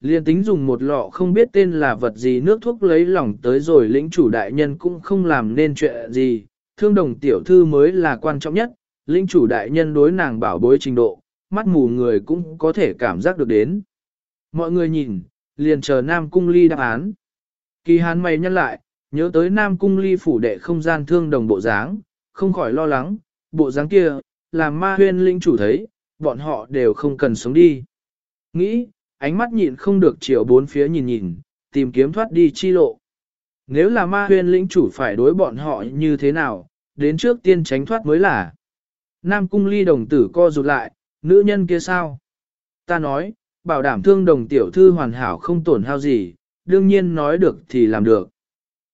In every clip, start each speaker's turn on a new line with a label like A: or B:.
A: Liên tính dùng một lọ không biết tên là vật gì nước thuốc lấy lòng tới rồi lĩnh chủ đại nhân cũng không làm nên chuyện gì, thương đồng tiểu thư mới là quan trọng nhất, lĩnh chủ đại nhân đối nàng bảo bối trình độ, mắt mù người cũng có thể cảm giác được đến. Mọi người nhìn, liền chờ Nam Cung Ly đáp án. Kỳ hán mày nhân lại, nhớ tới Nam Cung Ly phủ đệ không gian thương đồng bộ dáng, không khỏi lo lắng, bộ dáng kia, làm ma huyên lĩnh chủ thấy, bọn họ đều không cần sống đi. Nghĩ, ánh mắt nhịn không được chiều bốn phía nhìn nhìn, tìm kiếm thoát đi chi lộ. Nếu là ma huyên lĩnh chủ phải đối bọn họ như thế nào, đến trước tiên tránh thoát mới là. Nam cung ly đồng tử co rụt lại, nữ nhân kia sao? Ta nói, bảo đảm thương đồng tiểu thư hoàn hảo không tổn hao gì, đương nhiên nói được thì làm được.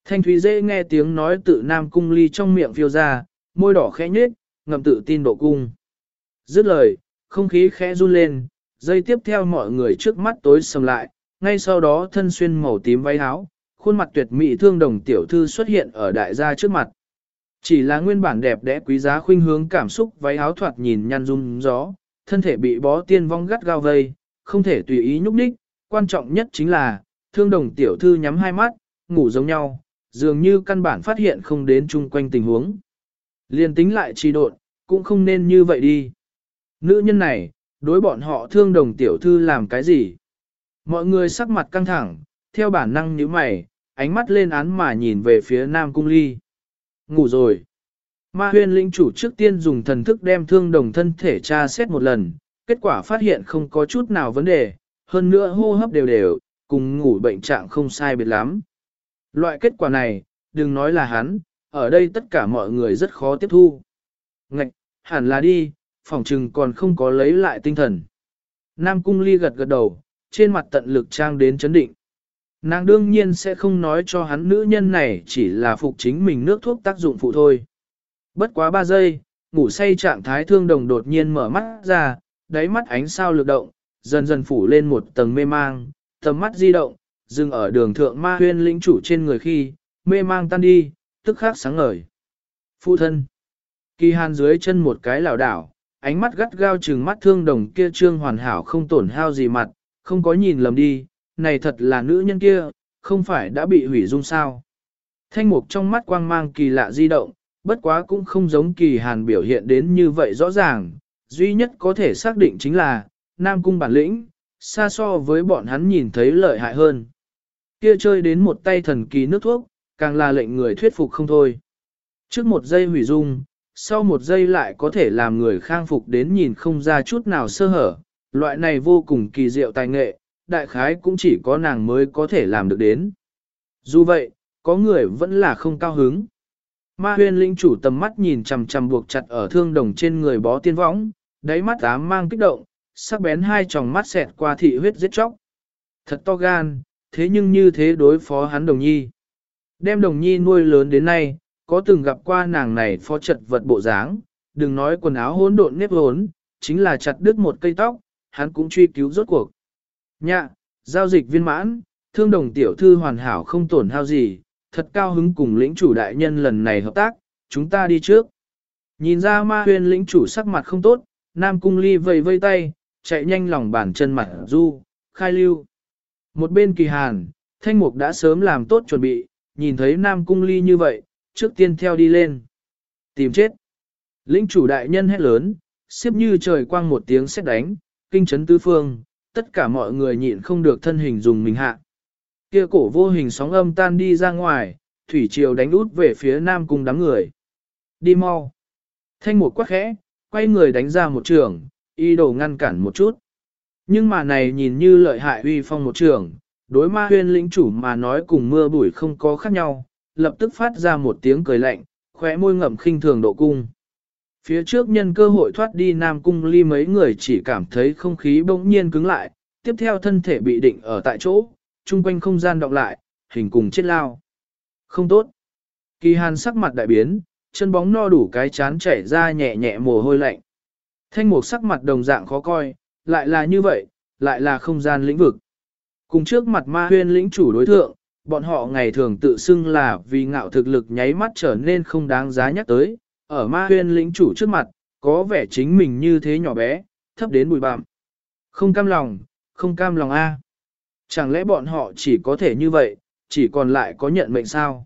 A: Thanh Thúy dễ nghe tiếng nói tự Nam cung ly trong miệng phiêu ra, môi đỏ khẽ nhếch, ngậm tự tin độ cung. Dứt lời, không khí khẽ run lên, dây tiếp theo mọi người trước mắt tối sầm lại, ngay sau đó thân xuyên màu tím váy áo, khuôn mặt tuyệt mỹ thương đồng tiểu thư xuất hiện ở đại gia trước mặt. Chỉ là nguyên bản đẹp đẽ quý giá khuynh hướng cảm xúc váy áo thoạt nhìn nhăn rung gió, thân thể bị bó tiên vong gắt gao vây, không thể tùy ý nhúc nhích, quan trọng nhất chính là, thương đồng tiểu thư nhắm hai mắt, ngủ giống nhau, dường như căn bản phát hiện không đến chung quanh tình huống. Liên tính lại trì độn, cũng không nên như vậy đi. Nữ nhân này, đối bọn họ thương đồng tiểu thư làm cái gì? Mọi người sắc mặt căng thẳng, theo bản năng như mày, ánh mắt lên án mà nhìn về phía Nam Cung Ly. Ngủ rồi. Ma huyên linh chủ trước tiên dùng thần thức đem thương đồng thân thể tra xét một lần, kết quả phát hiện không có chút nào vấn đề, hơn nữa hô hấp đều đều, cùng ngủ bệnh trạng không sai biệt lắm. Loại kết quả này, đừng nói là hắn, ở đây tất cả mọi người rất khó tiếp thu. Ngạch, hẳn là đi, phòng trừng còn không có lấy lại tinh thần. Nam Cung Ly gật gật đầu, trên mặt tận lực trang đến chấn định. Nàng đương nhiên sẽ không nói cho hắn nữ nhân này chỉ là phục chính mình nước thuốc tác dụng phụ thôi. Bất quá 3 giây, ngủ say trạng thái thương đồng đột nhiên mở mắt ra, đáy mắt ánh sao lực động, dần dần phủ lên một tầng mê mang, tầm mắt di động, dừng ở đường thượng ma huyên lĩnh chủ trên người khi, mê mang tan đi, tức khắc sáng ngời. Phụ thân. Kỳ hàn dưới chân một cái lảo đảo, ánh mắt gắt gao trừng mắt thương đồng kia trương hoàn hảo không tổn hao gì mặt, không có nhìn lầm đi, này thật là nữ nhân kia, không phải đã bị hủy dung sao. Thanh mục trong mắt quang mang kỳ lạ di động, bất quá cũng không giống kỳ hàn biểu hiện đến như vậy rõ ràng, duy nhất có thể xác định chính là, Nam Cung bản lĩnh, xa so với bọn hắn nhìn thấy lợi hại hơn. Kia chơi đến một tay thần kỳ nước thuốc, càng là lệnh người thuyết phục không thôi. Trước một giây hủy dung, sau một giây lại có thể làm người khang phục đến nhìn không ra chút nào sơ hở, loại này vô cùng kỳ diệu tài nghệ, đại khái cũng chỉ có nàng mới có thể làm được đến. Dù vậy, có người vẫn là không cao hứng. Ma huyên lĩnh chủ tầm mắt nhìn chằm chằm buộc chặt ở thương đồng trên người bó tiên võng, đáy mắt ám mang kích động, sắc bén hai tròng mắt xẹt qua thị huyết giết chóc. Thật to gan, thế nhưng như thế đối phó hắn đồng nhi. Đem đồng nhi nuôi lớn đến nay, có từng gặp qua nàng này phó trật vật bộ dáng, đừng nói quần áo hỗn độn nếp hốn, chính là chặt đứt một cây tóc, hắn cũng truy cứu rốt cuộc. Nhạ, giao dịch viên mãn, thương đồng tiểu thư hoàn hảo không tổn hao gì, thật cao hứng cùng lĩnh chủ đại nhân lần này hợp tác, chúng ta đi trước. Nhìn ra ma huyên lĩnh chủ sắc mặt không tốt, Nam Cung Ly vầy vây tay, chạy nhanh lòng bàn chân mặt du, khai lưu. Một bên kỳ hàn, thanh mục đã sớm làm tốt chuẩn bị, nhìn thấy Nam Cung Ly như vậy, trước tiên theo đi lên. Tìm chết. Lĩnh chủ đại nhân hét lớn, xếp như trời quang một tiếng xét đánh, kinh chấn tứ phương, tất cả mọi người nhịn không được thân hình dùng mình hạ. Kia cổ vô hình sóng âm tan đi ra ngoài, thủy triều đánh út về phía nam cung đám người. Đi mau. Thanh một quắc khẽ, quay người đánh ra một trường, y đồ ngăn cản một chút. Nhưng mà này nhìn như lợi hại uy phong một trường, đối ma huyên lĩnh chủ mà nói cùng mưa bụi không có khác nhau, lập tức phát ra một tiếng cười lạnh, khóe môi ngậm khinh thường độ cung. Phía trước nhân cơ hội thoát đi Nam Cung ly mấy người chỉ cảm thấy không khí bỗng nhiên cứng lại, tiếp theo thân thể bị định ở tại chỗ, chung quanh không gian đọc lại, hình cùng chết lao. Không tốt. Kỳ hàn sắc mặt đại biến, chân bóng no đủ cái chán chảy ra nhẹ nhẹ mồ hôi lạnh. Thanh mục sắc mặt đồng dạng khó coi, lại là như vậy, lại là không gian lĩnh vực. Cùng trước mặt ma huyên lĩnh chủ đối thượng, bọn họ ngày thường tự xưng là vì ngạo thực lực nháy mắt trở nên không đáng giá nhắc tới, ở ma huyên lĩnh chủ trước mặt, có vẻ chính mình như thế nhỏ bé, thấp đến bụi bặm. Không cam lòng, không cam lòng A. Chẳng lẽ bọn họ chỉ có thể như vậy, chỉ còn lại có nhận mệnh sao?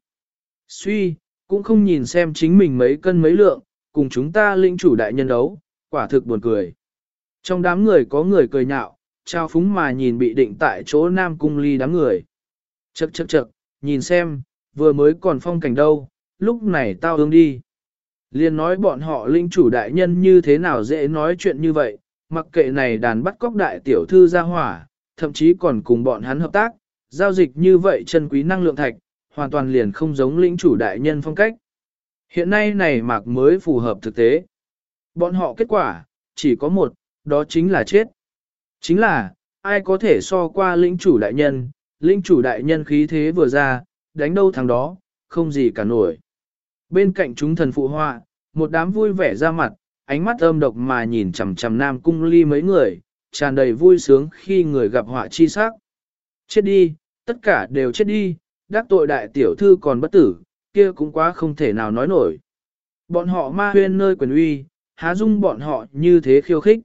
A: Suy, cũng không nhìn xem chính mình mấy cân mấy lượng, cùng chúng ta lĩnh chủ đại nhân đấu, quả thực buồn cười. Trong đám người có người cười nhạo, trao phúng mà nhìn bị định tại chỗ nam cung ly đám người. Chậc chậc chậc, nhìn xem, vừa mới còn phong cảnh đâu, lúc này tao hướng đi. Liên nói bọn họ linh chủ đại nhân như thế nào dễ nói chuyện như vậy, mặc kệ này đàn bắt cóc đại tiểu thư ra hỏa, thậm chí còn cùng bọn hắn hợp tác, giao dịch như vậy chân quý năng lượng thạch, hoàn toàn liền không giống lĩnh chủ đại nhân phong cách. Hiện nay này mạc mới phù hợp thực tế. Bọn họ kết quả, chỉ có một, đó chính là chết. Chính là, ai có thể so qua lĩnh chủ đại nhân, Linh chủ đại nhân khí thế vừa ra, đánh đâu thằng đó, không gì cả nổi. Bên cạnh chúng thần phụ họa, một đám vui vẻ ra mặt, ánh mắt âm độc mà nhìn chằm chằm nam cung ly mấy người, tràn đầy vui sướng khi người gặp họa chi sắc. Chết đi, tất cả đều chết đi, đắc tội đại tiểu thư còn bất tử, kia cũng quá không thể nào nói nổi. Bọn họ ma huyên nơi quyền uy, há dung bọn họ như thế khiêu khích.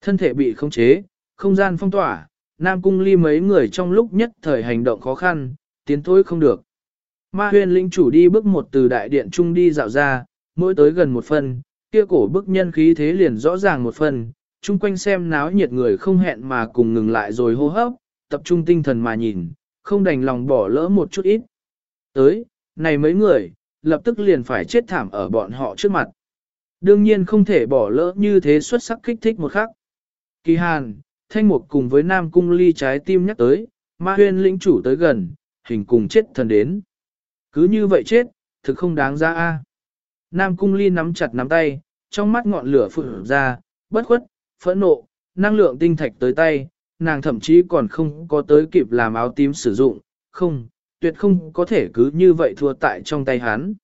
A: Thân thể bị khống chế, không gian phong tỏa, Nam Cung ly mấy người trong lúc nhất thời hành động khó khăn, tiến thôi không được. Ma huyền linh chủ đi bước một từ đại điện trung đi dạo ra, mỗi tới gần một phần, kia cổ bức nhân khí thế liền rõ ràng một phần, chung quanh xem náo nhiệt người không hẹn mà cùng ngừng lại rồi hô hấp, tập trung tinh thần mà nhìn, không đành lòng bỏ lỡ một chút ít. Tới, này mấy người, lập tức liền phải chết thảm ở bọn họ trước mặt. Đương nhiên không thể bỏ lỡ như thế xuất sắc kích thích một khắc. Kỳ hàn, thanh mục cùng với nam cung ly trái tim nhắc tới, ma huyên lĩnh chủ tới gần, hình cùng chết thần đến. Cứ như vậy chết, thực không đáng ra a. Nam cung ly nắm chặt nắm tay, trong mắt ngọn lửa phụt ra, bất khuất, phẫn nộ, năng lượng tinh thạch tới tay, nàng thậm chí còn không có tới kịp làm áo tím sử dụng, không, tuyệt không có thể cứ như vậy thua tại trong tay hắn.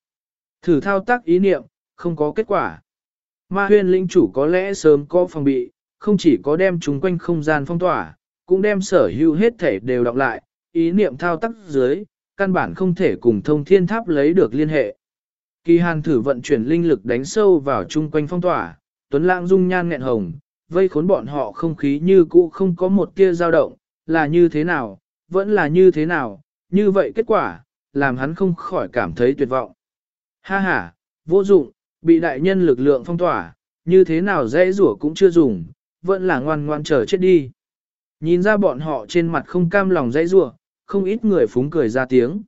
A: Thử thao tác ý niệm, không có kết quả. Ma huyên linh chủ có lẽ sớm có phòng bị, không chỉ có đem chúng quanh không gian phong tỏa, cũng đem sở hữu hết thể đều đọc lại, ý niệm thao tác dưới, căn bản không thể cùng thông thiên tháp lấy được liên hệ. Kỳ hàn thử vận chuyển linh lực đánh sâu vào chung quanh phong tỏa, tuấn lãng dung nhan nghẹn hồng, vây khốn bọn họ không khí như cũ không có một tia dao động, là như thế nào, vẫn là như thế nào, như vậy kết quả, làm hắn không khỏi cảm thấy tuyệt vọng. Ha ha, vô dụng, bị đại nhân lực lượng phong tỏa, như thế nào dễ rủa cũng chưa dùng, vẫn là ngoan ngoan chờ chết đi. Nhìn ra bọn họ trên mặt không cam lòng dãy rủa, không ít người phúng cười ra tiếng.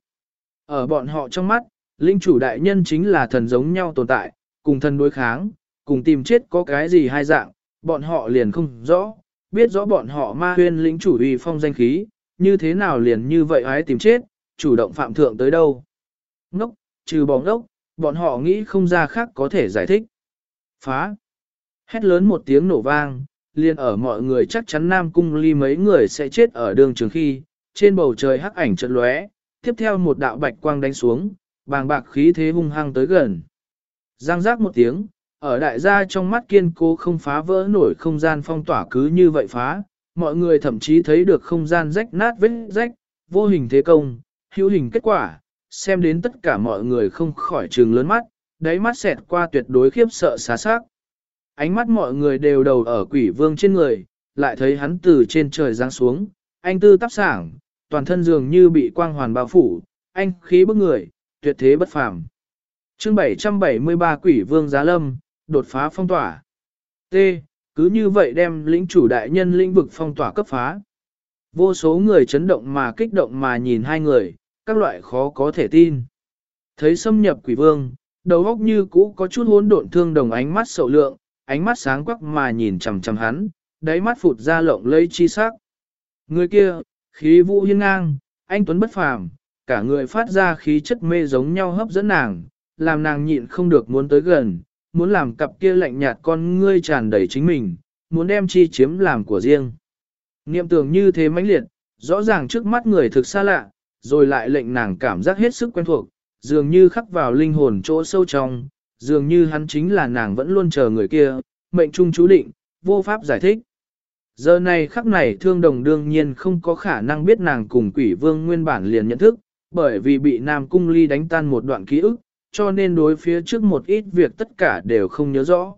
A: Ở bọn họ trong mắt, linh chủ đại nhân chính là thần giống nhau tồn tại, cùng thần đối kháng, cùng tìm chết có cái gì hai dạng, bọn họ liền không rõ, biết rõ bọn họ ma huyên lĩnh chủ uy phong danh khí, như thế nào liền như vậy ái tìm chết, chủ động phạm thượng tới đâu. Ngốc, trừ bỏ ngốc, bọn họ nghĩ không ra khác có thể giải thích. Phá. Hét lớn một tiếng nổ vang, liền ở mọi người chắc chắn Nam Cung ly mấy người sẽ chết ở đường trường khi, trên bầu trời hắc ảnh chợt lóe, tiếp theo một đạo bạch quang đánh xuống, bàng bạc khí thế hung hăng tới gần. Giang giác một tiếng, ở đại gia trong mắt kiên cố không phá vỡ nổi không gian phong tỏa cứ như vậy phá, mọi người thậm chí thấy được không gian rách nát vết rách, vô hình thế công, hữu hình kết quả, xem đến tất cả mọi người không khỏi trừng lớn mắt, đáy mắt xẹt qua tuyệt đối khiếp sợ xá xác. Ánh mắt mọi người đều đầu ở quỷ vương trên người, lại thấy hắn từ trên trời giáng xuống, anh tư tắp sảng, toàn thân dường như bị quang hoàn bao phủ, anh khí bức người, tuyệt thế bất phàm. Chương 773 Quỷ Vương Giá Lâm, đột phá phong tỏa. T. Cứ như vậy đem lĩnh chủ đại nhân lĩnh vực phong tỏa cấp phá. Vô số người chấn động mà kích động mà nhìn hai người, các loại khó có thể tin. Thấy xâm nhập quỷ vương, đầu óc như cũ có chút hỗn độn thương đồng ánh mắt sầu lượng, ánh mắt sáng quắc mà nhìn chằm chằm hắn, đáy mắt phụt ra lộng lây chi sắc. Người kia, khí vũ hiên ngang, anh Tuấn bất phàm, cả người phát ra khí chất mê giống nhau hấp dẫn nàng, làm nàng nhịn không được muốn tới gần, muốn làm cặp kia lạnh nhạt con ngươi tràn đầy chính mình, muốn đem chi chiếm làm của riêng. Niệm tưởng như thế mãnh liệt, rõ ràng trước mắt người thực xa lạ, rồi lại lệnh nàng cảm giác hết sức quen thuộc, dường như khắc vào linh hồn chỗ sâu trong, dường như hắn chính là nàng vẫn luôn chờ người kia, mệnh trung chú định, vô pháp giải thích. Giờ này khắc này thương đồng đương nhiên không có khả năng biết nàng cùng quỷ vương nguyên bản liền nhận thức, bởi vì bị Nam Cung Ly đánh tan một đoạn ký ức, cho nên đối phía trước một ít việc tất cả đều không nhớ rõ.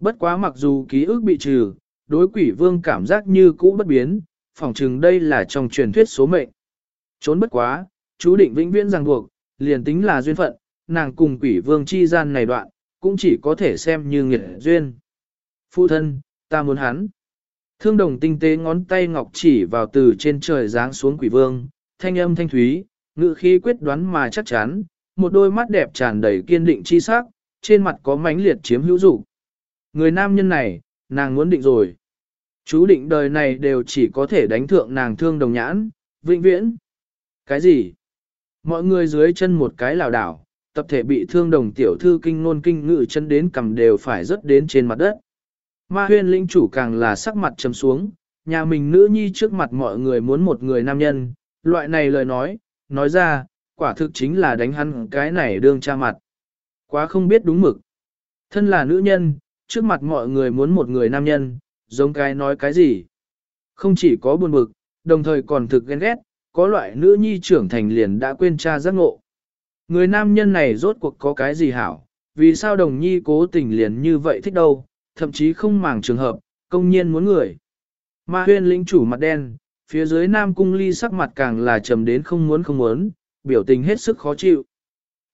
A: Bất quá mặc dù ký ức bị trừ, đối quỷ vương cảm giác như cũ bất biến, phỏng chừng đây là trong truyền thuyết số mệnh. Trốn bất quá, chú định vĩnh viễn ràng buộc, liền tính là duyên phận, nàng cùng quỷ vương chi gian này đoạn, cũng chỉ có thể xem như nghiệt duyên. Phụ thân, ta muốn hắn. Thương đồng tinh tế ngón tay ngọc chỉ vào từ trên trời giáng xuống quỷ vương, thanh âm thanh thúy, ngự khí quyết đoán mà chắc chắn, một đôi mắt đẹp tràn đầy kiên định chi sắc, trên mặt có mánh liệt chiếm hữu dục. Người nam nhân này, nàng muốn định rồi. Chú định đời này đều chỉ có thể đánh thượng nàng thương đồng nhãn, vĩnh viễn. Cái gì? Mọi người dưới chân một cái lảo đảo, tập thể bị thương đồng tiểu thư kinh nôn kinh ngự chân đến cầm đều phải rớt đến trên mặt đất. Ma huyên lĩnh chủ càng là sắc mặt trầm xuống, nhà mình nữ nhi trước mặt mọi người muốn một người nam nhân, loại này lời nói, nói ra, quả thực chính là đánh hắn cái này đương cha mặt. Quá không biết đúng mực. Thân là nữ nhân, trước mặt mọi người muốn một người nam nhân, giống cái nói cái gì. Không chỉ có buồn bực, đồng thời còn thực ghen ghét, có loại nữ nhi trưởng thành liền đã quên cha giác ngộ. Người nam nhân này rốt cuộc có cái gì hảo, vì sao đồng nhi cố tình liền như vậy thích đâu, thậm chí không màng trường hợp, công nhiên muốn người. Ma huyên lĩnh chủ mặt đen, phía dưới nam cung ly sắc mặt càng là trầm đến không muốn không muốn, biểu tình hết sức khó chịu.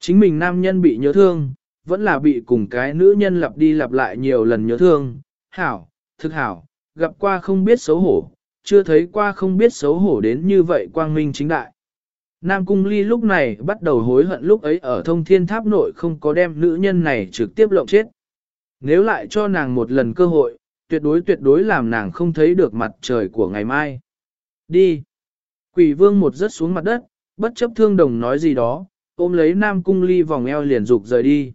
A: Chính mình nam nhân bị nhớ thương, vẫn là bị cùng cái nữ nhân lặp đi lặp lại nhiều lần nhớ thương, hảo, thực hảo, gặp qua không biết xấu hổ, chưa thấy qua không biết xấu hổ đến như vậy quang minh chính đại. Nam Cung Ly lúc này bắt đầu hối hận lúc ấy ở thông thiên tháp nội không có đem nữ nhân này trực tiếp lộng chết. Nếu lại cho nàng một lần cơ hội, tuyệt đối tuyệt đối làm nàng không thấy được mặt trời của ngày mai. Đi. Quỷ vương một rớt xuống mặt đất, bất chấp thương đồng nói gì đó, ôm lấy Nam Cung Ly vòng eo liền dục rời đi.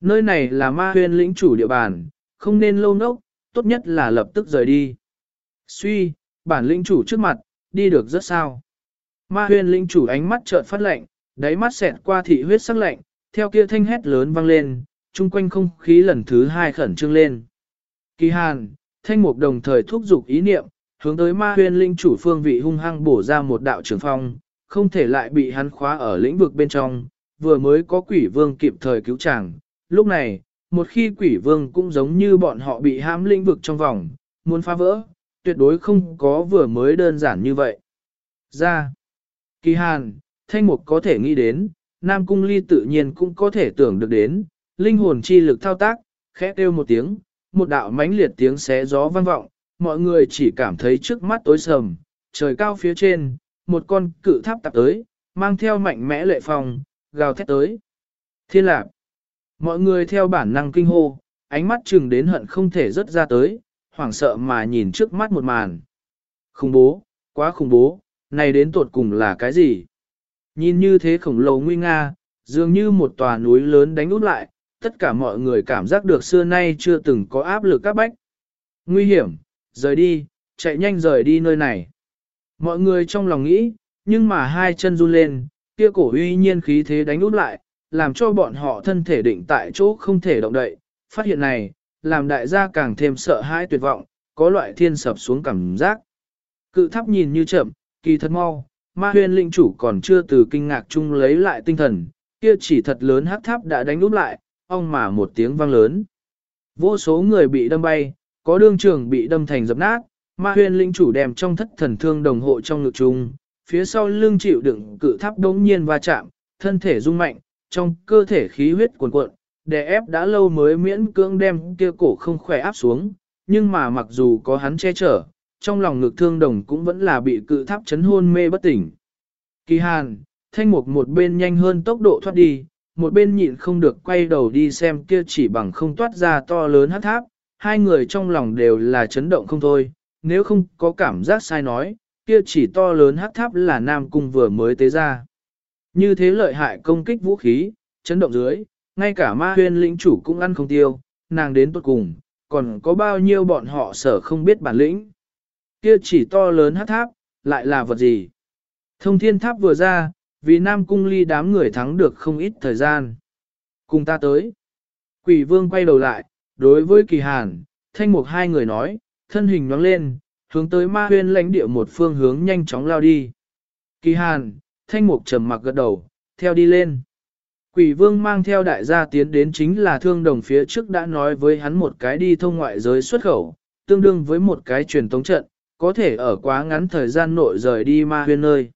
A: Nơi này là ma huyên lĩnh chủ địa bàn, không nên lâu nốc, tốt nhất là lập tức rời đi. Suy, bản lĩnh chủ trước mặt, đi được rất sao. Ma huyên Linh chủ ánh mắt trợn phát lạnh, đáy mắt xẹt qua thị huyết sắc lạnh, theo kia thanh hét lớn vang lên, chung quanh không khí lần thứ hai khẩn trương lên. Kỳ hàn, thanh mục đồng thời thúc giục ý niệm, hướng tới ma huyên linh chủ phương vị hung hăng bổ ra một đạo trường phong, không thể lại bị hắn khóa ở lĩnh vực bên trong, vừa mới có quỷ vương kịp thời cứu chàng. Lúc này, một khi quỷ vương cũng giống như bọn họ bị hãm lĩnh vực trong vòng, muốn phá vỡ, tuyệt đối không có vừa mới đơn giản như vậy. Ra, kỳ hàn, thanh mục có thể nghĩ đến, Nam Cung Ly tự nhiên cũng có thể tưởng được đến, linh hồn chi lực thao tác, khẽ kêu một tiếng, một đạo mãnh liệt tiếng xé gió vang vọng, mọi người chỉ cảm thấy trước mắt tối sầm, trời cao phía trên, một con cự tháp tạp tới, mang theo mạnh mẽ lệ phong, gào thét tới. Thiên lạc, mọi người theo bản năng kinh hô, ánh mắt chừng đến hận không thể rớt ra tới, hoảng sợ mà nhìn trước mắt một màn. Khủng bố, quá khủng bố, này đến tột cùng là cái gì? Nhìn như thế khổng lồ nguy nga, dường như một tòa núi lớn đánh út lại, tất cả mọi người cảm giác được xưa nay chưa từng có áp lực các bách. Nguy hiểm, rời đi, chạy nhanh rời đi nơi này. Mọi người trong lòng nghĩ, nhưng mà hai chân run lên, kia cổ uy nhiên khí thế đánh út lại, làm cho bọn họ thân thể định tại chỗ không thể động đậy. Phát hiện này, làm đại gia càng thêm sợ hãi tuyệt vọng, có loại thiên sập xuống cảm giác. Cự tháp nhìn như chậm, kỳ thật mau, ma huyên linh chủ còn chưa từ kinh ngạc chung lấy lại tinh thần, kia chỉ thật lớn hắc tháp đã đánh úp lại, ong mà một tiếng vang lớn. Vô số người bị đâm bay, có đương trường bị đâm thành dập nát, ma huyên linh chủ đem trong thất thần thương đồng hộ trong ngực chung, phía sau lưng chịu đựng cự tháp đống nhiên va chạm, thân thể rung mạnh, trong cơ thể khí huyết cuồn cuộn, đè ép đã lâu mới miễn cưỡng đem kia cổ không khỏe áp xuống, nhưng mà mặc dù có hắn che chở, trong lòng ngực thương đồng cũng vẫn là bị cự tháp chấn hôn mê bất tỉnh. Kỳ hàn, thanh mục một bên nhanh hơn tốc độ thoát đi, một bên nhịn không được quay đầu đi xem kia chỉ bằng không toát ra to lớn hát tháp, hai người trong lòng đều là chấn động không thôi, nếu không có cảm giác sai nói, kia chỉ to lớn hát tháp là Nam Cung vừa mới tế ra. Như thế lợi hại công kích vũ khí, chấn động dưới, ngay cả ma huyên lĩnh chủ cũng ăn không tiêu, nàng đến tuột cùng, còn có bao nhiêu bọn họ sở không biết bản lĩnh. Kia chỉ to lớn hát tháp, lại là vật gì? Thông thiên tháp vừa ra, vì Nam Cung ly đám người thắng được không ít thời gian. Cùng ta tới. Quỷ vương quay đầu lại, đối với kỳ hàn, thanh mục hai người nói, thân hình nhoáng lên, hướng tới ma huyên lãnh địa một phương hướng nhanh chóng lao đi. Kỳ hàn, thanh mục trầm mặc gật đầu, theo đi lên. Quỷ vương mang theo đại gia tiến đến chính là thương đồng phía trước đã nói với hắn một cái đi thông ngoại giới xuất khẩu, tương đương với một cái truyền tống trận, có thể ở quá ngắn thời gian nội rời đi ma huyên nơi.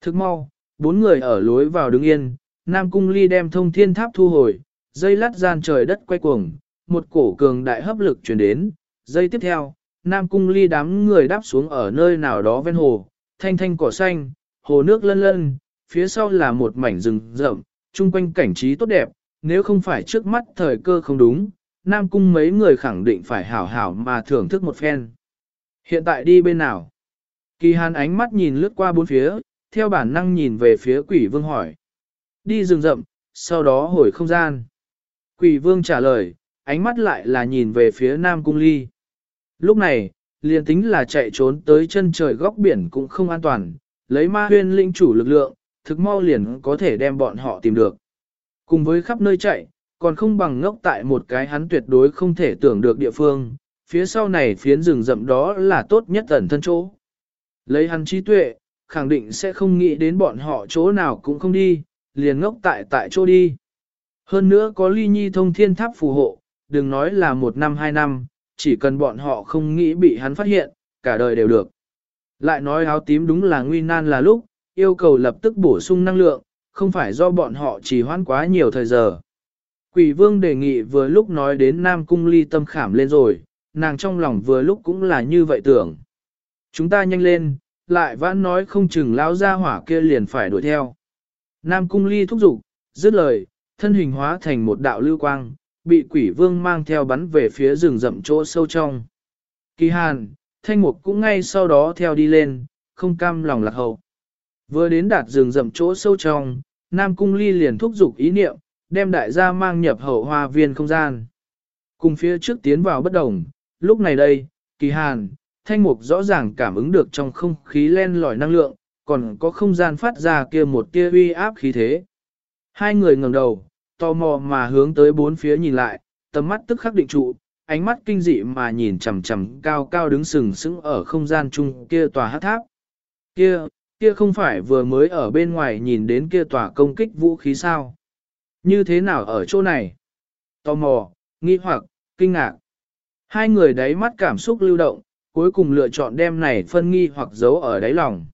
A: Thức mau, bốn người ở lối vào đứng yên, Nam Cung Ly đem thông thiên tháp thu hồi, dây lát gian trời đất quay cuồng, một cổ cường đại hấp lực chuyển đến, dây tiếp theo, Nam Cung Ly đám người đáp xuống ở nơi nào đó ven hồ, thanh thanh cỏ xanh, hồ nước lân lân, phía sau là một mảnh rừng rậm, chung quanh cảnh trí tốt đẹp, nếu không phải trước mắt thời cơ không đúng, Nam Cung mấy người khẳng định phải hảo hảo mà thưởng thức một phen. Hiện tại đi bên nào? Kỳ hàn ánh mắt nhìn lướt qua bốn phía, theo bản năng nhìn về phía quỷ vương hỏi. Đi rừng rậm, sau đó hồi không gian. Quỷ vương trả lời, ánh mắt lại là nhìn về phía Nam Cung Ly. Lúc này, liền tính là chạy trốn tới chân trời góc biển cũng không an toàn, lấy ma huyên linh chủ lực lượng, thực mau liền có thể đem bọn họ tìm được. Cùng với khắp nơi chạy, còn không bằng ngốc tại một cái hắn tuyệt đối không thể tưởng được địa phương, phía sau này phiến rừng rậm đó là tốt nhất ẩn thân chỗ. Lấy hắn trí tuệ, khẳng định sẽ không nghĩ đến bọn họ chỗ nào cũng không đi, liền ngốc tại tại chỗ đi. Hơn nữa có ly nhi thông thiên tháp phù hộ, đừng nói là một năm hai năm, chỉ cần bọn họ không nghĩ bị hắn phát hiện, cả đời đều được. Lại nói áo tím đúng là nguy nan là lúc, yêu cầu lập tức bổ sung năng lượng, không phải do bọn họ chỉ hoãn quá nhiều thời giờ. Quỷ vương đề nghị vừa lúc nói đến Nam Cung ly tâm khảm lên rồi, nàng trong lòng vừa lúc cũng là như vậy tưởng. Chúng ta nhanh lên, lại vãn nói không chừng lão ra hỏa kia liền phải đuổi theo. Nam Cung ly thúc giục, dứt lời, thân hình hóa thành một đạo lưu quang, bị quỷ vương mang theo bắn về phía rừng rậm chỗ sâu trong. Kỳ hàn, thanh mục cũng ngay sau đó theo đi lên, không cam lòng lạc hậu. Vừa đến đạt rừng rậm chỗ sâu trong, Nam Cung Ly liền thúc giục ý niệm, đem đại gia mang nhập hậu hoa viên không gian. Cùng phía trước tiến vào bất đồng, lúc này đây, kỳ hàn, thanh mục rõ ràng cảm ứng được trong không khí len lỏi năng lượng, còn có không gian phát ra kia một tia uy áp khí thế. Hai người ngẩng đầu, tò mò mà hướng tới bốn phía nhìn lại, tầm mắt tức khắc định trụ, ánh mắt kinh dị mà nhìn chằm chằm cao cao đứng sừng sững ở không gian chung kia tòa hát tháp. Kia, kia không phải vừa mới ở bên ngoài nhìn đến kia tòa công kích vũ khí sao? Như thế nào ở chỗ này? Tò mò, nghi hoặc, kinh ngạc. Hai người đáy mắt cảm xúc lưu động, cuối cùng lựa chọn đem này phân nghi hoặc giấu ở đáy lòng.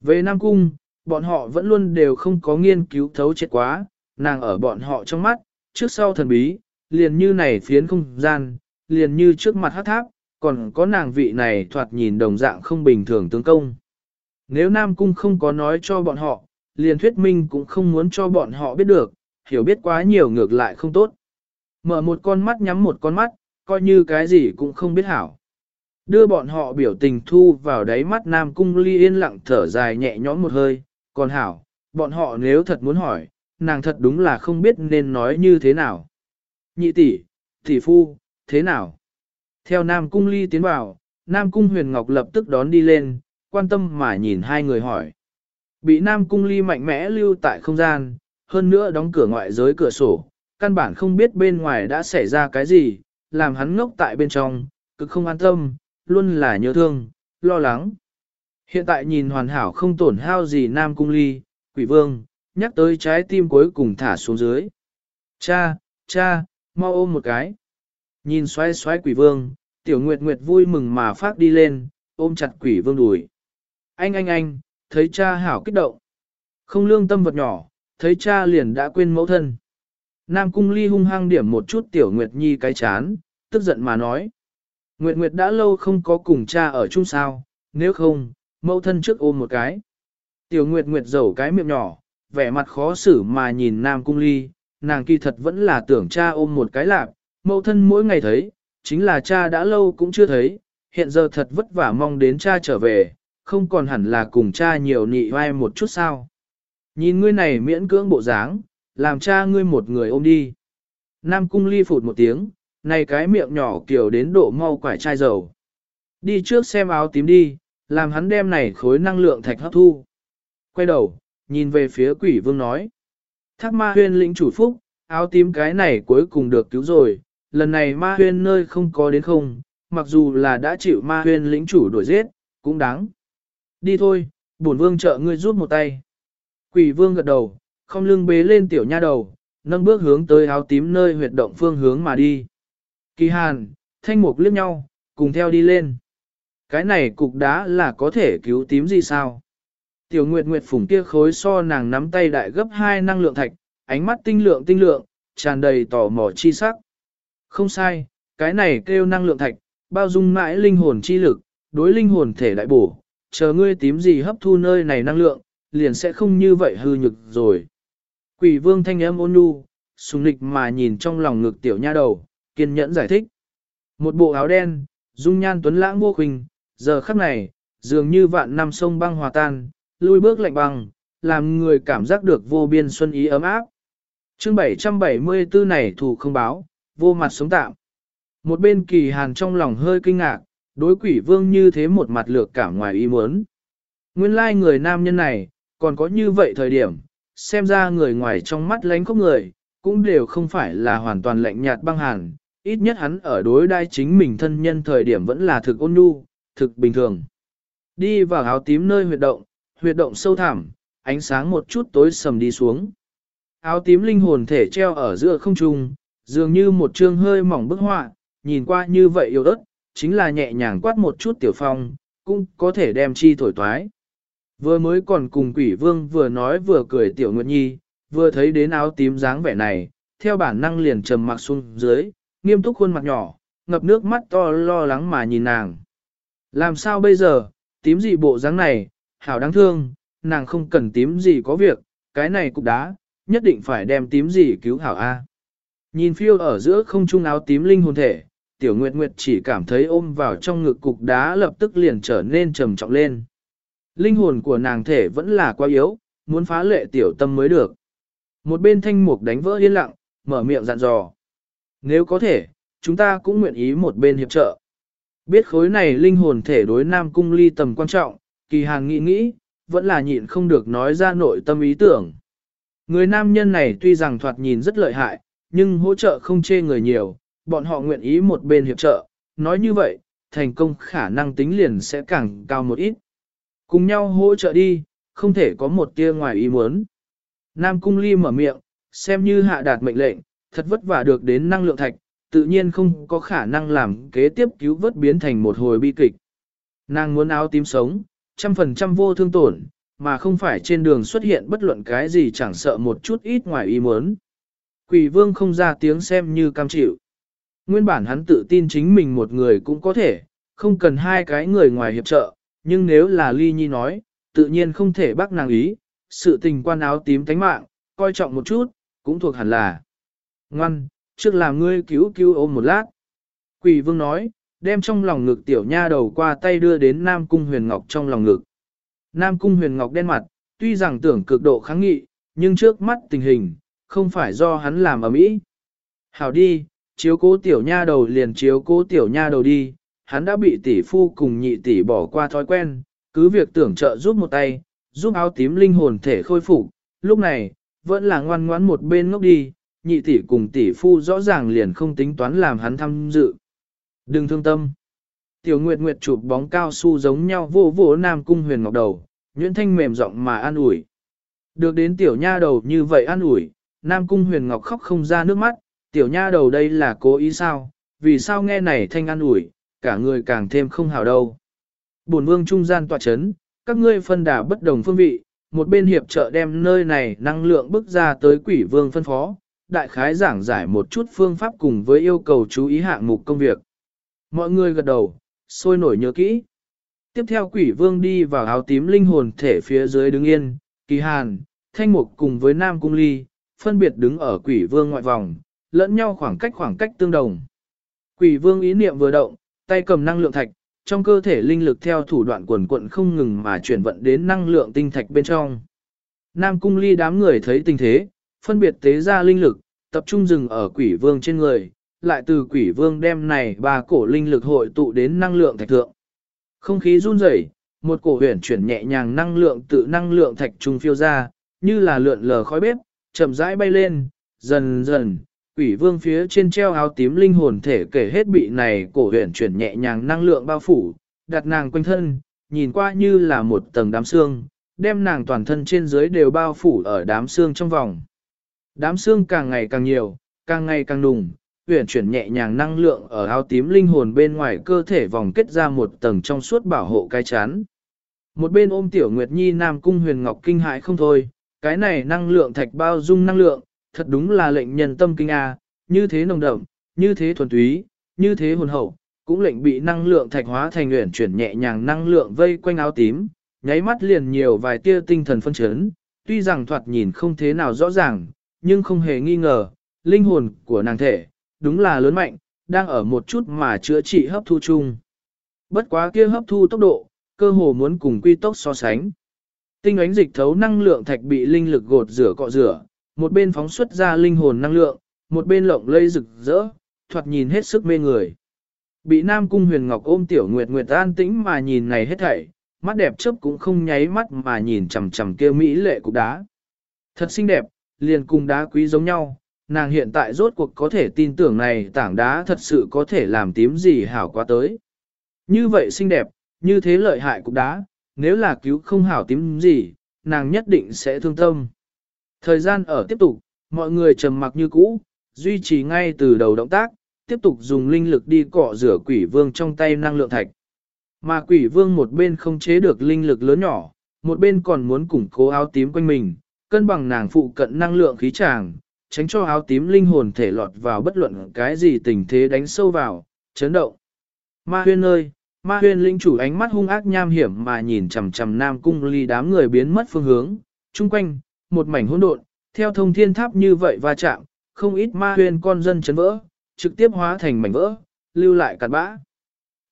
A: Về Nam Cung, bọn họ vẫn luôn đều không có nghiên cứu thấu chết quá, nàng ở bọn họ trong mắt, trước sau thần bí, liền như này phiến không gian, liền như trước mặt hát tháp, còn có nàng vị này thoạt nhìn đồng dạng không bình thường tướng công. Nếu Nam Cung không có nói cho bọn họ, liền thuyết minh cũng không muốn cho bọn họ biết được, hiểu biết quá nhiều ngược lại không tốt. Mở một con mắt nhắm một con mắt, coi như cái gì cũng không biết hảo. Đưa bọn họ biểu tình thu vào đáy mắt Nam Cung ly yên lặng thở dài nhẹ nhõm một hơi, còn hảo, bọn họ nếu thật muốn hỏi, nàng thật đúng là không biết nên nói như thế nào. Nhị tỷ, tỷ phu, thế nào? Theo Nam Cung ly tiến vào, Nam Cung huyền ngọc lập tức đón đi lên, quan tâm mà nhìn hai người hỏi. Bị Nam Cung ly mạnh mẽ lưu tại không gian, hơn nữa đóng cửa ngoại giới cửa sổ, căn bản không biết bên ngoài đã xảy ra cái gì, làm hắn ngốc tại bên trong, cực không an tâm, luôn là nhớ thương, lo lắng. Hiện tại nhìn hoàn hảo không tổn hao gì Nam Cung Ly, quỷ vương, nhắc tới trái tim cuối cùng thả xuống dưới. Cha, cha, mau ôm một cái. Nhìn xoay xoay quỷ vương, tiểu nguyệt nguyệt vui mừng mà phát đi lên, ôm chặt quỷ vương đùi. Anh anh anh, thấy cha hảo kích động. Không lương tâm vật nhỏ, thấy cha liền đã quên mẫu thân. Nam cung ly hung hăng điểm một chút tiểu nguyệt nhi cái chán, tức giận mà nói. Nguyệt Nguyệt đã lâu không có cùng cha ở chung sao, nếu không, mẫu thân trước ôm một cái. Tiểu Nguyệt Nguyệt giấu cái miệng nhỏ, vẻ mặt khó xử mà nhìn Nam Cung Ly, nàng kỳ thật vẫn là tưởng cha ôm một cái lạc, mẫu thân mỗi ngày thấy, chính là cha đã lâu cũng chưa thấy, hiện giờ thật vất vả mong đến cha trở về, không còn hẳn là cùng cha nhiều nị vai một chút sao. Nhìn ngươi này miễn cưỡng bộ dáng, làm cha ngươi một người ôm đi. Nam Cung Ly phụt một tiếng, này cái miệng nhỏ kiểu đến độ mau quải chai dầu. Đi trước xem áo tím đi, làm hắn đem này khối năng lượng thạch hấp thu. Quay đầu, nhìn về phía quỷ vương nói. Thác ma huyên lĩnh chủ phúc, áo tím cái này cuối cùng được cứu rồi, lần này ma huyên nơi không có đến không, mặc dù là đã chịu ma huyên lĩnh chủ đuổi giết, cũng đáng. Đi thôi, bổn vương trợ ngươi rút một tay. Quỷ vương gật đầu, không lưng bế lên tiểu nha đầu, nâng bước hướng tới áo tím nơi huyệt động phương hướng mà đi. Kỳ hàn, thanh mục liếc nhau, cùng theo đi lên. Cái này cục đá là có thể cứu tím gì sao? Tiểu Nguyệt Nguyệt phủng kia khối so nàng nắm tay đại gấp hai năng lượng thạch, ánh mắt tinh lượng tinh lượng, tràn đầy tò mò chi sắc. Không sai, cái này kêu năng lượng thạch, bao dung mãi linh hồn chi lực, đối linh hồn thể đại bổ, chờ ngươi tím gì hấp thu nơi này năng lượng, liền sẽ không như vậy hư nhực rồi. Quỷ vương thanh âm ôn nhu, sùng lịch mà nhìn trong lòng ngực tiểu nha đầu, kiên nhẫn giải thích. Một bộ áo đen, dung nhan tuấn lãng vô khuynh, giờ khắc này, dường như vạn năm sông băng hòa tan, lui bước lạnh băng, làm người cảm giác được vô biên xuân ý ấm áp. chương 774 này thủ không báo, vô mặt sống tạm. Một bên kỳ hàn trong lòng hơi kinh ngạc, đối quỷ vương như thế một mặt lược cảm ngoài ý muốn. Nguyên lai like người nam nhân này, còn có như vậy thời điểm, xem ra người ngoài trong mắt lánh khóc người, cũng đều không phải là hoàn toàn lạnh nhạt băng hàn, ít nhất hắn ở đối đai chính mình thân nhân thời điểm vẫn là thực ôn nhu, thực bình thường. Đi vào áo tím nơi huyệt động, huyệt động sâu thẳm, ánh sáng một chút tối sầm đi xuống. Áo tím linh hồn thể treo ở giữa không trung, dường như một chương hơi mỏng bức họa, nhìn qua như vậy yếu ớt, chính là nhẹ nhàng quát một chút tiểu phong, cũng có thể đem chi thổi toái. Vừa mới còn cùng quỷ vương vừa nói vừa cười tiểu nguyệt nhi, vừa thấy đến áo tím dáng vẻ này, theo bản năng liền trầm mặc xuống dưới, nghiêm túc khuôn mặt nhỏ, ngập nước mắt to lo lắng mà nhìn nàng. Làm sao bây giờ, tím gì bộ dáng này, hảo đáng thương, nàng không cần tím gì có việc, cái này cục đá, nhất định phải đem tím gì cứu hảo A. Nhìn phiêu ở giữa không trung áo tím linh hồn thể, tiểu nguyệt nguyệt chỉ cảm thấy ôm vào trong ngực cục đá lập tức liền trở nên trầm trọng lên. Linh hồn của nàng thể vẫn là quá yếu, muốn phá lệ tiểu tâm mới được. Một bên thanh mục đánh vỡ yên lặng, mở miệng dặn dò. Nếu có thể, chúng ta cũng nguyện ý một bên hiệp trợ. Biết khối này linh hồn thể đối Nam Cung ly tầm quan trọng, kỳ hàng nghĩ nghĩ, vẫn là nhịn không được nói ra nội tâm ý tưởng. Người nam nhân này tuy rằng thoạt nhìn rất lợi hại, nhưng hỗ trợ không chê người nhiều, bọn họ nguyện ý một bên hiệp trợ, nói như vậy, thành công khả năng tính liền sẽ càng cao một ít. Cùng nhau hỗ trợ đi, không thể có một tia ngoài ý muốn. Nam Cung Ly mở miệng, xem như hạ đạt mệnh lệnh, thật vất vả được đến năng lượng thạch, tự nhiên không có khả năng làm kế tiếp cứu vớt biến thành một hồi bi kịch. Nàng muốn áo tím sống, trăm phần trăm vô thương tổn, mà không phải trên đường xuất hiện bất luận cái gì chẳng sợ một chút ít ngoài ý muốn. Quỷ vương không ra tiếng xem như cam chịu. Nguyên bản hắn tự tin chính mình một người cũng có thể, không cần hai cái người ngoài hiệp trợ, nhưng nếu là ly nhi nói, tự nhiên không thể bác nàng ý, sự tình quan áo tím tánh mạng, coi trọng một chút, cũng thuộc hẳn là. Ngoan, trước làm ngươi cứu cứu ôm một lát. Quỷ vương nói, đem trong lòng ngực tiểu nha đầu qua tay đưa đến Nam Cung Huyền Ngọc trong lòng ngực. Nam Cung Huyền Ngọc đen mặt, tuy rằng tưởng cực độ kháng nghị, nhưng trước mắt tình hình, không phải do hắn làm ở mỹ. Hảo đi, chiếu cố tiểu nha đầu liền chiếu cố tiểu nha đầu đi, hắn đã bị tỷ phu cùng nhị tỷ bỏ qua thói quen, cứ việc tưởng trợ giúp một tay, giúp áo tím linh hồn thể khôi phục, lúc này, vẫn là ngoan ngoãn một bên ngốc đi, nhị tỷ cùng tỷ phu rõ ràng liền không tính toán làm hắn tham dự. Đừng thương tâm. Tiểu Nguyệt Nguyệt chụp bóng cao su giống nhau vô vô Nam Cung Huyền Ngọc đầu, nhuyễn thanh mềm giọng mà an ủi. Được đến tiểu nha đầu như vậy an ủi, Nam Cung Huyền Ngọc khóc không ra nước mắt, tiểu nha đầu đây là cố ý sao, vì sao nghe này thanh an ủi, cả người càng thêm không hào đâu. Bổn vương trung gian tọa chấn, các ngươi phân đà bất đồng phương vị, một bên hiệp trợ đem nơi này năng lượng bức ra tới quỷ vương phân phó, đại khái giảng giải một chút phương pháp cùng với yêu cầu chú ý hạng mục công việc. Mọi người gật đầu, sôi nổi nhớ kỹ. Tiếp theo quỷ vương đi vào áo tím linh hồn thể phía dưới đứng yên, kỳ hàn, thanh mục cùng với nam cung ly, phân biệt đứng ở quỷ vương ngoại vòng, lẫn nhau khoảng cách khoảng cách tương đồng. Quỷ vương ý niệm vừa động, tay cầm năng lượng thạch, trong cơ thể linh lực theo thủ đoạn quần quận không ngừng mà chuyển vận đến năng lượng tinh thạch bên trong. Nam cung ly đám người thấy tình thế, phân biệt tế ra linh lực, tập trung dừng ở quỷ vương trên người, lại từ quỷ vương đem này ba cổ linh lực hội tụ đến năng lượng thạch thượng. Không khí run rẩy, một cổ huyền chuyển nhẹ nhàng năng lượng tự năng lượng thạch trung phiêu ra, như là lượn lờ khói bếp, chậm rãi bay lên, dần dần, quỷ vương phía trên treo áo tím linh hồn thể kể hết bị này cổ huyền chuyển nhẹ nhàng năng lượng bao phủ, đặt nàng quanh thân, nhìn qua như là một tầng đám xương, đem nàng toàn thân trên dưới đều bao phủ ở đám xương trong vòng. Đám xương càng ngày càng nhiều, càng ngày càng đùng, huyền chuyển nhẹ nhàng năng lượng ở áo tím linh hồn bên ngoài cơ thể vòng kết ra một tầng trong suốt bảo hộ cái chán. Một bên ôm tiểu Nguyệt Nhi Nam Cung huyền ngọc kinh hãi không thôi, cái này năng lượng thạch bao dung năng lượng, thật đúng là lệnh nhân tâm kinh a, như thế nồng đậm, như thế thuần túy, như thế hồn hậu, cũng lệnh bị năng lượng thạch hóa thành luyện chuyển nhẹ nhàng năng lượng vây quanh áo tím, nháy mắt liền nhiều vài tia tinh thần phân chấn, tuy rằng thoạt nhìn không thế nào rõ ràng, nhưng không hề nghi ngờ, linh hồn của nàng thể, đúng là lớn mạnh, đang ở một chút mà chữa trị hấp thu chung. Bất quá kia hấp thu tốc độ, cơ hồ muốn cùng quy tốc so sánh. Tinh ánh dịch thấu năng lượng thạch bị linh lực gột rửa cọ rửa, một bên phóng xuất ra linh hồn năng lượng, một bên lộng lây rực rỡ, thoạt nhìn hết sức mê người. Bị Nam Cung Huyền Ngọc ôm Tiểu Nguyệt Nguyệt an tĩnh mà nhìn này hết thảy, mắt đẹp chớp cũng không nháy mắt mà nhìn chằm chằm kia mỹ lệ cục đá. Thật xinh đẹp, liền cùng đá quý giống nhau, nàng hiện tại rốt cuộc có thể tin tưởng này tảng đá thật sự có thể làm tím gì hảo quá tới. Như vậy xinh đẹp, như thế lợi hại cục đá, nếu là cứu không hảo tím gì, nàng nhất định sẽ thương tâm. Thời gian ở tiếp tục, mọi người trầm mặc như cũ, duy trì ngay từ đầu động tác, tiếp tục dùng linh lực đi cọ rửa quỷ vương trong tay năng lượng thạch. Mà quỷ vương một bên không chế được linh lực lớn nhỏ, một bên còn muốn củng cố áo tím quanh mình, cân bằng nàng phụ cận năng lượng khí tràng, tránh cho áo tím linh hồn thể lọt vào bất luận cái gì tình thế đánh sâu vào, chấn động. Ma huyên ơi, ma huyên linh chủ ánh mắt hung ác nham hiểm mà nhìn chằm chằm nam cung ly đám người biến mất phương hướng, chung quanh, một mảnh hỗn độn, theo thông thiên tháp như vậy va chạm, không ít ma huyền con dân chấn vỡ, trực tiếp hóa thành mảnh vỡ, lưu lại cặn bã.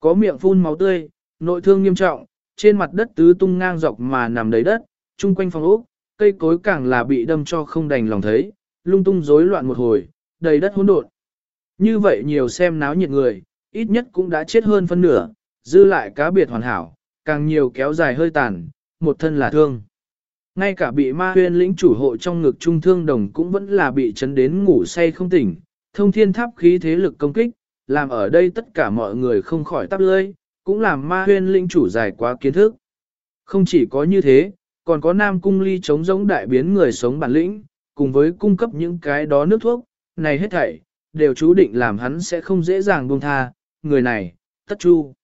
A: Có miệng phun máu tươi, nội thương nghiêm trọng, trên mặt đất tứ tung ngang dọc mà nằm đầy đất, chung quanh phòng ốc, cây cối càng là bị đâm cho không đành lòng thấy, lung tung rối loạn một hồi, đầy đất hỗn độn. Như vậy nhiều xem náo nhiệt người, ít nhất cũng đã chết hơn phân nửa, dư lại cá biệt hoàn hảo, càng nhiều kéo dài hơi tàn, một thân là thương. Ngay cả bị ma huyên lĩnh chủ hộ trong ngực trung thương đồng cũng vẫn là bị chấn đến ngủ say không tỉnh, thông thiên tháp khí thế lực công kích, làm ở đây tất cả mọi người không khỏi tắp lơi, cũng làm ma huyên lĩnh chủ dài quá kiến thức. Không chỉ có như thế, còn có nam cung ly chống giống đại biến người sống bản lĩnh, cùng với cung cấp những cái đó nước thuốc, này hết thảy, đều chú định làm hắn sẽ không dễ dàng buông tha, người này, tất chu.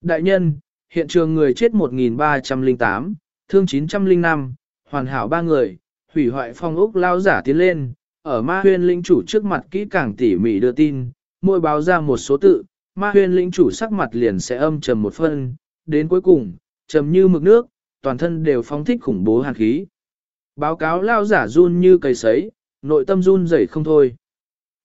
A: Đại nhân, hiện trường người chết 1308, thương 905, hoàn hảo ba người, hủy hoại phong ốc lao giả tiến lên, ở ma huyên linh chủ trước mặt kỹ càng tỉ mỉ đưa tin, môi báo ra một số tự, ma huyên linh chủ sắc mặt liền sẽ âm trầm một phân, đến cuối cùng, trầm như mực nước, toàn thân đều phóng thích khủng bố hàn khí. Báo cáo lao giả run như cây sấy, nội tâm run rẩy không thôi.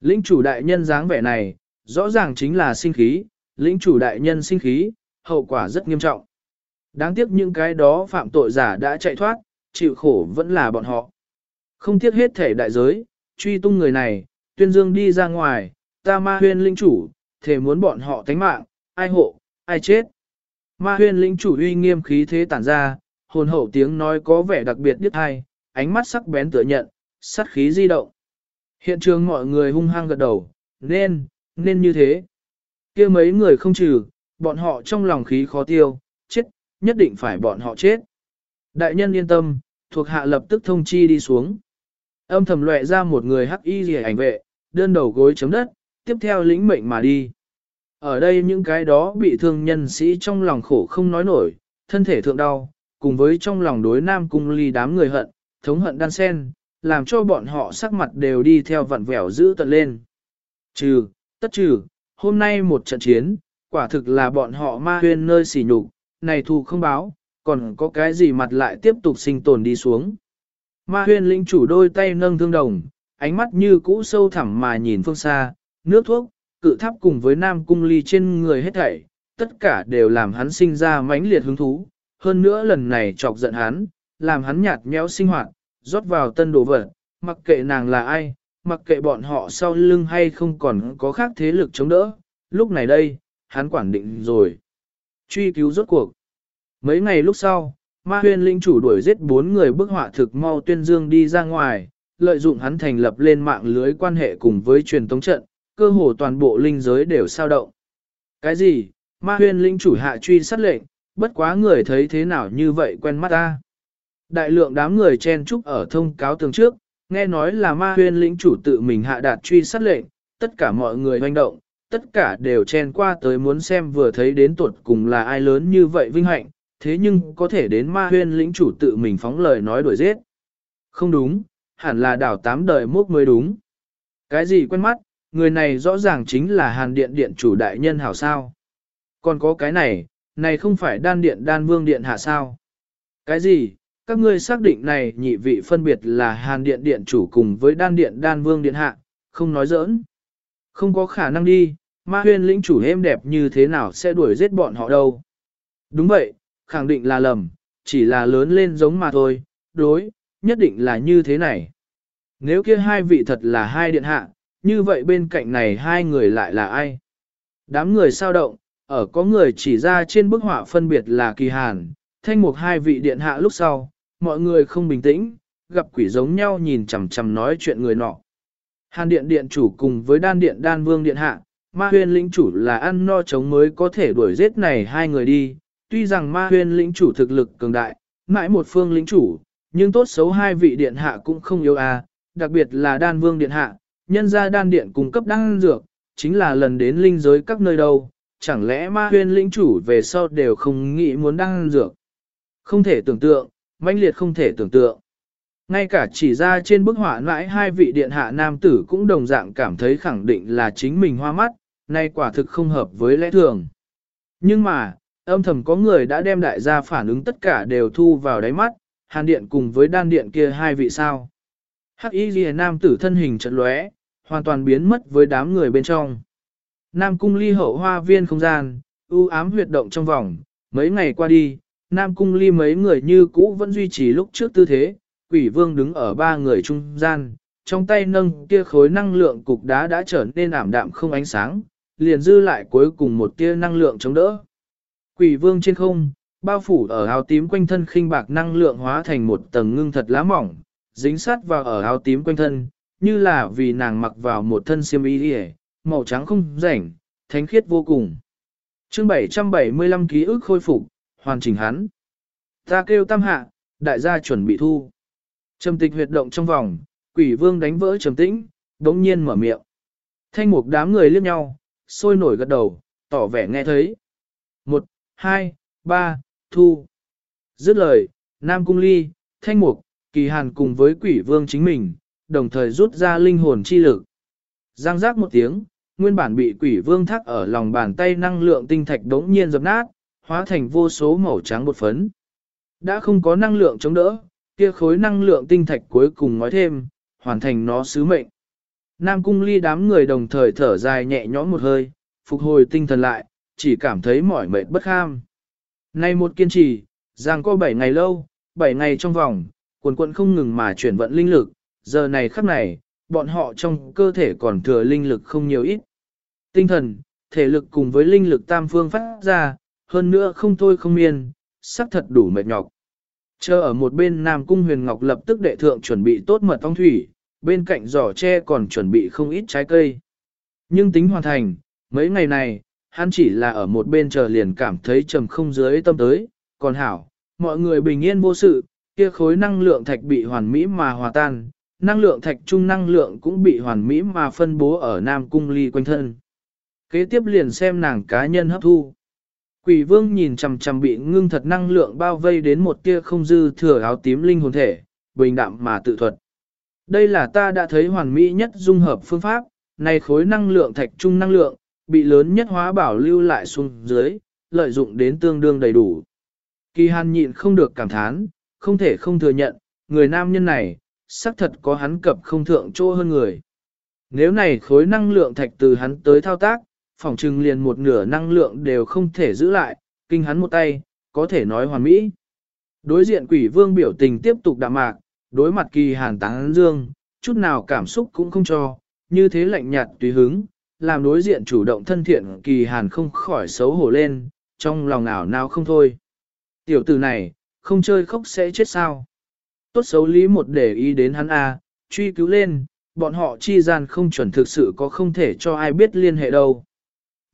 A: Lĩnh chủ đại nhân dáng vẻ này, rõ ràng chính là sinh khí, lĩnh chủ đại nhân sinh khí, hậu quả rất nghiêm trọng. Đáng tiếc những cái đó phạm tội giả đã chạy thoát, chịu khổ vẫn là bọn họ. Không tiếc hết thể đại giới, truy tung người này, tuyên dương đi ra ngoài, ta ma huyên linh chủ, thể muốn bọn họ tánh mạng, ai hộ, ai chết. Ma huyên linh chủ uy nghiêm khí thế tản ra, hồn hậu tiếng nói có vẻ đặc biệt điếc hay, ánh mắt sắc bén tựa nhận, sát khí di động. Hiện trường mọi người hung hăng gật đầu, nên, nên như thế. kia mấy người không trừ, bọn họ trong lòng khí khó tiêu, chết, nhất định phải bọn họ chết. Đại nhân yên tâm, thuộc hạ lập tức thông chi đi xuống. Âm thầm lệ ra một người hắc y rìa ảnh vệ, đơn đầu gối chấm đất, tiếp theo lĩnh mệnh mà đi. Ở đây những cái đó bị thương nhân sĩ trong lòng khổ không nói nổi, thân thể thượng đau, cùng với trong lòng đối nam cung ly đám người hận, thống hận đan sen, làm cho bọn họ sắc mặt đều đi theo vặn vẹo giữ tận lên. Trừ, tất trừ, hôm nay một trận chiến, quả thực là bọn họ ma huyên nơi xỉ nhục, này thù không báo, còn có cái gì mặt lại tiếp tục sinh tồn đi xuống. Ma huyên linh chủ đôi tay nâng thương đồng, ánh mắt như cũ sâu thẳm mà nhìn phương xa, nước thuốc, cự tháp cùng với nam cung ly trên người hết thảy, tất cả đều làm hắn sinh ra mãnh liệt hứng thú. Hơn nữa lần này chọc giận hắn, làm hắn nhạt nhẽo sinh hoạt, rót vào tân đồ vật, mặc kệ nàng là ai, mặc kệ bọn họ sau lưng hay không còn có khác thế lực chống đỡ, lúc này đây, hắn quản định rồi. Truy cứu rốt cuộc. Mấy ngày lúc sau, ma huyên linh chủ đuổi giết bốn người bức họa thực mau tuyên dương đi ra ngoài, lợi dụng hắn thành lập lên mạng lưới quan hệ cùng với truyền tống trận, cơ hồ toàn bộ linh giới đều sao động. Cái gì? Ma huyên linh chủ hạ truy sát lệnh, bất quá người thấy thế nào như vậy quen mắt ta. Đại lượng đám người chen trúc ở thông cáo tường trước, nghe nói là ma huyên lĩnh chủ tự mình hạ đạt truy sát lệnh, tất cả mọi người hoành động, tất cả đều chen qua tới muốn xem vừa thấy đến tuột cùng là ai lớn như vậy vinh hạnh, thế nhưng có thể đến ma huyên lĩnh chủ tự mình phóng lời nói đuổi giết. Không đúng, hẳn là đảo tám đời mốc mới đúng. Cái gì quen mắt, người này rõ ràng chính là hàn điện điện chủ đại nhân hảo sao. Còn có cái này, này không phải đan điện đan vương điện hạ sao. Cái gì, các ngươi xác định này nhị vị phân biệt là hàn điện điện chủ cùng với đan điện đan vương điện hạ, không nói giỡn. Không có khả năng đi, ma huyên lĩnh chủ êm đẹp như thế nào sẽ đuổi giết bọn họ đâu. Đúng vậy, khẳng định là lầm, chỉ là lớn lên giống mà thôi, đối, nhất định là như thế này. Nếu kia hai vị thật là hai điện hạ, như vậy bên cạnh này hai người lại là ai? Đám người sao động, ở có người chỉ ra trên bức họa phân biệt là kỳ hàn, thanh mục hai vị điện hạ lúc sau, mọi người không bình tĩnh, gặp quỷ giống nhau nhìn chằm chằm nói chuyện người nọ. Hàn điện điện chủ cùng với đan điện đan vương điện hạ, ma huyên lĩnh chủ là ăn no chống mới có thể đuổi giết này hai người đi, tuy rằng ma huyên lĩnh chủ thực lực cường đại, mãi một phương lĩnh chủ, nhưng tốt xấu hai vị điện hạ cũng không yếu à, đặc biệt là đan vương điện hạ, nhân ra đan điện cung cấp đan dược, chính là lần đến linh giới các nơi đâu, chẳng lẽ ma huyên lĩnh chủ về sau đều không nghĩ muốn đan dược. Không thể tưởng tượng, mãnh liệt không thể tưởng tượng. Ngay cả chỉ ra trên bức họa mãi hai vị điện hạ nam tử cũng đồng dạng cảm thấy khẳng định là chính mình hoa mắt, nay quả thực không hợp với lẽ thường. Nhưng mà, âm thầm có người đã đem đại gia phản ứng tất cả đều thu vào đáy mắt, hàn điện cùng với đan điện kia hai vị sao. Hắc y ghi nam tử thân hình trận lóe, hoàn toàn biến mất với đám người bên trong. Nam cung ly hậu hoa viên không gian, u ám huyệt động trong vòng, mấy ngày qua đi, Nam cung ly mấy người như cũ vẫn duy trì lúc trước tư thế, quỷ vương đứng ở ba người trung gian, trong tay nâng kia khối năng lượng cục đá đã trở nên ảm đạm không ánh sáng, liền dư lại cuối cùng một tia năng lượng chống đỡ. Quỷ vương trên không, bao phủ ở áo tím quanh thân khinh bạc năng lượng hóa thành một tầng ngưng thật lá mỏng, dính sát vào ở áo tím quanh thân, như là vì nàng mặc vào một thân xiêm y hề, màu trắng không rảnh, thánh khiết vô cùng. chương 775 ký ức khôi phục, hoàn chỉnh hắn. Ta kêu tam hạ, đại gia chuẩn bị thu. Trầm tịch huyệt động trong vòng, quỷ vương đánh vỡ trầm tĩnh, đống nhiên mở miệng. Thanh mục đám người liếc nhau, sôi nổi gật đầu, tỏ vẻ nghe thấy. Hai, ba, thu. Dứt lời, Nam Cung Ly, Thanh Mục, Kỳ Hàn cùng với quỷ vương chính mình, đồng thời rút ra linh hồn chi lực. Giang giác một tiếng, nguyên bản bị quỷ vương thắt ở lòng bàn tay năng lượng tinh thạch đống nhiên dập nát, hóa thành vô số màu trắng bột phấn. Đã không có năng lượng chống đỡ, kia khối năng lượng tinh thạch cuối cùng nói thêm, hoàn thành nó sứ mệnh. Nam cung ly đám người đồng thời thở dài nhẹ nhõm một hơi, phục hồi tinh thần lại, chỉ cảm thấy mỏi mệt bất kham. Nay một kiên trì, giang có 7 ngày lâu, 7 ngày trong vòng, quần quận không ngừng mà chuyển vận linh lực, giờ này khắc này, bọn họ trong cơ thể còn thừa linh lực không nhiều ít. Tinh thần, thể lực cùng với linh lực tam phương phát ra, hơn nữa không thôi không miên, sắc thật đủ mệt nhọc. Chờ ở một bên Nam Cung Huyền Ngọc lập tức đệ thượng chuẩn bị tốt mật phong thủy, bên cạnh giỏ tre còn chuẩn bị không ít trái cây. Nhưng tính hoàn thành, mấy ngày này, hắn chỉ là ở một bên chờ liền cảm thấy trầm không dưới tâm tới, còn hảo, mọi người bình yên vô sự, kia khối năng lượng thạch bị hoàn mỹ mà hòa tan, năng lượng thạch trung năng lượng cũng bị hoàn mỹ mà phân bố ở Nam Cung Ly quanh thân. Kế tiếp liền xem nàng cá nhân hấp thu. Quỷ vương nhìn chằm chằm bị ngưng thật năng lượng bao vây đến một tia không dư thừa áo tím linh hồn thể, bình đạm mà tự thuật. Đây là ta đã thấy hoàn mỹ nhất dung hợp phương pháp, này khối năng lượng thạch trung năng lượng, bị lớn nhất hóa bảo lưu lại xuống dưới, lợi dụng đến tương đương đầy đủ. Kỳ hàn nhịn không được cảm thán, không thể không thừa nhận, người nam nhân này, xác thật có hắn cập không thượng chỗ hơn người. Nếu này khối năng lượng thạch từ hắn tới thao tác, phòng trừng liền một nửa năng lượng đều không thể giữ lại, kinh hắn một tay, có thể nói hoàn mỹ. Đối diện quỷ vương biểu tình tiếp tục đạm mạc, đối mặt kỳ hàn táng dương, chút nào cảm xúc cũng không cho, như thế lạnh nhạt tùy hứng, làm đối diện chủ động thân thiện kỳ hàn không khỏi xấu hổ lên, trong lòng ảo nào không thôi. Tiểu tử này, không chơi khóc sẽ chết sao. Tốt xấu lý một để ý đến hắn A, truy cứu lên, bọn họ chi gian không chuẩn thực sự có không thể cho ai biết liên hệ đâu.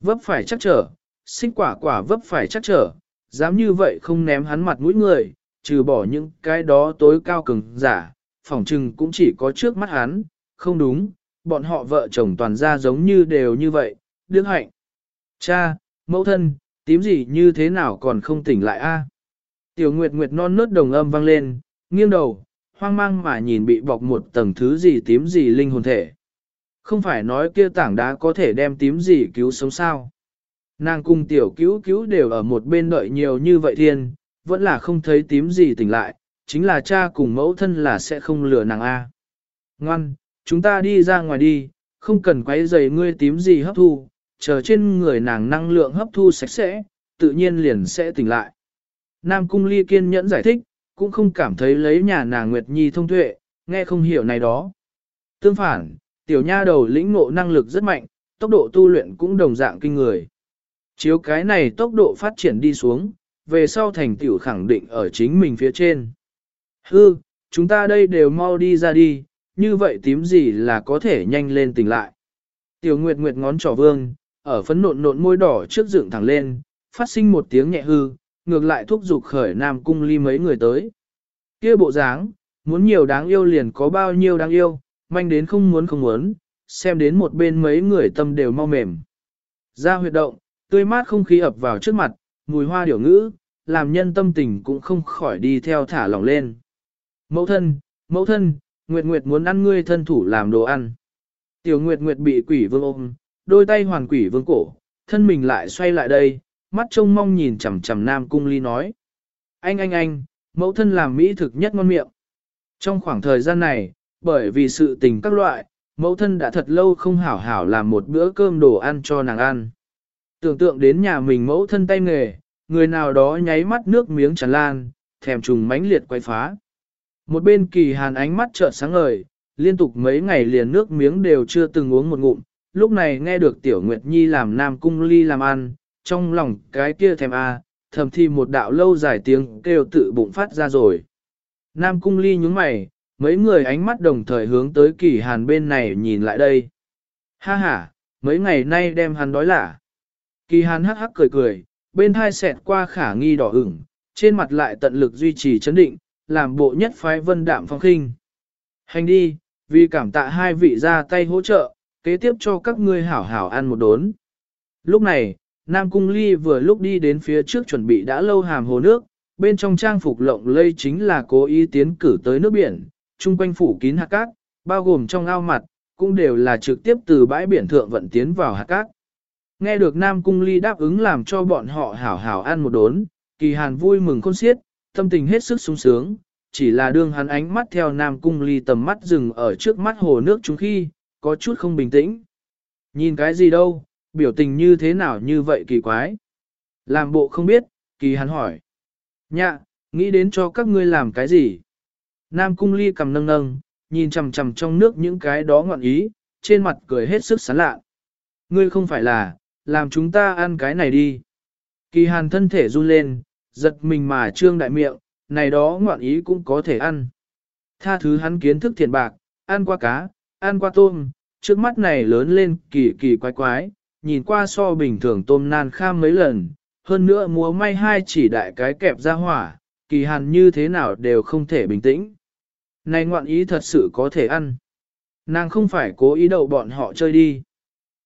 A: Vấp phải chắc trở, sinh quả quả vấp phải chắc trở, dám như vậy không ném hắn mặt mũi người, trừ bỏ những cái đó tối cao cường giả, phỏng trừng cũng chỉ có trước mắt hắn, không đúng, bọn họ vợ chồng toàn ra giống như đều như vậy, đương hạnh. Cha, mẫu thân, tím gì như thế nào còn không tỉnh lại a? Tiểu Nguyệt Nguyệt non nớt đồng âm vang lên, nghiêng đầu, hoang mang mà nhìn bị bọc một tầng thứ gì tím gì linh hồn thể. Không phải nói kia tảng đá có thể đem tím gì cứu sống sao. Nàng cùng tiểu cứu cứu đều ở một bên đợi nhiều như vậy thiên, vẫn là không thấy tím gì tỉnh lại, chính là cha cùng mẫu thân là sẽ không lừa nàng A. Ngoan, chúng ta đi ra ngoài đi, không cần quấy giày ngươi tím gì hấp thu, chờ trên người nàng năng lượng hấp thu sạch sẽ, tự nhiên liền sẽ tỉnh lại. Nam Cung Ly kiên nhẫn giải thích, cũng không cảm thấy lấy nhà nàng Nguyệt Nhi thông tuệ, nghe không hiểu này đó. Tương phản, tiểu nha đầu lĩnh ngộ năng lực rất mạnh, tốc độ tu luyện cũng đồng dạng kinh người. Chiếu cái này tốc độ phát triển đi xuống, về sau thành tiểu khẳng định ở chính mình phía trên. Hư, chúng ta đây đều mau đi ra đi, như vậy tím gì là có thể nhanh lên tỉnh lại. Tiểu Nguyệt Nguyệt ngón trỏ vương, ở phấn nộn nộn môi đỏ trước dựng thẳng lên, phát sinh một tiếng nhẹ hư, ngược lại thúc giục khởi Nam Cung Ly mấy người tới. kia bộ dáng, muốn nhiều đáng yêu liền có bao nhiêu đáng yêu, manh đến không muốn không muốn, xem đến một bên mấy người tâm đều mau mềm. Ra huyệt động, tươi mát không khí ập vào trước mặt, mùi hoa điểu ngữ, làm nhân tâm tình cũng không khỏi đi theo thả lỏng lên. Mẫu thân, mẫu thân, Nguyệt Nguyệt muốn ăn ngươi thân thủ làm đồ ăn. Tiểu Nguyệt Nguyệt bị quỷ vương ôm, đôi tay hoàn quỷ vương cổ, thân mình lại xoay lại đây, mắt trông mong nhìn chằm chằm Nam Cung Ly nói. Anh anh anh, mẫu thân làm mỹ thực nhất ngon miệng. Trong khoảng thời gian này, bởi vì sự tình các loại, mẫu thân đã thật lâu không hảo hảo làm một bữa cơm đồ ăn cho nàng ăn. Tưởng tượng đến nhà mình mẫu thân tay nghề, người nào đó nháy mắt nước miếng tràn lan, thèm trùng mãnh liệt quay phá. Một bên kỳ hàn ánh mắt trợn sáng ngời, liên tục mấy ngày liền nước miếng đều chưa từng uống một ngụm, lúc này nghe được Tiểu Nguyệt Nhi làm nam cung ly làm ăn, trong lòng cái kia thèm a, à, thầm thì một đạo lâu dài tiếng kêu tự bụng phát ra rồi. Nam cung ly nhúng mày, mấy người ánh mắt đồng thời hướng tới kỳ hàn bên này nhìn lại đây. Ha ha, mấy ngày nay đem hắn đói lả. Kỳ hàn hắc hắc cười cười, bên hai xẹt qua khả nghi đỏ ửng, trên mặt lại tận lực duy trì chấn định, làm bộ nhất phái vân đạm phong khinh. Hành đi, vì cảm tạ hai vị ra tay hỗ trợ, kế tiếp cho các ngươi hảo hảo ăn một đốn. Lúc này, Nam Cung Ly vừa lúc đi đến phía trước chuẩn bị đã lâu hàm hồ nước, bên trong trang phục lộng lây chính là cố ý tiến cử tới nước biển, chung quanh phủ kín hạt cát, bao gồm trong ao mặt, cũng đều là trực tiếp từ bãi biển thượng vận tiến vào hạt cát. Nghe được Nam Cung Ly đáp ứng làm cho bọn họ hảo hảo ăn một đốn, kỳ hàn vui mừng khôn xiết, tâm tình hết sức sung sướng, chỉ là đương hắn ánh mắt theo Nam Cung Ly tầm mắt dừng ở trước mắt hồ nước chúng khi, có chút không bình tĩnh. Nhìn cái gì đâu, biểu tình như thế nào như vậy kỳ quái. Làm bộ không biết, kỳ hắn hỏi. Nhạ, nghĩ đến cho các ngươi làm cái gì? Nam Cung Ly cầm nâng nâng, nhìn chầm chầm trong nước những cái đó ngọn ý, trên mặt cười hết sức sán lạ. Ngươi không phải là, làm chúng ta ăn cái này đi. Kỳ hàn thân thể run lên, giật mình mà trương đại miệng, này đó ngoạn ý cũng có thể ăn. Tha thứ hắn kiến thức thiện bạc, ăn qua cá, ăn qua tôm, trước mắt này lớn lên kỳ kỳ quái quái, nhìn qua so bình thường tôm nan kham mấy lần, hơn nữa múa may hai chỉ đại cái kẹp ra hỏa, kỳ hàn như thế nào đều không thể bình tĩnh. Này ngoạn ý thật sự có thể ăn. Nàng không phải cố ý đậu bọn họ chơi đi.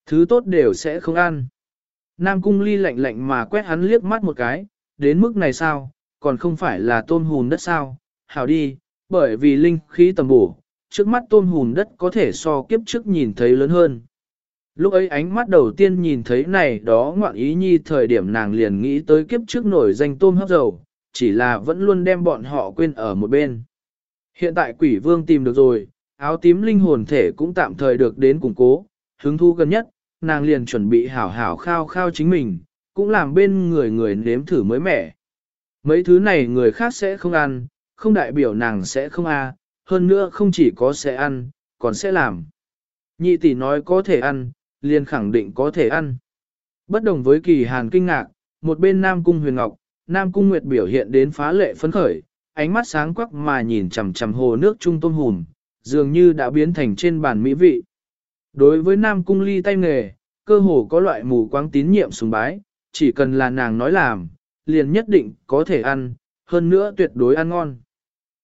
A: Thứ tốt đều sẽ không ăn. Nam cung ly lạnh lạnh mà quét hắn liếc mắt một cái, đến mức này sao, còn không phải là tôm hùn đất sao, hảo đi, bởi vì linh khí tầm bổ, trước mắt tôm hùn đất có thể so kiếp trước nhìn thấy lớn hơn. Lúc ấy ánh mắt đầu tiên nhìn thấy này đó ngoạn ý nhi thời điểm nàng liền nghĩ tới kiếp trước nổi danh tôm hấp dầu, chỉ là vẫn luôn đem bọn họ quên ở một bên. Hiện tại quỷ vương tìm được rồi, áo tím linh hồn thể cũng tạm thời được đến củng cố, hứng thu gần nhất, nàng liền chuẩn bị hảo hảo khao khao chính mình, cũng làm bên người người nếm thử mới mẻ. Mấy thứ này người khác sẽ không ăn, không đại biểu nàng sẽ không a, hơn nữa không chỉ có sẽ ăn, còn sẽ làm. Nhị tỷ nói có thể ăn, liền khẳng định có thể ăn. Bất đồng với kỳ hàn kinh ngạc, một bên Nam Cung Huyền Ngọc, Nam Cung Nguyệt biểu hiện đến phá lệ phấn khởi, ánh mắt sáng quắc mà nhìn chằm chằm hồ nước trung tôm hùm, dường như đã biến thành trên bàn mỹ vị. Đối với Nam Cung ly tay nghề, cơ hồ có loại mù quáng tín nhiệm sùng bái, chỉ cần là nàng nói làm, liền nhất định có thể ăn, hơn nữa tuyệt đối ăn ngon.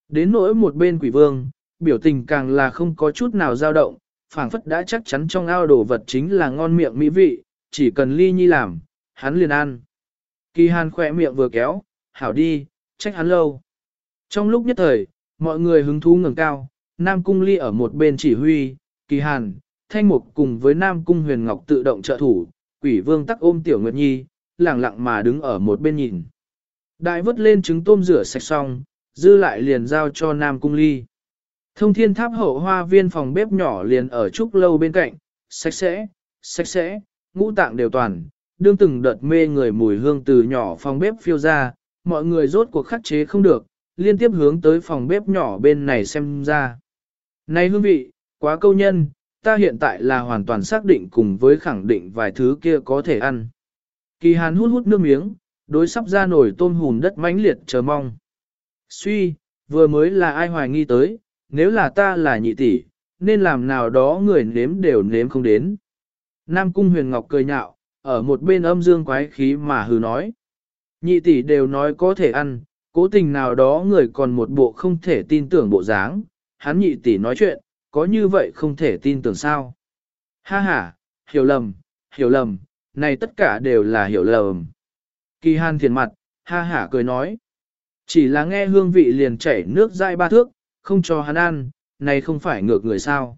A: Đến nỗi một bên quỷ vương, biểu tình càng là không có chút nào dao động, phảng phất đã chắc chắn trong ao đồ vật chính là ngon miệng mỹ vị, chỉ cần ly nhi làm, hắn liền ăn. Kỳ hàn khỏe miệng vừa kéo, hảo đi, trách hắn lâu. Trong lúc nhất thời, mọi người hứng thú ngẩng cao, Nam Cung Ly ở một bên chỉ huy, kỳ hàn, thanh mục cùng với Nam Cung Huyền Ngọc tự động trợ thủ, quỷ vương tắc ôm Tiểu Nguyệt Nhi, lặng lặng mà đứng ở một bên nhìn. Đại vớt lên trứng tôm rửa sạch xong, dư lại liền giao cho Nam Cung Ly. Thông thiên tháp hậu hoa viên phòng bếp nhỏ liền ở trúc lâu bên cạnh, sạch sẽ, sạch sẽ, ngũ tạng đều toàn, đương từng đợt mê người mùi hương từ nhỏ phòng bếp phiêu ra, mọi người rốt cuộc khắc chế không được, liên tiếp hướng tới phòng bếp nhỏ bên này xem ra. Này hương vị, quá câu nhân, ta hiện tại là hoàn toàn xác định cùng với khẳng định vài thứ kia có thể ăn. Kỳ hàn hút hút nước miếng, đối sắp ra nổi tôm hùn đất mãnh liệt chờ mong. Suy, vừa mới là ai hoài nghi tới, nếu là ta là nhị tỷ, nên làm nào đó người nếm đều nếm không đến. Nam Cung Huyền Ngọc cười nhạo, ở một bên âm dương quái khí mà hừ nói. Nhị tỷ đều nói có thể ăn, cố tình nào đó người còn một bộ không thể tin tưởng bộ dáng, hắn nhị tỷ nói chuyện, có như vậy không thể tin tưởng sao. Ha ha, hiểu lầm, hiểu lầm, này tất cả đều là hiểu lầm. Kỳ hàn thiền mặt, ha hả cười nói. Chỉ là nghe hương vị liền chảy nước dai ba thước, không cho hắn ăn, này không phải ngược người sao.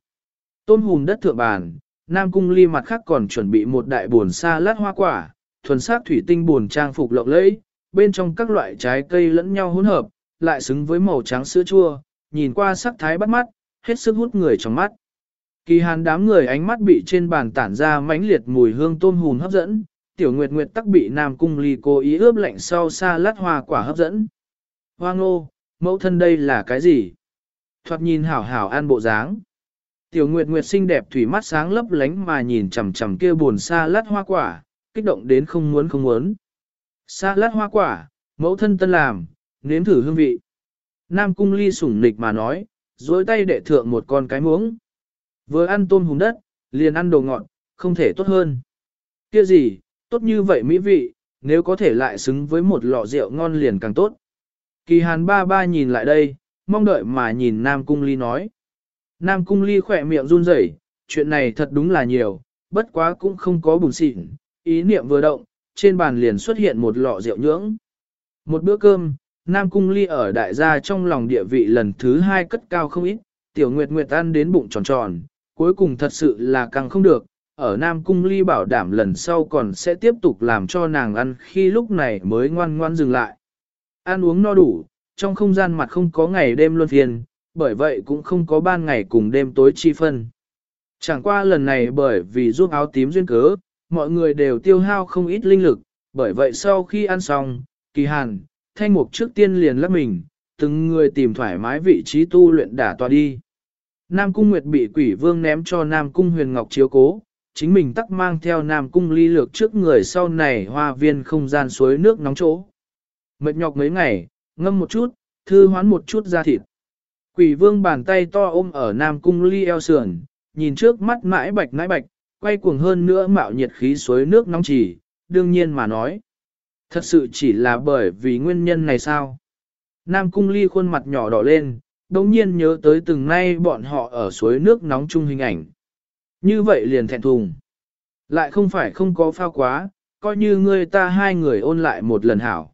A: Tôn hùm đất thượng bàn, Nam Cung ly mặt khác còn chuẩn bị một đại buồn sa lát hoa quả, thuần sắc thủy tinh buồn trang phục lộng lẫy, bên trong các loại trái cây lẫn nhau hỗn hợp, lại xứng với màu trắng sữa chua, nhìn qua sắc thái bắt mắt, hết sức hút người trong mắt. Kỳ hàn đám người ánh mắt bị trên bàn tản ra mãnh liệt mùi hương tôm hùn hấp dẫn, tiểu nguyệt nguyệt tắc bị Nam Cung ly cố ý ướp lạnh sau sa lát hoa quả hấp dẫn. Hoa ngô, mẫu thân đây là cái gì? Thoạt nhìn hảo hảo an bộ dáng. Tiểu Nguyệt Nguyệt xinh đẹp thủy mắt sáng lấp lánh mà nhìn chằm chằm kia buồn xa lát hoa quả, kích động đến không muốn không muốn. Xa lát hoa quả, mẫu thân tân làm, nếm thử hương vị. Nam cung ly sủng nịch mà nói, dối tay đệ thượng một con cái muống. Vừa ăn tôm hùm đất, liền ăn đồ ngọt, không thể tốt hơn. Kia gì, tốt như vậy mỹ vị, nếu có thể lại xứng với một lọ rượu ngon liền càng tốt. Kỳ hàn ba ba nhìn lại đây, mong đợi mà nhìn Nam cung ly nói. Nam cung ly khỏe miệng run rẩy, chuyện này thật đúng là nhiều, bất quá cũng không có bùn xịn, ý niệm vừa động, trên bàn liền xuất hiện một lọ rượu nhưỡng. Một bữa cơm, Nam cung ly ở đại gia trong lòng địa vị lần thứ hai cất cao không ít, tiểu nguyệt nguyệt ăn đến bụng tròn tròn, cuối cùng thật sự là càng không được, ở Nam cung ly bảo đảm lần sau còn sẽ tiếp tục làm cho nàng ăn khi lúc này mới ngoan ngoan dừng lại. Ăn uống no đủ, trong không gian mặt không có ngày đêm luân phiền, bởi vậy cũng không có ban ngày cùng đêm tối chi phân. Chẳng qua lần này bởi vì giúp áo tím duyên cớ, mọi người đều tiêu hao không ít linh lực, bởi vậy sau khi ăn xong, kỳ hàn, thanh mục trước tiên liền lắp mình, từng người tìm thoải mái vị trí tu luyện đả tòa đi. Nam Cung Nguyệt bị quỷ vương ném cho Nam Cung Huyền Ngọc chiếu cố, chính mình tắc mang theo Nam Cung ly lược trước người sau này hoa viên không gian suối nước nóng chỗ. Mệt nhọc mấy ngày, ngâm một chút, thư hoán một chút ra thịt. Quỷ vương bàn tay to ôm ở Nam Cung ly eo sườn, nhìn trước mắt mãi bạch nãi bạch, quay cuồng hơn nữa mạo nhiệt khí suối nước nóng chỉ, đương nhiên mà nói. Thật sự chỉ là bởi vì nguyên nhân này sao? Nam Cung ly khuôn mặt nhỏ đỏ lên, đồng nhiên nhớ tới từng nay bọn họ ở suối nước nóng chung hình ảnh. Như vậy liền thẹn thùng. Lại không phải không có phao quá, coi như ngươi ta hai người ôn lại một lần hảo.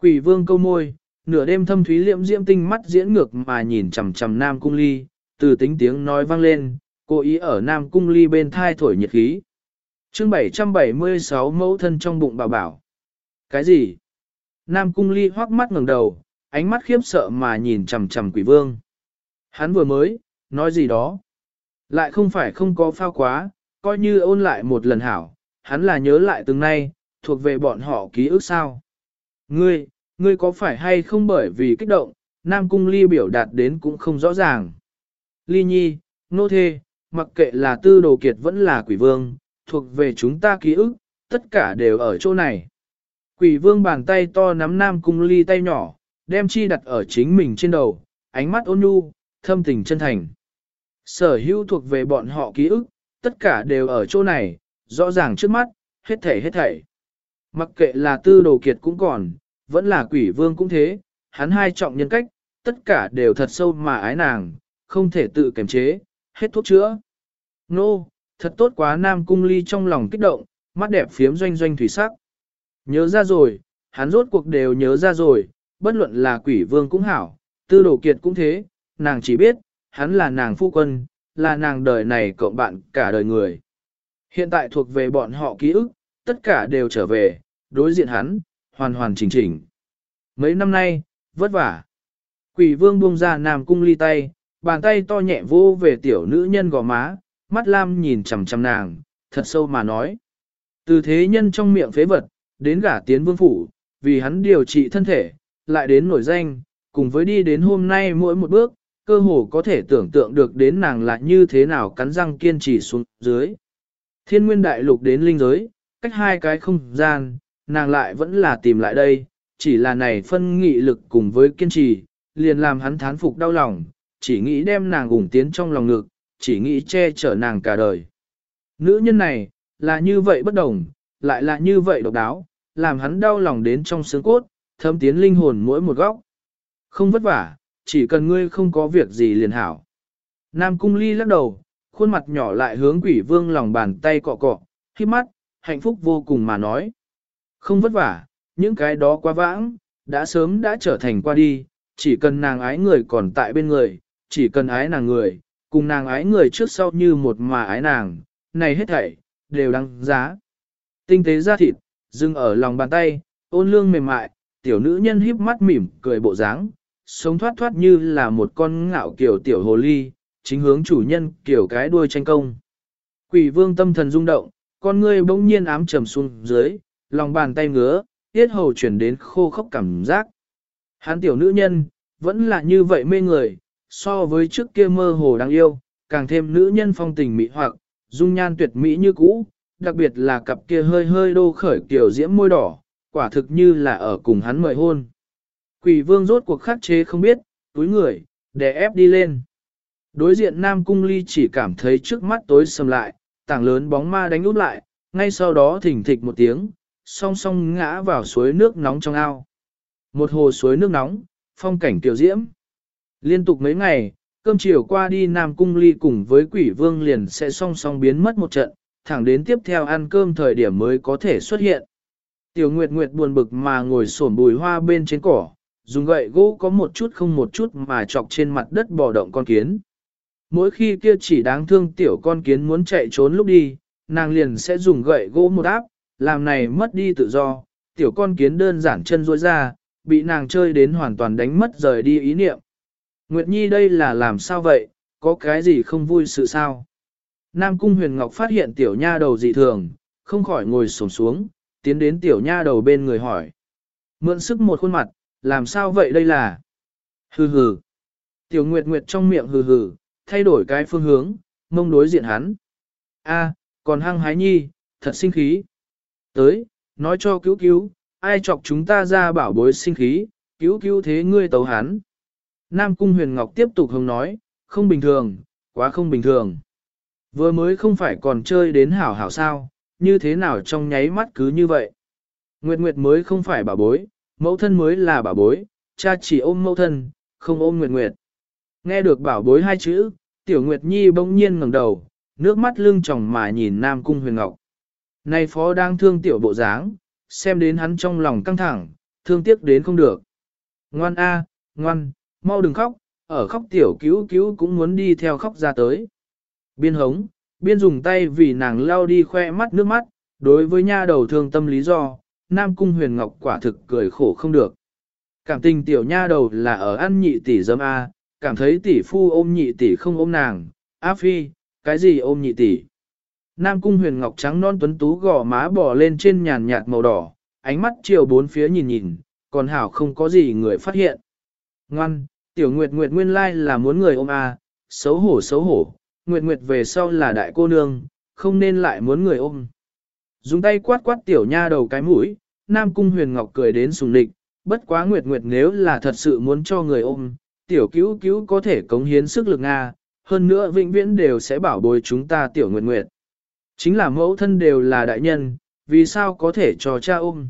A: Quỷ vương câu môi, nửa đêm thâm thúy liệm diễm tinh mắt diễn ngược mà nhìn chằm chằm Nam Cung Ly, từ tính tiếng nói vang lên, cố ý ở Nam Cung Ly bên thai thổi nhiệt khí. chương 776 mẫu thân trong bụng bảo bảo. Cái gì? Nam Cung Ly hoắc mắt ngẩng đầu, ánh mắt khiếp sợ mà nhìn chằm chằm quỷ vương. Hắn vừa mới, nói gì đó. Lại không phải không có phao quá, coi như ôn lại một lần hảo, hắn là nhớ lại từng nay, thuộc về bọn họ ký ức sao. Ngươi, ngươi có phải hay không bởi vì kích động, Nam Cung Ly biểu đạt đến cũng không rõ ràng. Ly Nhi, Nô Thê, mặc kệ là tư đồ kiệt vẫn là quỷ vương, thuộc về chúng ta ký ức, tất cả đều ở chỗ này. Quỷ vương bàn tay to nắm Nam Cung Ly tay nhỏ, đem chi đặt ở chính mình trên đầu, ánh mắt ôn nhu, thâm tình chân thành. Sở hữu thuộc về bọn họ ký ức, tất cả đều ở chỗ này, rõ ràng trước mắt, hết thảy hết thảy. Mặc kệ là tư đồ kiệt cũng còn, vẫn là quỷ vương cũng thế, hắn hai trọng nhân cách, tất cả đều thật sâu mà ái nàng, không thể tự kiềm chế, hết thuốc chữa. Nô, thật tốt quá Nam Cung Ly trong lòng kích động, mắt đẹp phiếm doanh doanh thủy sắc. Nhớ ra rồi, hắn rốt cuộc đều nhớ ra rồi, bất luận là quỷ vương cũng hảo, tư đồ kiệt cũng thế, nàng chỉ biết, hắn là nàng phu quân, là nàng đời này cộng bạn cả đời người. Hiện tại thuộc về bọn họ ký ức, tất cả đều trở về, đối diện hắn, hoàn hoàn chỉnh chỉnh. Mấy năm nay, vất vả. Quỷ vương buông ra Nam Cung Ly tay, bàn tay to nhẹ vô về tiểu nữ nhân gò má, mắt lam nhìn chằm chằm nàng, thật sâu mà nói. Từ thế nhân trong miệng phế vật, đến gả tiến vương phủ, vì hắn điều trị thân thể, lại đến nổi danh, cùng với đi đến hôm nay mỗi một bước, cơ hồ có thể tưởng tượng được đến nàng là như thế nào cắn răng kiên trì xuống dưới. Thiên nguyên đại lục đến linh giới, cách hai cái không gian, nàng lại vẫn là tìm lại đây, chỉ là này phân nghị lực cùng với kiên trì, liền làm hắn thán phục đau lòng, chỉ nghĩ đem nàng ủng tiến trong lòng ngực, chỉ nghĩ che chở nàng cả đời. Nữ nhân này, là như vậy bất đồng, lại là như vậy độc đáo, làm hắn đau lòng đến trong xương cốt, thâm tiến linh hồn mỗi một góc. Không vất vả, chỉ cần ngươi không có việc gì liền hảo. Nam cung ly lắc đầu, khuôn mặt nhỏ lại hướng quỷ vương lòng bàn tay cọ cọ, khi mắt, hạnh phúc vô cùng mà nói. Không vất vả, những cái đó quá vãng, đã sớm đã trở thành qua đi, chỉ cần nàng ái người còn tại bên người, chỉ cần ái nàng người, cùng nàng ái người trước sau như một mà ái nàng, này hết thảy, đều đáng giá. Tinh tế da thịt, dừng ở lòng bàn tay, ôn lương mềm mại, tiểu nữ nhân híp mắt mỉm, cười bộ dáng, sống thoát thoát như là một con ngạo kiểu tiểu hồ ly, chính hướng chủ nhân kiểu cái đuôi tranh công. Quỷ vương tâm thần rung động, con ngươi bỗng nhiên ám trầm xuống dưới, lòng bàn tay ngứa, tiết hầu chuyển đến khô khốc cảm giác. Hán tiểu nữ nhân, vẫn là như vậy mê người, so với trước kia mơ hồ đáng yêu, càng thêm nữ nhân phong tình mỹ hoặc, dung nhan tuyệt mỹ như cũ, đặc biệt là cặp kia hơi hơi đô khởi kiểu diễm môi đỏ, quả thực như là ở cùng hắn mời hôn. Quỷ vương rốt cuộc khắc chế không biết, túi người, để ép đi lên. Đối diện Nam Cung Ly chỉ cảm thấy trước mắt tối sầm lại, tảng lớn bóng ma đánh út lại, ngay sau đó thỉnh thịch một tiếng, song song ngã vào suối nước nóng trong ao. Một hồ suối nước nóng, phong cảnh tiểu diễm. Liên tục mấy ngày, cơm chiều qua đi Nam Cung Ly cùng với quỷ vương liền sẽ song song biến mất một trận, thẳng đến tiếp theo ăn cơm thời điểm mới có thể xuất hiện. Tiểu Nguyệt Nguyệt buồn bực mà ngồi xổm bùi hoa bên trên cỏ, dùng gậy gỗ có một chút không một chút mà chọc trên mặt đất bò động con kiến. Mỗi khi kia chỉ đáng thương tiểu con kiến muốn chạy trốn lúc đi, nàng liền sẽ dùng gậy gỗ một áp, làm này mất đi tự do, tiểu con kiến đơn giản chân ruôi ra, bị nàng chơi đến hoàn toàn đánh mất rời đi ý niệm. Nguyệt Nhi đây là làm sao vậy, có cái gì không vui sự sao? Nam Cung Huyền Ngọc phát hiện tiểu nha đầu dị thường, không khỏi ngồi xổm xuống, tiến đến tiểu nha đầu bên người hỏi. Mượn sức một khuôn mặt, làm sao vậy đây là? Hừ hừ. Tiểu Nguyệt Nguyệt trong miệng hừ hừ, thay đổi cái phương hướng, mông đối diện hắn. A, còn hăng hái nhi, thật sinh khí. Tới, nói cho cứu cứu, ai chọc chúng ta ra bảo bối sinh khí, cứu cứu thế ngươi tấu hắn. Nam Cung Huyền Ngọc tiếp tục hồng nói, không bình thường, quá không bình thường. Vừa mới không phải còn chơi đến hảo hảo sao, như thế nào trong nháy mắt cứ như vậy. Nguyệt Nguyệt mới không phải bà bối, mẫu thân mới là bà bối, cha chỉ ôm mẫu thân, không ôm Nguyệt Nguyệt. Nghe được bảo bối hai chữ, Tiểu Nguyệt Nhi bỗng nhiên ngẩng đầu, nước mắt lưng tròng mà nhìn Nam Cung Huyền Ngọc. Này phó đang thương tiểu bộ dáng, xem đến hắn trong lòng căng thẳng, thương tiếc đến không được. Ngoan a, ngoan, mau đừng khóc, ở khóc tiểu cứu cứu cũng muốn đi theo khóc ra tới. Biên hống, biên dùng tay vì nàng lao đi khoe mắt nước mắt, đối với nha đầu thương tâm lý do, Nam Cung Huyền Ngọc quả thực cười khổ không được. Cảm tình tiểu nha đầu là ở ăn nhị tỷ dâm A, cảm thấy tỷ phu ôm nhị tỷ không ôm nàng, A phi, cái gì ôm nhị tỷ. Nam Cung Huyền Ngọc trắng non tuấn tú gò má bò lên trên nhàn nhạt màu đỏ, ánh mắt chiều bốn phía nhìn nhìn, còn hảo không có gì người phát hiện. Ngoan, tiểu Nguyệt Nguyệt nguyên lai là muốn người ôm A, xấu hổ xấu hổ, Nguyệt Nguyệt về sau là đại cô nương, không nên lại muốn người ôm. Dùng tay quát quát tiểu nha đầu cái mũi, Nam Cung Huyền Ngọc cười đến sùng địch, bất quá Nguyệt Nguyệt nếu là thật sự muốn cho người ôm, tiểu cứu cứu có thể cống hiến sức lực Nga, hơn nữa vĩnh viễn đều sẽ bảo bồi chúng ta tiểu Nguyệt Nguyệt. Chính là mẫu thân đều là đại nhân, vì sao có thể cho cha ôm.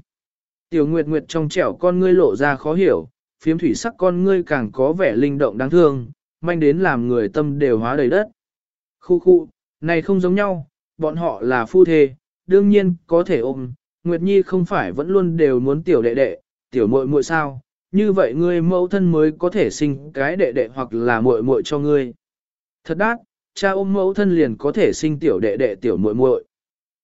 A: Tiểu Nguyệt Nguyệt trong trẻo con ngươi lộ ra khó hiểu, phiếm thủy sắc con ngươi càng có vẻ linh động đáng thương, manh đến làm người tâm đều hóa đầy đất. Khu khu, Này không giống nhau, bọn họ là phu thê, đương nhiên có thể ôm, Nguyệt Nhi không phải vẫn luôn đều muốn tiểu đệ đệ, tiểu muội muội sao, như vậy ngươi mẫu thân mới có thể sinh cái đệ đệ hoặc là muội muội cho ngươi. Thật đát, cha ôm mẫu thân liền có thể sinh tiểu đệ đệ tiểu muội muội.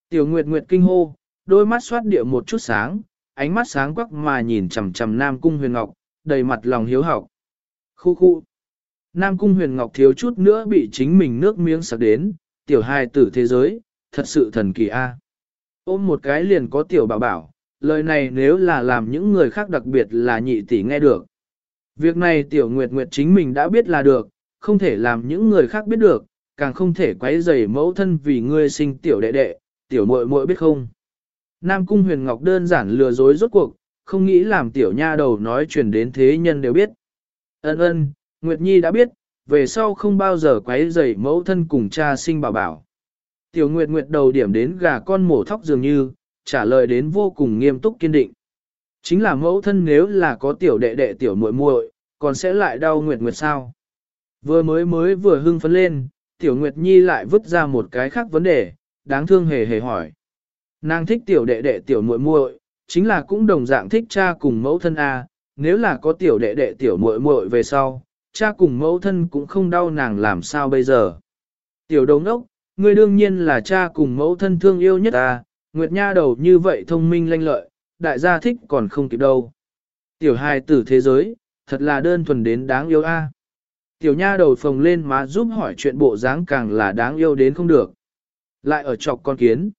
A: Tiểu Nguyệt Nguyệt kinh hô, đôi mắt xoát địa một chút sáng, ánh mắt sáng quắc mà nhìn chằm chằm Nam Cung Huyền Ngọc, đầy mặt lòng hiếu học. Khu khu. Nam Cung Huyền Ngọc thiếu chút nữa bị chính mình nước miếng sặc đến, tiểu hài tử thế giới, thật sự thần kỳ a. Ôm một cái liền có tiểu bảo bảo, lời này nếu là làm những người khác đặc biệt là nhị tỷ nghe được. Việc này tiểu nguyệt nguyệt chính mình đã biết là được, không thể làm những người khác biết được, càng không thể quấy rầy mẫu thân vì ngươi sinh tiểu đệ đệ, tiểu muội muội biết không. Nam cung huyền ngọc đơn giản lừa dối rốt cuộc, không nghĩ làm tiểu nha đầu nói truyền đến thế nhân đều biết. Ân ân, Nguyệt Nhi đã biết, về sau không bao giờ quấy rầy mẫu thân cùng cha sinh bảo bảo. Tiểu Nguyệt Nguyệt đầu điểm đến gà con mổ thóc dường như, trả lời đến vô cùng nghiêm túc kiên định. Chính là mẫu thân nếu là có tiểu đệ đệ tiểu muội muội, còn sẽ lại đau Nguyệt Nguyệt sao? Vừa mới mới vừa hưng phấn lên, tiểu Nguyệt Nhi lại vứt ra một cái khác vấn đề, đáng thương hề hề hỏi. Nàng thích tiểu đệ đệ tiểu muội muội, chính là cũng đồng dạng thích cha cùng mẫu thân A, nếu là có tiểu đệ đệ tiểu muội muội về sau, cha cùng mẫu thân cũng không đau nàng làm sao bây giờ. Tiểu đồng ốc, ngươi đương nhiên là cha cùng mẫu thân thương yêu nhất ta, Nguyệt Nha đầu như vậy thông minh lanh lợi, đại gia thích còn không kịp đâu. Tiểu hài tử thế giới, thật là đơn thuần đến đáng yêu a. Tiểu nha đầu phồng lên má giúp hỏi chuyện bộ dáng càng là đáng yêu đến không được. Lại ở chọc con kiến.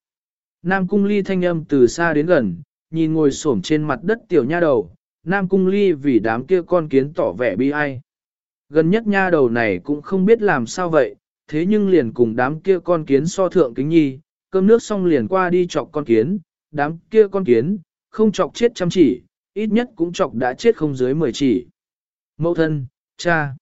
A: Nam cung ly thanh âm từ xa đến gần, nhìn ngồi xổm trên mặt đất tiểu nha đầu, Nam cung ly vì đám kia con kiến tỏ vẻ bi ai. Gần nhất nha đầu này cũng không biết làm sao vậy, thế nhưng liền cùng đám kia con kiến so thượng kính nhi, cơm nước xong liền qua đi chọc con kiến, đám kia con kiến, không chọc chết chăm chỉ, ít nhất cũng chọc đã chết không dưới mười chỉ. Mẫu thân, cha,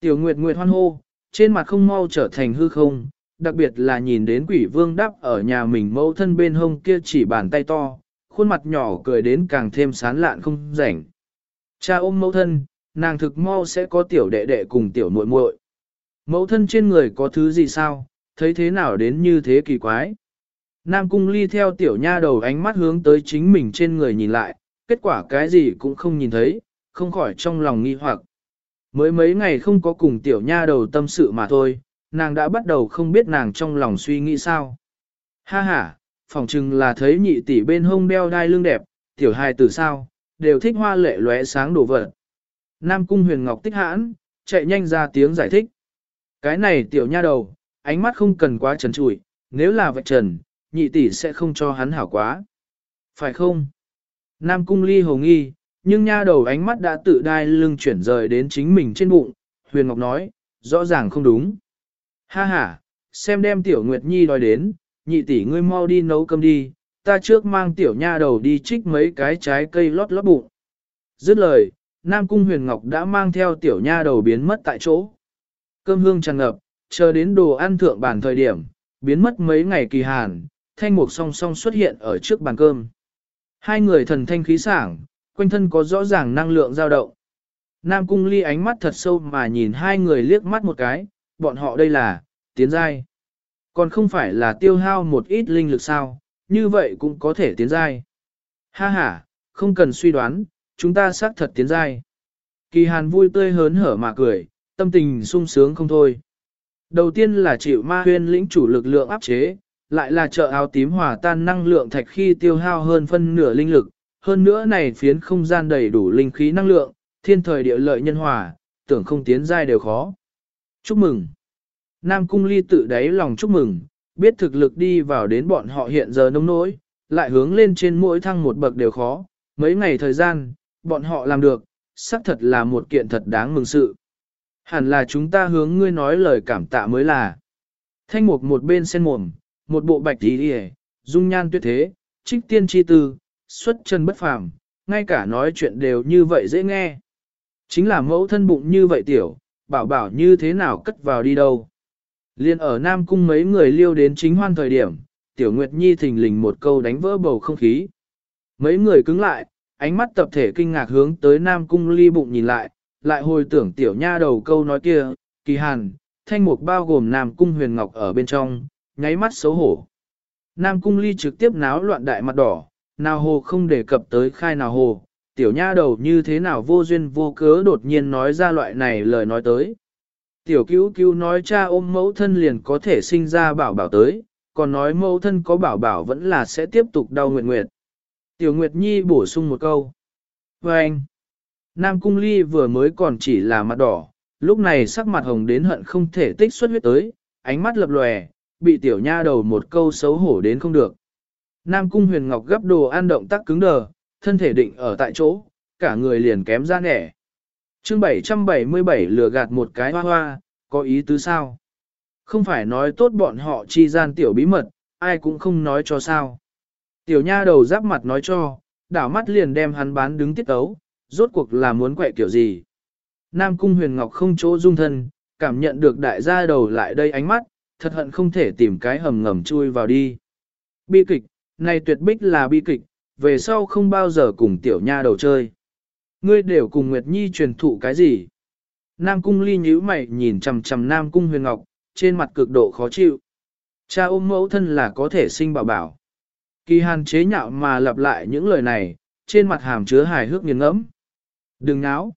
A: tiểu nguyệt nguyệt hoan hô, trên mặt không mau trở thành hư không, đặc biệt là nhìn đến quỷ vương đắp ở nhà mình mẫu thân bên hông kia chỉ bàn tay to, khuôn mặt nhỏ cười đến càng thêm sán lạn không rảnh. Cha ôm mẫu thân, nàng thực mau sẽ có tiểu đệ đệ cùng tiểu muội muội. Mẫu thân trên người có thứ gì sao, thấy thế nào đến như thế kỳ quái. Nam cung ly theo tiểu nha đầu ánh mắt hướng tới chính mình trên người nhìn lại, kết quả cái gì cũng không nhìn thấy, không khỏi trong lòng nghi hoặc. Mới mấy ngày không có cùng tiểu nha đầu tâm sự mà thôi, nàng đã bắt đầu không biết nàng trong lòng suy nghĩ sao. Ha ha, phỏng chừng là thấy nhị tỷ bên hông đeo đai lưng đẹp, tiểu hài từ sao, đều thích hoa lệ lóe sáng đồ vật. Nam cung huyền ngọc tích hãn, chạy nhanh ra tiếng giải thích. Cái này tiểu nha đầu, ánh mắt không cần quá trần trụi, nếu là vạch trần, nhị tỷ sẽ không cho hắn hảo quá. Phải không? Nam cung ly hồ nghi, nhưng nha đầu ánh mắt đã tự đai lưng chuyển rời đến chính mình trên bụng, huyền ngọc nói, rõ ràng không đúng. Ha ha, xem đem tiểu nguyệt nhi đòi đến, nhị tỷ ngươi mau đi nấu cơm đi, ta trước mang tiểu nha đầu đi trích mấy cái trái cây lót lót bụng. Dứt lời, Nam Cung Huyền Ngọc đã mang theo tiểu nha đầu biến mất tại chỗ. Cơm hương tràn ngập, chờ đến đồ ăn thượng bàn thời điểm, biến mất mấy ngày kỳ hàn, thanh mục song song xuất hiện ở trước bàn cơm. Hai người thần thanh khí sảng, quanh thân có rõ ràng năng lượng dao động. Nam cung ly ánh mắt thật sâu mà nhìn hai người liếc mắt một cái, bọn họ đây là, tiến giai. Còn không phải là tiêu hao một ít linh lực sao, như vậy cũng có thể tiến giai. Ha ha, không cần suy đoán, chúng ta xác thật tiến giai. Kỳ hàn vui tươi hớn hở mà cười, tâm tình sung sướng không thôi. Đầu tiên là chịu ma huyên lĩnh chủ lực lượng áp chế, lại là trợ áo tím hòa tan năng lượng thạch khi tiêu hao hơn phân nửa linh lực, hơn nữa này phiến không gian đầy đủ linh khí năng lượng, thiên thời địa lợi nhân hòa, tưởng không tiến giai đều khó. Chúc mừng! Nam Cung Ly tự đáy lòng chúc mừng, biết thực lực đi vào đến bọn họ hiện giờ nông nỗi, lại hướng lên trên mỗi thăng một bậc đều khó, mấy ngày thời gian, bọn họ làm được, xác thật là một kiện thật đáng mừng sự. Hẳn là chúng ta hướng ngươi nói lời cảm tạ mới là. Thanh mục một bên sen mồm, một bộ bạch tí đi dung nhan tuyệt thế, trích tiên chi tư, xuất chân bất phàm, ngay cả nói chuyện đều như vậy dễ nghe. Chính là mẫu thân bụng như vậy tiểu, bảo bảo như thế nào cất vào đi đâu. Liên ở Nam Cung mấy người liêu đến chính hoan thời điểm, Tiểu Nguyệt Nhi thình lình một câu đánh vỡ bầu không khí. Mấy người cứng lại, ánh mắt tập thể kinh ngạc hướng tới Nam Cung ly bụng nhìn lại, lại hồi tưởng Tiểu Nha đầu câu nói kia, kỳ hàn, thanh mục bao gồm Nam Cung Huyền Ngọc ở bên trong, nháy mắt xấu hổ. Nam Cung Ly trực tiếp náo loạn đại mặt đỏ, nào hồ không đề cập tới khai nào hồ, tiểu nha đầu như thế nào vô duyên vô cớ đột nhiên nói ra loại này lời nói tới. Tiểu cứu cứu nói cha ôm mẫu thân liền có thể sinh ra bảo bảo tới, còn nói mẫu thân có bảo bảo vẫn là sẽ tiếp tục đau nguyện nguyệt. Tiểu Nguyệt Nhi bổ sung một câu. Và anh, Nam Cung Ly vừa mới còn chỉ là mặt đỏ, lúc này sắc mặt hồng đến hận không thể tích xuất huyết tới, ánh mắt lập lòe, bị tiểu nha đầu một câu xấu hổ đến không được. Nam Cung Huyền Ngọc gấp đồ ăn động tác cứng đờ, thân thể định ở tại chỗ, cả người liền kém ra nẻ. chương 777 lừa gạt một cái hoa hoa, có ý tứ sao? Không phải nói tốt bọn họ chi gian tiểu bí mật, ai cũng không nói cho sao. Tiểu nha đầu giáp mặt nói cho, đảo mắt liền đem hắn bán đứng tiết ấu, rốt cuộc là muốn quẹ kiểu gì. Nam cung huyền ngọc không chỗ dung thân, cảm nhận được đại gia đầu lại đây ánh mắt, thật hận không thể tìm cái hầm ngầm chui vào đi. Bi kịch, này tuyệt bích là bi kịch, về sau không bao giờ cùng tiểu nha đầu chơi. Ngươi đều cùng Nguyệt Nhi truyền thụ cái gì? Nam cung ly nhíu mày nhìn chằm chằm Nam cung huyền ngọc, trên mặt cực độ khó chịu. Cha ôm mẫu thân là có thể sinh bảo bảo. Kỳ hàn chế nhạo mà lặp lại những lời này, trên mặt hàm chứa hài hước nghiền ngẫm. Đừng náo.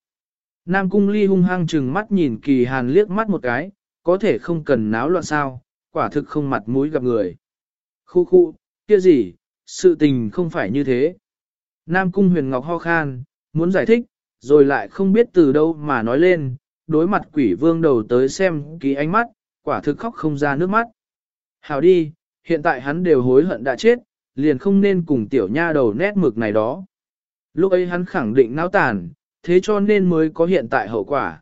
A: Nam cung ly hung hăng chừng mắt nhìn kỳ hàn liếc mắt một cái, có thể không cần náo loạn sao, quả thực không mặt mũi gặp người. Khu khu, kia gì, sự tình không phải như thế. Nam cung huyền ngọc ho khan, muốn giải thích, rồi lại không biết từ đâu mà nói lên, đối mặt quỷ vương đầu tới xem ký ánh mắt, quả thực khóc không ra nước mắt. Hào đi, hiện tại hắn đều hối hận đã chết, liền không nên cùng tiểu nha đầu nét mực này đó. Lúc ấy hắn khẳng định náo tàn, thế cho nên mới có hiện tại hậu quả.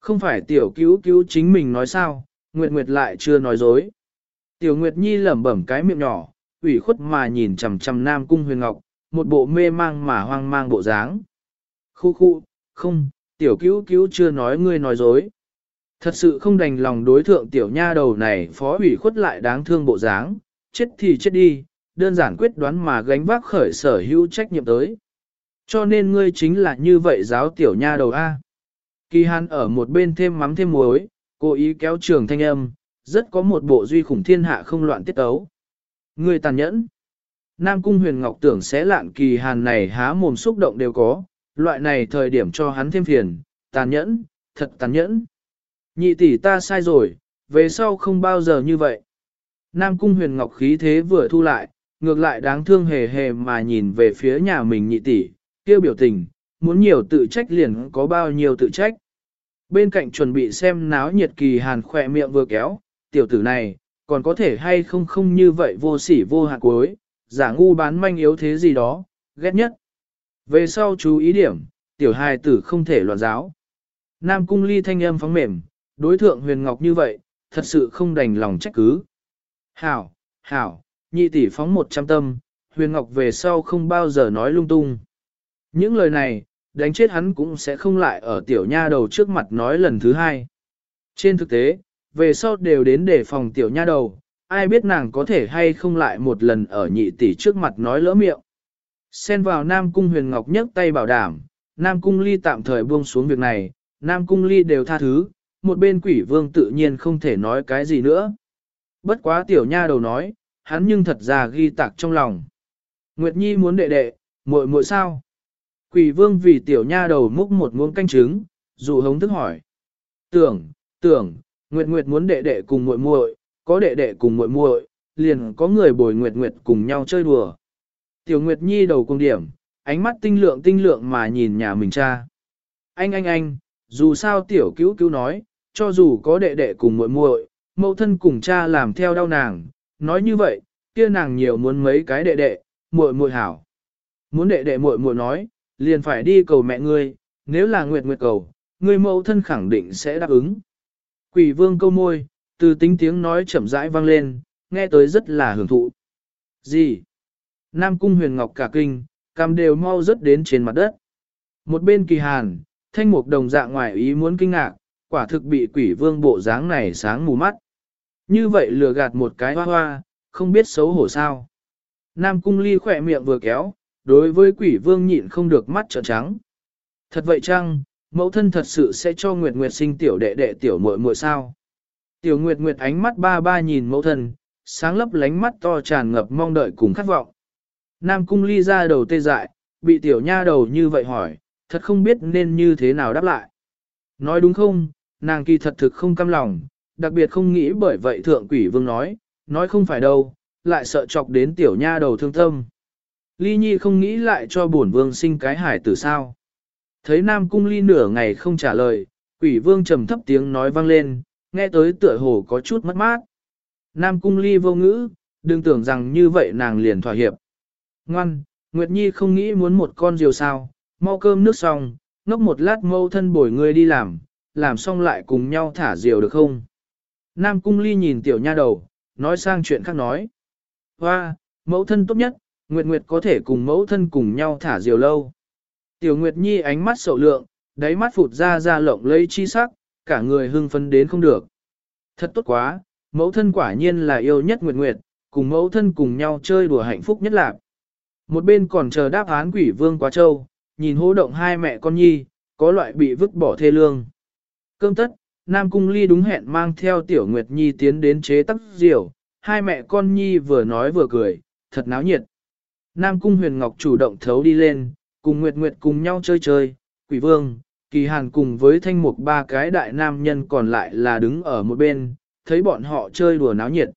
A: Không phải tiểu cứu cứu chính mình nói sao, Nguyệt Nguyệt lại chưa nói dối. Tiểu Nguyệt Nhi lẩm bẩm cái miệng nhỏ, ủy khuất mà nhìn chằm chằm Nam Cung Huyền Ngọc, một bộ mê mang mà hoang mang bộ dáng. Khu khu, không, tiểu cứu cứu chưa nói ngươi nói dối. Thật sự không đành lòng đối thượng tiểu nha đầu này phó ủy khuất lại đáng thương bộ dáng, chết thì chết đi, đơn giản quyết đoán mà gánh vác khởi sở hữu trách nhiệm tới. Cho nên ngươi chính là như vậy giáo tiểu nha đầu A. Kỳ hàn ở một bên thêm mắm thêm muối, cố ý kéo trường thanh âm, rất có một bộ duy khủng thiên hạ không loạn tiết ấu. Ngươi tàn nhẫn. Nam cung huyền ngọc tưởng sẽ lạn kỳ hàn này há mồm xúc động đều có, loại này thời điểm cho hắn thêm phiền, tàn nhẫn, thật tàn nhẫn. Nhị tỷ ta sai rồi, về sau không bao giờ như vậy. Nam cung huyền ngọc khí thế vừa thu lại, ngược lại đáng thương hề hề mà nhìn về phía nhà mình nhị tỷ, kêu biểu tình, muốn nhiều tự trách liền có bao nhiêu tự trách. Bên cạnh chuẩn bị xem náo nhiệt kỳ hàn khỏe miệng vừa kéo, tiểu tử này, còn có thể hay không không như vậy vô sỉ vô hạt cuối, giả ngu bán manh yếu thế gì đó, ghét nhất. Về sau chú ý điểm, tiểu hài tử không thể loạn giáo. Nam cung ly thanh âm phóng mềm, đối thượng huyền ngọc như vậy, thật sự không đành lòng trách cứ. Hảo, hảo, nhị tỷ phóng một trăm tâm, huyền ngọc về sau không bao giờ nói lung tung. Những lời này, đánh chết hắn cũng sẽ không lại ở tiểu nha đầu trước mặt nói lần thứ hai. Trên thực tế, về sau đều đến để phòng tiểu nha đầu, ai biết nàng có thể hay không lại một lần ở nhị tỷ trước mặt nói lỡ miệng. Xen vào Nam Cung Huyền Ngọc nhấc tay bảo đảm, Nam Cung Ly tạm thời buông xuống việc này, Nam Cung Ly đều tha thứ, một bên quỷ vương tự nhiên không thể nói cái gì nữa. Bất quá tiểu nha đầu nói, hắn nhưng thật ra ghi tạc trong lòng. Nguyệt Nhi muốn đệ đệ, muội muội sao? Quỷ vương vì tiểu nha đầu múc một muỗng canh trứng, dụ hống thức hỏi. Tưởng, tưởng, Nguyệt Nguyệt muốn đệ đệ cùng muội muội, có đệ đệ cùng muội muội, liền có người bồi Nguyệt Nguyệt cùng nhau chơi đùa. Tiểu Nguyệt Nhi đầu cung điểm, ánh mắt tinh lượng tinh lượng mà nhìn nhà mình cha. Anh anh anh, dù sao tiểu cứu cứu nói, cho dù có đệ đệ cùng muội muội, mẫu thân cùng cha làm theo đau nàng, nói như vậy, kia nàng nhiều muốn mấy cái đệ đệ, muội muội hảo. Muốn đệ đệ muội muội nói, liền phải đi cầu mẹ ngươi, nếu là nguyệt nguyệt cầu, ngươi mẫu thân khẳng định sẽ đáp ứng. Quỷ vương câu môi, từ tính tiếng nói chậm rãi vang lên, nghe tới rất là hưởng thụ. Gì? Nam cung huyền ngọc cả kinh, cằm đều mau rớt đến trên mặt đất. Một bên kỳ hàn, thanh mục đồng dạng ngoài ý muốn kinh ngạc, quả thực bị quỷ vương bộ dáng này sáng mù mắt. Như vậy lừa gạt một cái hoa hoa, không biết xấu hổ sao. Nam cung ly khỏe miệng vừa kéo, đối với quỷ vương nhịn không được mắt trợn trắng. Thật vậy chăng, mẫu thân thật sự sẽ cho Nguyệt Nguyệt sinh tiểu đệ đệ tiểu muội muội sao? Tiểu Nguyệt Nguyệt ánh mắt ba ba nhìn mẫu thân, sáng lấp lánh mắt to tràn ngập mong đợi cùng khát vọng. Nam cung ly ra đầu tê dại, bị tiểu nha đầu như vậy hỏi, thật không biết nên như thế nào đáp lại. Nói đúng không, nàng kỳ thật thực không căm lòng, đặc biệt không nghĩ bởi vậy thượng quỷ vương nói, nói không phải đâu, lại sợ chọc đến tiểu nha đầu thương tâm. Ly Nhi không nghĩ lại cho bổn vương sinh cái hải tử sao. Thấy Nam Cung Ly nửa ngày không trả lời, quỷ vương trầm thấp tiếng nói vang lên, nghe tới tựa hồ có chút mất mát. Nam Cung Ly vô ngữ, đừng tưởng rằng như vậy nàng liền thỏa hiệp. Ngoan, Nguyệt Nhi không nghĩ muốn một con diều sao, mau cơm nước xong, ngốc một lát mâu thân bồi người đi làm, làm xong lại cùng nhau thả diều được không? Nam Cung Ly nhìn tiểu nha đầu, nói sang chuyện khác nói. Hoa, mẫu thân tốt nhất, Nguyệt Nguyệt có thể cùng mẫu thân cùng nhau thả diều lâu. Tiểu Nguyệt Nhi ánh mắt sầu lượng, đáy mắt phụt ra ra lộng lấy chi sắc, cả người hưng phấn đến không được. Thật tốt quá, mẫu thân quả nhiên là yêu nhất Nguyệt Nguyệt, cùng mẫu thân cùng nhau chơi đùa hạnh phúc nhất lạc. Một bên còn chờ đáp án quỷ vương quá châu, nhìn hố động hai mẹ con nhi, có loại bị vứt bỏ thê lương. Cơm tất, Nam Cung Ly đúng hẹn mang theo Tiểu Nguyệt Nhi tiến đến chế tắc diều, hai mẹ con Nhi vừa nói vừa cười, thật náo nhiệt. Nam Cung Huyền Ngọc chủ động thấu đi lên, cùng Nguyệt Nguyệt cùng nhau chơi chơi, quỷ vương, kỳ hàn cùng với thanh mục ba cái đại nam nhân còn lại là đứng ở một bên, thấy bọn họ chơi đùa náo nhiệt.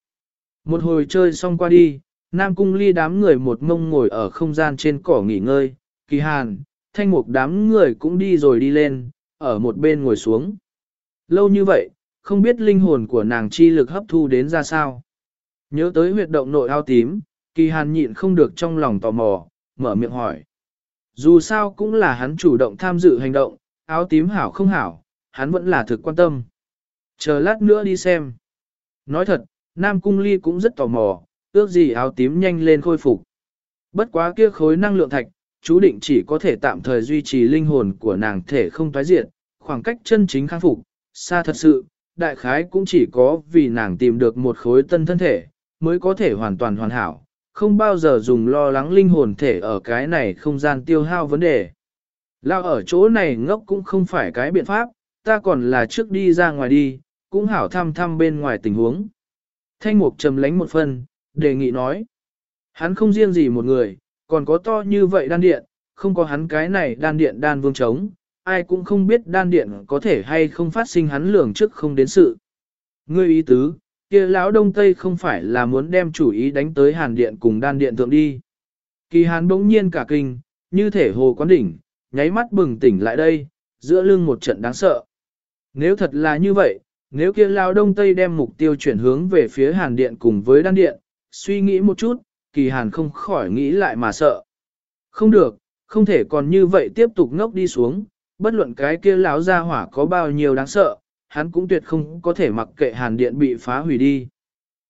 A: Một hồi chơi xong qua đi, Nam Cung Ly đám người một mông ngồi ở không gian trên cỏ nghỉ ngơi, kỳ hàn, thanh mục đám người cũng đi rồi đi lên, ở một bên ngồi xuống. Lâu như vậy, không biết linh hồn của nàng chi lực hấp thu đến ra sao. Nhớ tới huyệt động nội ao tím, kỳ hàn nhịn không được trong lòng tò mò, mở miệng hỏi. Dù sao cũng là hắn chủ động tham dự hành động, áo tím hảo không hảo, hắn vẫn là thực quan tâm. Chờ lát nữa đi xem. Nói thật, Nam Cung Ly cũng rất tò mò, ước gì áo tím nhanh lên khôi phục. Bất quá kia khối năng lượng thạch, chú định chỉ có thể tạm thời duy trì linh hồn của nàng thể không thoái diện, khoảng cách chân chính khang phục, xa thật sự, đại khái cũng chỉ có vì nàng tìm được một khối tân thân thể, mới có thể hoàn toàn hoàn hảo, không bao giờ dùng lo lắng linh hồn thể ở cái này không gian tiêu hao vấn đề. Lao ở chỗ này ngốc cũng không phải cái biện pháp, ta còn là trước đi ra ngoài đi, cũng hảo thăm thăm bên ngoài tình huống. Thanh mục trầm lánh một phần, đề nghị nói. Hắn không riêng gì một người, còn có to như vậy đan điện, không có hắn cái này đan điện đan vương chống, ai cũng không biết đan điện có thể hay không phát sinh hắn lường trước không đến sự. Ngươi ý tứ, kia lão đông tây không phải là muốn đem chủ ý đánh tới hàn điện cùng đan điện thượng đi. Kỳ hàn bỗng nhiên cả kinh, như thể hồ quán đỉnh, nháy mắt bừng tỉnh lại đây, giữa lưng một trận đáng sợ. Nếu thật là như vậy, nếu kia lão đông tây đem mục tiêu chuyển hướng về phía hàn điện cùng với đan điện, suy nghĩ một chút, kỳ hàn không khỏi nghĩ lại mà sợ. Không được, không thể còn như vậy tiếp tục ngốc đi xuống, bất luận cái kia lão gia hỏa có bao nhiêu đáng sợ, hắn cũng tuyệt không có thể mặc kệ hàn điện bị phá hủy đi.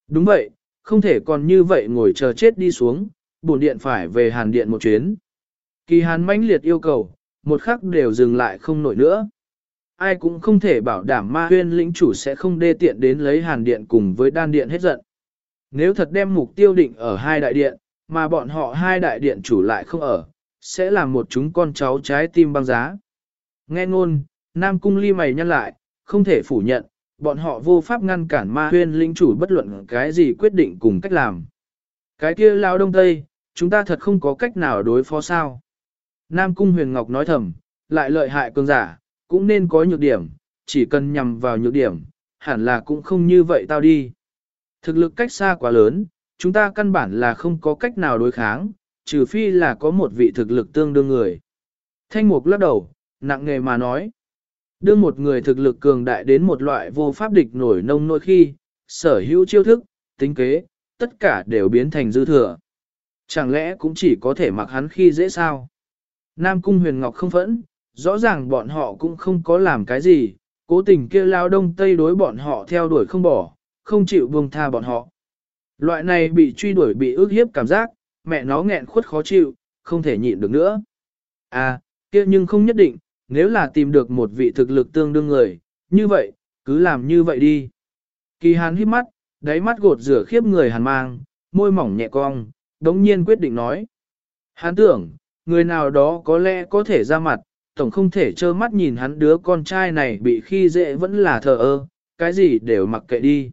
A: Đúng vậy, không thể còn như vậy ngồi chờ chết đi xuống, bổn điện phải về hàn điện một chuyến. Kỳ hàn mãnh liệt yêu cầu, một khắc đều dừng lại không nổi nữa. Ai cũng không thể bảo đảm ma huyên lĩnh chủ sẽ không đê tiện đến lấy hàn điện cùng với đan điện hết giận. Nếu thật đem mục tiêu định ở hai đại điện, mà bọn họ hai đại điện chủ lại không ở, sẽ làm một chúng con cháu trái tim băng giá. Nghe ngôn, Nam Cung ly mày nhăn lại, không thể phủ nhận, bọn họ vô pháp ngăn cản ma huyên linh chủ bất luận cái gì quyết định cùng cách làm. Cái kia lao đông tây, chúng ta thật không có cách nào đối phó sao. Nam Cung huyền ngọc nói thầm, lại lợi hại cường giả, cũng nên có nhược điểm, chỉ cần nhằm vào nhược điểm, hẳn là cũng không như vậy tao đi. Thực lực cách xa quá lớn, chúng ta căn bản là không có cách nào đối kháng, trừ phi là có một vị thực lực tương đương người. Thanh mục lắc đầu, nặng nghề mà nói. Đưa một người thực lực cường đại đến một loại vô pháp địch nổi nông nỗi khi, sở hữu chiêu thức, tính kế, tất cả đều biến thành dư thừa. Chẳng lẽ cũng chỉ có thể mặc hắn khi dễ sao? Nam Cung Huyền Ngọc không phẫn, rõ ràng bọn họ cũng không có làm cái gì, cố tình kia lao đông tây đối bọn họ theo đuổi không bỏ, không chịu buông tha bọn họ. Loại này bị truy đuổi bị ước hiếp cảm giác, mẹ nó nghẹn khuất khó chịu, không thể nhịn được nữa. À, kia nhưng không nhất định, nếu là tìm được một vị thực lực tương đương người, như vậy, cứ làm như vậy đi. Kỳ hàn hít mắt, đáy mắt gột rửa khiếp người hàn mang, môi mỏng nhẹ cong, đống nhiên quyết định nói. hắn tưởng, người nào đó có lẽ có thể ra mặt, tổng không thể trơ mắt nhìn hắn đứa con trai này bị khi dễ vẫn là thờ ơ, cái gì đều mặc kệ đi.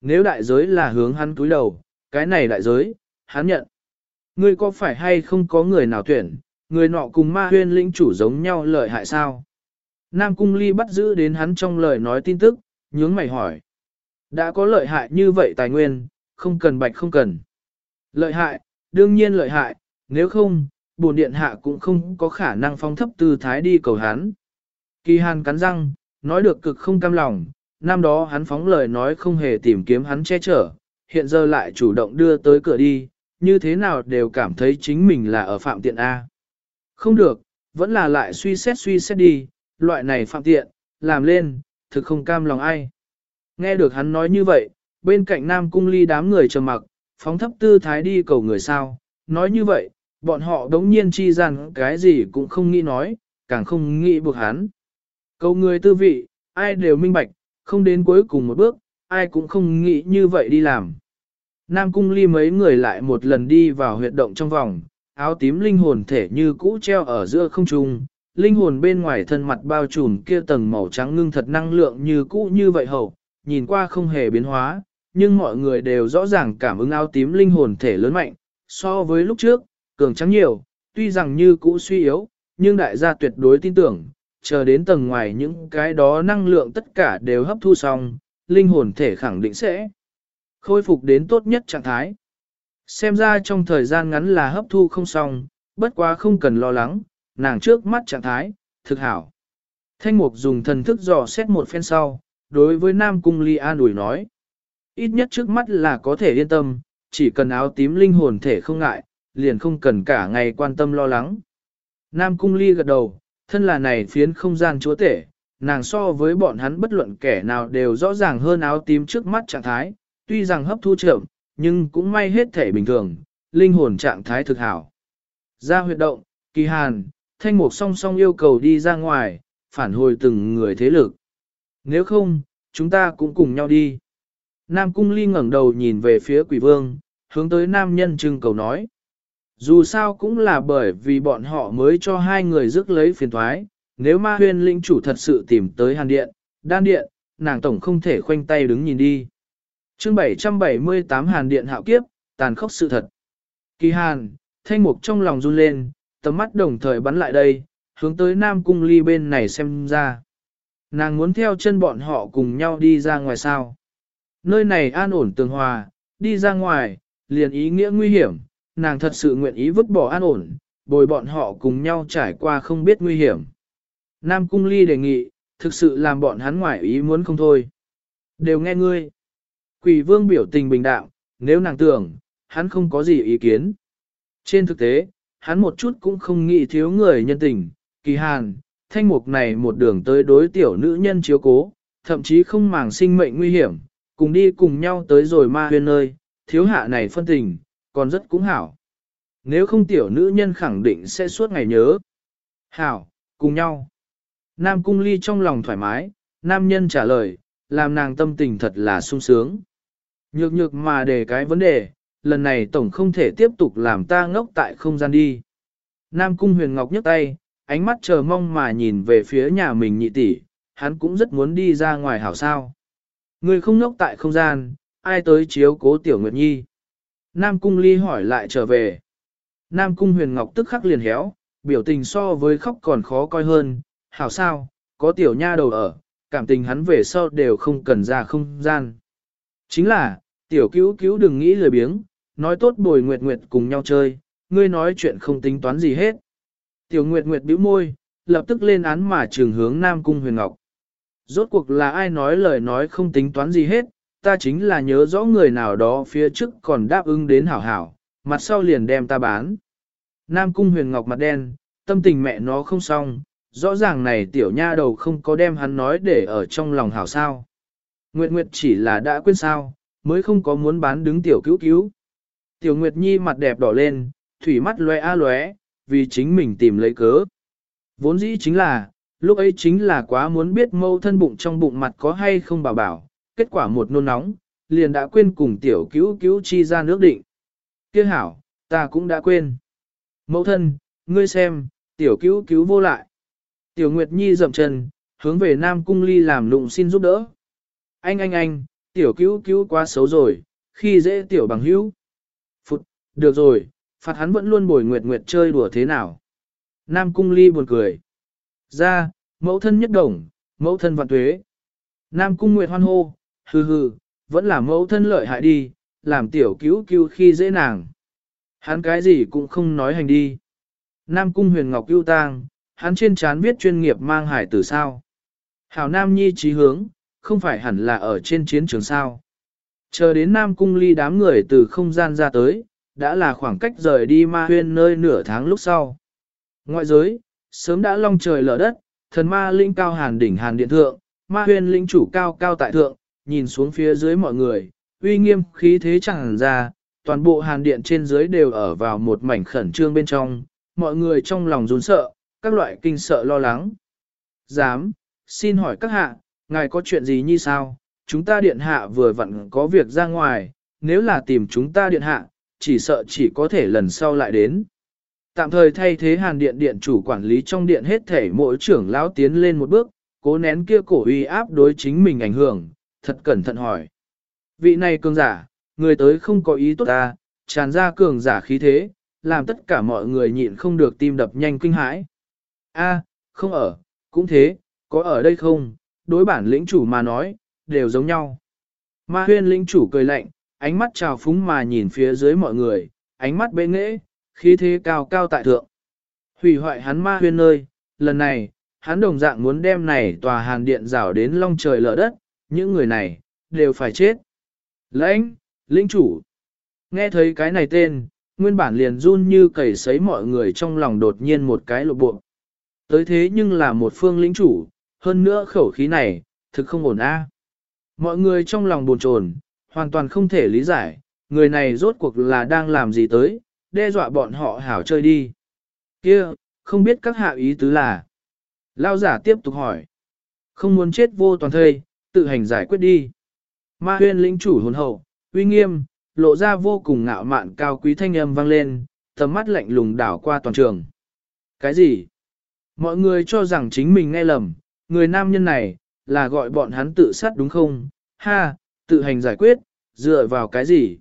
A: Nếu đại giới là hướng hắn túi đầu, cái này đại giới, hắn nhận. Ngươi có phải hay không có người nào tuyển, người nọ cùng ma huyên lĩnh chủ giống nhau lợi hại sao? Nam Cung Ly bắt giữ đến hắn trong lời nói tin tức, nhướng mày hỏi. Đã có lợi hại như vậy tài nguyên, không cần bạch không cần. Lợi hại, đương nhiên lợi hại, nếu không, bổn điện hạ cũng không có khả năng phong thấp tư thái đi cầu hắn. Kỳ hàn cắn răng, nói được cực không cam lòng, năm đó hắn phóng lời nói không hề tìm kiếm hắn che chở, hiện giờ lại chủ động đưa tới cửa đi, như thế nào đều cảm thấy chính mình là ở phạm tiện A. Không được, vẫn là lại suy xét suy xét đi, loại này phạm tiện, làm lên, thực không cam lòng ai. Nghe được hắn nói như vậy, bên cạnh Nam Cung Ly đám người trầm mặc, phóng thấp tư thái đi cầu người sao, nói như vậy, bọn họ đống nhiên chi rằng cái gì cũng không nghĩ nói, càng không nghĩ buộc hắn. Cầu người tư vị, ai đều minh bạch, không đến cuối cùng một bước, ai cũng không nghĩ như vậy đi làm. Nam Cung Ly mấy người lại một lần đi vào huyệt động trong vòng, áo tím linh hồn thể như cũ treo ở giữa không trung, linh hồn bên ngoài thân mặt bao trùm kia tầng màu trắng ngưng thật năng lượng như cũ như vậy hậu, nhìn qua không hề biến hóa, nhưng mọi người đều rõ ràng cảm ứng áo tím linh hồn thể lớn mạnh, so với lúc trước, cường trắng nhiều, tuy rằng như cũ suy yếu, nhưng đại gia tuyệt đối tin tưởng, chờ đến tầng ngoài những cái đó năng lượng tất cả đều hấp thu xong, linh hồn thể khẳng định sẽ khôi phục đến tốt nhất trạng thái. Xem ra trong thời gian ngắn là hấp thu không xong, bất quá không cần lo lắng, nàng trước mắt trạng thái, thực hảo. Thanh mục dùng thần thức dò xét một phen sau, đối với Nam Cung Ly an ủi nói. Ít nhất trước mắt là có thể yên tâm, chỉ cần áo tím linh hồn thể không ngại, liền không cần cả ngày quan tâm lo lắng. Nam Cung Ly gật đầu, thân là này phiến không gian chúa tể, nàng so với bọn hắn bất luận kẻ nào đều rõ ràng hơn áo tím trước mắt trạng thái, tuy rằng hấp thu chậm, nhưng cũng may hết thể bình thường, linh hồn trạng thái thực hảo. Ra huyệt động, kỳ hàn, thanh mục song song yêu cầu đi ra ngoài, phản hồi từng người thế lực. Nếu không, chúng ta cũng cùng nhau đi. Nam Cung Ly ngẩng đầu nhìn về phía quỷ vương, hướng tới nam nhân trưng cầu nói. Dù sao cũng là bởi vì bọn họ mới cho hai người rước lấy phiền thoái, nếu ma huyên linh chủ thật sự tìm tới hàn điện, đan điện, nàng tổng không thể khoanh tay đứng nhìn đi chương 778 hàn điện hạo kiếp, tàn khốc sự thật. Kỳ hàn, thanh mục trong lòng run lên, tầm mắt đồng thời bắn lại đây, hướng tới nam cung ly bên này xem ra. Nàng muốn theo chân bọn họ cùng nhau đi ra ngoài sao. Nơi này an ổn tường hòa, đi ra ngoài, liền ý nghĩa nguy hiểm, nàng thật sự nguyện ý vứt bỏ an ổn, bồi bọn họ cùng nhau trải qua không biết nguy hiểm. Nam Cung Ly đề nghị, thực sự làm bọn hắn ngoại ý muốn không thôi. Đều nghe ngươi. Quỷ vương biểu tình bình đạm, nếu nàng tưởng, hắn không có gì ý kiến. Trên thực tế, hắn một chút cũng không nghĩ thiếu người nhân tình, kỳ hàn, thanh mục này một đường tới đối tiểu nữ nhân chiếu cố, thậm chí không màng sinh mệnh nguy hiểm, cùng đi cùng nhau tới rồi ma huyên nơi, thiếu hạ này phân tình, còn rất cũng hảo. Nếu không tiểu nữ nhân khẳng định sẽ suốt ngày nhớ. Hảo, cùng nhau. Nam cung ly trong lòng thoải mái, nam nhân trả lời, làm nàng tâm tình thật là sung sướng. Nhược nhược mà để cái vấn đề, lần này tổng không thể tiếp tục làm ta ngốc tại không gian đi. Nam cung huyền ngọc nhấc tay, ánh mắt chờ mong mà nhìn về phía nhà mình nhị tỷ, hắn cũng rất muốn đi ra ngoài hảo sao. Người không ngốc tại không gian, ai tới chiếu cố tiểu nguyệt nhi. Nam cung ly hỏi lại trở về. Nam cung huyền ngọc tức khắc liền héo, biểu tình so với khóc còn khó coi hơn, hảo sao, có tiểu nha đầu ở, cảm tình hắn về sau đều không cần ra không gian. Chính là, tiểu cứu cứu đừng nghĩ lười biếng, nói tốt bồi nguyệt nguyệt cùng nhau chơi, ngươi nói chuyện không tính toán gì hết. Tiểu nguyệt nguyệt bĩu môi, lập tức lên án mà trường hướng Nam Cung Huyền Ngọc. Rốt cuộc là ai nói lời nói không tính toán gì hết, ta chính là nhớ rõ người nào đó phía trước còn đáp ứng đến hảo hảo, mặt sau liền đem ta bán. Nam Cung Huyền Ngọc mặt đen, tâm tình mẹ nó không xong, rõ ràng này tiểu nha đầu không có đem hắn nói để ở trong lòng hảo sao. Nguyệt Nguyệt chỉ là đã quên sao, mới không có muốn bán đứng tiểu cứu cứu. Tiểu Nguyệt Nhi mặt đẹp đỏ lên, thủy mắt lóe a lóe, vì chính mình tìm lấy cớ. Vốn dĩ chính là, lúc ấy chính là quá muốn biết mâu thân bụng trong bụng mặt có hay không bảo bảo, kết quả một nôn nóng, liền đã quên cùng tiểu cứu cứu chi ra nước định. Kia hảo, ta cũng đã quên. Mẫu thân, ngươi xem, tiểu cứu cứu vô lại. Tiểu Nguyệt Nhi dậm chân, hướng về Nam Cung Ly làm lụng xin giúp đỡ. Anh anh anh, tiểu cứu cứu quá xấu rồi, khi dễ tiểu bằng hữu. Phụt, được rồi, phạt hắn vẫn luôn bồi nguyệt nguyệt chơi đùa thế nào. Nam cung ly buồn cười. Ra, mẫu thân nhất đồng, mẫu thân vạn tuế. Nam cung nguyệt hoan hô, hừ hừ, vẫn là mẫu thân lợi hại đi, làm tiểu cứu cứu khi dễ nàng. Hắn cái gì cũng không nói hành đi. Nam cung huyền ngọc cứu tang, hắn trên trán viết chuyên nghiệp mang hải tử sao. Hảo Nam Nhi trí hướng, không phải hẳn là ở trên chiến trường sao. Chờ đến Nam cung ly đám người từ không gian ra tới, đã là khoảng cách rời đi ma huyên nơi nửa tháng lúc sau. Ngoại giới, sớm đã long trời lở đất, thần ma linh cao hàn đỉnh hàn điện thượng, ma huyên linh chủ cao cao tại thượng, nhìn xuống phía dưới mọi người, uy nghiêm khí thế chẳng ra, toàn bộ hàn điện trên dưới đều ở vào một mảnh khẩn trương bên trong, mọi người trong lòng run sợ, các loại kinh sợ lo lắng. Dám, xin hỏi các hạ, ngài có chuyện gì như sao? Chúng ta điện hạ vừa vặn có việc ra ngoài, nếu là tìm chúng ta điện hạ, chỉ sợ chỉ có thể lần sau lại đến. Tạm thời thay thế hàn điện điện chủ quản lý trong điện hết thể mỗi trưởng lão tiến lên một bước, cố nén kia cổ uy áp đối chính mình ảnh hưởng, thật cẩn thận hỏi. Vị này cường giả, người tới không có ý tốt ta, tràn ra cường giả khí thế, làm tất cả mọi người nhịn không được tim đập nhanh kinh hãi. A, không ở, cũng thế, có ở đây không, đối bản lĩnh chủ mà nói, đều giống nhau. Ma huyên lĩnh chủ cười lạnh, ánh mắt trào phúng mà nhìn phía dưới mọi người, ánh mắt bệ nghệ, khí thế cao cao tại thượng. Hủy hoại hắn ma huyên nơi, lần này, hắn đồng dạng muốn đem này tòa hàn điện rảo đến long trời lở đất, những người này, đều phải chết. Lãnh, lĩnh chủ. Nghe thấy cái này tên, nguyên bản liền run như cầy sấy mọi người trong lòng đột nhiên một cái lộ bộ. Tới thế nhưng là một phương lĩnh chủ, hơn nữa khẩu khí này, thực không ổn a. Mọi người trong lòng buồn chồn, hoàn toàn không thể lý giải, người này rốt cuộc là đang làm gì tới, đe dọa bọn họ hảo chơi đi. Kia, không biết các hạ ý tứ là. Lao giả tiếp tục hỏi. Không muốn chết vô toàn thây, tự hành giải quyết đi. Ma huyên lĩnh chủ hồn hậu, uy nghiêm, lộ ra vô cùng ngạo mạn cao quý thanh âm vang lên, tầm mắt lạnh lùng đảo qua toàn trường. Cái gì? Mọi người cho rằng chính mình nghe lầm, người nam nhân này, là gọi bọn hắn tự sát đúng không? Ha, tự hành giải quyết, dựa vào cái gì?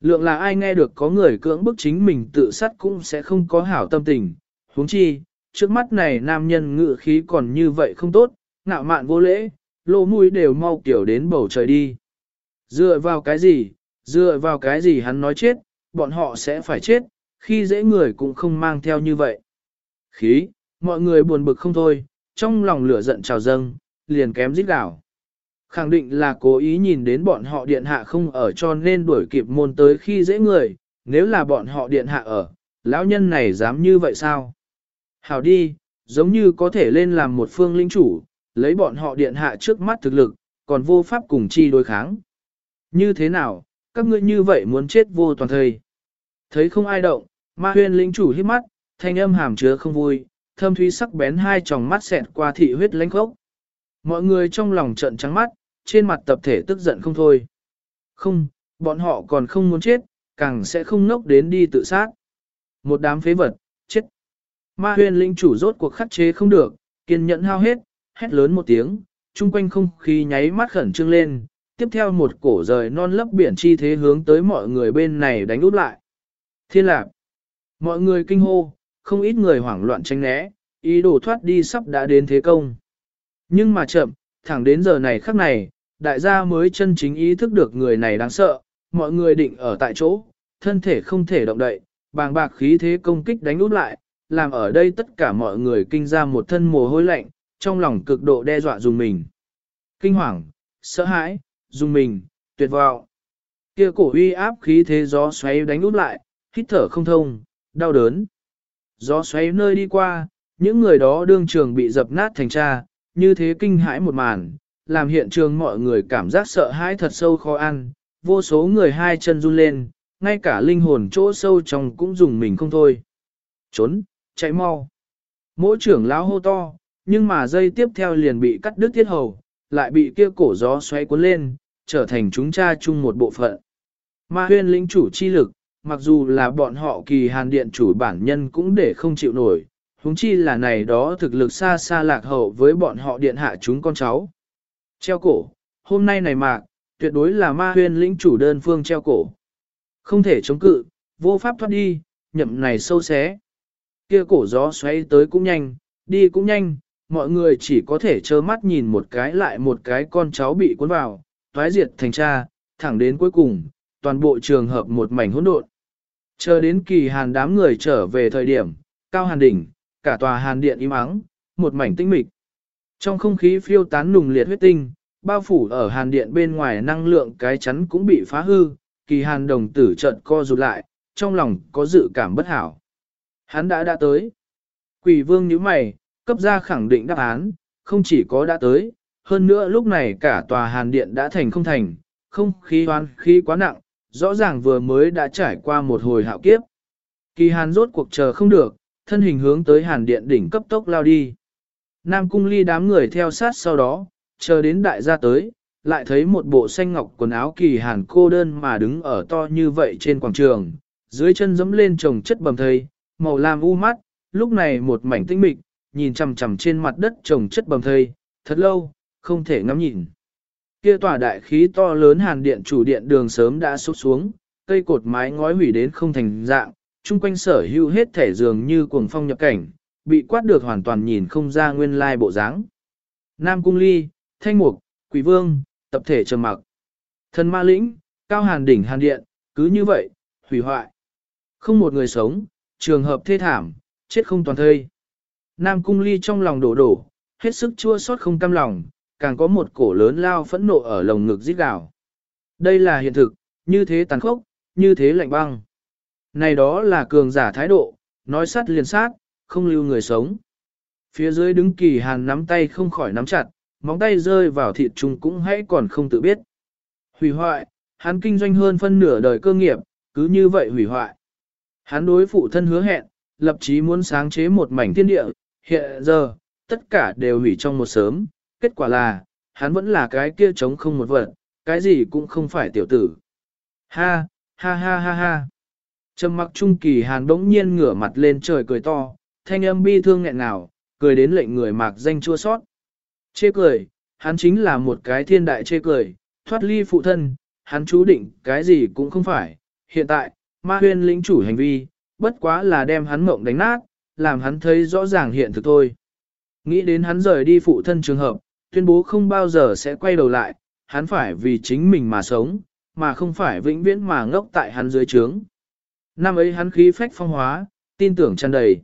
A: Lượng là ai nghe được có người cưỡng bức chính mình tự sát cũng sẽ không có hảo tâm tình. huống chi, trước mắt này nam nhân ngự khí còn như vậy không tốt, ngạo mạn vô lễ, lỗ mũi đều mau kiểu đến bầu trời đi. Dựa vào cái gì, dựa vào cái gì hắn nói chết, bọn họ sẽ phải chết, khi dễ người cũng không mang theo như vậy. Khí, mọi người buồn bực không thôi, trong lòng lửa giận trào dâng, liền kém rít gào. Khẳng định là cố ý nhìn đến bọn họ điện hạ không ở cho nên đuổi kịp môn tới khi dễ người, nếu là bọn họ điện hạ ở, lão nhân này dám như vậy sao? Hảo đi, giống như có thể lên làm một phương linh chủ, lấy bọn họ điện hạ trước mắt thực lực, còn vô pháp cùng chi đối kháng. Như thế nào, các ngươi như vậy muốn chết vô toàn thời. Thấy không ai động, ma huyên linh chủ hít mắt, thanh âm hàm chứa không vui, thâm thúy sắc bén hai tròng mắt xẹt qua thị huyết lãnh khốc. Mọi người trong lòng trận trắng mắt, trên mặt tập thể tức giận không thôi. Không, bọn họ còn không muốn chết, càng sẽ không nốc đến đi tự sát. Một đám phế vật, chết. Ma huyền linh chủ rốt cuộc khắc chế không được, kiên nhẫn hao hết, hét lớn một tiếng, chung quanh không khí nháy mắt khẩn trương lên, tiếp theo một cổ rời non lấp biển chi thế hướng tới mọi người bên này đánh út lại. Thiên lạc. Mọi người kinh hô, không ít người hoảng loạn tranh né, ý đồ thoát đi sắp đã đến thế công. Nhưng mà chậm, thẳng đến giờ này khắc này, đại gia mới chân chính ý thức được người này đáng sợ, mọi người định ở tại chỗ, thân thể không thể động đậy, bàng bạc khí thế công kích đánh út lại, làm ở đây tất cả mọi người kinh ra một thân mồ hôi lạnh, trong lòng cực độ đe dọa dùng mình. Kinh hoàng, sợ hãi, dùng mình, tuyệt vọng. Kia cổ uy áp khí thế gió xoáy đánh út lại, hít thở không thông, đau đớn. Gió xoáy nơi đi qua, những người đó đương trường bị dập nát thành cha, như thế kinh hãi một màn, làm hiện trường mọi người cảm giác sợ hãi thật sâu khó ăn, vô số người hai chân run lên, ngay cả linh hồn chỗ sâu trong cũng dùng mình không thôi. Trốn, chạy mau. Mỗi trưởng lão hô to, nhưng mà dây tiếp theo liền bị cắt đứt thiết hầu, lại bị kia cổ gió xoáy cuốn lên, trở thành chúng cha chung một bộ phận. Ma huyên lĩnh chủ chi lực, mặc dù là bọn họ kỳ hàn điện chủ bản nhân cũng để không chịu nổi, huống chi là này đó thực lực xa xa lạc hậu với bọn họ điện hạ chúng con cháu. Treo cổ, hôm nay này mạc, tuyệt đối là ma huyên lĩnh chủ đơn phương treo cổ. Không thể chống cự, vô pháp thoát đi, nhậm này sâu xé. Kia cổ gió xoay tới cũng nhanh, đi cũng nhanh, mọi người chỉ có thể trơ mắt nhìn một cái lại một cái con cháu bị cuốn vào, toái diệt thành cha, thẳng đến cuối cùng, toàn bộ trường hợp một mảnh hỗn độn. Chờ đến kỳ hàn đám người trở về thời điểm, cao hàn đỉnh, cả tòa hàn điện im ắng, một mảnh tinh mịch. Trong không khí phiêu tán nùng liệt huyết tinh, bao phủ ở hàn điện bên ngoài năng lượng cái chắn cũng bị phá hư, kỳ hàn đồng tử trận co rụt lại, trong lòng có dự cảm bất hảo. Hắn đã đã tới. Quỷ vương nhíu mày, cấp ra khẳng định đáp án, không chỉ có đã tới, hơn nữa lúc này cả tòa hàn điện đã thành không thành, không khí hoan khí quá nặng, rõ ràng vừa mới đã trải qua một hồi hạo kiếp. Kỳ hàn rốt cuộc chờ không được, thân hình hướng tới hàn điện đỉnh cấp tốc lao đi. Nam cung ly đám người theo sát sau đó, chờ đến đại gia tới, lại thấy một bộ xanh ngọc quần áo kỳ hàn cô đơn mà đứng ở to như vậy trên quảng trường, dưới chân dẫm lên trồng chất bầm thây, màu lam u mắt, lúc này một mảnh tinh mịch, nhìn chằm chằm trên mặt đất trồng chất bầm thây, thật lâu, không thể ngắm nhìn. Kia tòa đại khí to lớn hàn điện chủ điện đường sớm đã sụp xuống, cây cột mái ngói hủy đến không thành dạng, chung quanh sở hữu hết thể dường như cuồng phong nhập cảnh, bị quát được hoàn toàn nhìn không ra nguyên lai bộ dáng. Nam Cung Ly, Thanh Mục, Quỷ Vương, tập thể trầm mặc. Thần Ma Lĩnh, Cao Hàn Đỉnh Hàn Điện, cứ như vậy, hủy hoại. Không một người sống, trường hợp thê thảm, chết không toàn thây. Nam Cung Ly trong lòng đổ đổ, hết sức chua xót không cam lòng, càng có một cổ lớn lao phẫn nộ ở lồng ngực rít gào. Đây là hiện thực, như thế tàn khốc, như thế lạnh băng. Này đó là cường giả thái độ, nói sát liền sát, không lưu người sống. Phía dưới đứng kỳ hàn nắm tay không khỏi nắm chặt, móng tay rơi vào thịt trùng cũng hãy còn không tự biết. Hủy hoại, hắn kinh doanh hơn phân nửa đời cơ nghiệp, cứ như vậy hủy hoại. Hắn đối phụ thân hứa hẹn, lập chí muốn sáng chế một mảnh thiên địa, hiện giờ, tất cả đều hủy trong một sớm, kết quả là, hắn vẫn là cái kia trống không một vật, cái gì cũng không phải tiểu tử. Ha, ha ha ha ha. Trầm mặc trung kỳ hàn đống nhiên ngửa mặt lên trời cười to, thanh âm bi thương nghẹn nào, cười đến lệnh người mạc danh chua sót. Chê cười, hắn chính là một cái thiên đại chê cười, thoát ly phụ thân, hắn chú định cái gì cũng không phải. Hiện tại, ma huyên lĩnh chủ hành vi, bất quá là đem hắn mộng đánh nát, làm hắn thấy rõ ràng hiện thực thôi. Nghĩ đến hắn rời đi phụ thân trường hợp, tuyên bố không bao giờ sẽ quay đầu lại, hắn phải vì chính mình mà sống, mà không phải vĩnh viễn mà ngốc tại hắn dưới trướng. Năm ấy hắn khí phách phong hóa, tin tưởng tràn đầy.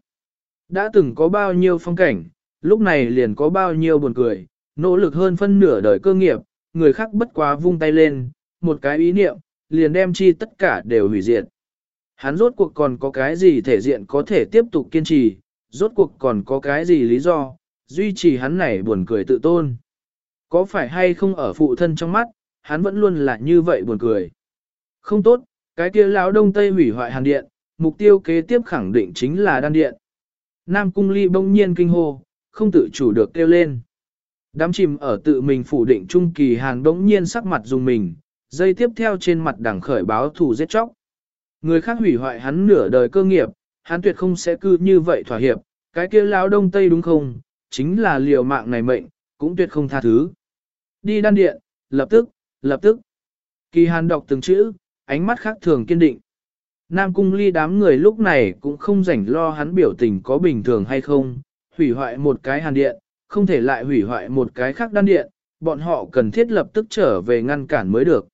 A: Đã từng có bao nhiêu phong cảnh, lúc này liền có bao nhiêu buồn cười, nỗ lực hơn phân nửa đời cơ nghiệp, người khác bất quá vung tay lên, một cái ý niệm, liền đem chi tất cả đều hủy diệt. Hắn rốt cuộc còn có cái gì thể diện có thể tiếp tục kiên trì, rốt cuộc còn có cái gì lý do, duy trì hắn này buồn cười tự tôn. Có phải hay không ở phụ thân trong mắt, hắn vẫn luôn là như vậy buồn cười. Không tốt, cái kia lão đông tây hủy hoại hàn điện, mục tiêu kế tiếp khẳng định chính là đan điện. Nam cung ly bỗng nhiên kinh hô, không tự chủ được kêu lên. Đám chìm ở tự mình phủ định trung kỳ hàn bỗng nhiên sắc mặt dùng mình, dây tiếp theo trên mặt đằng khởi báo thủ giết chóc. Người khác hủy hoại hắn nửa đời cơ nghiệp, hắn tuyệt không sẽ cư như vậy thỏa hiệp, cái kia lão đông tây đúng không, chính là liều mạng này mệnh, cũng tuyệt không tha thứ. Đi đan điện, lập tức, lập tức. Kỳ hàn đọc từng chữ, ánh mắt khác thường kiên định. Nam cung ly đám người lúc này cũng không rảnh lo hắn biểu tình có bình thường hay không, hủy hoại một cái hàn điện, không thể lại hủy hoại một cái khác đan điện, bọn họ cần thiết lập tức trở về ngăn cản mới được.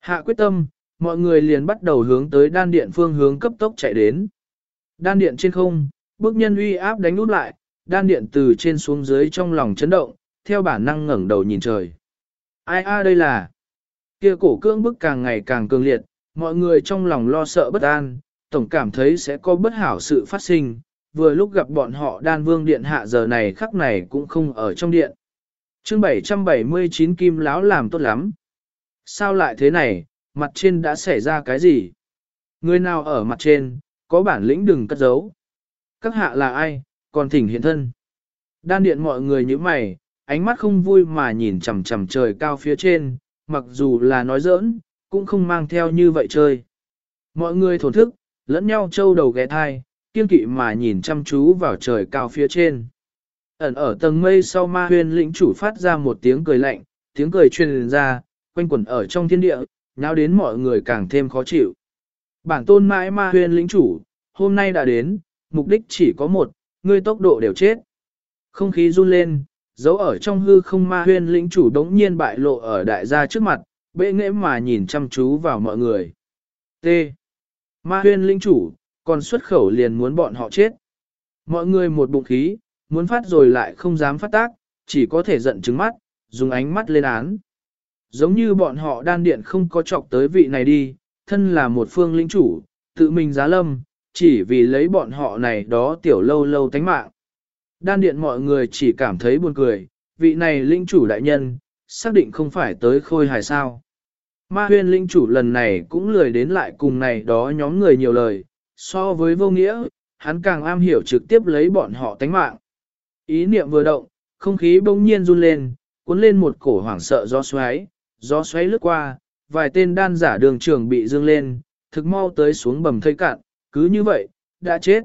A: Hạ quyết tâm, mọi người liền bắt đầu hướng tới đan điện phương hướng cấp tốc chạy đến. Đan điện trên không, bước nhân uy áp đánh út lại, đan điện từ trên xuống dưới trong lòng chấn động, theo bản năng ngẩng đầu nhìn trời. Ai a đây là? Kia cổ cưỡng bức càng ngày càng cường liệt, mọi người trong lòng lo sợ bất an, tổng cảm thấy sẽ có bất hảo sự phát sinh, vừa lúc gặp bọn họ đan vương điện hạ giờ này khắc này cũng không ở trong điện. chương 779 kim láo làm tốt lắm. Sao lại thế này, mặt trên đã xảy ra cái gì? Người nào ở mặt trên, có bản lĩnh đừng cất giấu. Các hạ là ai, còn thỉnh hiện thân. Đan điện mọi người như mày, ánh mắt không vui mà nhìn chằm chằm trời cao phía trên, mặc dù là nói giỡn, cũng không mang theo như vậy chơi. Mọi người thổn thức, lẫn nhau trâu đầu ghé thai, kiên kỵ mà nhìn chăm chú vào trời cao phía trên. Ẩn ở tầng mây sau ma huyền lĩnh chủ phát ra một tiếng cười lạnh, tiếng cười truyền ra, quanh quẩn ở trong thiên địa, nháo đến mọi người càng thêm khó chịu. Bản tôn mãi ma huyền lĩnh chủ, hôm nay đã đến, mục đích chỉ có một, ngươi tốc độ đều chết. Không khí run lên, dấu ở trong hư không ma huyên lĩnh chủ đống nhiên bại lộ ở đại gia trước mặt, bệ nghệ mà nhìn chăm chú vào mọi người. T. Ma huyên lĩnh chủ, còn xuất khẩu liền muốn bọn họ chết. Mọi người một bụng khí, muốn phát rồi lại không dám phát tác, chỉ có thể giận trứng mắt, dùng ánh mắt lên án. Giống như bọn họ đan điện không có chọc tới vị này đi, thân là một phương lĩnh chủ, tự mình giá lâm, chỉ vì lấy bọn họ này đó tiểu lâu lâu tánh mạng. Đan điện mọi người chỉ cảm thấy buồn cười, vị này linh chủ đại nhân, xác định không phải tới khôi hài sao. Ma huyên linh chủ lần này cũng lười đến lại cùng này đó nhóm người nhiều lời, so với vô nghĩa, hắn càng am hiểu trực tiếp lấy bọn họ tánh mạng. Ý niệm vừa động, không khí bỗng nhiên run lên, cuốn lên một cổ hoảng sợ gió xoáy, gió xoáy lướt qua, vài tên đan giả đường trường bị dương lên, thực mau tới xuống bầm thây cạn, cứ như vậy, đã chết.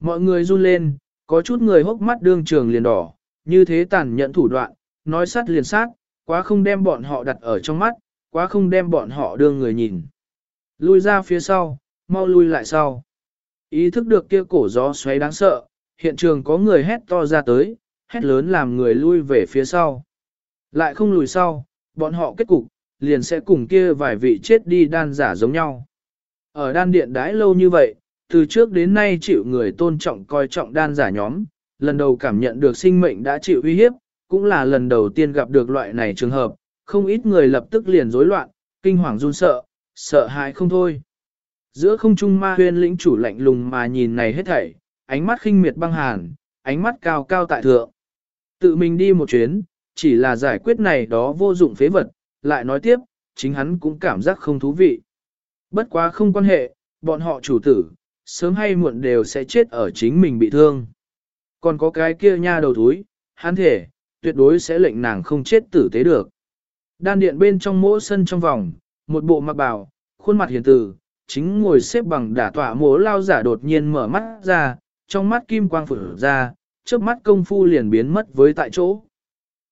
A: Mọi người run lên, có chút người hốc mắt đương trường liền đỏ, như thế tàn nhẫn thủ đoạn, nói sát liền sát, quá không đem bọn họ đặt ở trong mắt, quá không đem bọn họ đương người nhìn. Lui ra phía sau, mau lui lại sau. Ý thức được kia cổ gió xoáy đáng sợ, hiện trường có người hét to ra tới, hét lớn làm người lui về phía sau. Lại không lùi sau, bọn họ kết cục, liền sẽ cùng kia vài vị chết đi đan giả giống nhau. Ở đan điện đãi lâu như vậy, từ trước đến nay chịu người tôn trọng coi trọng đan giả nhóm, lần đầu cảm nhận được sinh mệnh đã chịu uy hiếp, cũng là lần đầu tiên gặp được loại này trường hợp, không ít người lập tức liền rối loạn, kinh hoàng run sợ, sợ hãi không thôi. Giữa không trung ma huyên lĩnh chủ lạnh lùng mà nhìn này hết thảy, ánh mắt khinh miệt băng hàn, ánh mắt cao cao tại thượng. Tự mình đi một chuyến, chỉ là giải quyết này đó vô dụng phế vật, lại nói tiếp, chính hắn cũng cảm giác không thú vị. Bất quá không quan hệ, bọn họ chủ tử, sớm hay muộn đều sẽ chết ở chính mình bị thương. Còn có cái kia nha đầu thúi, hắn thể, tuyệt đối sẽ lệnh nàng không chết tử tế được. Đan điện bên trong mỗi sân trong vòng, một bộ mặc bào, khuôn mặt hiền từ, chính ngồi xếp bằng đả tỏa mố lao giả đột nhiên mở mắt ra, trong mắt kim quang phở ra, trước mắt công phu liền biến mất với tại chỗ.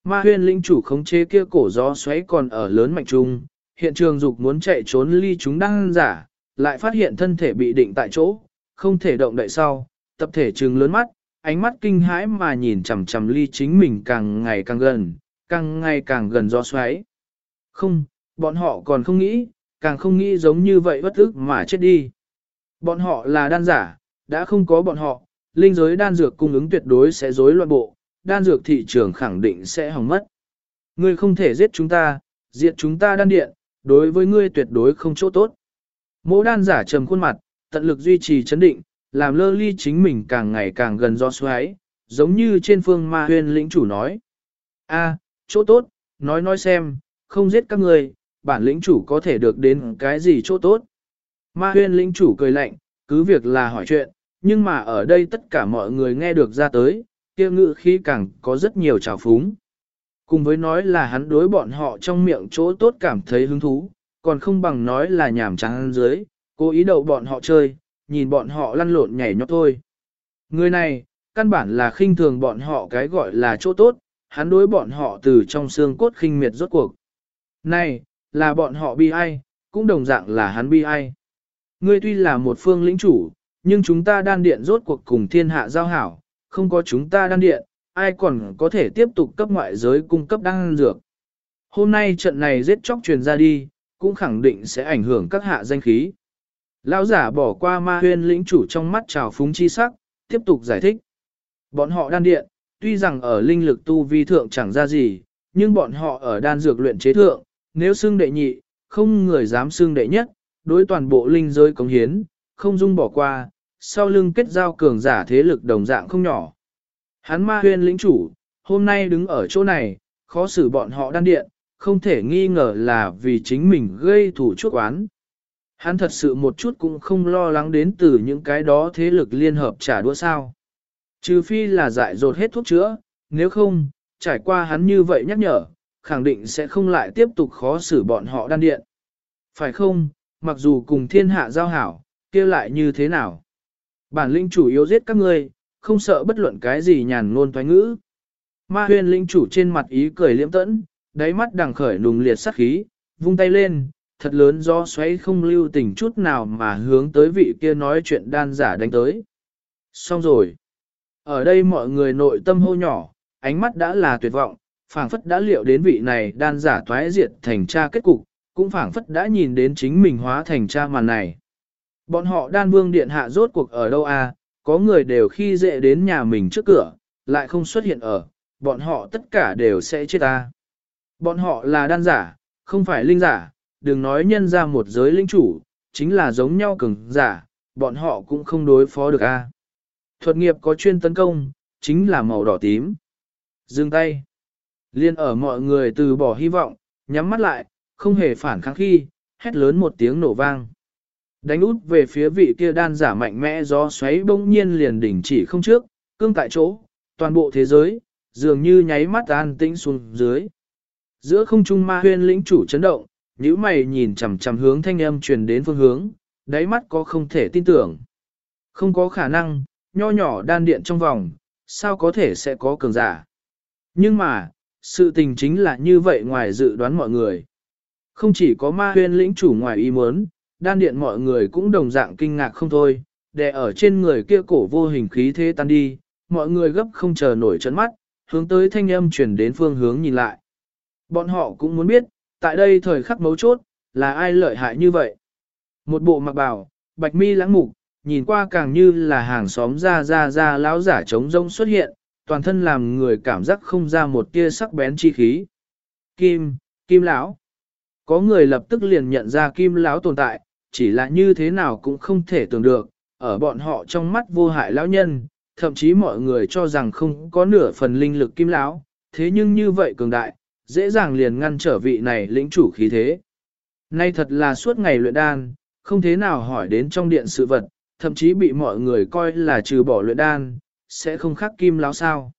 A: Ma huyên linh chủ khống chế kia cổ gió xoáy còn ở lớn mạnh trung, hiện trường dục muốn chạy trốn ly chúng đang giả, lại phát hiện thân thể bị định tại chỗ, không thể động đậy sau, tập thể trừng lớn mắt, ánh mắt kinh hãi mà nhìn chằm chằm ly chính mình càng ngày càng gần, càng ngày càng gần do xoáy. Không, bọn họ còn không nghĩ, càng không nghĩ giống như vậy bất ức mà chết đi. Bọn họ là đan giả, đã không có bọn họ, linh giới đan dược cung ứng tuyệt đối sẽ rối loạn bộ, đan dược thị trường khẳng định sẽ hỏng mất. Ngươi không thể giết chúng ta, diệt chúng ta đan điện, đối với ngươi tuyệt đối không chỗ tốt. Mỗ đan giả trầm khuôn mặt, tận lực duy trì chấn định, làm lơ ly chính mình càng ngày càng gần do xoáy, giống như trên phương ma huyên lĩnh chủ nói. a chỗ tốt, nói nói xem, không giết các ngươi, bản lĩnh chủ có thể được đến cái gì chỗ tốt. Ma huyên lĩnh chủ cười lạnh, cứ việc là hỏi chuyện, nhưng mà ở đây tất cả mọi người nghe được ra tới, kia ngự khi càng có rất nhiều trào phúng. Cùng với nói là hắn đối bọn họ trong miệng chỗ tốt cảm thấy hứng thú, còn không bằng nói là nhảm chán dưới, cố ý đậu bọn họ chơi, nhìn bọn họ lăn lộn nhảy nhót thôi. Người này, căn bản là khinh thường bọn họ cái gọi là chỗ tốt, hắn đối bọn họ từ trong xương cốt khinh miệt rốt cuộc. Này, là bọn họ bi ai, cũng đồng dạng là hắn bi ai. Ngươi tuy là một phương lĩnh chủ, nhưng chúng ta đan điện rốt cuộc cùng thiên hạ giao hảo, không có chúng ta đan điện, ai còn có thể tiếp tục cấp ngoại giới cung cấp đan dược. Hôm nay trận này giết chóc truyền ra đi, cũng khẳng định sẽ ảnh hưởng các hạ danh khí. Lão giả bỏ qua ma huyên lĩnh chủ trong mắt trào phúng chi sắc, tiếp tục giải thích. Bọn họ đan điện, tuy rằng ở linh lực tu vi thượng chẳng ra gì, nhưng bọn họ ở đan dược luyện chế thượng, nếu xưng đệ nhị, không người dám xưng đệ nhất, đối toàn bộ linh giới cống hiến, không dung bỏ qua, sau lưng kết giao cường giả thế lực đồng dạng không nhỏ. Hắn ma huyên lĩnh chủ, hôm nay đứng ở chỗ này, khó xử bọn họ đan điện, không thể nghi ngờ là vì chính mình gây thủ chuốc oán. Hắn thật sự một chút cũng không lo lắng đến từ những cái đó thế lực liên hợp trả đũa sao. Trừ phi là dại dột hết thuốc chữa, nếu không, trải qua hắn như vậy nhắc nhở, khẳng định sẽ không lại tiếp tục khó xử bọn họ đan điện. Phải không, mặc dù cùng thiên hạ giao hảo, kia lại như thế nào? Bản linh chủ yếu giết các ngươi, không sợ bất luận cái gì nhàn ngôn thoái ngữ. Ma huyền linh chủ trên mặt ý cười liễm tẫn, đáy mắt đằng khởi nùng liệt sắc khí, vung tay lên, thật lớn do xoáy không lưu tình chút nào mà hướng tới vị kia nói chuyện đan giả đánh tới. Xong rồi. Ở đây mọi người nội tâm hô nhỏ, ánh mắt đã là tuyệt vọng, phảng phất đã liệu đến vị này đan giả thoái diệt thành cha kết cục, cũng phảng phất đã nhìn đến chính mình hóa thành cha màn này. Bọn họ đan vương điện hạ rốt cuộc ở đâu à, có người đều khi dễ đến nhà mình trước cửa, lại không xuất hiện ở, bọn họ tất cả đều sẽ chết ta. Bọn họ là đan giả, không phải linh giả, đừng nói nhân ra một giới linh chủ, chính là giống nhau cường giả, bọn họ cũng không đối phó được a. Thuật nghiệp có chuyên tấn công, chính là màu đỏ tím. Dừng tay. Liên ở mọi người từ bỏ hy vọng, nhắm mắt lại, không hề phản kháng khi, hét lớn một tiếng nổ vang. Đánh út về phía vị kia đan giả mạnh mẽ do xoáy bỗng nhiên liền đỉnh chỉ không trước, cương tại chỗ, toàn bộ thế giới, dường như nháy mắt an tĩnh xuống dưới. Giữa không trung ma huyên lĩnh chủ chấn động, nhíu mày nhìn chằm chằm hướng thanh âm truyền đến phương hướng, đáy mắt có không thể tin tưởng. Không có khả năng, nho nhỏ đan điện trong vòng, sao có thể sẽ có cường giả. Nhưng mà, sự tình chính là như vậy ngoài dự đoán mọi người. Không chỉ có ma huyên lĩnh chủ ngoài ý muốn, đan điện mọi người cũng đồng dạng kinh ngạc không thôi, đè ở trên người kia cổ vô hình khí thế tan đi, mọi người gấp không chờ nổi chấn mắt, hướng tới thanh âm chuyển đến phương hướng nhìn lại. Bọn họ cũng muốn biết, tại đây thời khắc mấu chốt, là ai lợi hại như vậy. Một bộ mặc bào, bạch mi lãng mục, nhìn qua càng như là hàng xóm ra ra ra lão giả trống rông xuất hiện, toàn thân làm người cảm giác không ra một tia sắc bén chi khí. Kim, Kim lão. Có người lập tức liền nhận ra Kim lão tồn tại, chỉ là như thế nào cũng không thể tưởng được, ở bọn họ trong mắt vô hại lão nhân, thậm chí mọi người cho rằng không có nửa phần linh lực Kim lão, thế nhưng như vậy cường đại, dễ dàng liền ngăn trở vị này lĩnh chủ khí thế. Nay thật là suốt ngày luyện đan, không thế nào hỏi đến trong điện sự vật, thậm chí bị mọi người coi là trừ bỏ luyện đan, sẽ không khác kim lão sao.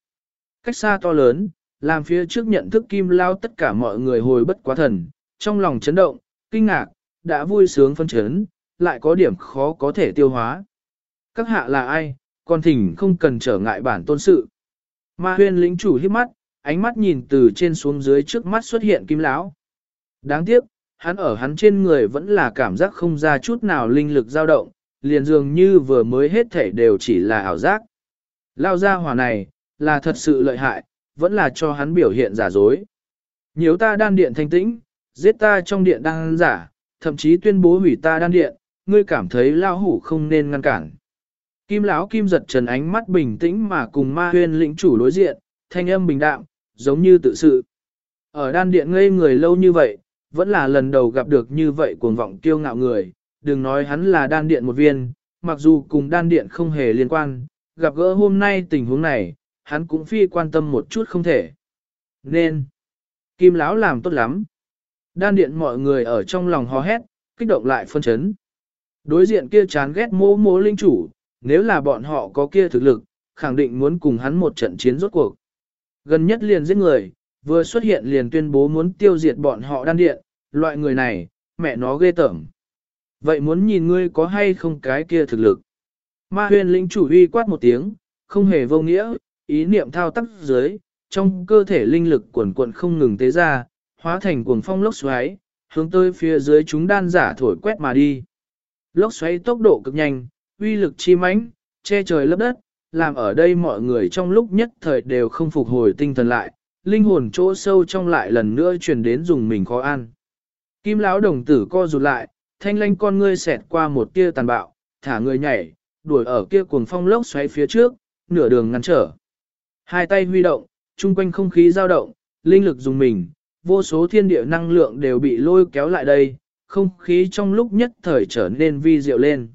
A: Cách xa to lớn, làm phía trước nhận thức kim lao tất cả mọi người hồi bất quá thần, trong lòng chấn động, kinh ngạc, đã vui sướng phân chấn, lại có điểm khó có thể tiêu hóa. Các hạ là ai, còn thỉnh không cần trở ngại bản tôn sự. Ma huyên lĩnh chủ hiếp mắt, ánh mắt nhìn từ trên xuống dưới trước mắt xuất hiện kim lão. Đáng tiếc, hắn ở hắn trên người vẫn là cảm giác không ra chút nào linh lực dao động, liền dường như vừa mới hết thể đều chỉ là ảo giác. Lao ra hỏa này, là thật sự lợi hại, vẫn là cho hắn biểu hiện giả dối. Nếu ta đan điện thanh tĩnh, giết ta trong điện đang giả, thậm chí tuyên bố hủy ta đan điện, ngươi cảm thấy lao hủ không nên ngăn cản. Kim lão kim giật trần ánh mắt bình tĩnh mà cùng ma huyên lĩnh chủ đối diện, thanh âm bình đạm, giống như tự sự. Ở đan điện ngây người lâu như vậy, vẫn là lần đầu gặp được như vậy cuồng vọng kiêu ngạo người, đừng nói hắn là đan điện một viên, mặc dù cùng đan điện không hề liên quan, gặp gỡ hôm nay tình huống này, hắn cũng phi quan tâm một chút không thể. Nên, kim lão làm tốt lắm. Đan điện mọi người ở trong lòng hò hét, kích động lại phân chấn. Đối diện kia chán ghét mô mô linh chủ, nếu là bọn họ có kia thực lực, khẳng định muốn cùng hắn một trận chiến rốt cuộc. Gần nhất liền giết người, vừa xuất hiện liền tuyên bố muốn tiêu diệt bọn họ đan điện, loại người này, mẹ nó ghê tởm. Vậy muốn nhìn ngươi có hay không cái kia thực lực. Ma huyền linh chủ uy quát một tiếng, không hề vô nghĩa, ý niệm thao tác dưới, trong cơ thể linh lực quần quận không ngừng tế ra, hóa thành cuồng phong lốc xoáy, hướng tới phía dưới chúng đan giả thổi quét mà đi. Lốc xoáy tốc độ cực nhanh, uy lực chi mãnh, che trời lấp đất, làm ở đây mọi người trong lúc nhất thời đều không phục hồi tinh thần lại, linh hồn chỗ sâu trong lại lần nữa truyền đến dùng mình khó ăn. Kim lão đồng tử co rụt lại, thanh lanh con ngươi xẹt qua một tia tàn bạo, thả người nhảy, đuổi ở kia cuồng phong lốc xoáy phía trước, nửa đường ngăn trở. Hai tay huy động, chung quanh không khí dao động, linh lực dùng mình, vô số thiên địa năng lượng đều bị lôi kéo lại đây, không khí trong lúc nhất thời trở nên vi diệu lên.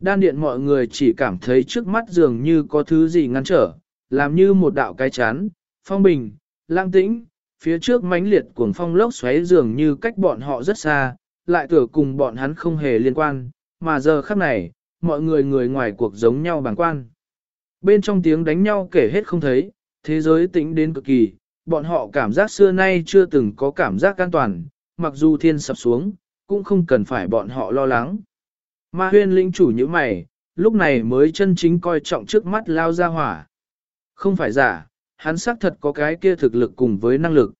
A: Đan điện mọi người chỉ cảm thấy trước mắt dường như có thứ gì ngăn trở, làm như một đạo cái chán, phong bình, lang tĩnh, phía trước mãnh liệt cuồng phong lốc xoáy dường như cách bọn họ rất xa, lại tưởng cùng bọn hắn không hề liên quan, mà giờ khắc này, mọi người người ngoài cuộc giống nhau bằng quan. Bên trong tiếng đánh nhau kể hết không thấy, thế giới tĩnh đến cực kỳ, bọn họ cảm giác xưa nay chưa từng có cảm giác an toàn, mặc dù thiên sập xuống, cũng không cần phải bọn họ lo lắng. Ma huyên linh chủ như mày, lúc này mới chân chính coi trọng trước mắt lao ra hỏa. Không phải giả, hắn xác thật có cái kia thực lực cùng với năng lực.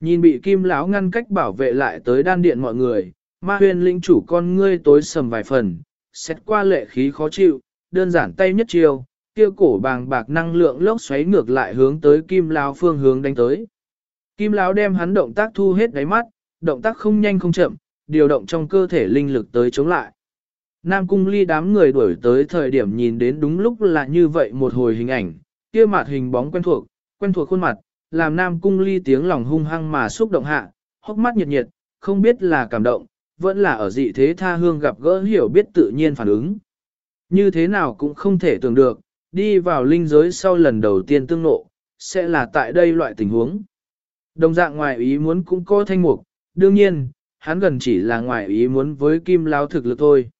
A: Nhìn bị kim lão ngăn cách bảo vệ lại tới đan điện mọi người, ma huyên lĩnh chủ con ngươi tối sầm vài phần, xét qua lệ khí khó chịu, đơn giản tay nhất chiêu, kia cổ bàng bạc năng lượng lốc xoáy ngược lại hướng tới kim lão phương hướng đánh tới. Kim lão đem hắn động tác thu hết đáy mắt, động tác không nhanh không chậm, điều động trong cơ thể linh lực tới chống lại. Nam cung ly đám người đuổi tới thời điểm nhìn đến đúng lúc là như vậy một hồi hình ảnh, kia mặt hình bóng quen thuộc, quen thuộc khuôn mặt, làm Nam cung ly tiếng lòng hung hăng mà xúc động hạ, hốc mắt nhiệt nhiệt, không biết là cảm động, vẫn là ở dị thế tha hương gặp gỡ hiểu biết tự nhiên phản ứng. Như thế nào cũng không thể tưởng được, đi vào linh giới sau lần đầu tiên tương nộ, sẽ là tại đây loại tình huống. Đồng dạng ngoài ý muốn cũng có thanh mục, đương nhiên, hắn gần chỉ là ngoài ý muốn với kim lao thực lực thôi.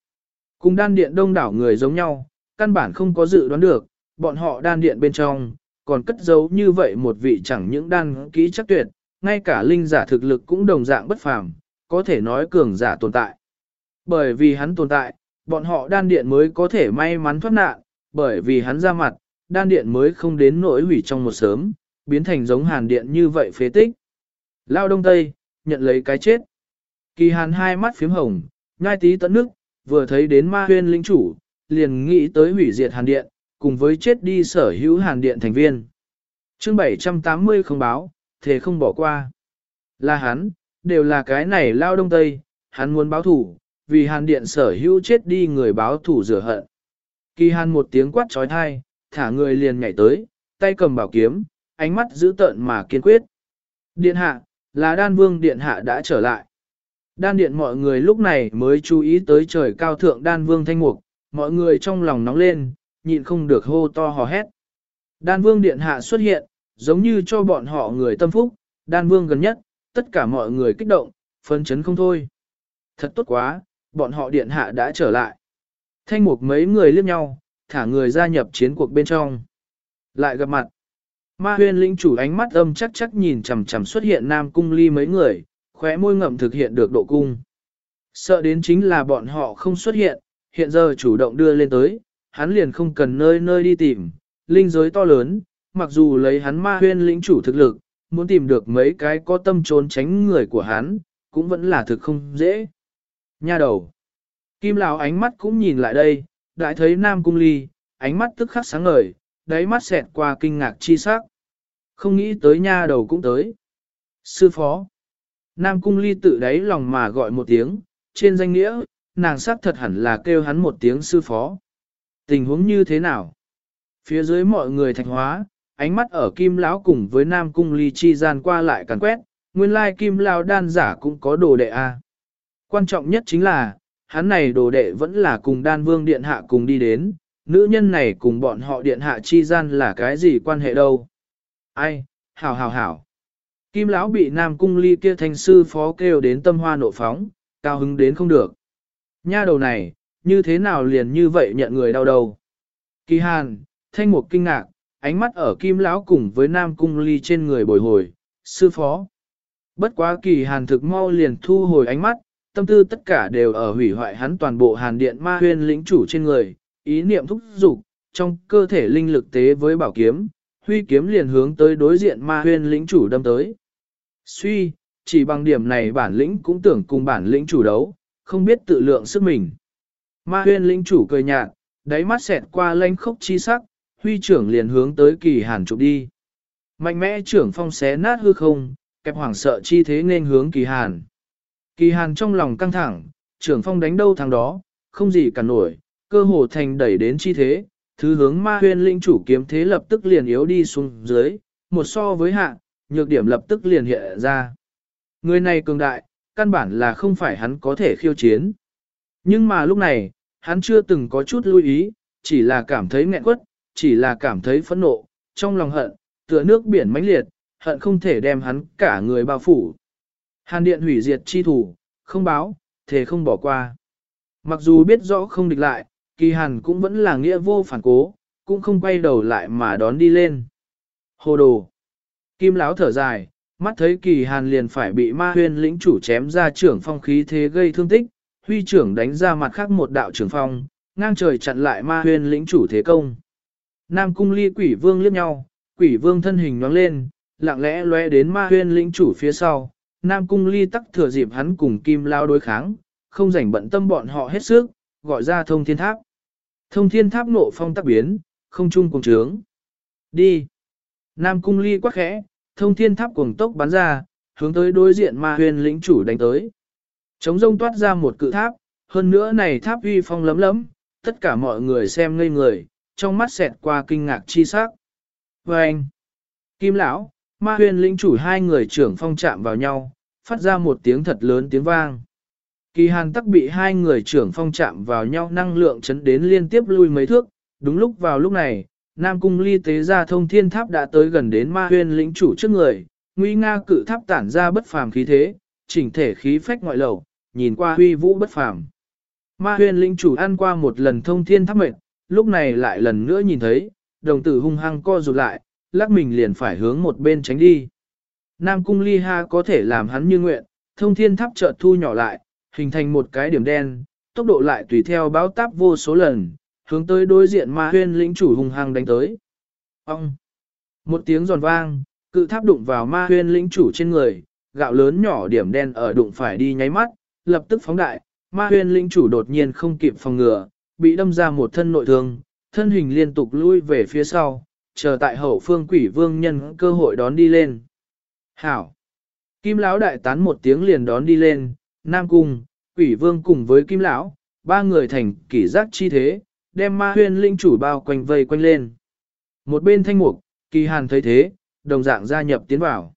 A: Cùng đan điện đông đảo người giống nhau, căn bản không có dự đoán được, bọn họ đan điện bên trong, còn cất giấu như vậy một vị chẳng những đan kỹ chắc tuyệt, ngay cả linh giả thực lực cũng đồng dạng bất phàm, có thể nói cường giả tồn tại. Bởi vì hắn tồn tại, bọn họ đan điện mới có thể may mắn thoát nạn, bởi vì hắn ra mặt, đan điện mới không đến nỗi hủy trong một sớm, biến thành giống hàn điện như vậy phế tích. Lao đông tây, nhận lấy cái chết. Kỳ hàn hai mắt phím hồng, nhai tí tận nước, vừa thấy đến ma huyên linh chủ, liền nghĩ tới hủy diệt hàn điện, cùng với chết đi sở hữu hàn điện thành viên. chương 780 không báo, thế không bỏ qua. Là hắn, đều là cái này lao đông tây, hắn muốn báo thủ, vì hàn điện sở hữu chết đi người báo thủ rửa hận. Kỳ hàn một tiếng quát trói thai, thả người liền nhảy tới, tay cầm bảo kiếm, ánh mắt giữ tợn mà kiên quyết. Điện hạ, là đan vương điện hạ đã trở lại. Đan điện mọi người lúc này mới chú ý tới trời cao thượng đan vương thanh mục, mọi người trong lòng nóng lên, nhịn không được hô to hò hét. Đan vương điện hạ xuất hiện, giống như cho bọn họ người tâm phúc, đan vương gần nhất, tất cả mọi người kích động, phân chấn không thôi. Thật tốt quá, bọn họ điện hạ đã trở lại. Thanh mục mấy người liếc nhau, thả người gia nhập chiến cuộc bên trong. Lại gặp mặt. Ma huyên lĩnh chủ ánh mắt âm chắc chắc nhìn chằm chằm xuất hiện nam cung ly mấy người, khóe môi ngậm thực hiện được độ cung. Sợ đến chính là bọn họ không xuất hiện, hiện giờ chủ động đưa lên tới, hắn liền không cần nơi nơi đi tìm, linh giới to lớn, mặc dù lấy hắn ma huyên lĩnh chủ thực lực, muốn tìm được mấy cái có tâm trốn tránh người của hắn, cũng vẫn là thực không dễ. Nha đầu. Kim Lão ánh mắt cũng nhìn lại đây, đã thấy Nam Cung Ly, ánh mắt tức khắc sáng ngời, đáy mắt xẹt qua kinh ngạc chi sắc. Không nghĩ tới nha đầu cũng tới. Sư phó. Nam Cung Ly tự đáy lòng mà gọi một tiếng, trên danh nghĩa, nàng sắc thật hẳn là kêu hắn một tiếng sư phó. Tình huống như thế nào? Phía dưới mọi người thạch hóa, ánh mắt ở Kim Lão cùng với Nam Cung Ly chi gian qua lại càn quét, nguyên lai Kim Lão đan giả cũng có đồ đệ a. Quan trọng nhất chính là, hắn này đồ đệ vẫn là cùng đan vương điện hạ cùng đi đến, nữ nhân này cùng bọn họ điện hạ chi gian là cái gì quan hệ đâu. Ai, hảo hảo hảo. Kim lão bị Nam Cung Ly kia thanh sư phó kêu đến tâm hoa nộ phóng, cao hứng đến không được. Nha đầu này, như thế nào liền như vậy nhận người đau đầu. Kỳ hàn, thanh một kinh ngạc, ánh mắt ở Kim lão cùng với Nam Cung Ly trên người bồi hồi, sư phó. Bất quá kỳ hàn thực mau liền thu hồi ánh mắt, tâm tư tất cả đều ở hủy hoại hắn toàn bộ hàn điện ma huyên lĩnh chủ trên người, ý niệm thúc dục trong cơ thể linh lực tế với bảo kiếm, huy kiếm liền hướng tới đối diện ma huyên lĩnh chủ đâm tới. Suy, chỉ bằng điểm này bản lĩnh cũng tưởng cùng bản lĩnh chủ đấu, không biết tự lượng sức mình. Ma huyên lĩnh chủ cười nhạt, đáy mắt xẹt qua lanh khốc chi sắc, huy trưởng liền hướng tới kỳ hàn chụp đi. Mạnh mẽ trưởng phong xé nát hư không, kẹp hoảng sợ chi thế nên hướng kỳ hàn. Kỳ hàn trong lòng căng thẳng, trưởng phong đánh đâu thằng đó, không gì cả nổi, cơ hồ thành đẩy đến chi thế, thứ hướng ma huyên linh chủ kiếm thế lập tức liền yếu đi xuống dưới, một so với hạ, nhược điểm lập tức liền hiện ra. Người này cường đại, căn bản là không phải hắn có thể khiêu chiến. Nhưng mà lúc này, hắn chưa từng có chút lưu ý, chỉ là cảm thấy nghẹn quất, chỉ là cảm thấy phẫn nộ, trong lòng hận, tựa nước biển mãnh liệt, hận không thể đem hắn cả người bao phủ. Hàn điện hủy diệt chi thủ, không báo, thể không bỏ qua. Mặc dù biết rõ không địch lại, kỳ hàn cũng vẫn là nghĩa vô phản cố, cũng không quay đầu lại mà đón đi lên. Hồ đồ! Kim Lão thở dài, mắt thấy kỳ hàn liền phải bị ma huyên lĩnh chủ chém ra trưởng phong khí thế gây thương tích, huy trưởng đánh ra mặt khác một đạo trưởng phong, ngang trời chặn lại ma huyên lĩnh chủ thế công. Nam cung ly quỷ vương liếc nhau, quỷ vương thân hình nhoáng lên, lặng lẽ lóe đến ma huyên lĩnh chủ phía sau, Nam Cung Ly tắc thừa dịp hắn cùng Kim Lao đối kháng, không rảnh bận tâm bọn họ hết sức, gọi ra thông thiên tháp. Thông thiên tháp nộ phong tắc biến, không chung cùng trướng. Đi! Nam Cung Ly quá khẽ, thông thiên tháp cuồng tốc bắn ra, hướng tới đối diện ma huyền lĩnh chủ đánh tới. Trống rông toát ra một cự tháp, hơn nữa này tháp uy phong lấm lấm, tất cả mọi người xem ngây người, trong mắt xẹt qua kinh ngạc chi sắc. Và anh, Kim Lão, ma huyền lĩnh chủ hai người trưởng phong chạm vào nhau, phát ra một tiếng thật lớn tiếng vang. Kỳ hàn tắc bị hai người trưởng phong chạm vào nhau năng lượng chấn đến liên tiếp lui mấy thước, đúng lúc vào lúc này, Nam Cung ly tế ra thông thiên tháp đã tới gần đến ma huyền lĩnh chủ trước người, nguy nga cự tháp tản ra bất phàm khí thế, chỉnh thể khí phách ngoại lầu, nhìn qua huy vũ bất phàm. Ma huyền lĩnh chủ ăn qua một lần thông thiên tháp mệnh, lúc này lại lần nữa nhìn thấy, đồng tử hung hăng co rụt lại, lắc mình liền phải hướng một bên tránh đi. Nam cung ly ha có thể làm hắn như nguyện, thông thiên tháp chợt thu nhỏ lại, hình thành một cái điểm đen, tốc độ lại tùy theo báo táp vô số lần, hướng tới đối diện ma huyên lĩnh chủ hung hăng đánh tới. Ông! Một tiếng giòn vang, cự tháp đụng vào ma huyên lĩnh chủ trên người, gạo lớn nhỏ điểm đen ở đụng phải đi nháy mắt, lập tức phóng đại, ma huyên lĩnh chủ đột nhiên không kịp phòng ngừa, bị đâm ra một thân nội thương, thân hình liên tục lui về phía sau, chờ tại hậu phương quỷ vương nhân cơ hội đón đi lên. Hảo! Kim lão đại tán một tiếng liền đón đi lên, Nam Cung, quỷ vương cùng với Kim lão, ba người thành kỷ giác chi thế, đem ma huyên linh chủ bao quanh vây quanh lên. Một bên thanh mục, kỳ hàn thấy thế, đồng dạng gia nhập tiến vào.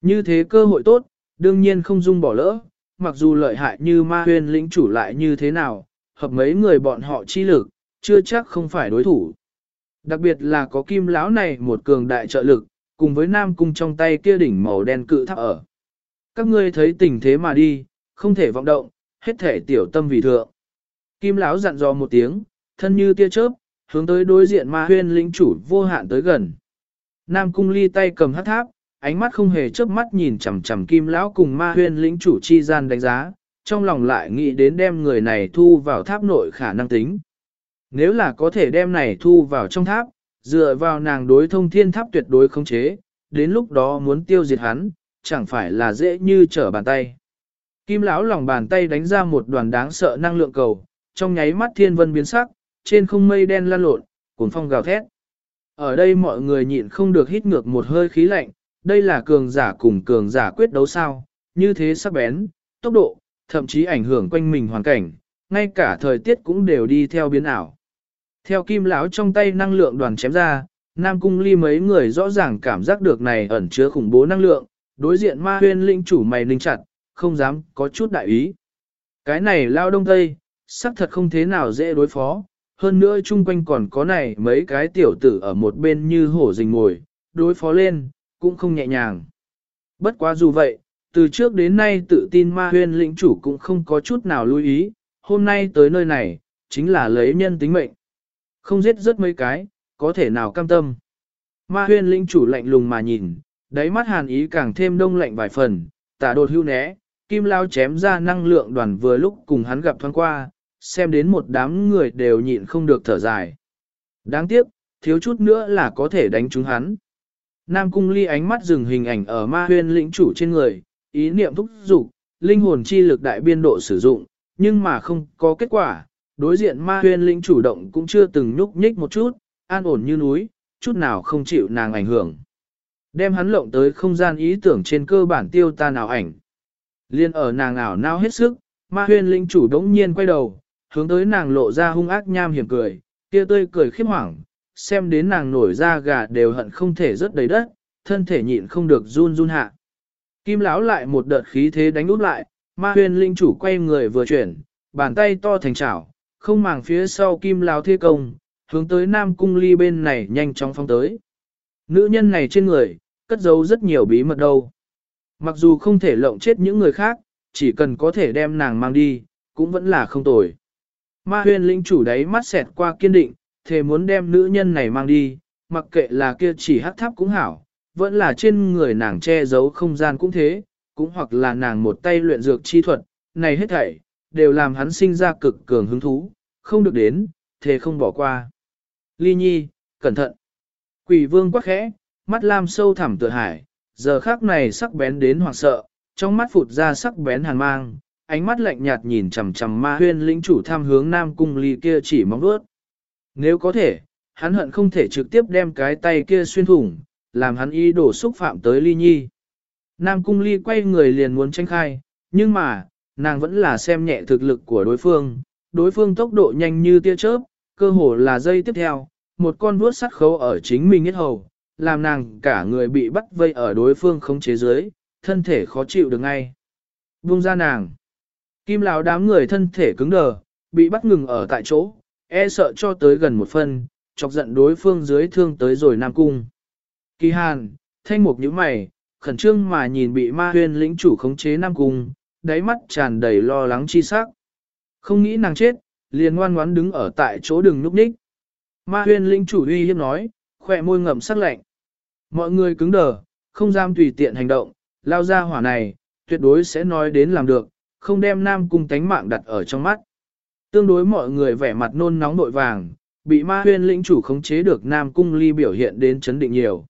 A: Như thế cơ hội tốt, đương nhiên không dung bỏ lỡ, mặc dù lợi hại như ma huyên lĩnh chủ lại như thế nào, hợp mấy người bọn họ chi lực, chưa chắc không phải đối thủ. Đặc biệt là có kim lão này một cường đại trợ lực, cùng với nam cung trong tay kia đỉnh màu đen cự tháp ở. Các ngươi thấy tình thế mà đi, không thể vọng động, hết thể tiểu tâm vì thượng. Kim lão dặn dò một tiếng, thân như tia chớp, hướng tới đối diện ma huyên lĩnh chủ vô hạn tới gần. Nam cung ly tay cầm hát tháp, ánh mắt không hề chớp mắt nhìn chằm chằm kim lão cùng ma huyên lĩnh chủ chi gian đánh giá, trong lòng lại nghĩ đến đem người này thu vào tháp nội khả năng tính. Nếu là có thể đem này thu vào trong tháp, dựa vào nàng đối thông thiên tháp tuyệt đối không chế, đến lúc đó muốn tiêu diệt hắn, chẳng phải là dễ như trở bàn tay. Kim lão lòng bàn tay đánh ra một đoàn đáng sợ năng lượng cầu, trong nháy mắt thiên vân biến sắc, trên không mây đen lan lộn, cuồng phong gào thét. Ở đây mọi người nhịn không được hít ngược một hơi khí lạnh, đây là cường giả cùng cường giả quyết đấu sao, như thế sắc bén, tốc độ, thậm chí ảnh hưởng quanh mình hoàn cảnh, ngay cả thời tiết cũng đều đi theo biến ảo. Theo kim lão trong tay năng lượng đoàn chém ra, Nam Cung Ly mấy người rõ ràng cảm giác được này ẩn chứa khủng bố năng lượng, đối diện ma huyên linh chủ mày ninh chặt, không dám có chút đại ý. Cái này lao đông tây, sắc thật không thế nào dễ đối phó, hơn nữa chung quanh còn có này mấy cái tiểu tử ở một bên như hổ rình ngồi, đối phó lên, cũng không nhẹ nhàng. Bất quá dù vậy, từ trước đến nay tự tin ma huyên lĩnh chủ cũng không có chút nào lưu ý, hôm nay tới nơi này, chính là lấy nhân tính mệnh. Không giết rất mấy cái, có thể nào cam tâm. Ma huyên lĩnh chủ lạnh lùng mà nhìn, đáy mắt hàn ý càng thêm đông lạnh vài phần, tả đột hưu né, kim lao chém ra năng lượng đoàn vừa lúc cùng hắn gặp thoáng qua, xem đến một đám người đều nhịn không được thở dài. Đáng tiếc, thiếu chút nữa là có thể đánh trúng hắn. Nam cung ly ánh mắt dừng hình ảnh ở ma huyên lĩnh chủ trên người, ý niệm thúc dục linh hồn chi lực đại biên độ sử dụng, nhưng mà không có kết quả, đối diện ma huyên lĩnh chủ động cũng chưa từng nhúc nhích một chút, an ổn như núi, chút nào không chịu nàng ảnh hưởng. Đem hắn lộng tới không gian ý tưởng trên cơ bản tiêu ta nào ảnh. Liên ở nàng ảo nao hết sức, ma huyên lĩnh chủ đống nhiên quay đầu, hướng tới nàng lộ ra hung ác nham hiểm cười, kia tươi cười khiếp hoảng, xem đến nàng nổi da gà đều hận không thể rớt đầy đất, thân thể nhịn không được run run hạ. Kim lão lại một đợt khí thế đánh út lại, ma huyền linh chủ quay người vừa chuyển, bàn tay to thành chảo, không màng phía sau kim lao thê công, hướng tới nam cung ly bên này nhanh chóng phong tới. Nữ nhân này trên người, cất giấu rất nhiều bí mật đâu. Mặc dù không thể lộng chết những người khác, chỉ cần có thể đem nàng mang đi, cũng vẫn là không tồi. Ma huyền linh chủ đáy mắt xẹt qua kiên định, thề muốn đem nữ nhân này mang đi, mặc kệ là kia chỉ hắc tháp cũng hảo, vẫn là trên người nàng che giấu không gian cũng thế, cũng hoặc là nàng một tay luyện dược chi thuật, này hết thảy, đều làm hắn sinh ra cực cường hứng thú, không được đến, thề không bỏ qua. Ly nhi, cẩn thận. Quỷ vương quá khẽ, mắt lam sâu thẳm tựa hải, giờ khác này sắc bén đến hoảng sợ, trong mắt phụt ra sắc bén hàn mang, ánh mắt lạnh nhạt nhìn chằm chằm ma huyên lĩnh chủ tham hướng nam cung ly kia chỉ mong đuốt. Nếu có thể, hắn hận không thể trực tiếp đem cái tay kia xuyên thủng, làm hắn y đổ xúc phạm tới ly nhi. Nam cung ly quay người liền muốn tranh khai, nhưng mà, nàng vẫn là xem nhẹ thực lực của đối phương, đối phương tốc độ nhanh như tia chớp, cơ hồ là dây tiếp theo, một con vuốt sắt khấu ở chính mình hết hầu, làm nàng cả người bị bắt vây ở đối phương không chế dưới, thân thể khó chịu được ngay. Vung ra nàng. Kim lão đám người thân thể cứng đờ, bị bắt ngừng ở tại chỗ, e sợ cho tới gần một phân, chọc giận đối phương dưới thương tới rồi Nam Cung. Kỳ hàn, thanh mục như mày, khẩn trương mà nhìn bị ma huyên lĩnh chủ khống chế Nam Cung, đáy mắt tràn đầy lo lắng chi sắc. Không nghĩ nàng chết, liền ngoan ngoãn đứng ở tại chỗ đừng núp ních. Ma huyên linh chủ uy hiếp nói, khỏe môi ngậm sắc lạnh. Mọi người cứng đờ, không dám tùy tiện hành động, lao ra hỏa này, tuyệt đối sẽ nói đến làm được, không đem Nam Cung tánh mạng đặt ở trong mắt. Tương đối mọi người vẻ mặt nôn nóng nội vàng, bị ma huyên lĩnh chủ khống chế được Nam Cung ly biểu hiện đến chấn định nhiều.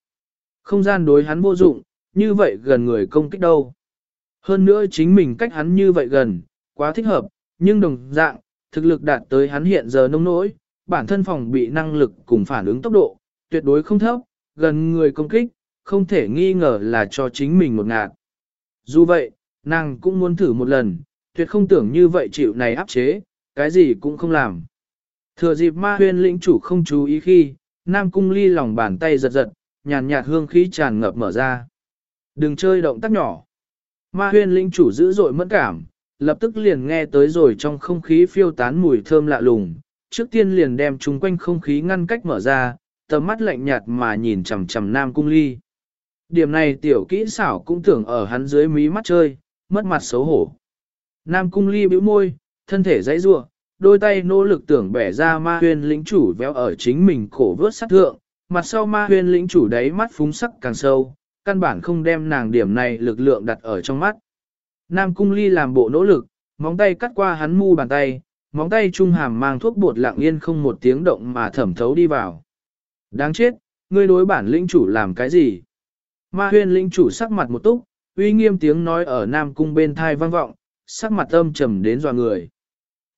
A: Không gian đối hắn vô dụng, như vậy gần người công kích đâu. Hơn nữa chính mình cách hắn như vậy gần, quá thích hợp, nhưng đồng dạng, thực lực đạt tới hắn hiện giờ nông nỗi, bản thân phòng bị năng lực cùng phản ứng tốc độ, tuyệt đối không thấp, gần người công kích, không thể nghi ngờ là cho chính mình một ngạt. Dù vậy, nàng cũng muốn thử một lần, tuyệt không tưởng như vậy chịu này áp chế, cái gì cũng không làm. Thừa dịp ma huyên lĩnh chủ không chú ý khi, Nam Cung ly lòng bàn tay giật giật, nhàn nhạt hương khí tràn ngập mở ra. Đừng chơi động tác nhỏ. Ma huyên lĩnh chủ dữ dội mẫn cảm, lập tức liền nghe tới rồi trong không khí phiêu tán mùi thơm lạ lùng, trước tiên liền đem chúng quanh không khí ngăn cách mở ra, tầm mắt lạnh nhạt mà nhìn chằm chằm Nam Cung Ly. Điểm này tiểu kỹ xảo cũng tưởng ở hắn dưới mí mắt chơi, mất mặt xấu hổ. Nam Cung Ly bĩu môi, thân thể dãy rua, đôi tay nỗ lực tưởng bẻ ra ma huyên lĩnh chủ véo ở chính mình cổ vớt sát thượng, mặt sau ma huyên lĩnh chủ đáy mắt phúng sắc càng sâu, căn bản không đem nàng điểm này lực lượng đặt ở trong mắt. Nam Cung Ly làm bộ nỗ lực, móng tay cắt qua hắn mu bàn tay, móng tay trung hàm mang thuốc bột lặng yên không một tiếng động mà thẩm thấu đi vào. Đáng chết, ngươi đối bản lĩnh chủ làm cái gì? Ma huyên lĩnh chủ sắc mặt một túc, uy nghiêm tiếng nói ở Nam Cung bên thai vang vọng, sắc mặt âm trầm đến dò người.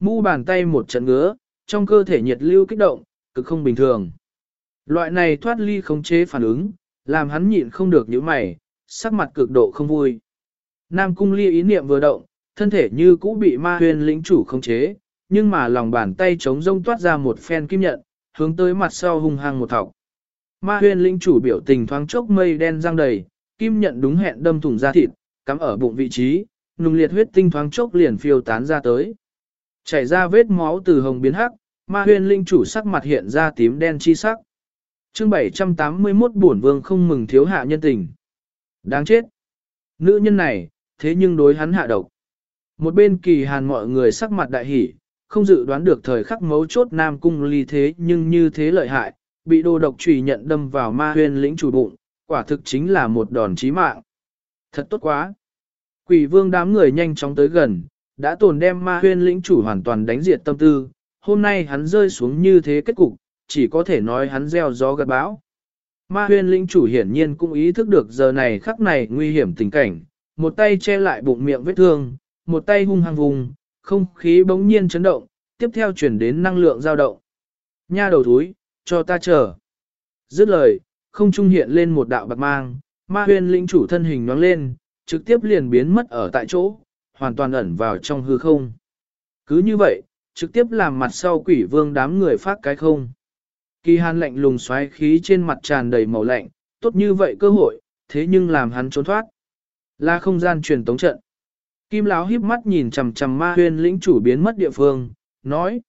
A: Mu bàn tay một trận ngứa, trong cơ thể nhiệt lưu kích động, cực không bình thường. Loại này thoát ly khống chế phản ứng, làm hắn nhịn không được những mày, sắc mặt cực độ không vui. Nam cung ly ý niệm vừa động, thân thể như cũ bị ma huyền lĩnh chủ khống chế, nhưng mà lòng bàn tay chống rông toát ra một phen kim nhận, hướng tới mặt sau hung hăng một thọc. Ma huyền lĩnh chủ biểu tình thoáng chốc mây đen răng đầy, kim nhận đúng hẹn đâm thủng ra thịt, cắm ở bụng vị trí, nung liệt huyết tinh thoáng chốc liền phiêu tán ra tới. Chảy ra vết máu từ hồng biến hắc, ma huyền linh chủ sắc mặt hiện ra tím đen chi sắc. chương 781 bổn vương không mừng thiếu hạ nhân tình. Đáng chết. Nữ nhân này, thế nhưng đối hắn hạ độc. Một bên kỳ hàn mọi người sắc mặt đại hỉ, không dự đoán được thời khắc mấu chốt nam cung ly thế nhưng như thế lợi hại, bị đồ độc trùy nhận đâm vào ma huyền lĩnh chủ bụng, quả thực chính là một đòn chí mạng. Thật tốt quá. Quỷ vương đám người nhanh chóng tới gần, đã tồn đem ma huyền lĩnh chủ hoàn toàn đánh diệt tâm tư, hôm nay hắn rơi xuống như thế kết cục, chỉ có thể nói hắn gieo gió gặt bão. Ma huyền lĩnh chủ hiển nhiên cũng ý thức được giờ này khắc này nguy hiểm tình cảnh, một tay che lại bụng miệng vết thương, một tay hung hăng vùng, không khí bỗng nhiên chấn động, tiếp theo chuyển đến năng lượng dao động. Nha đầu thúi, cho ta chờ. Dứt lời, không trung hiện lên một đạo bạc mang, ma huyên lĩnh chủ thân hình nhoáng lên, trực tiếp liền biến mất ở tại chỗ, hoàn toàn ẩn vào trong hư không. Cứ như vậy, trực tiếp làm mặt sau quỷ vương đám người phát cái không. Kỳ hàn lạnh lùng xoáy khí trên mặt tràn đầy màu lạnh, tốt như vậy cơ hội, thế nhưng làm hắn trốn thoát. Là không gian truyền tống trận. Kim Lão híp mắt nhìn chằm chằm ma huyên lĩnh chủ biến mất địa phương, nói.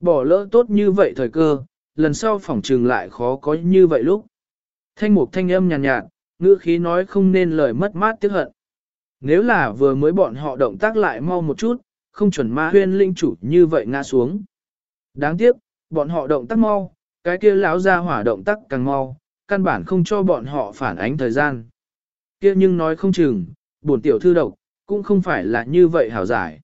A: Bỏ lỡ tốt như vậy thời cơ, lần sau phỏng trường lại khó có như vậy lúc. Thanh mục thanh âm nhàn nhạt, nhạt, ngữ khí nói không nên lời mất mát tiếc hận. Nếu là vừa mới bọn họ động tác lại mau một chút, không chuẩn ma huyên linh chủ như vậy ngã xuống. Đáng tiếc, bọn họ động tác mau, cái kia lão ra hỏa động tác càng mau, căn bản không cho bọn họ phản ánh thời gian. Kia nhưng nói không chừng, bổn tiểu thư độc, cũng không phải là như vậy hảo giải.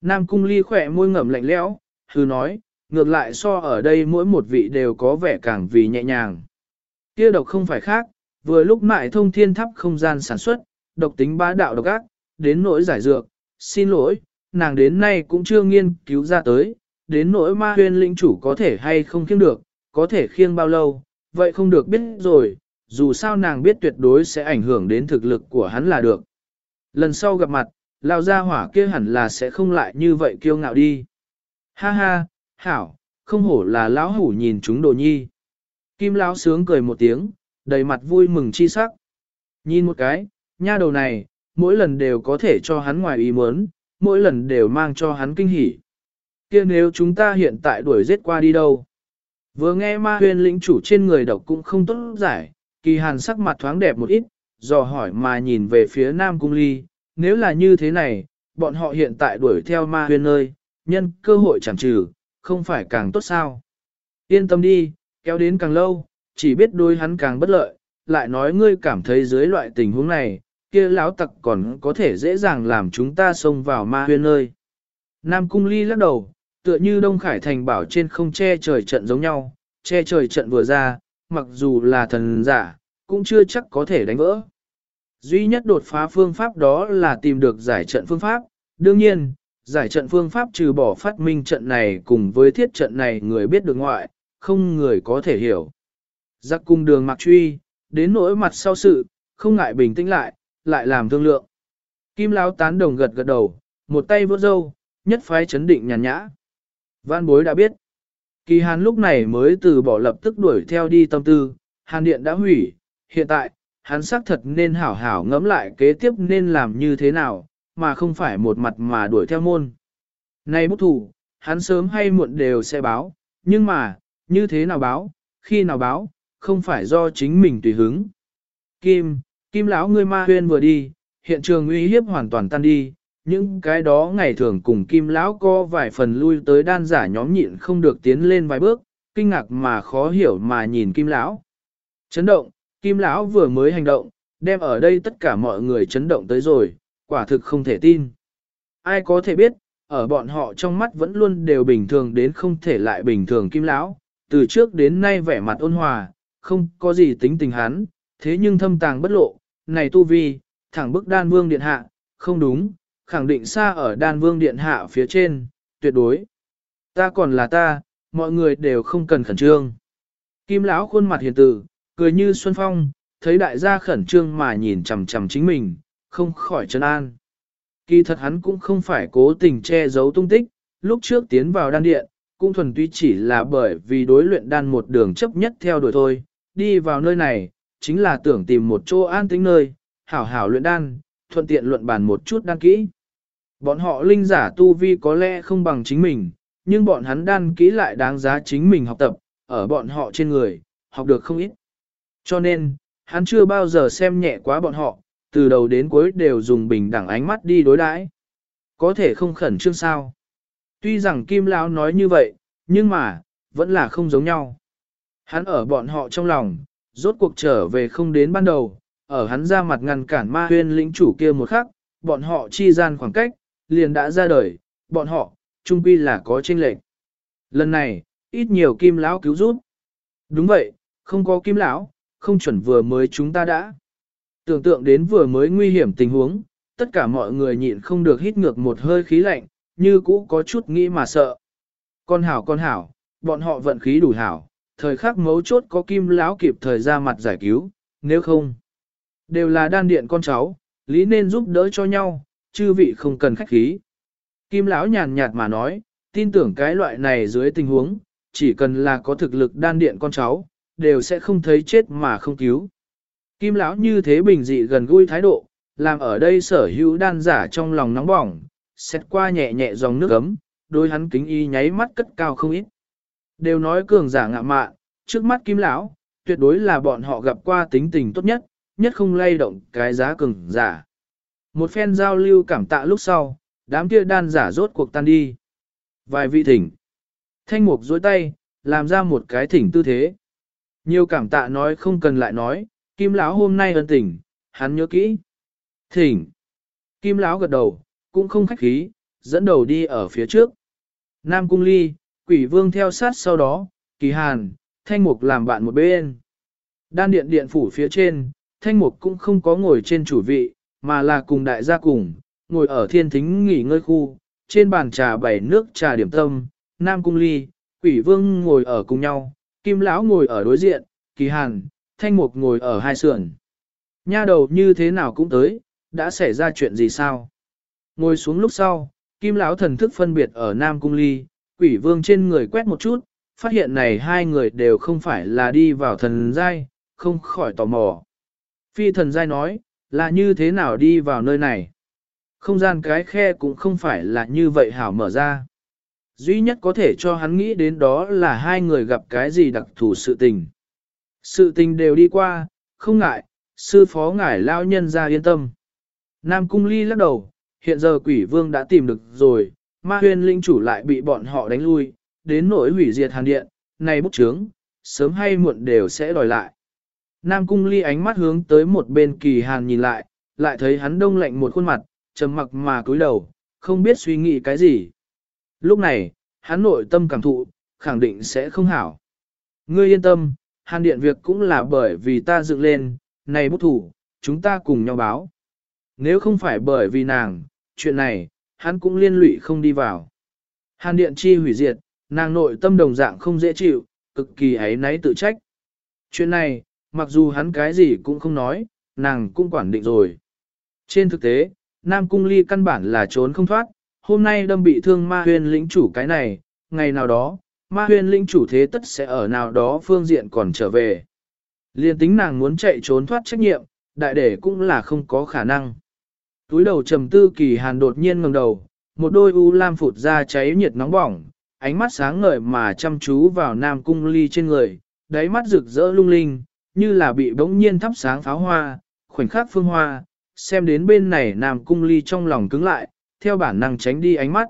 A: Nam cung ly khỏe môi ngậm lạnh lẽo, hư nói, ngược lại so ở đây mỗi một vị đều có vẻ càng vì nhẹ nhàng. Kia độc không phải khác, vừa lúc mại thông thiên thắp không gian sản xuất, độc tính bá đạo độc ác, đến nỗi giải dược, xin lỗi, nàng đến nay cũng chưa nghiên cứu ra tới, đến nỗi ma huyên lĩnh chủ có thể hay không khiêng được, có thể khiêng bao lâu, vậy không được biết rồi, dù sao nàng biết tuyệt đối sẽ ảnh hưởng đến thực lực của hắn là được. Lần sau gặp mặt, lao ra hỏa kia hẳn là sẽ không lại như vậy kiêu ngạo đi. Ha ha, hảo, không hổ là lão hủ nhìn chúng đồ nhi. Kim lão sướng cười một tiếng, đầy mặt vui mừng chi sắc. Nhìn một cái, nha đầu này, mỗi lần đều có thể cho hắn ngoài ý muốn, mỗi lần đều mang cho hắn kinh hỉ. kia nếu chúng ta hiện tại đuổi giết qua đi đâu? Vừa nghe ma huyền lĩnh chủ trên người độc cũng không tốt giải, kỳ hàn sắc mặt thoáng đẹp một ít, dò hỏi mà nhìn về phía Nam Cung Ly, nếu là như thế này, bọn họ hiện tại đuổi theo ma Huyên nơi, nhân cơ hội chẳng trừ, không phải càng tốt sao. Yên tâm đi, kéo đến càng lâu, chỉ biết đôi hắn càng bất lợi, lại nói ngươi cảm thấy dưới loại tình huống này, kia lão tặc còn có thể dễ dàng làm chúng ta xông vào ma huyên nơi. Nam Cung Ly lắc đầu, tựa như Đông Khải Thành bảo trên không che trời trận giống nhau, che trời trận vừa ra, mặc dù là thần giả, cũng chưa chắc có thể đánh vỡ. Duy nhất đột phá phương pháp đó là tìm được giải trận phương pháp, đương nhiên, giải trận phương pháp trừ bỏ phát minh trận này cùng với thiết trận này người biết được ngoại, không người có thể hiểu. Giặc cung đường mặc truy, đến nỗi mặt sau sự, không ngại bình tĩnh lại, lại làm thương lượng. Kim Lão tán đồng gật gật đầu, một tay vỗ râu nhất phái chấn định nhàn nhã. Văn bối đã biết. Kỳ hàn lúc này mới từ bỏ lập tức đuổi theo đi tâm tư, hàn điện đã hủy, hiện tại, hắn xác thật nên hảo hảo ngẫm lại kế tiếp nên làm như thế nào, mà không phải một mặt mà đuổi theo môn. Này bút thủ, hắn sớm hay muộn đều sẽ báo, nhưng mà, như thế nào báo, khi nào báo, không phải do chính mình tùy hứng. Kim, Kim lão ngươi ma huyên vừa đi, hiện trường uy hiếp hoàn toàn tan đi, những cái đó ngày thường cùng Kim lão co vài phần lui tới đan giả nhóm nhịn không được tiến lên vài bước, kinh ngạc mà khó hiểu mà nhìn Kim lão. Chấn động, Kim lão vừa mới hành động, đem ở đây tất cả mọi người chấn động tới rồi, quả thực không thể tin. Ai có thể biết, ở bọn họ trong mắt vẫn luôn đều bình thường đến không thể lại bình thường Kim lão, từ trước đến nay vẻ mặt ôn hòa, không có gì tính tình hắn, thế nhưng thâm tàng bất lộ, này tu vi, thẳng bức đan vương điện hạ, không đúng, khẳng định xa ở đan vương điện hạ phía trên, tuyệt đối. Ta còn là ta, mọi người đều không cần khẩn trương. Kim lão khuôn mặt hiền tử, cười như xuân phong, thấy đại gia khẩn trương mà nhìn chằm chằm chính mình, không khỏi chân an. Kỳ thật hắn cũng không phải cố tình che giấu tung tích, lúc trước tiến vào đan điện, cũng thuần túy chỉ là bởi vì đối luyện đan một đường chấp nhất theo đuổi thôi, đi vào nơi này, chính là tưởng tìm một chỗ an tĩnh nơi, hảo hảo luyện đan, thuận tiện luận bàn một chút đan kỹ. Bọn họ linh giả tu vi có lẽ không bằng chính mình, nhưng bọn hắn đan kỹ lại đáng giá chính mình học tập, ở bọn họ trên người, học được không ít. Cho nên, hắn chưa bao giờ xem nhẹ quá bọn họ, từ đầu đến cuối đều dùng bình đẳng ánh mắt đi đối đãi. Có thể không khẩn trương sao. Tuy rằng Kim Lão nói như vậy, nhưng mà, vẫn là không giống nhau. Hắn ở bọn họ trong lòng, rốt cuộc trở về không đến ban đầu, ở hắn ra mặt ngăn cản ma huyên lĩnh chủ kia một khắc, bọn họ chi gian khoảng cách, liền đã ra đời, bọn họ, trung quy là có tranh lệch. Lần này, ít nhiều kim lão cứu giúp. Đúng vậy, không có kim lão, không chuẩn vừa mới chúng ta đã. Tưởng tượng đến vừa mới nguy hiểm tình huống, tất cả mọi người nhịn không được hít ngược một hơi khí lạnh, như cũ có chút nghĩ mà sợ. Con hảo con hảo, bọn họ vận khí đủ hảo, thời khắc mấu chốt có kim lão kịp thời ra mặt giải cứu, nếu không, đều là đan điện con cháu, lý nên giúp đỡ cho nhau, chư vị không cần khách khí. Kim lão nhàn nhạt mà nói, tin tưởng cái loại này dưới tình huống, chỉ cần là có thực lực đan điện con cháu, đều sẽ không thấy chết mà không cứu. Kim lão như thế bình dị gần gũi thái độ, làm ở đây sở hữu đan giả trong lòng nóng bỏng, xét qua nhẹ nhẹ dòng nước ấm, đôi hắn kính y nháy mắt cất cao không ít. Đều nói cường giả ngạ mạn, trước mắt kim lão, tuyệt đối là bọn họ gặp qua tính tình tốt nhất, nhất không lay động cái giá cường giả. Một phen giao lưu cảm tạ lúc sau, đám kia đan giả rốt cuộc tan đi. Vài vị thỉnh. Thanh mục dối tay, làm ra một cái thỉnh tư thế. Nhiều cảm tạ nói không cần lại nói, kim lão hôm nay ân tỉnh, hắn nhớ kỹ. Thỉnh. Kim lão gật đầu, cũng không khách khí, dẫn đầu đi ở phía trước. Nam cung ly, quỷ vương theo sát sau đó, kỳ hàn, thanh mục làm bạn một bên. Đan điện điện phủ phía trên, thanh mục cũng không có ngồi trên chủ vị, mà là cùng đại gia cùng, ngồi ở thiên thính nghỉ ngơi khu, trên bàn trà bảy nước trà điểm tâm, nam cung ly, quỷ vương ngồi ở cùng nhau, kim lão ngồi ở đối diện, kỳ hàn, thanh mục ngồi ở hai sườn. Nha đầu như thế nào cũng tới, đã xảy ra chuyện gì sao? Ngồi xuống lúc sau, kim lão thần thức phân biệt ở nam cung ly, quỷ vương trên người quét một chút, phát hiện này hai người đều không phải là đi vào thần giai, không khỏi tò mò. Phi thần giai nói, là như thế nào đi vào nơi này? Không gian cái khe cũng không phải là như vậy hảo mở ra. Duy nhất có thể cho hắn nghĩ đến đó là hai người gặp cái gì đặc thù sự tình. Sự tình đều đi qua, không ngại, sư phó ngải lao nhân ra yên tâm. Nam Cung Ly lắc đầu, hiện giờ quỷ vương đã tìm được rồi, ma huyền linh chủ lại bị bọn họ đánh lui, đến nỗi hủy diệt hàn điện, này bút chướng, sớm hay muộn đều sẽ đòi lại. Nam Cung Ly ánh mắt hướng tới một bên kỳ hàn nhìn lại, lại thấy hắn đông lạnh một khuôn mặt, trầm mặc mà cúi đầu, không biết suy nghĩ cái gì. Lúc này, hắn nội tâm cảm thụ, khẳng định sẽ không hảo. Ngươi yên tâm, hàn điện việc cũng là bởi vì ta dựng lên, này bút thủ, chúng ta cùng nhau báo. Nếu không phải bởi vì nàng, chuyện này, hắn cũng liên lụy không đi vào. Hàn điện chi hủy diệt, nàng nội tâm đồng dạng không dễ chịu, cực kỳ ấy náy tự trách. Chuyện này, mặc dù hắn cái gì cũng không nói, nàng cũng quản định rồi. Trên thực tế, Nam Cung Ly căn bản là trốn không thoát, hôm nay đâm bị thương ma huyền lĩnh chủ cái này, ngày nào đó, ma huyền lĩnh chủ thế tất sẽ ở nào đó phương diện còn trở về. Liên tính nàng muốn chạy trốn thoát trách nhiệm, đại để cũng là không có khả năng. Túi đầu trầm tư kỳ hàn đột nhiên ngẩng đầu, một đôi u lam phụt ra cháy nhiệt nóng bỏng, ánh mắt sáng ngời mà chăm chú vào nam cung ly trên người, đáy mắt rực rỡ lung linh, như là bị bỗng nhiên thắp sáng pháo hoa, khoảnh khắc phương hoa, xem đến bên này nam cung ly trong lòng cứng lại, theo bản năng tránh đi ánh mắt.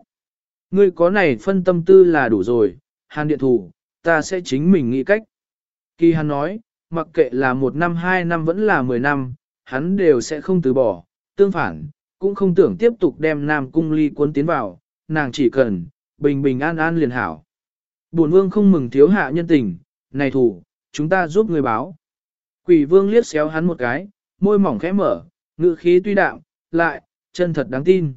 A: Ngươi có này phân tâm tư là đủ rồi, hàn điện thủ, ta sẽ chính mình nghĩ cách. Kỳ hàn nói, mặc kệ là một năm hai năm vẫn là mười năm, hắn đều sẽ không từ bỏ, tương phản, cũng không tưởng tiếp tục đem nam cung ly cuốn tiến vào, nàng chỉ cần, bình bình an an liền hảo. Bổn vương không mừng thiếu hạ nhân tình, này thủ, chúng ta giúp người báo. Quỷ vương liếc xéo hắn một cái, môi mỏng khẽ mở, ngữ khí tuy đạm, lại, chân thật đáng tin.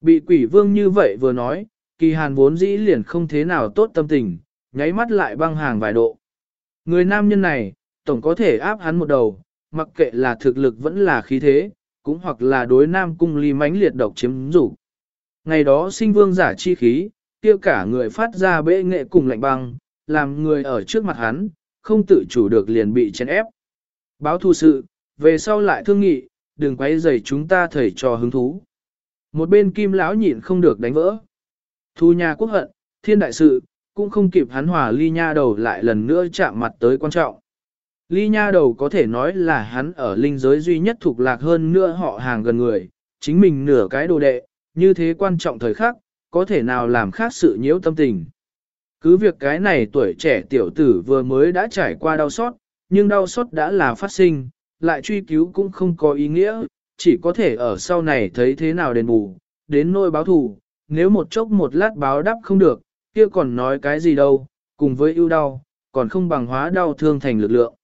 A: Bị quỷ vương như vậy vừa nói, kỳ hàn vốn dĩ liền không thế nào tốt tâm tình, nháy mắt lại băng hàng vài độ. Người nam nhân này, tổng có thể áp hắn một đầu, mặc kệ là thực lực vẫn là khí thế, cũng hoặc là đối nam cung ly mãnh liệt độc chiếm rủ. Ngày đó sinh vương giả chi khí, kia cả người phát ra bệ nghệ cùng lạnh băng, làm người ở trước mặt hắn, không tự chủ được liền bị chèn ép. Báo thù sự, về sau lại thương nghị, đừng quấy rầy chúng ta thầy trò hứng thú. Một bên kim lão nhịn không được đánh vỡ. Thu nhà quốc hận, thiên đại sự, cũng không kịp hắn hòa ly nha đầu lại lần nữa chạm mặt tới quan trọng. Ly nha đầu có thể nói là hắn ở linh giới duy nhất thuộc lạc hơn nữa họ hàng gần người, chính mình nửa cái đồ đệ, như thế quan trọng thời khắc, có thể nào làm khác sự nhiễu tâm tình. Cứ việc cái này tuổi trẻ tiểu tử vừa mới đã trải qua đau xót, nhưng đau xót đã là phát sinh, lại truy cứu cũng không có ý nghĩa, chỉ có thể ở sau này thấy thế nào đền bù, đến nỗi báo thù, nếu một chốc một lát báo đáp không được, kia còn nói cái gì đâu, cùng với ưu đau, còn không bằng hóa đau thương thành lực lượng.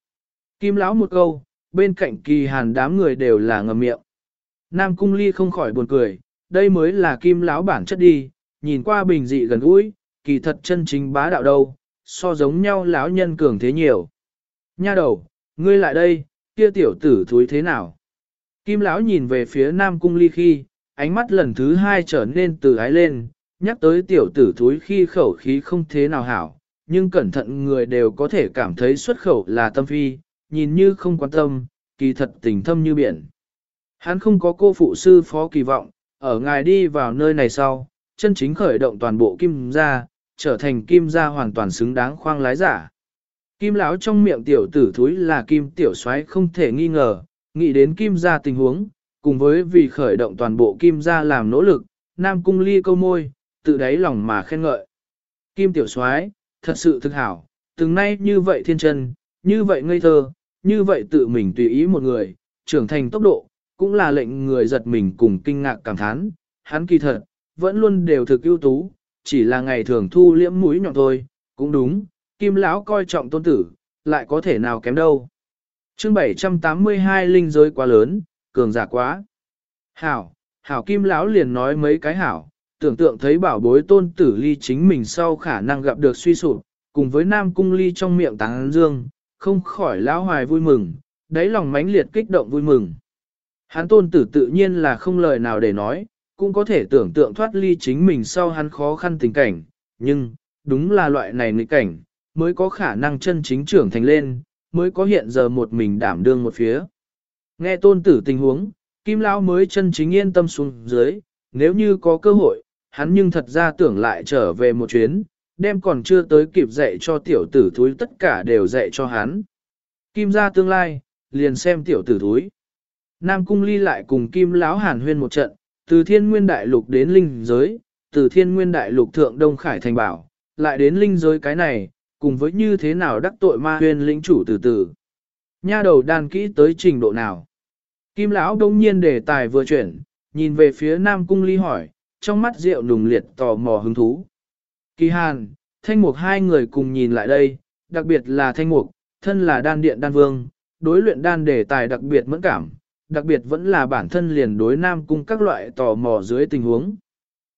A: Kim lão một câu, bên cạnh kỳ hàn đám người đều là ngầm miệng. Nam cung ly không khỏi buồn cười, đây mới là kim lão bản chất đi, nhìn qua bình dị gần gũi, kỳ thật chân chính bá đạo đâu, so giống nhau lão nhân cường thế nhiều. Nha đầu, ngươi lại đây, kia tiểu tử thúi thế nào? Kim lão nhìn về phía Nam cung ly khi, ánh mắt lần thứ hai trở nên từ ái lên, nhắc tới tiểu tử thúi khi khẩu khí không thế nào hảo, nhưng cẩn thận người đều có thể cảm thấy xuất khẩu là tâm phi, nhìn như không quan tâm, kỳ thật tình thâm như biển. Hắn không có cô phụ sư phó kỳ vọng, ở ngài đi vào nơi này sau, chân chính khởi động toàn bộ kim gia, trở thành kim gia hoàn toàn xứng đáng khoang lái giả. Kim lão trong miệng tiểu tử thúi là kim tiểu soái không thể nghi ngờ, nghĩ đến kim gia tình huống, cùng với vì khởi động toàn bộ kim gia làm nỗ lực, nam cung ly câu môi, tự đáy lòng mà khen ngợi. Kim tiểu soái thật sự thực hảo, từng nay như vậy thiên chân, như vậy ngây thơ, như vậy tự mình tùy ý một người, trưởng thành tốc độ, cũng là lệnh người giật mình cùng kinh ngạc cảm thán, hắn kỳ thật, vẫn luôn đều thực ưu tú, chỉ là ngày thường thu liễm mũi nhọn thôi, cũng đúng, kim lão coi trọng tôn tử, lại có thể nào kém đâu. chương 782 linh giới quá lớn, cường giả quá. Hảo, hảo kim lão liền nói mấy cái hảo, tưởng tượng thấy bảo bối tôn tử ly chính mình sau khả năng gặp được suy sụp, cùng với nam cung ly trong miệng táng dương, không khỏi lão hoài vui mừng, đáy lòng mãnh liệt kích động vui mừng. Hắn tôn tử tự nhiên là không lời nào để nói, cũng có thể tưởng tượng thoát ly chính mình sau hắn khó khăn tình cảnh, nhưng, đúng là loại này nghịch cảnh, mới có khả năng chân chính trưởng thành lên, mới có hiện giờ một mình đảm đương một phía. Nghe tôn tử tình huống, Kim Lão mới chân chính yên tâm xuống dưới, nếu như có cơ hội, hắn nhưng thật ra tưởng lại trở về một chuyến, đem còn chưa tới kịp dạy cho tiểu tử thúi tất cả đều dạy cho hắn. Kim ra tương lai, liền xem tiểu tử thúi. Nam cung ly lại cùng Kim Lão hàn huyên một trận, từ thiên nguyên đại lục đến linh giới, từ thiên nguyên đại lục thượng Đông Khải thành bảo, lại đến linh giới cái này, cùng với như thế nào đắc tội ma huyên lĩnh chủ từ từ. Nha đầu đàn kỹ tới trình độ nào. Kim lão đông nhiên đề tài vừa chuyển, nhìn về phía Nam Cung Ly hỏi, trong mắt rượu nùng liệt tò mò hứng thú. Kỳ Hàn, Thanh Mục hai người cùng nhìn lại đây, đặc biệt là Thanh Mục, thân là đan điện đan vương, đối luyện đan đề tài đặc biệt mẫn cảm, đặc biệt vẫn là bản thân liền đối Nam Cung các loại tò mò dưới tình huống.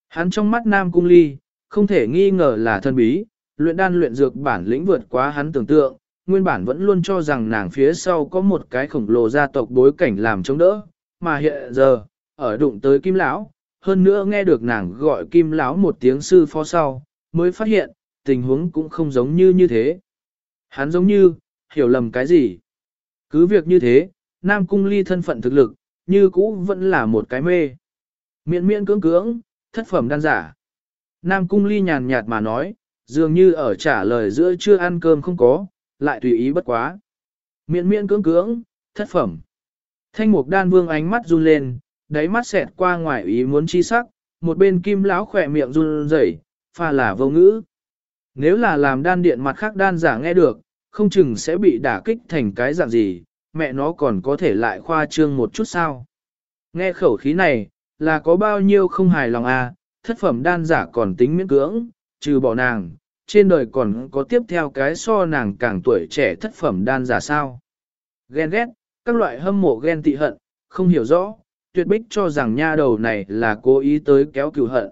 A: Hắn trong mắt Nam Cung Ly, không thể nghi ngờ là thân bí, luyện đan luyện dược bản lĩnh vượt quá hắn tưởng tượng, nguyên bản vẫn luôn cho rằng nàng phía sau có một cái khổng lồ gia tộc bối cảnh làm chống đỡ, mà hiện giờ, ở đụng tới Kim Lão, hơn nữa nghe được nàng gọi Kim Lão một tiếng sư phó sau, mới phát hiện, tình huống cũng không giống như như thế. Hắn giống như, hiểu lầm cái gì. Cứ việc như thế, Nam Cung Ly thân phận thực lực, như cũ vẫn là một cái mê. Miễn miễn cưỡng cưỡng, thất phẩm đan giả. Nam Cung Ly nhàn nhạt mà nói, dường như ở trả lời giữa chưa ăn cơm không có, lại tùy ý bất quá. Miễn miễn cưỡng cưỡng, thất phẩm. Thanh mục đan vương ánh mắt run lên, đáy mắt xẹt qua ngoài ý muốn chi sắc, một bên kim lão khỏe miệng run rẩy, pha là vô ngữ. Nếu là làm đan điện mặt khác đan giả nghe được, không chừng sẽ bị đả kích thành cái dạng gì, mẹ nó còn có thể lại khoa trương một chút sao. Nghe khẩu khí này, là có bao nhiêu không hài lòng à, thất phẩm đan giả còn tính miễn cưỡng, trừ bỏ nàng, trên đời còn có tiếp theo cái so nàng càng tuổi trẻ thất phẩm đan giả sao. Ghen ghét, các loại hâm mộ ghen tị hận, không hiểu rõ, tuyệt bích cho rằng nha đầu này là cố ý tới kéo cửu hận.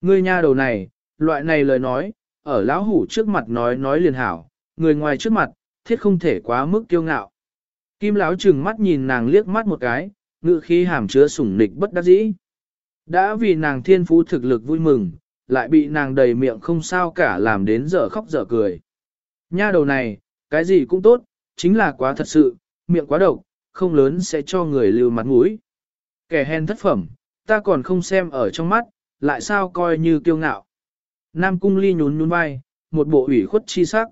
A: Ngươi nha đầu này, loại này lời nói, ở lão hủ trước mặt nói nói liền hảo, người ngoài trước mặt, thiết không thể quá mức kiêu ngạo. Kim lão trừng mắt nhìn nàng liếc mắt một cái, ngự khí hàm chứa sủng nịch bất đắc dĩ. Đã vì nàng thiên phú thực lực vui mừng, lại bị nàng đầy miệng không sao cả làm đến giờ khóc giờ cười. Nha đầu này, cái gì cũng tốt, chính là quá thật sự, miệng quá độc, không lớn sẽ cho người lưu mặt mũi. Kẻ hèn thất phẩm, ta còn không xem ở trong mắt, lại sao coi như kiêu ngạo. Nam cung ly nhún nhún vai, một bộ ủy khuất chi sắc.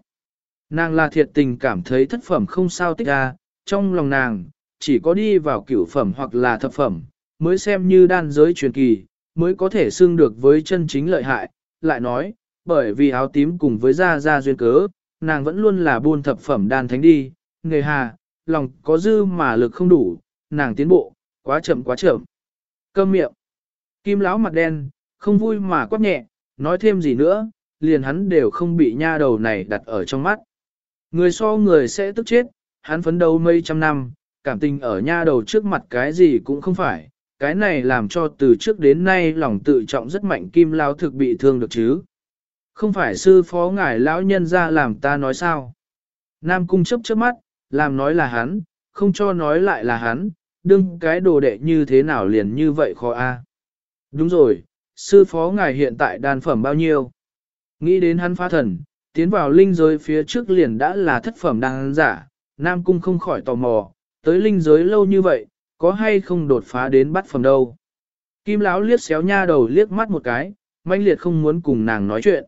A: Nàng là thiệt tình cảm thấy thất phẩm không sao tích ra, trong lòng nàng, chỉ có đi vào cửu phẩm hoặc là thập phẩm, mới xem như đan giới truyền kỳ, mới có thể xưng được với chân chính lợi hại, lại nói, bởi vì áo tím cùng với gia gia duyên cớ, nàng vẫn luôn là buôn thập phẩm đan thánh đi, nghề hà, lòng có dư mà lực không đủ, nàng tiến bộ, quá chậm quá chậm. Câm miệng. Kim lão mặt đen, không vui mà quát nhẹ, nói thêm gì nữa, liền hắn đều không bị nha đầu này đặt ở trong mắt. Người so người sẽ tức chết, hắn phấn đấu mấy trăm năm, cảm tình ở nha đầu trước mặt cái gì cũng không phải, cái này làm cho từ trước đến nay lòng tự trọng rất mạnh kim lao thực bị thương được chứ. Không phải sư phó ngài lão nhân ra làm ta nói sao. Nam cung chấp trước mắt, làm nói là hắn, không cho nói lại là hắn, đương cái đồ đệ như thế nào liền như vậy khó a. Đúng rồi, sư phó ngài hiện tại đàn phẩm bao nhiêu? Nghĩ đến hắn phá thần, tiến vào linh giới phía trước liền đã là thất phẩm đàn giả, Nam cung không khỏi tò mò, tới linh giới lâu như vậy, có hay không đột phá đến bắt phẩm đâu. Kim lão liếc xéo nha đầu liếc mắt một cái, manh liệt không muốn cùng nàng nói chuyện.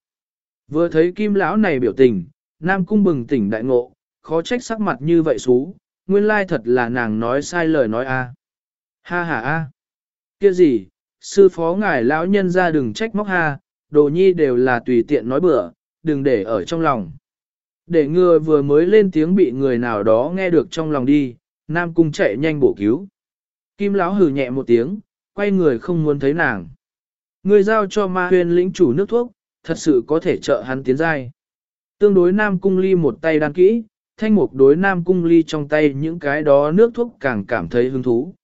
A: Vừa thấy kim lão này biểu tình, nam cung bừng tỉnh đại ngộ, khó trách sắc mặt như vậy xú, nguyên lai thật là nàng nói sai lời nói a. Ha ha a. Kia gì, sư phó ngài lão nhân ra đừng trách móc ha, đồ nhi đều là tùy tiện nói bừa, đừng để ở trong lòng. Để ngừa vừa mới lên tiếng bị người nào đó nghe được trong lòng đi, Nam Cung chạy nhanh bổ cứu. Kim Lão hừ nhẹ một tiếng, quay người không muốn thấy nàng. Người giao cho ma huyền lĩnh chủ nước thuốc, thật sự có thể trợ hắn tiến giai. Tương đối Nam Cung ly một tay đan kỹ, thanh mục đối nam cung ly trong tay những cái đó nước thuốc càng cảm thấy hứng thú.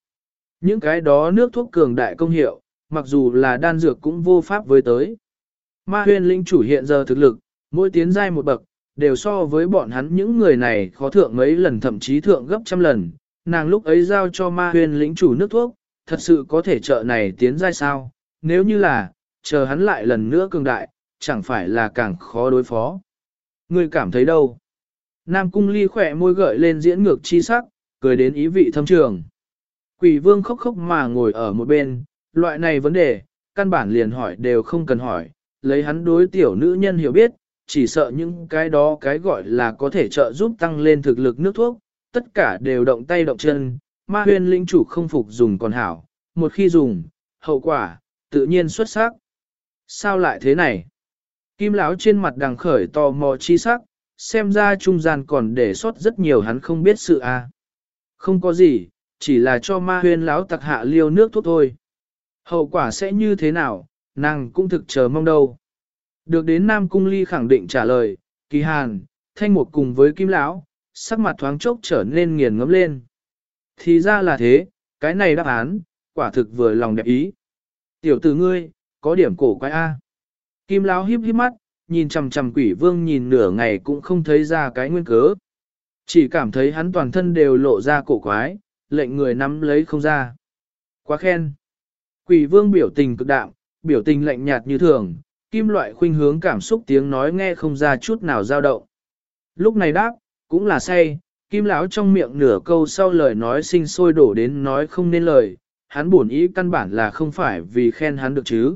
A: Những cái đó nước thuốc cường đại công hiệu, mặc dù là đan dược cũng vô pháp với tới. Ma huyền linh chủ hiện giờ thực lực, mỗi tiến giai một bậc, đều so với bọn hắn những người này khó thượng mấy lần thậm chí thượng gấp trăm lần. Nàng lúc ấy giao cho ma huyền lĩnh chủ nước thuốc, thật sự có thể trợ này tiến giai sao? Nếu như là, chờ hắn lại lần nữa cường đại, chẳng phải là càng khó đối phó. Ngươi cảm thấy đâu? Nam cung ly khỏe môi gợi lên diễn ngược chi sắc, cười đến ý vị thâm trường. Quỷ vương khóc khóc mà ngồi ở một bên, loại này vấn đề, căn bản liền hỏi đều không cần hỏi, lấy hắn đối tiểu nữ nhân hiểu biết, chỉ sợ những cái đó cái gọi là có thể trợ giúp tăng lên thực lực nước thuốc, tất cả đều động tay động chân, ma huyền linh chủ không phục dùng còn hảo, một khi dùng, hậu quả, tự nhiên xuất sắc. Sao lại thế này? Kim lão trên mặt đằng khởi tò mò chi sắc, xem ra trung gian còn để sót rất nhiều hắn không biết sự a. À. Không có gì, chỉ là cho ma huyên lão tặc hạ liêu nước thuốc thôi. Hậu quả sẽ như thế nào, nàng cũng thực chờ mong đâu. Được đến Nam Cung Ly khẳng định trả lời, kỳ hàn, thanh một cùng với kim lão, sắc mặt thoáng chốc trở nên nghiền ngấm lên. Thì ra là thế, cái này đáp án, quả thực vừa lòng đẹp ý. Tiểu tử ngươi, có điểm cổ quái A. Kim lão híp híp mắt, nhìn chằm chằm quỷ vương nhìn nửa ngày cũng không thấy ra cái nguyên cớ. Chỉ cảm thấy hắn toàn thân đều lộ ra cổ quái, lệnh người nắm lấy không ra. Quá khen. Quỷ vương biểu tình cực đạm, biểu tình lạnh nhạt như thường, kim loại khuynh hướng cảm xúc tiếng nói nghe không ra chút nào dao động. Lúc này đáp, cũng là say, kim lão trong miệng nửa câu sau lời nói sinh sôi đổ đến nói không nên lời, hắn buồn ý căn bản là không phải vì khen hắn được chứ.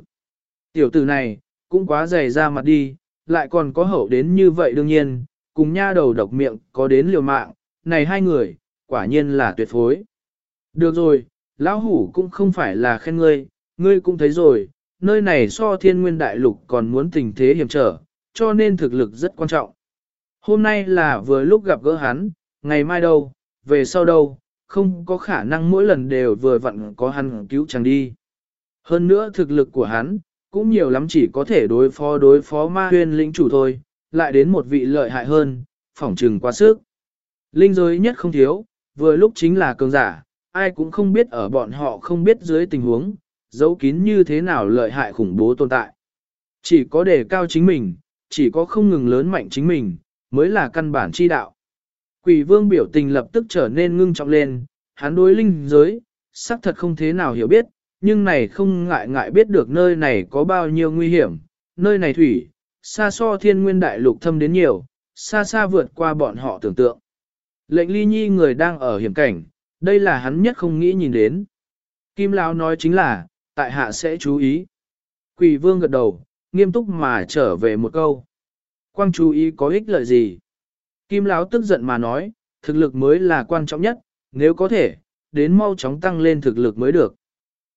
A: Tiểu tử này, cũng quá dày ra mặt đi, lại còn có hậu đến như vậy đương nhiên, cùng nha đầu độc miệng có đến liều mạng, này hai người, quả nhiên là tuyệt phối. Được rồi, lão hủ cũng không phải là khen ngươi, ngươi cũng thấy rồi, nơi này so thiên nguyên đại lục còn muốn tình thế hiểm trở, cho nên thực lực rất quan trọng. Hôm nay là vừa lúc gặp gỡ hắn, ngày mai đâu, về sau đâu, không có khả năng mỗi lần đều vừa vặn có hắn cứu chẳng đi. Hơn nữa thực lực của hắn, cũng nhiều lắm chỉ có thể đối phó đối phó ma huyên lĩnh chủ thôi, lại đến một vị lợi hại hơn, phỏng trừng quá sức. Linh giới nhất không thiếu, vừa lúc chính là cường giả, ai cũng không biết ở bọn họ không biết dưới tình huống, giấu kín như thế nào lợi hại khủng bố tồn tại. Chỉ có đề cao chính mình, chỉ có không ngừng lớn mạnh chính mình, mới là căn bản chi đạo. Quỷ vương biểu tình lập tức trở nên ngưng trọng lên, hắn đối linh giới, xác thật không thế nào hiểu biết, nhưng này không ngại ngại biết được nơi này có bao nhiêu nguy hiểm, nơi này thủy, xa so thiên nguyên đại lục thâm đến nhiều, xa xa vượt qua bọn họ tưởng tượng. Lệnh ly nhi người đang ở hiểm cảnh, đây là hắn nhất không nghĩ nhìn đến. Kim Lão nói chính là, tại hạ sẽ chú ý. Quỷ vương gật đầu, nghiêm túc mà trở về một câu. Quang chú ý có ích lợi gì? Kim Lão tức giận mà nói, thực lực mới là quan trọng nhất, nếu có thể, đến mau chóng tăng lên thực lực mới được.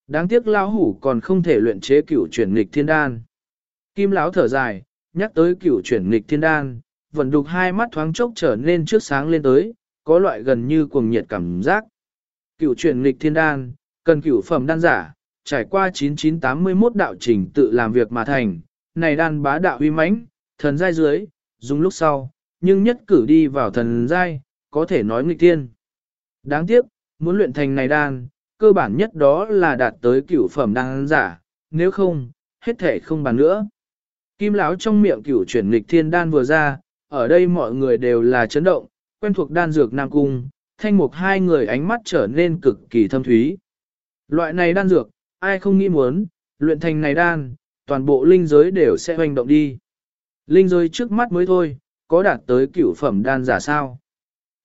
A: Đáng tiếc lão hủ còn không thể luyện chế cửu chuyển nghịch thiên đan. Kim lão thở dài, nhắc tới cửu chuyển nghịch thiên đan, vẫn đục hai mắt thoáng chốc trở nên trước sáng lên tới, có loại gần như cuồng nhiệt cảm giác. Cửu chuyển nghịch thiên đan, cần cửu phẩm đan giả, trải qua 9981 đạo trình tự làm việc mà thành, này đan bá đạo uy mãnh, thần giai dưới, dùng lúc sau, nhưng nhất cử đi vào thần giai, có thể nói nghịch tiên. Đáng tiếc, muốn luyện thành này đan, cơ bản nhất đó là đạt tới cửu phẩm đan giả, nếu không, hết thể không bàn nữa. Kim lão trong miệng cửu chuyển nghịch thiên đan vừa ra, ở đây mọi người đều là chấn động, quen thuộc đan dược Nam Cung, thanh mục hai người ánh mắt trở nên cực kỳ thâm thúy. Loại này đan dược, ai không nghĩ muốn, luyện thành này đan, toàn bộ linh giới đều sẽ hoành động đi. Linh giới trước mắt mới thôi, có đạt tới cửu phẩm đan giả sao.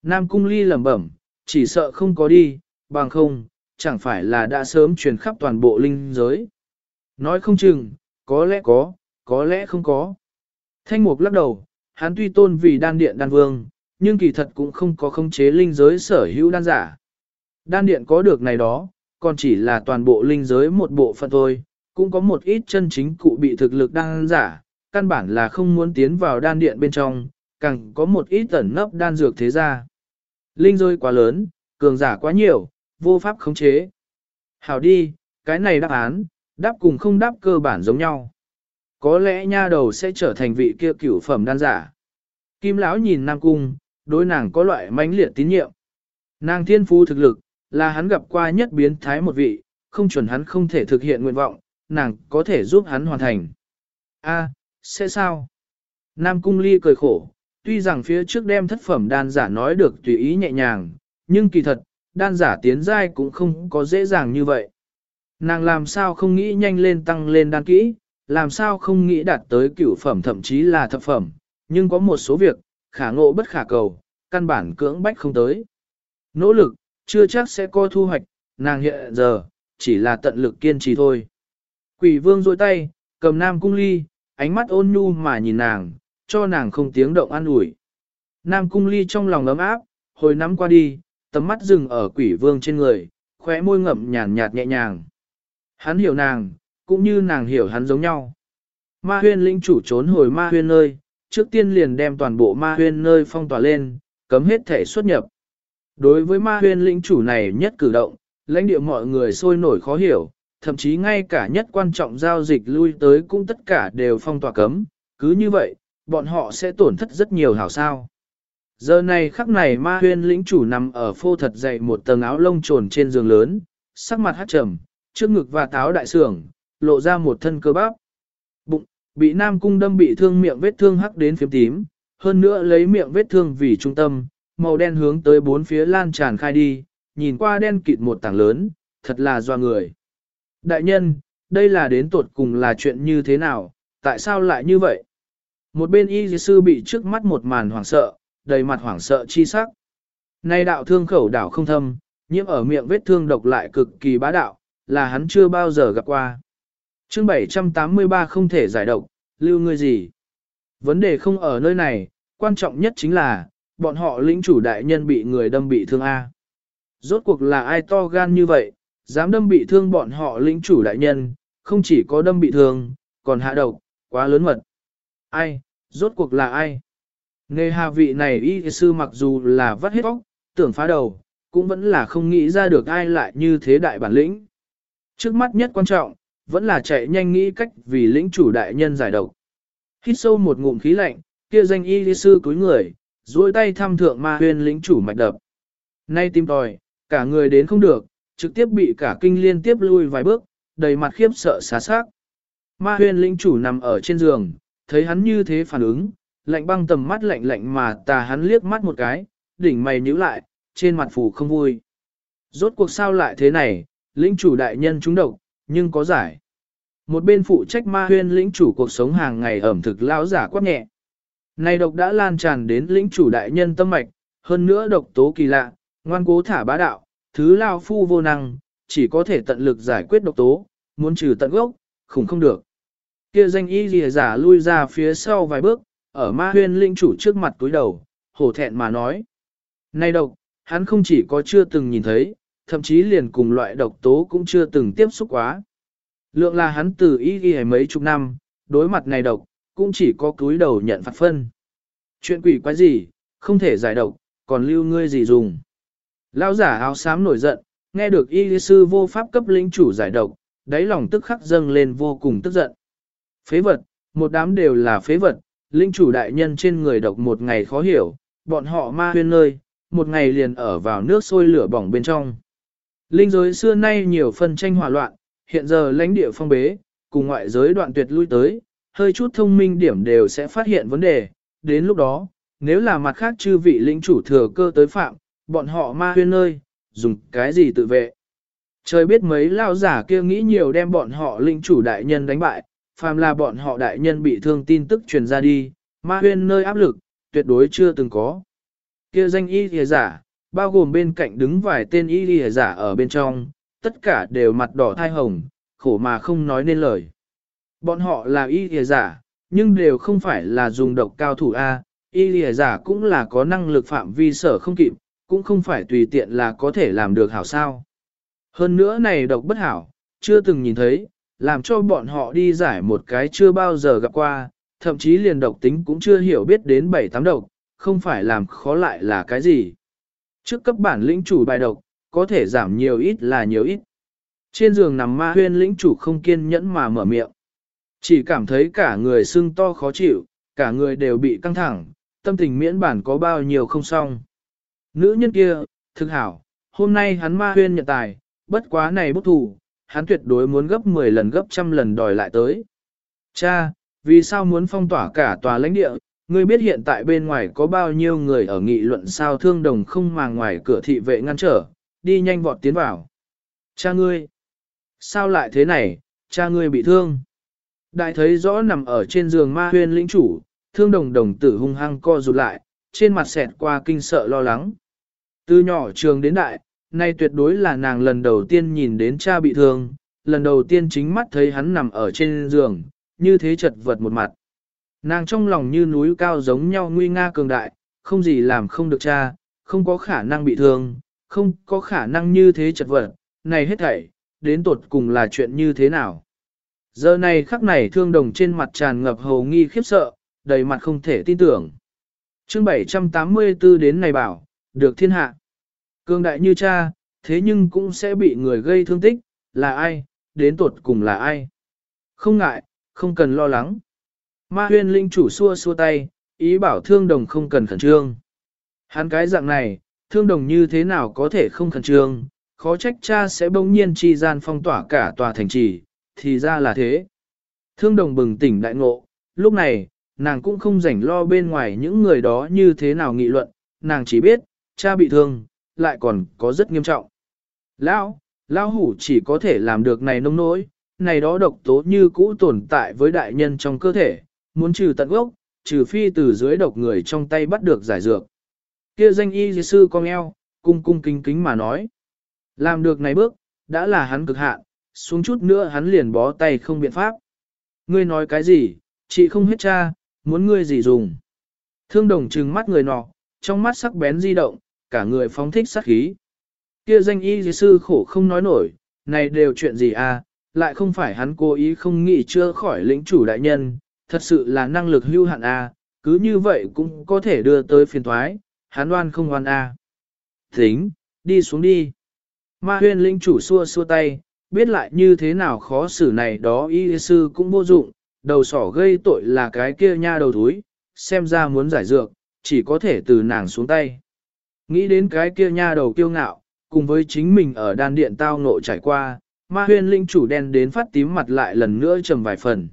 A: Nam Cung ly lẩm bẩm, chỉ sợ không có đi, bằng không, chẳng phải là đã sớm truyền khắp toàn bộ linh giới. Nói không chừng, có lẽ có, có lẽ không có. Thanh mục lắc đầu, hắn tuy tôn vì đan điện đan vương, nhưng kỳ thật cũng không có khống chế linh giới sở hữu đan giả. Đan điện có được này đó, còn chỉ là toàn bộ linh giới một bộ phận thôi, cũng có một ít chân chính cụ bị thực lực đan giả, căn bản là không muốn tiến vào đan điện bên trong, càng có một ít tẩn nấp đan dược thế gia. Linh rơi quá lớn, cường giả quá nhiều, vô pháp khống chế. Hảo đi, cái này đáp án, đáp cùng không đáp cơ bản giống nhau. Có lẽ nha đầu sẽ trở thành vị kia cửu phẩm đan giả. Kim lão nhìn Nam Cung, đối nàng có loại mãnh liệt tín nhiệm. Nàng thiên phu thực lực, là hắn gặp qua nhất biến thái một vị, không chuẩn hắn không thể thực hiện nguyện vọng, nàng có thể giúp hắn hoàn thành. A, sẽ sao? Nam Cung Ly cười khổ, tuy rằng phía trước đem thất phẩm đan giả nói được tùy ý nhẹ nhàng, nhưng kỳ thật, đan giả tiến giai cũng không có dễ dàng như vậy. Nàng làm sao không nghĩ nhanh lên tăng lên đan kỹ, làm sao không nghĩ đạt tới cửu phẩm thậm chí là thập phẩm, nhưng có một số việc, khả ngộ bất khả cầu, căn bản cưỡng bách không tới. Nỗ lực, chưa chắc sẽ có thu hoạch, nàng hiện giờ, chỉ là tận lực kiên trì thôi. Quỷ vương dôi tay, cầm nam cung ly, ánh mắt ôn nhu mà nhìn nàng, cho nàng không tiếng động an ủi. Nam cung ly trong lòng ấm áp, hồi nắm qua đi, tầm mắt dừng ở quỷ vương trên người, khóe môi ngậm nhàn nhạt nhẹ nhàng. Hắn hiểu nàng, cũng như nàng hiểu hắn giống nhau. Ma huyên lĩnh chủ trốn hồi ma huyên nơi, trước tiên liền đem toàn bộ ma huyên nơi phong tỏa lên, cấm hết thể xuất nhập. Đối với ma huyên lĩnh chủ này nhất cử động, lãnh địa mọi người sôi nổi khó hiểu, thậm chí ngay cả nhất quan trọng giao dịch lui tới cũng tất cả đều phong tỏa cấm, cứ như vậy, bọn họ sẽ tổn thất rất nhiều hảo sao. Giờ này khắc này ma huyên lĩnh chủ nằm ở phô thật dày một tầng áo lông trồn trên giường lớn, sắc mặt hát trầm, trước ngực và táo đại sưởng, lộ ra một thân cơ bắp. Bụng, bị nam cung đâm bị thương miệng vết thương hắc đến phiếm tím, hơn nữa lấy miệng vết thương vì trung tâm, màu đen hướng tới bốn phía lan tràn khai đi, nhìn qua đen kịt một tảng lớn, thật là doa người. Đại nhân, đây là đến tuột cùng là chuyện như thế nào, tại sao lại như vậy? Một bên y sư bị trước mắt một màn hoảng sợ, đầy mặt hoảng sợ chi sắc. Nay đạo thương khẩu đảo không thâm, nhiễm ở miệng vết thương độc lại cực kỳ bá đạo, là hắn chưa bao giờ gặp qua. chương 783 không thể giải độc, lưu ngươi gì? Vấn đề không ở nơi này, quan trọng nhất chính là, bọn họ lĩnh chủ đại nhân bị người đâm bị thương A. Rốt cuộc là ai to gan như vậy, dám đâm bị thương bọn họ lĩnh chủ đại nhân, không chỉ có đâm bị thương, còn hạ độc, quá lớn mật. Ai, rốt cuộc là ai? nghe hà vị này y sư mặc dù là vắt hết óc, tưởng phá đầu, cũng vẫn là không nghĩ ra được ai lại như thế đại bản lĩnh. Trước mắt nhất quan trọng, vẫn là chạy nhanh nghĩ cách vì lĩnh chủ đại nhân giải độc. Hít sâu một ngụm khí lạnh, kia danh y sư cúi người, duỗi tay thăm thượng ma huyên lĩnh chủ mạch đập. Nay tim tòi, cả người đến không được, trực tiếp bị cả kinh liên tiếp lui vài bước, đầy mặt khiếp sợ xá xác. Ma huyên lĩnh chủ nằm ở trên giường, thấy hắn như thế phản ứng, lạnh băng tầm mắt lạnh lạnh mà tà hắn liếc mắt một cái, đỉnh mày nhíu lại, trên mặt phủ không vui. Rốt cuộc sao lại thế này, lĩnh chủ đại nhân trúng độc, nhưng có giải. Một bên phụ trách ma huyên lĩnh chủ cuộc sống hàng ngày ẩm thực lão giả quát nhẹ. Này độc đã lan tràn đến lĩnh chủ đại nhân tâm mạch, hơn nữa độc tố kỳ lạ, ngoan cố thả bá đạo, thứ lao phu vô năng, chỉ có thể tận lực giải quyết độc tố, muốn trừ tận gốc, khủng không được. Kia danh y lìa giả lui ra phía sau vài bước, ở ma huyên linh chủ trước mặt túi đầu, hổ thẹn mà nói. nay độc, hắn không chỉ có chưa từng nhìn thấy, thậm chí liền cùng loại độc tố cũng chưa từng tiếp xúc quá. Lượng là hắn từ y ghi mấy chục năm, đối mặt này độc, cũng chỉ có túi đầu nhận phạt phân. Chuyện quỷ quái gì, không thể giải độc, còn lưu ngươi gì dùng. Lão giả áo xám nổi giận, nghe được y sư vô pháp cấp lĩnh chủ giải độc, đáy lòng tức khắc dâng lên vô cùng tức giận. Phế vật, một đám đều là phế vật, linh chủ đại nhân trên người độc một ngày khó hiểu, bọn họ ma huyên nơi, một ngày liền ở vào nước sôi lửa bỏng bên trong. Linh giới xưa nay nhiều phân tranh hòa loạn, hiện giờ lãnh địa phong bế, cùng ngoại giới đoạn tuyệt lui tới, hơi chút thông minh điểm đều sẽ phát hiện vấn đề, đến lúc đó, nếu là mặt khác chư vị lĩnh chủ thừa cơ tới phạm, bọn họ ma huyên nơi, dùng cái gì tự vệ. Trời biết mấy lao giả kia nghĩ nhiều đem bọn họ linh chủ đại nhân đánh bại, phàm là bọn họ đại nhân bị thương tin tức truyền ra đi, ma huyên nơi áp lực, tuyệt đối chưa từng có. Kia danh y thìa giả, bao gồm bên cạnh đứng vài tên y thìa giả ở bên trong, tất cả đều mặt đỏ thai hồng, khổ mà không nói nên lời. Bọn họ là y thìa giả, nhưng đều không phải là dùng độc cao thủ A, y thìa giả cũng là có năng lực phạm vi sở không kịp, cũng không phải tùy tiện là có thể làm được hảo sao. Hơn nữa này độc bất hảo, chưa từng nhìn thấy, làm cho bọn họ đi giải một cái chưa bao giờ gặp qua, thậm chí liền độc tính cũng chưa hiểu biết đến 7-8 độc, không phải làm khó lại là cái gì. Trước cấp bản lĩnh chủ bài độc, có thể giảm nhiều ít là nhiều ít. Trên giường nằm ma huyên lĩnh chủ không kiên nhẫn mà mở miệng. Chỉ cảm thấy cả người sưng to khó chịu, cả người đều bị căng thẳng, tâm tình miễn bản có bao nhiêu không xong. Nữ nhân kia, thực hảo, hôm nay hắn ma huyên nhận tài, bất quá này bút thủ, hắn tuyệt đối muốn gấp 10 lần gấp trăm lần đòi lại tới. Cha, vì sao muốn phong tỏa cả tòa lãnh địa, ngươi biết hiện tại bên ngoài có bao nhiêu người ở nghị luận sao thương đồng không mà ngoài cửa thị vệ ngăn trở, đi nhanh vọt tiến vào. Cha ngươi, sao lại thế này, cha ngươi bị thương. Đại thấy rõ nằm ở trên giường ma huyên lĩnh chủ, thương đồng đồng tử hung hăng co rụt lại, trên mặt xẹt qua kinh sợ lo lắng. Từ nhỏ trường đến đại, nay tuyệt đối là nàng lần đầu tiên nhìn đến cha bị thương, lần đầu tiên chính mắt thấy hắn nằm ở trên giường, như thế chật vật một mặt. Nàng trong lòng như núi cao giống nhau nguy nga cường đại, không gì làm không được cha, không có khả năng bị thương, không có khả năng như thế chật vật, này hết thảy, đến tột cùng là chuyện như thế nào. Giờ này khắc này thương đồng trên mặt tràn ngập hầu nghi khiếp sợ, đầy mặt không thể tin tưởng chương 784 đến này bảo, được thiên hạ. Cương đại như cha, thế nhưng cũng sẽ bị người gây thương tích, là ai, đến tuột cùng là ai. Không ngại, không cần lo lắng. Ma huyên linh chủ xua xua tay, ý bảo thương đồng không cần khẩn trương. Hắn cái dạng này, thương đồng như thế nào có thể không khẩn trương, khó trách cha sẽ bỗng nhiên chi gian phong tỏa cả tòa thành trì, thì ra là thế. Thương đồng bừng tỉnh đại ngộ, lúc này, nàng cũng không rảnh lo bên ngoài những người đó như thế nào nghị luận, nàng chỉ biết, cha bị thương, lại còn có rất nghiêm trọng. Lão, lão hủ chỉ có thể làm được này nông nỗi, này đó độc tố như cũ tồn tại với đại nhân trong cơ thể, muốn trừ tận gốc, trừ phi từ dưới độc người trong tay bắt được giải dược. Kia danh y sư con eo, cung cung kính kính mà nói. Làm được này bước, đã là hắn cực hạn, xuống chút nữa hắn liền bó tay không biện pháp. Ngươi nói cái gì, chị không hết cha, muốn ngươi gì dùng. Thương đồng trừng mắt người nọ, trong mắt sắc bén di động, cả người phóng thích sát khí. Kia danh y dì sư khổ không nói nổi, này đều chuyện gì à, lại không phải hắn cố ý không nghĩ chưa khỏi lĩnh chủ đại nhân, thật sự là năng lực hưu hạn à, cứ như vậy cũng có thể đưa tới phiền thoái, hắn oan không oan à. Tính, đi xuống đi. Ma huyên lĩnh chủ xua xua tay, biết lại như thế nào khó xử này đó y sư cũng vô dụng, đầu sỏ gây tội là cái kia nha đầu thúi, xem ra muốn giải dược, chỉ có thể từ nàng xuống tay. Nghĩ đến cái kia nha đầu kiêu ngạo, cùng với chính mình ở đan điện tao ngộ trải qua, ma huyên linh chủ đen đến phát tím mặt lại lần nữa trầm vài phần.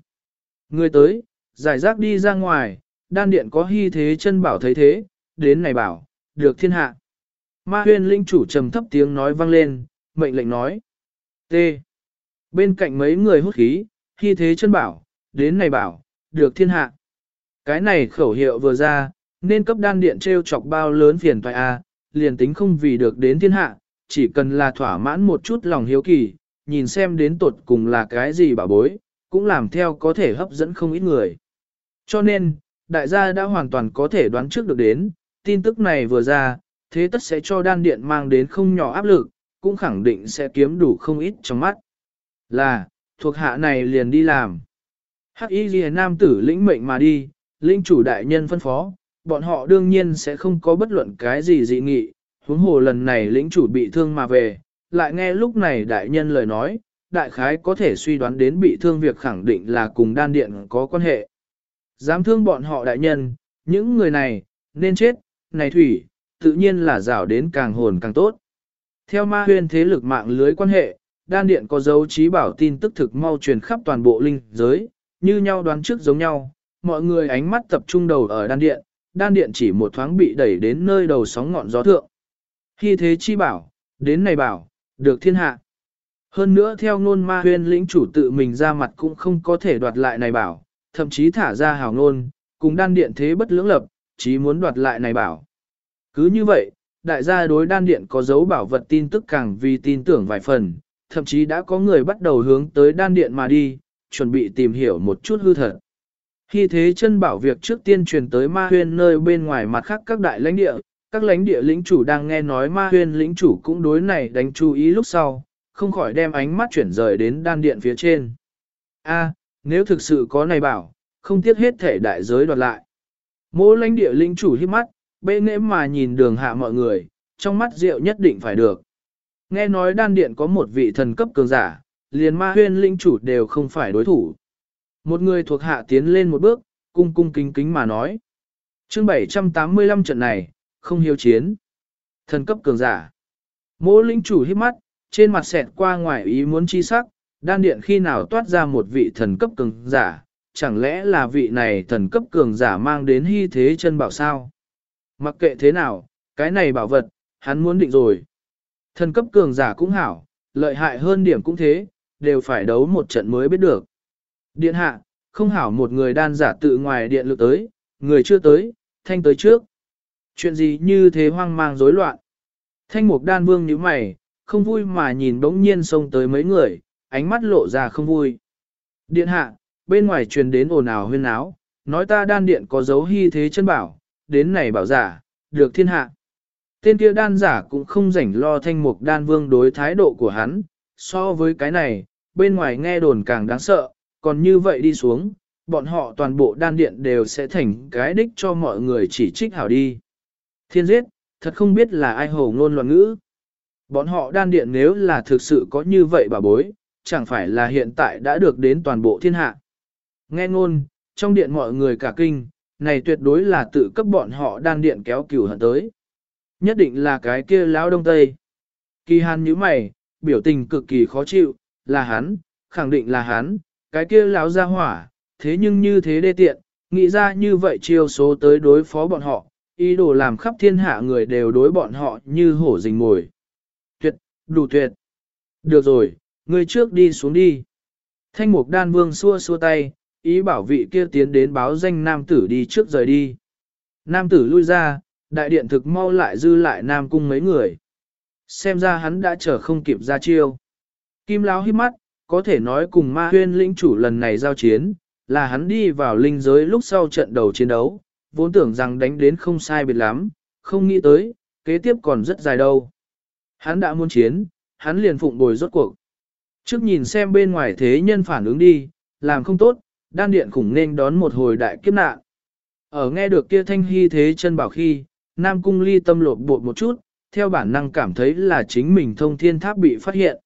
A: Người tới, giải rác đi ra ngoài, đan điện có hy thế chân bảo thấy thế, đến này bảo, được thiên hạ. Ma huyên linh chủ trầm thấp tiếng nói vang lên, mệnh lệnh nói. T. Bên cạnh mấy người hút khí, hy thế chân bảo, đến này bảo, được thiên hạ. Cái này khẩu hiệu vừa ra, nên cấp đan điện treo chọc bao lớn phiền toại A, à, liền tính không vì được đến thiên hạ, chỉ cần là thỏa mãn một chút lòng hiếu kỳ, nhìn xem đến tột cùng là cái gì bảo bối, cũng làm theo có thể hấp dẫn không ít người. Cho nên, đại gia đã hoàn toàn có thể đoán trước được đến, tin tức này vừa ra, thế tất sẽ cho đan điện mang đến không nhỏ áp lực, cũng khẳng định sẽ kiếm đủ không ít trong mắt. Là, thuộc hạ này liền đi làm. Hắc y ghi nam tử lĩnh mệnh mà đi, linh chủ đại nhân phân phó, bọn họ đương nhiên sẽ không có bất luận cái gì dị nghị, huống hồ lần này lĩnh chủ bị thương mà về, lại nghe lúc này đại nhân lời nói, đại khái có thể suy đoán đến bị thương việc khẳng định là cùng đan điện có quan hệ. Dám thương bọn họ đại nhân, những người này, nên chết, này thủy, tự nhiên là rảo đến càng hồn càng tốt. Theo ma huyên thế lực mạng lưới quan hệ, đan điện có dấu trí bảo tin tức thực mau truyền khắp toàn bộ linh giới, như nhau đoán trước giống nhau, mọi người ánh mắt tập trung đầu ở đan điện, đan điện chỉ một thoáng bị đẩy đến nơi đầu sóng ngọn gió thượng. Khi thế chi bảo, đến này bảo, được thiên hạ. Hơn nữa theo ngôn ma huyên lĩnh chủ tự mình ra mặt cũng không có thể đoạt lại này bảo, thậm chí thả ra hào ngôn, cùng đan điện thế bất lưỡng lập, chỉ muốn đoạt lại này bảo. Cứ như vậy, đại gia đối đan điện có dấu bảo vật tin tức càng vì tin tưởng vài phần, thậm chí đã có người bắt đầu hướng tới đan điện mà đi, chuẩn bị tìm hiểu một chút hư thật. Khi thế chân bảo việc trước tiên truyền tới ma huyên nơi bên ngoài mặt khác các đại lãnh địa, các lãnh địa lĩnh chủ đang nghe nói ma huyên lĩnh chủ cũng đối này đánh chú ý lúc sau, không khỏi đem ánh mắt chuyển rời đến đan điện phía trên. A, nếu thực sự có này bảo, không tiếc hết thể đại giới đoạt lại. Mỗi lãnh địa lĩnh chủ hít mắt, bê nghệ mà nhìn đường hạ mọi người, trong mắt rượu nhất định phải được. Nghe nói đan điện có một vị thần cấp cường giả, liền ma huyên lĩnh chủ đều không phải đối thủ. Một người thuộc hạ tiến lên một bước, cung cung kính kính mà nói. chương 785 trận này, không hiếu chiến. Thần cấp cường giả. Mỗ lĩnh chủ hít mắt, trên mặt xẹt qua ngoài ý muốn chi sắc, đan điện khi nào toát ra một vị thần cấp cường giả, chẳng lẽ là vị này thần cấp cường giả mang đến hy thế chân bảo sao? Mặc kệ thế nào, cái này bảo vật, hắn muốn định rồi. Thần cấp cường giả cũng hảo, lợi hại hơn điểm cũng thế, đều phải đấu một trận mới biết được. Điện hạ, không hảo một người đan giả tự ngoài điện lực tới, người chưa tới, thanh tới trước. Chuyện gì như thế hoang mang rối loạn. Thanh mục đan vương như mày, không vui mà nhìn bỗng nhiên xông tới mấy người, ánh mắt lộ ra không vui. Điện hạ, bên ngoài truyền đến ồn ào huyên áo, nói ta đan điện có dấu hy thế chân bảo, đến này bảo giả, được thiên hạ. Tên kia đan giả cũng không rảnh lo thanh mục đan vương đối thái độ của hắn, so với cái này, bên ngoài nghe đồn càng đáng sợ, còn như vậy đi xuống, bọn họ toàn bộ đan điện đều sẽ thành cái đích cho mọi người chỉ trích hảo đi. Thiên giết, thật không biết là ai hồ ngôn loạn ngữ. Bọn họ đan điện nếu là thực sự có như vậy bà bối, chẳng phải là hiện tại đã được đến toàn bộ thiên hạ. Nghe ngôn, trong điện mọi người cả kinh, này tuyệt đối là tự cấp bọn họ đan điện kéo cửu hận tới. Nhất định là cái kia lão đông tây. Kỳ hàn như mày, biểu tình cực kỳ khó chịu, là hắn, khẳng định là hắn, cái kia lão ra hỏa, thế nhưng như thế đê tiện, nghĩ ra như vậy chiêu số tới đối phó bọn họ, ý đồ làm khắp thiên hạ người đều đối bọn họ như hổ rình mồi. Tuyệt, đủ tuyệt. Được rồi, người trước đi xuống đi. Thanh mục đan vương xua xua tay, ý bảo vị kia tiến đến báo danh nam tử đi trước rời đi. Nam tử lui ra, đại điện thực mau lại dư lại nam cung mấy người. Xem ra hắn đã chờ không kịp ra chiêu. Kim Lão hít mắt, có thể nói cùng ma huyên lĩnh chủ lần này giao chiến, là hắn đi vào linh giới lúc sau trận đầu chiến đấu, vốn tưởng rằng đánh đến không sai biệt lắm, không nghĩ tới, kế tiếp còn rất dài đâu. Hắn đã muốn chiến, hắn liền phụng bồi rốt cuộc. Trước nhìn xem bên ngoài thế nhân phản ứng đi, làm không tốt, đan điện khủng nên đón một hồi đại kiếp nạn. Ở nghe được kia thanh hy thế chân bảo khi, Nam Cung ly tâm lột bột một chút, theo bản năng cảm thấy là chính mình thông thiên tháp bị phát hiện.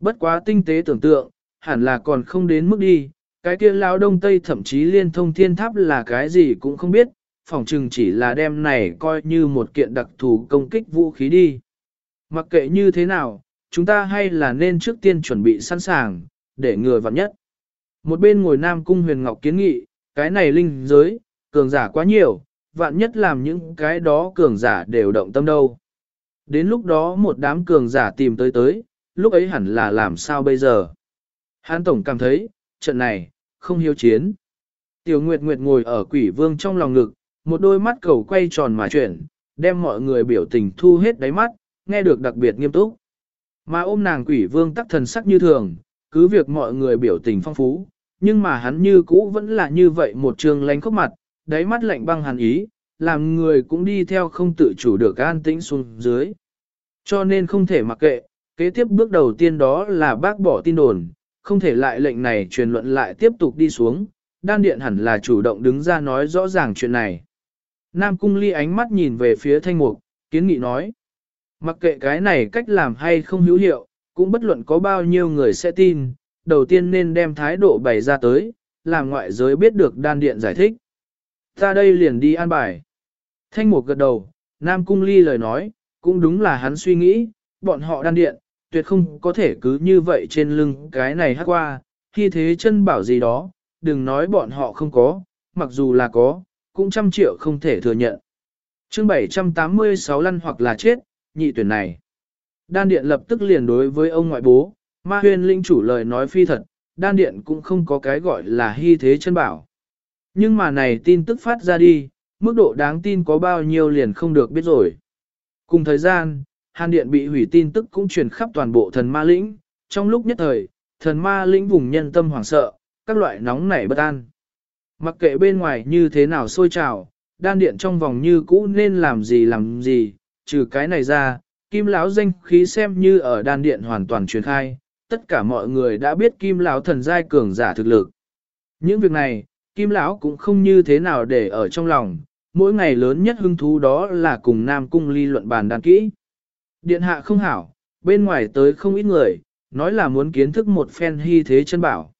A: Bất quá tinh tế tưởng tượng, hẳn là còn không đến mức đi, cái kia lão đông tây thậm chí liên thông thiên tháp là cái gì cũng không biết, phỏng chừng chỉ là đem này coi như một kiện đặc thù công kích vũ khí đi. Mặc kệ như thế nào, chúng ta hay là nên trước tiên chuẩn bị sẵn sàng, để ngừa vặn nhất. Một bên ngồi Nam Cung Huyền Ngọc kiến nghị, cái này linh giới, cường giả quá nhiều, vạn nhất làm những cái đó cường giả đều động tâm đâu. Đến lúc đó một đám cường giả tìm tới tới, lúc ấy hẳn là làm sao bây giờ. Hán Tổng cảm thấy, trận này, không hiếu chiến. Tiểu Nguyệt Nguyệt ngồi ở quỷ vương trong lòng ngực, một đôi mắt cầu quay tròn mà chuyển, đem mọi người biểu tình thu hết đáy mắt, nghe được đặc biệt nghiêm túc. Mà ôm nàng quỷ vương tắc thần sắc như thường, cứ việc mọi người biểu tình phong phú, nhưng mà hắn như cũ vẫn là như vậy một trường lánh khóc mặt, đáy mắt lạnh băng hàn ý, làm người cũng đi theo không tự chủ được an tĩnh xuống dưới. Cho nên không thể mặc kệ, kế tiếp bước đầu tiên đó là bác bỏ tin đồn, không thể lại lệnh này truyền luận lại tiếp tục đi xuống, đan điện hẳn là chủ động đứng ra nói rõ ràng chuyện này. Nam cung ly ánh mắt nhìn về phía thanh mục, kiến nghị nói. Mặc kệ cái này cách làm hay không hữu hiệu, cũng bất luận có bao nhiêu người sẽ tin, đầu tiên nên đem thái độ bày ra tới, làm ngoại giới biết được đan điện giải thích. Ta đây liền đi an bài. Thanh mục gật đầu, Nam cung ly lời nói, cũng đúng là hắn suy nghĩ, bọn họ đan điện, tuyệt không có thể cứ như vậy trên lưng cái này hát qua, khi thế chân bảo gì đó, đừng nói bọn họ không có, mặc dù là có, cũng trăm triệu không thể thừa nhận. chương 786 lăn hoặc là chết, nhị tuyển này. Đan điện lập tức liền đối với ông ngoại bố, ma huyền linh chủ lời nói phi thật, đan điện cũng không có cái gọi là hy thế chân bảo. Nhưng mà này tin tức phát ra đi, mức độ đáng tin có bao nhiêu liền không được biết rồi. Cùng thời gian, hàn điện bị hủy tin tức cũng truyền khắp toàn bộ thần ma lĩnh, trong lúc nhất thời, thần ma lĩnh vùng nhân tâm hoảng sợ, các loại nóng nảy bất an. Mặc kệ bên ngoài như thế nào sôi trào, đan điện trong vòng như cũ nên làm gì làm gì, trừ cái này ra, kim lão danh khí xem như ở đan điện hoàn toàn truyền khai, tất cả mọi người đã biết kim lão thần giai cường giả thực lực. Những việc này, kim lão cũng không như thế nào để ở trong lòng, mỗi ngày lớn nhất hứng thú đó là cùng Nam Cung ly luận bàn đàn kỹ. Điện hạ không hảo, bên ngoài tới không ít người, nói là muốn kiến thức một phen hy thế chân bảo.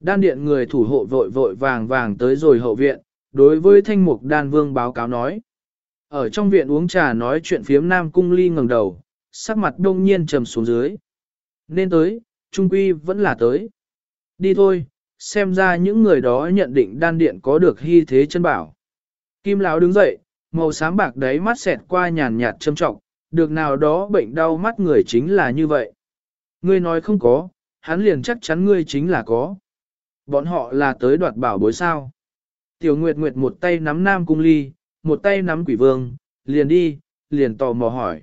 A: Đan điện người thủ hộ vội vội vàng vàng tới rồi hậu viện, đối với thanh mục đan vương báo cáo nói. Ở trong viện uống trà nói chuyện phiếm Nam Cung Ly ngẩng đầu, sắc mặt đông nhiên trầm xuống dưới. Nên tới, trung quy vẫn là tới. Đi thôi, xem ra những người đó nhận định đan điện có được hy thế chân bảo. Kim Lão đứng dậy, màu xám bạc đấy mắt xẹt qua nhàn nhạt châm trọng, được nào đó bệnh đau mắt người chính là như vậy. Ngươi nói không có, hắn liền chắc chắn ngươi chính là có. Bọn họ là tới đoạt bảo bối sao. Tiểu Nguyệt Nguyệt một tay nắm Nam Cung Ly, một tay nắm quỷ vương, liền đi, liền tò mò hỏi.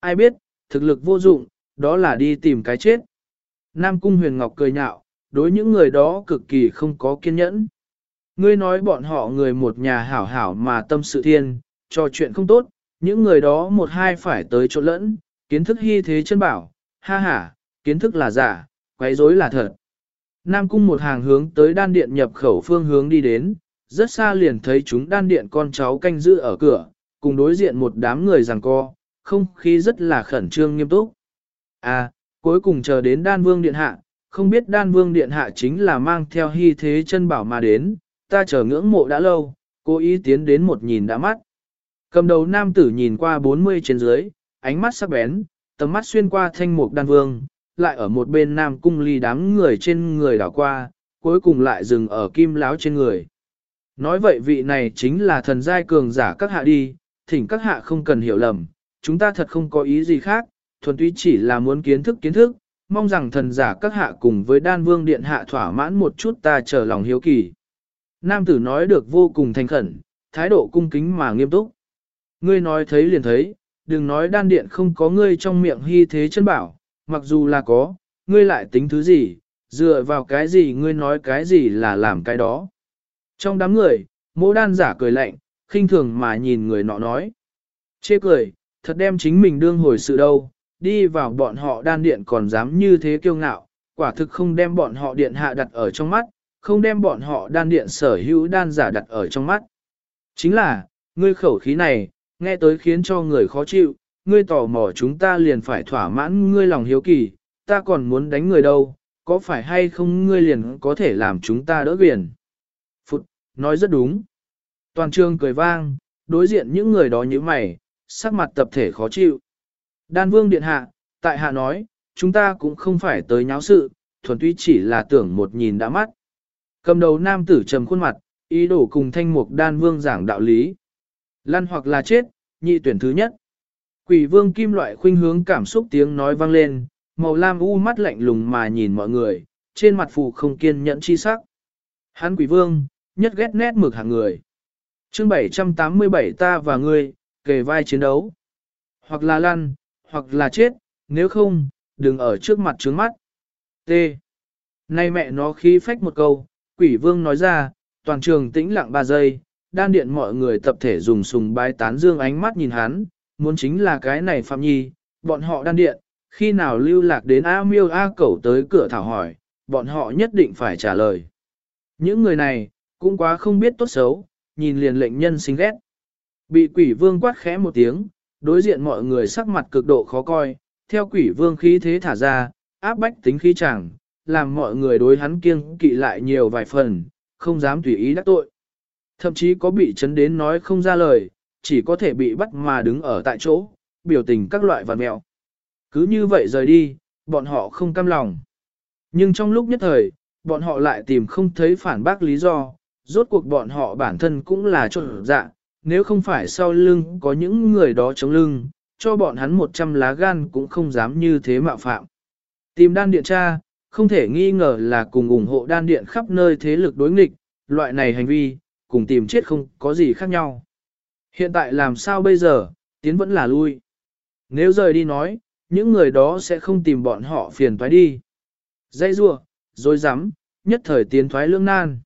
A: Ai biết, thực lực vô dụng, đó là đi tìm cái chết. Nam Cung Huyền Ngọc cười nhạo, đối những người đó cực kỳ không có kiên nhẫn. Ngươi nói bọn họ người một nhà hảo hảo mà tâm sự thiên, trò chuyện không tốt, những người đó một hai phải tới chỗ lẫn, kiến thức hy thế chân bảo, ha ha, kiến thức là giả, quấy rối là thật. Nam cung một hàng hướng tới đan điện nhập khẩu phương hướng đi đến, rất xa liền thấy chúng đan điện con cháu canh giữ ở cửa, cùng đối diện một đám người giằng co, không khí rất là khẩn trương nghiêm túc. À, cuối cùng chờ đến đan vương điện hạ, không biết đan vương điện hạ chính là mang theo hy thế chân bảo mà đến, ta chờ ngưỡng mộ đã lâu, cố ý tiến đến một nhìn đã mắt. Cầm đầu nam tử nhìn qua 40 trên dưới, ánh mắt sắc bén, tầm mắt xuyên qua thanh mục đan vương, lại ở một bên nam cung ly đám người trên người đảo qua, cuối cùng lại dừng ở kim láo trên người. Nói vậy vị này chính là thần giai cường giả các hạ đi, thỉnh các hạ không cần hiểu lầm, chúng ta thật không có ý gì khác, thuần túy chỉ là muốn kiến thức kiến thức, mong rằng thần giả các hạ cùng với đan vương điện hạ thỏa mãn một chút ta trở lòng hiếu kỳ. Nam tử nói được vô cùng thành khẩn, thái độ cung kính mà nghiêm túc. Ngươi nói thấy liền thấy, đừng nói đan điện không có ngươi trong miệng hy thế chân bảo, mặc dù là có, ngươi lại tính thứ gì, dựa vào cái gì ngươi nói cái gì là làm cái đó. Trong đám người, mỗ đan giả cười lạnh, khinh thường mà nhìn người nọ nói. Chê cười, thật đem chính mình đương hồi sự đâu, đi vào bọn họ đan điện còn dám như thế kiêu ngạo, quả thực không đem bọn họ điện hạ đặt ở trong mắt, không đem bọn họ đan điện sở hữu đan giả đặt ở trong mắt. Chính là, ngươi khẩu khí này, nghe tới khiến cho người khó chịu, ngươi tò mò chúng ta liền phải thỏa mãn ngươi lòng hiếu kỳ, ta còn muốn đánh người đâu, có phải hay không ngươi liền có thể làm chúng ta đỡ biển. Phụt, nói rất đúng. Toàn trường cười vang, đối diện những người đó như mày, sắc mặt tập thể khó chịu. Đan vương điện hạ, tại hạ nói, chúng ta cũng không phải tới nháo sự, thuần túy chỉ là tưởng một nhìn đã mắt. Cầm đầu nam tử trầm khuôn mặt, ý đồ cùng thanh mục đan vương giảng đạo lý. Lăn hoặc là chết, nhị tuyển thứ nhất. Quỷ vương kim loại khuynh hướng cảm xúc tiếng nói vang lên, màu lam u mắt lạnh lùng mà nhìn mọi người, trên mặt phù không kiên nhẫn chi sắc. Hắn quỷ vương, nhất ghét nét mực hàng người. chương 787 ta và ngươi, kề vai chiến đấu. Hoặc là lăn, hoặc là chết, nếu không, đừng ở trước mặt trướng mắt. T. Nay mẹ nó khí phách một câu, quỷ vương nói ra, toàn trường tĩnh lặng 3 giây, đan điện mọi người tập thể dùng sùng bái tán dương ánh mắt nhìn hắn, muốn chính là cái này Phạm Nhi, bọn họ đan điện, khi nào lưu lạc đến A miêu A cẩu tới cửa thảo hỏi, bọn họ nhất định phải trả lời. Những người này, cũng quá không biết tốt xấu, nhìn liền lệnh nhân xinh ghét. Bị quỷ vương quát khẽ một tiếng, đối diện mọi người sắc mặt cực độ khó coi, theo quỷ vương khí thế thả ra, áp bách tính khí chẳng, làm mọi người đối hắn kiêng kỵ lại nhiều vài phần, không dám tùy ý đắc tội. Thậm chí có bị chấn đến nói không ra lời, chỉ có thể bị bắt mà đứng ở tại chỗ, biểu tình các loại vật mẹo. Cứ như vậy rời đi, bọn họ không cam lòng. Nhưng trong lúc nhất thời, bọn họ lại tìm không thấy phản bác lý do, rốt cuộc bọn họ bản thân cũng là trộn dạ, nếu không phải sau lưng có những người đó chống lưng, cho bọn hắn một trăm lá gan cũng không dám như thế mạo phạm. Tìm đan điện tra, không thể nghi ngờ là cùng ủng hộ đan điện khắp nơi thế lực đối nghịch, loại này hành vi, cùng tìm chết không có gì khác nhau. Hiện tại làm sao bây giờ, tiến vẫn là lui. Nếu rời đi nói, những người đó sẽ không tìm bọn họ phiền thoái đi. Dây rua, rồi dám, nhất thời tiến thoái lương nan.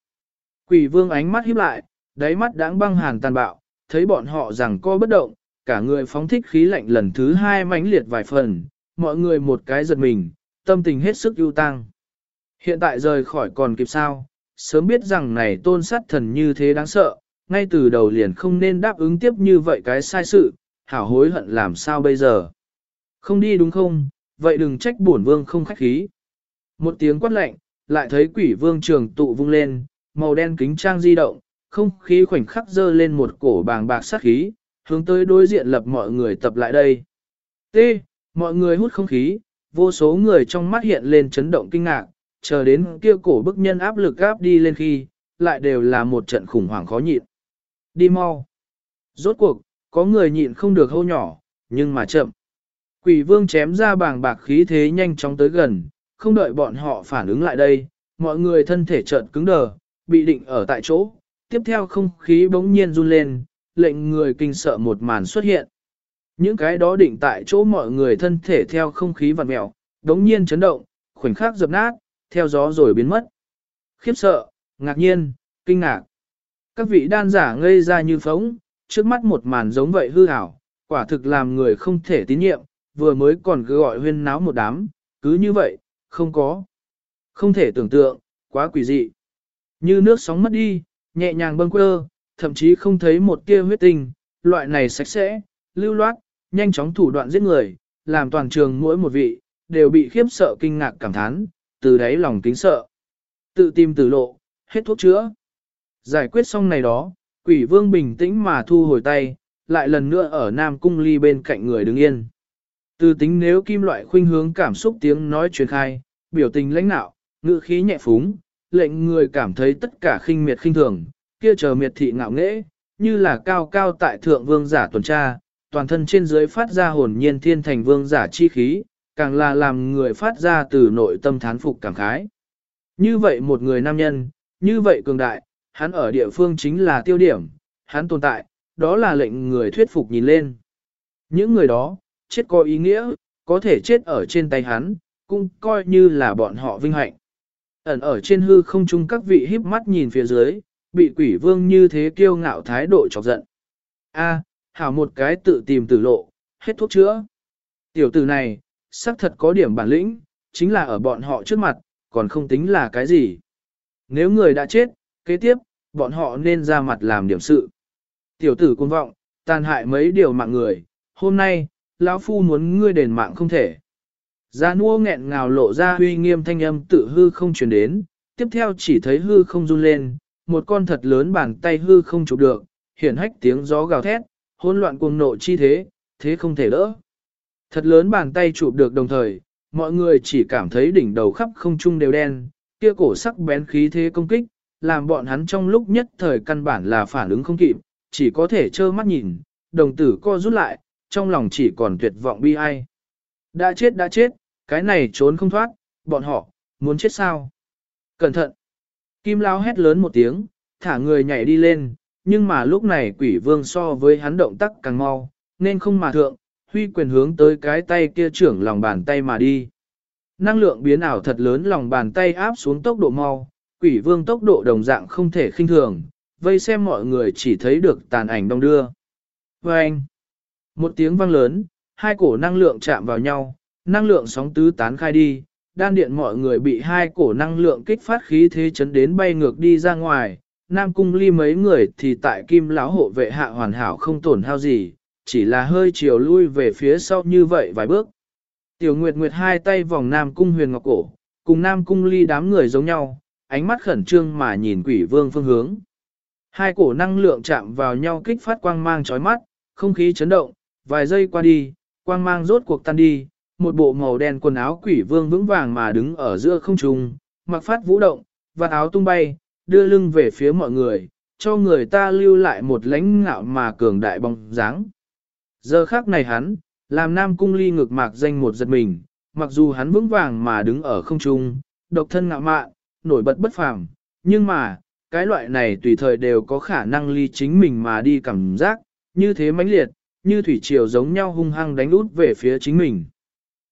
A: Quỷ vương ánh mắt híp lại, đáy mắt đáng băng hàn tàn bạo, thấy bọn họ rằng co bất động, cả người phóng thích khí lạnh lần thứ hai mãnh liệt vài phần, mọi người một cái giật mình, tâm tình hết sức ưu tăng. Hiện tại rời khỏi còn kịp sao, sớm biết rằng này tôn sát thần như thế đáng sợ, ngay từ đầu liền không nên đáp ứng tiếp như vậy cái sai sự, hảo hối hận làm sao bây giờ. Không đi đúng không, vậy đừng trách bổn vương không khách khí. Một tiếng quát lạnh, lại thấy quỷ vương trường tụ vung lên, màu đen kính trang di động, không khí khoảnh khắc dơ lên một cổ bàng bạc sát khí, hướng tới đối diện lập mọi người tập lại đây. T. Mọi người hút không khí, vô số người trong mắt hiện lên chấn động kinh ngạc, chờ đến kia cổ bức nhân áp lực gáp đi lên khi, lại đều là một trận khủng hoảng khó nhịn. Đi mau. Rốt cuộc, có người nhịn không được hô nhỏ, nhưng mà chậm. Quỷ vương chém ra bàng bạc khí thế nhanh chóng tới gần, không đợi bọn họ phản ứng lại đây, mọi người thân thể chợt cứng đờ, bị định ở tại chỗ, tiếp theo không khí bỗng nhiên run lên, lệnh người kinh sợ một màn xuất hiện. Những cái đó định tại chỗ mọi người thân thể theo không khí vặn mẹo, đống nhiên chấn động, khoảnh khắc dập nát, theo gió rồi biến mất. Khiếp sợ, ngạc nhiên, kinh ngạc. Các vị đan giả ngây ra như phóng, trước mắt một màn giống vậy hư ảo, quả thực làm người không thể tín nhiệm, vừa mới còn cứ gọi huyên náo một đám, cứ như vậy, không có. Không thể tưởng tượng, quá quỷ dị. Như nước sóng mất đi, nhẹ nhàng bâng quơ, thậm chí không thấy một tia huyết tinh, loại này sạch sẽ, lưu loát, nhanh chóng thủ đoạn giết người, làm toàn trường mỗi một vị, đều bị khiếp sợ kinh ngạc cảm thán, từ đáy lòng kính sợ. Tự tìm tử lộ, hết thuốc chữa. Giải quyết xong này đó, quỷ vương bình tĩnh mà thu hồi tay, lại lần nữa ở Nam Cung Ly bên cạnh người đứng yên. Từ tính nếu kim loại khuynh hướng cảm xúc tiếng nói truyền khai, biểu tình lãnh nạo, ngữ khí nhẹ phúng, lệnh người cảm thấy tất cả khinh miệt khinh thường, kia chờ miệt thị ngạo nghễ, như là cao cao tại thượng vương giả tuần tra, toàn thân trên dưới phát ra hồn nhiên thiên thành vương giả chi khí, càng là làm người phát ra từ nội tâm thán phục cảm khái. Như vậy một người nam nhân, như vậy cường đại, hắn ở địa phương chính là tiêu điểm, hắn tồn tại, đó là lệnh người thuyết phục nhìn lên. Những người đó, chết có ý nghĩa, có thể chết ở trên tay hắn, cũng coi như là bọn họ vinh hạnh. Ẩn ở trên hư không chung các vị híp mắt nhìn phía dưới, bị quỷ vương như thế kiêu ngạo thái độ chọc giận. A, hảo một cái tự tìm tử lộ, hết thuốc chữa. Tiểu tử này, xác thật có điểm bản lĩnh, chính là ở bọn họ trước mặt, còn không tính là cái gì. Nếu người đã chết, kế tiếp, bọn họ nên ra mặt làm điểm sự. Tiểu tử cuồng vọng, tàn hại mấy điều mạng người, hôm nay, lão phu muốn ngươi đền mạng không thể. Gia nua nghẹn ngào lộ ra huy nghiêm thanh âm tự hư không truyền đến, tiếp theo chỉ thấy hư không run lên, một con thật lớn bàn tay hư không chụp được, hiển hách tiếng gió gào thét, hỗn loạn cuồng nộ chi thế, thế không thể đỡ. Thật lớn bàn tay chụp được đồng thời, mọi người chỉ cảm thấy đỉnh đầu khắp không trung đều đen, kia cổ sắc bén khí thế công kích, làm bọn hắn trong lúc nhất thời căn bản là phản ứng không kịp, chỉ có thể trơ mắt nhìn, đồng tử co rút lại, trong lòng chỉ còn tuyệt vọng bi ai. Đã chết đã chết, cái này trốn không thoát, bọn họ, muốn chết sao? Cẩn thận! Kim Lao hét lớn một tiếng, thả người nhảy đi lên, nhưng mà lúc này quỷ vương so với hắn động tác càng mau, nên không mà thượng, huy quyền hướng tới cái tay kia trưởng lòng bàn tay mà đi. Năng lượng biến ảo thật lớn lòng bàn tay áp xuống tốc độ mau, quỷ vương tốc độ đồng dạng không thể khinh thường, vây xem mọi người chỉ thấy được tàn ảnh đông đưa. Và anh, một tiếng vang lớn, hai cổ năng lượng chạm vào nhau, năng lượng sóng tứ tán khai đi, đan điện mọi người bị hai cổ năng lượng kích phát khí thế chấn đến bay ngược đi ra ngoài, Nam Cung Ly mấy người thì tại kim lão hộ vệ hạ hoàn hảo không tổn hao gì, chỉ là hơi chiều lui về phía sau như vậy vài bước. Tiểu Nguyệt Nguyệt hai tay vòng Nam Cung huyền ngọc cổ, cùng Nam Cung Ly đám người giống nhau, ánh mắt khẩn trương mà nhìn quỷ vương phương hướng. Hai cổ năng lượng chạm vào nhau kích phát quang mang chói mắt, không khí chấn động, vài giây qua đi, quang mang rốt cuộc tan đi, một bộ màu đen quần áo quỷ vương vững vàng mà đứng ở giữa không trung, mặc phát vũ động, và áo tung bay, đưa lưng về phía mọi người, cho người ta lưu lại một lãnh ngạo mà cường đại bóng dáng. Giờ khác này hắn, làm nam cung ly ngực mạc danh một giật mình, mặc dù hắn vững vàng mà đứng ở không trung, độc thân ngạo mạn, nổi bật bất phàm, nhưng mà, cái loại này tùy thời đều có khả năng ly chính mình mà đi cảm giác, như thế mãnh liệt, như thủy triều giống nhau hung hăng đánh út về phía chính mình.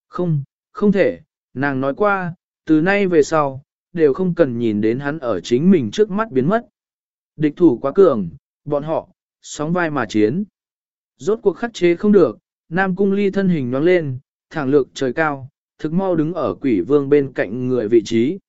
A: Không, không thể, nàng nói qua, từ nay về sau, đều không cần nhìn đến hắn ở chính mình trước mắt biến mất. Địch thủ quá cường, bọn họ, sóng vai mà chiến. Rốt cuộc khắc chế không được, Nam Cung Ly thân hình nhoáng lên, thẳng lược trời cao, thực mau đứng ở quỷ vương bên cạnh người vị trí.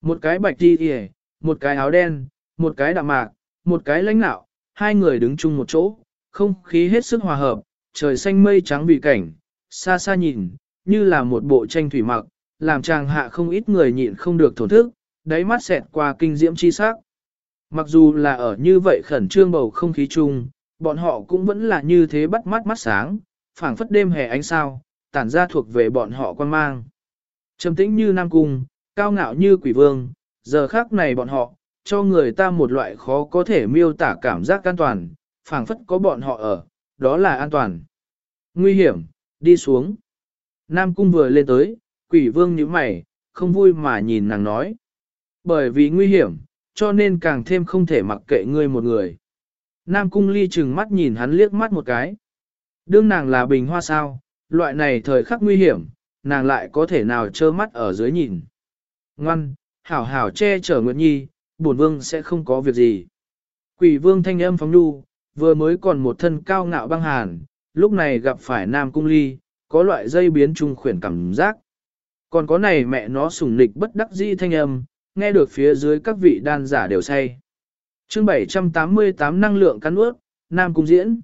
A: Một cái bạch đi hề, một cái áo đen, một cái đạm mạc, một cái lãnh nạo, hai người đứng chung một chỗ, không khí hết sức hòa hợp, trời xanh mây trắng vì cảnh, xa xa nhìn, như là một bộ tranh thủy mặc, làm chàng hạ không ít người nhịn không được thổn thức, đáy mắt xẹt qua kinh diễm chi sắc. Mặc dù là ở như vậy khẩn trương bầu không khí chung, bọn họ cũng vẫn là như thế bắt mắt mắt sáng, phảng phất đêm hè ánh sao, tản ra thuộc về bọn họ quan mang. Trầm tĩnh như Nam Cung, cao ngạo như quỷ vương, giờ khác này bọn họ, cho người ta một loại khó có thể miêu tả cảm giác an toàn, phảng phất có bọn họ ở, đó là an toàn. Nguy hiểm, đi xuống. Nam Cung vừa lên tới, quỷ vương như mày, không vui mà nhìn nàng nói. Bởi vì nguy hiểm, cho nên càng thêm không thể mặc kệ ngươi một người. Nam Cung ly chừng mắt nhìn hắn liếc mắt một cái. Đương nàng là bình hoa sao, loại này thời khắc nguy hiểm, nàng lại có thể nào trơ mắt ở dưới nhìn. Ngoan, hảo hảo che chở Nguyệt Nhi, bổn vương sẽ không có việc gì. Quỷ vương thanh âm phóng nhu, vừa mới còn một thân cao ngạo băng hàn, lúc này gặp phải Nam Cung ly, có loại dây biến trung khuyển cảm giác. Còn có này mẹ nó sùng nịch bất đắc dĩ thanh âm, nghe được phía dưới các vị đan giả đều say. chương 788 năng lượng cắn ướt, Nam Cung diễn.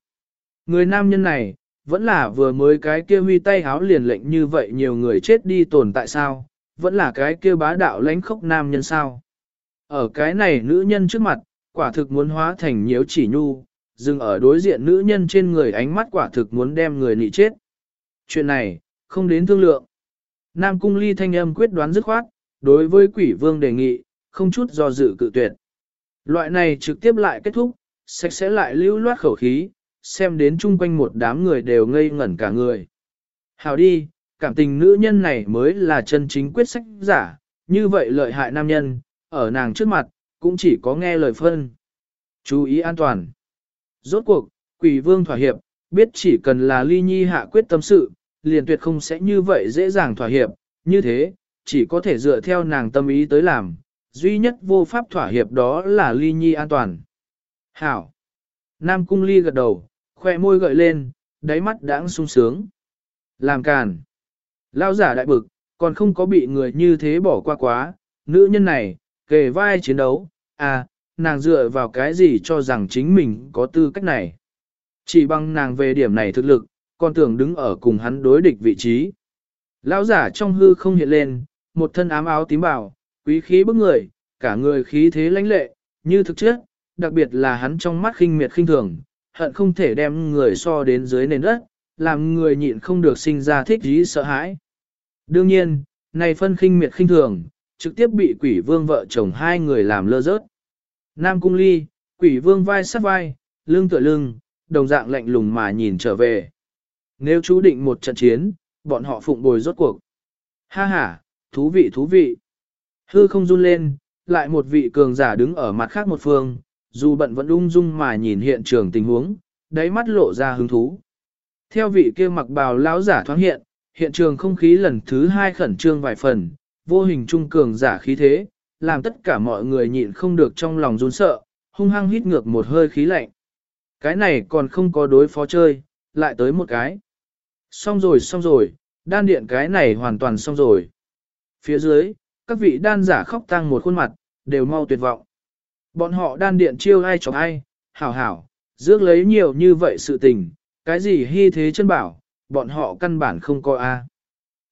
A: Người nam nhân này, vẫn là vừa mới cái kia huy tay háo liền lệnh như vậy nhiều người chết đi tồn tại sao, vẫn là cái kia bá đạo lãnh khốc nam nhân sao. Ở cái này nữ nhân trước mặt, quả thực muốn hóa thành nhiễu chỉ nhu, dừng ở đối diện nữ nhân trên người ánh mắt quả thực muốn đem người nị chết. Chuyện này, không đến thương lượng. Nam cung ly thanh âm quyết đoán dứt khoát, đối với quỷ vương đề nghị, không chút do dự cự tuyệt. Loại này trực tiếp lại kết thúc, sạch sẽ lại lưu loát khẩu khí, xem đến chung quanh một đám người đều ngây ngẩn cả người. Hào đi, cảm tình nữ nhân này mới là chân chính quyết sách giả, như vậy lợi hại nam nhân, ở nàng trước mặt, cũng chỉ có nghe lời phân. Chú ý an toàn. Rốt cuộc, quỷ vương thỏa hiệp, biết chỉ cần là ly nhi hạ quyết tâm sự, liền tuyệt không sẽ như vậy dễ dàng thỏa hiệp, như thế, chỉ có thể dựa theo nàng tâm ý tới làm, duy nhất vô pháp thỏa hiệp đó là ly nhi an toàn. Hảo! Nam cung ly gật đầu, khoe môi gợi lên, đáy mắt đãng sung sướng. Làm càn! Lao giả đại bực, còn không có bị người như thế bỏ qua quá, nữ nhân này, kề vai chiến đấu, à, nàng dựa vào cái gì cho rằng chính mình có tư cách này. Chỉ bằng nàng về điểm này thực lực, còn tưởng đứng ở cùng hắn đối địch vị trí. Lão giả trong hư không hiện lên, một thân ám áo tím bào, quý khí bức người, cả người khí thế lãnh lệ, như thực chất, đặc biệt là hắn trong mắt khinh miệt khinh thường, hận không thể đem người so đến dưới nền đất, làm người nhịn không được sinh ra thích ý sợ hãi. Đương nhiên, này phân khinh miệt khinh thường, trực tiếp bị quỷ vương vợ chồng hai người làm lơ rớt. Nam cung ly, quỷ vương vai sát vai, lưng tựa lưng, đồng dạng lạnh lùng mà nhìn trở về. Nếu chú định một trận chiến, bọn họ phụng bồi rốt cuộc. Ha ha, thú vị thú vị. Hư không run lên, lại một vị cường giả đứng ở mặt khác một phương, dù bận vẫn ung dung mà nhìn hiện trường tình huống, đáy mắt lộ ra hứng thú. Theo vị kia mặc bào lão giả thoáng hiện, hiện trường không khí lần thứ hai khẩn trương vài phần, vô hình trung cường giả khí thế, làm tất cả mọi người nhịn không được trong lòng run sợ, hung hăng hít ngược một hơi khí lạnh. Cái này còn không có đối phó chơi, lại tới một cái. Xong rồi xong rồi, đan điện cái này hoàn toàn xong rồi. Phía dưới, các vị đan giả khóc tăng một khuôn mặt, đều mau tuyệt vọng. Bọn họ đan điện chiêu ai chọc ai, hảo hảo, dước lấy nhiều như vậy sự tình, cái gì hy thế chân bảo, bọn họ căn bản không coi a.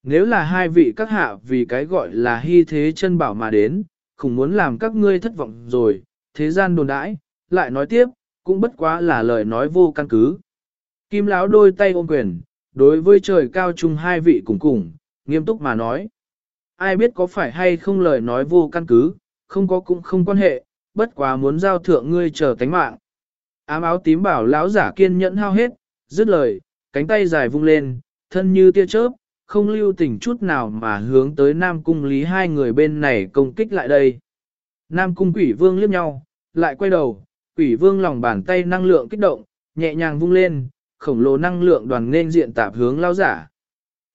A: Nếu là hai vị các hạ vì cái gọi là hy thế chân bảo mà đến, không muốn làm các ngươi thất vọng rồi, thế gian đồn đãi, lại nói tiếp, cũng bất quá là lời nói vô căn cứ. Kim lão đôi tay ôm quyền, đối với trời cao chung hai vị cùng cùng, nghiêm túc mà nói. Ai biết có phải hay không lời nói vô căn cứ, không có cũng không quan hệ, bất quá muốn giao thượng ngươi chờ tánh mạng. Ám áo tím bảo lão giả kiên nhẫn hao hết, dứt lời, cánh tay dài vung lên, thân như tia chớp, không lưu tình chút nào mà hướng tới Nam Cung Lý hai người bên này công kích lại đây. Nam Cung Quỷ Vương liếc nhau, lại quay đầu, Quỷ Vương lòng bàn tay năng lượng kích động, nhẹ nhàng vung lên, khổng lồ năng lượng đoàn nên diện tạp hướng lao giả.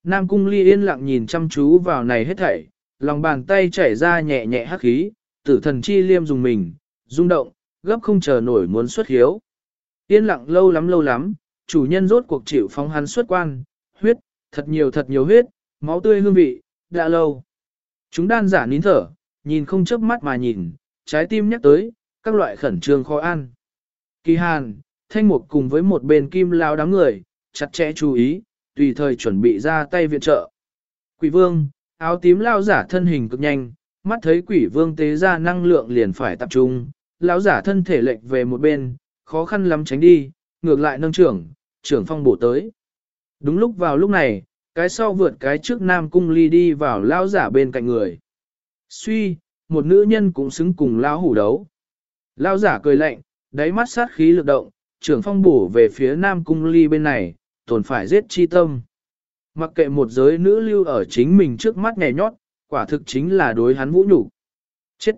A: Nam Cung Ly yên lặng nhìn chăm chú vào này hết thảy, lòng bàn tay chảy ra nhẹ nhẹ hắc khí, tử thần chi liêm dùng mình, rung động, gấp không chờ nổi muốn xuất hiếu. Yên lặng lâu lắm lâu lắm, chủ nhân rốt cuộc chịu phóng hắn xuất quan, huyết, thật nhiều thật nhiều huyết, máu tươi hương vị, đã lâu. Chúng đan giả nín thở, nhìn không chớp mắt mà nhìn, trái tim nhắc tới, các loại khẩn trương khó ăn. Kỳ hàn, thanh mục cùng với một bên kim lao đám người, chặt chẽ chú ý, tùy thời chuẩn bị ra tay viện trợ. Quỷ vương, áo tím lao giả thân hình cực nhanh, mắt thấy quỷ vương tế ra năng lượng liền phải tập trung, lão giả thân thể lệch về một bên, khó khăn lắm tránh đi, ngược lại nâng trưởng, trưởng phong bổ tới. Đúng lúc vào lúc này, cái sau vượt cái trước nam cung ly đi vào lão giả bên cạnh người. Suy, một nữ nhân cũng xứng cùng lão hủ đấu. Lão giả cười lạnh, đáy mắt sát khí lực động, trưởng phong bổ về phía nam cung ly bên này, tồn phải giết chi tâm. Mặc kệ một giới nữ lưu ở chính mình trước mắt nhảy nhót, quả thực chính là đối hắn vũ nhục. Chết!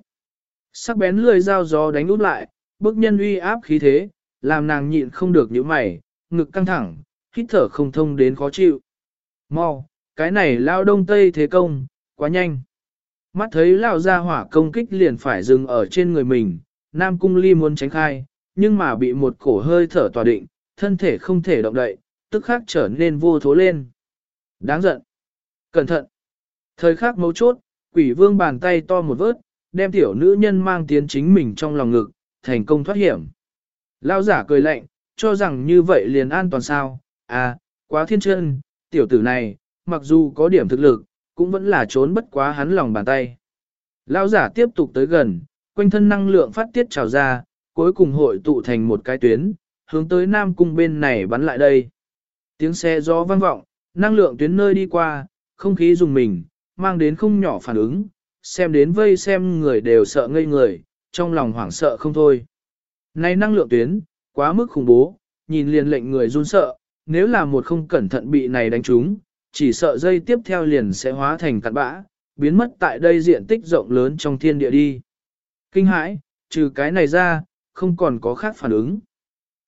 A: Sắc bén lười dao gió đánh út lại, bức nhân uy áp khí thế, làm nàng nhịn không được những mày, ngực căng thẳng, hít thở không thông đến khó chịu. Mau, cái này lao đông tây thế công, quá nhanh. Mắt thấy lao ra hỏa công kích liền phải dừng ở trên người mình, Nam Cung Ly muốn tránh khai, nhưng mà bị một cổ hơi thở tòa định, thân thể không thể động đậy, tức khắc trở nên vô thố lên. Đáng giận. Cẩn thận. Thời khắc mấu chốt, quỷ vương bàn tay to một vớt, đem tiểu nữ nhân mang tiến chính mình trong lòng ngực, thành công thoát hiểm. Lao giả cười lạnh, cho rằng như vậy liền an toàn sao, à, quá thiên chân, tiểu tử này, mặc dù có điểm thực lực, cũng vẫn là trốn bất quá hắn lòng bàn tay. Lao giả tiếp tục tới gần, quanh thân năng lượng phát tiết trào ra, cuối cùng hội tụ thành một cái tuyến, hướng tới Nam Cung bên này bắn lại đây. Tiếng xe gió vang vọng, năng lượng tuyến nơi đi qua, không khí dùng mình, mang đến không nhỏ phản ứng, xem đến vây xem người đều sợ ngây người, trong lòng hoảng sợ không thôi. Này năng lượng tuyến, quá mức khủng bố, nhìn liền lệnh người run sợ, nếu là một không cẩn thận bị này đánh trúng, chỉ sợ dây tiếp theo liền sẽ hóa thành cặn bã, biến mất tại đây diện tích rộng lớn trong thiên địa đi. Kinh hãi, trừ cái này ra, không còn có khác phản ứng.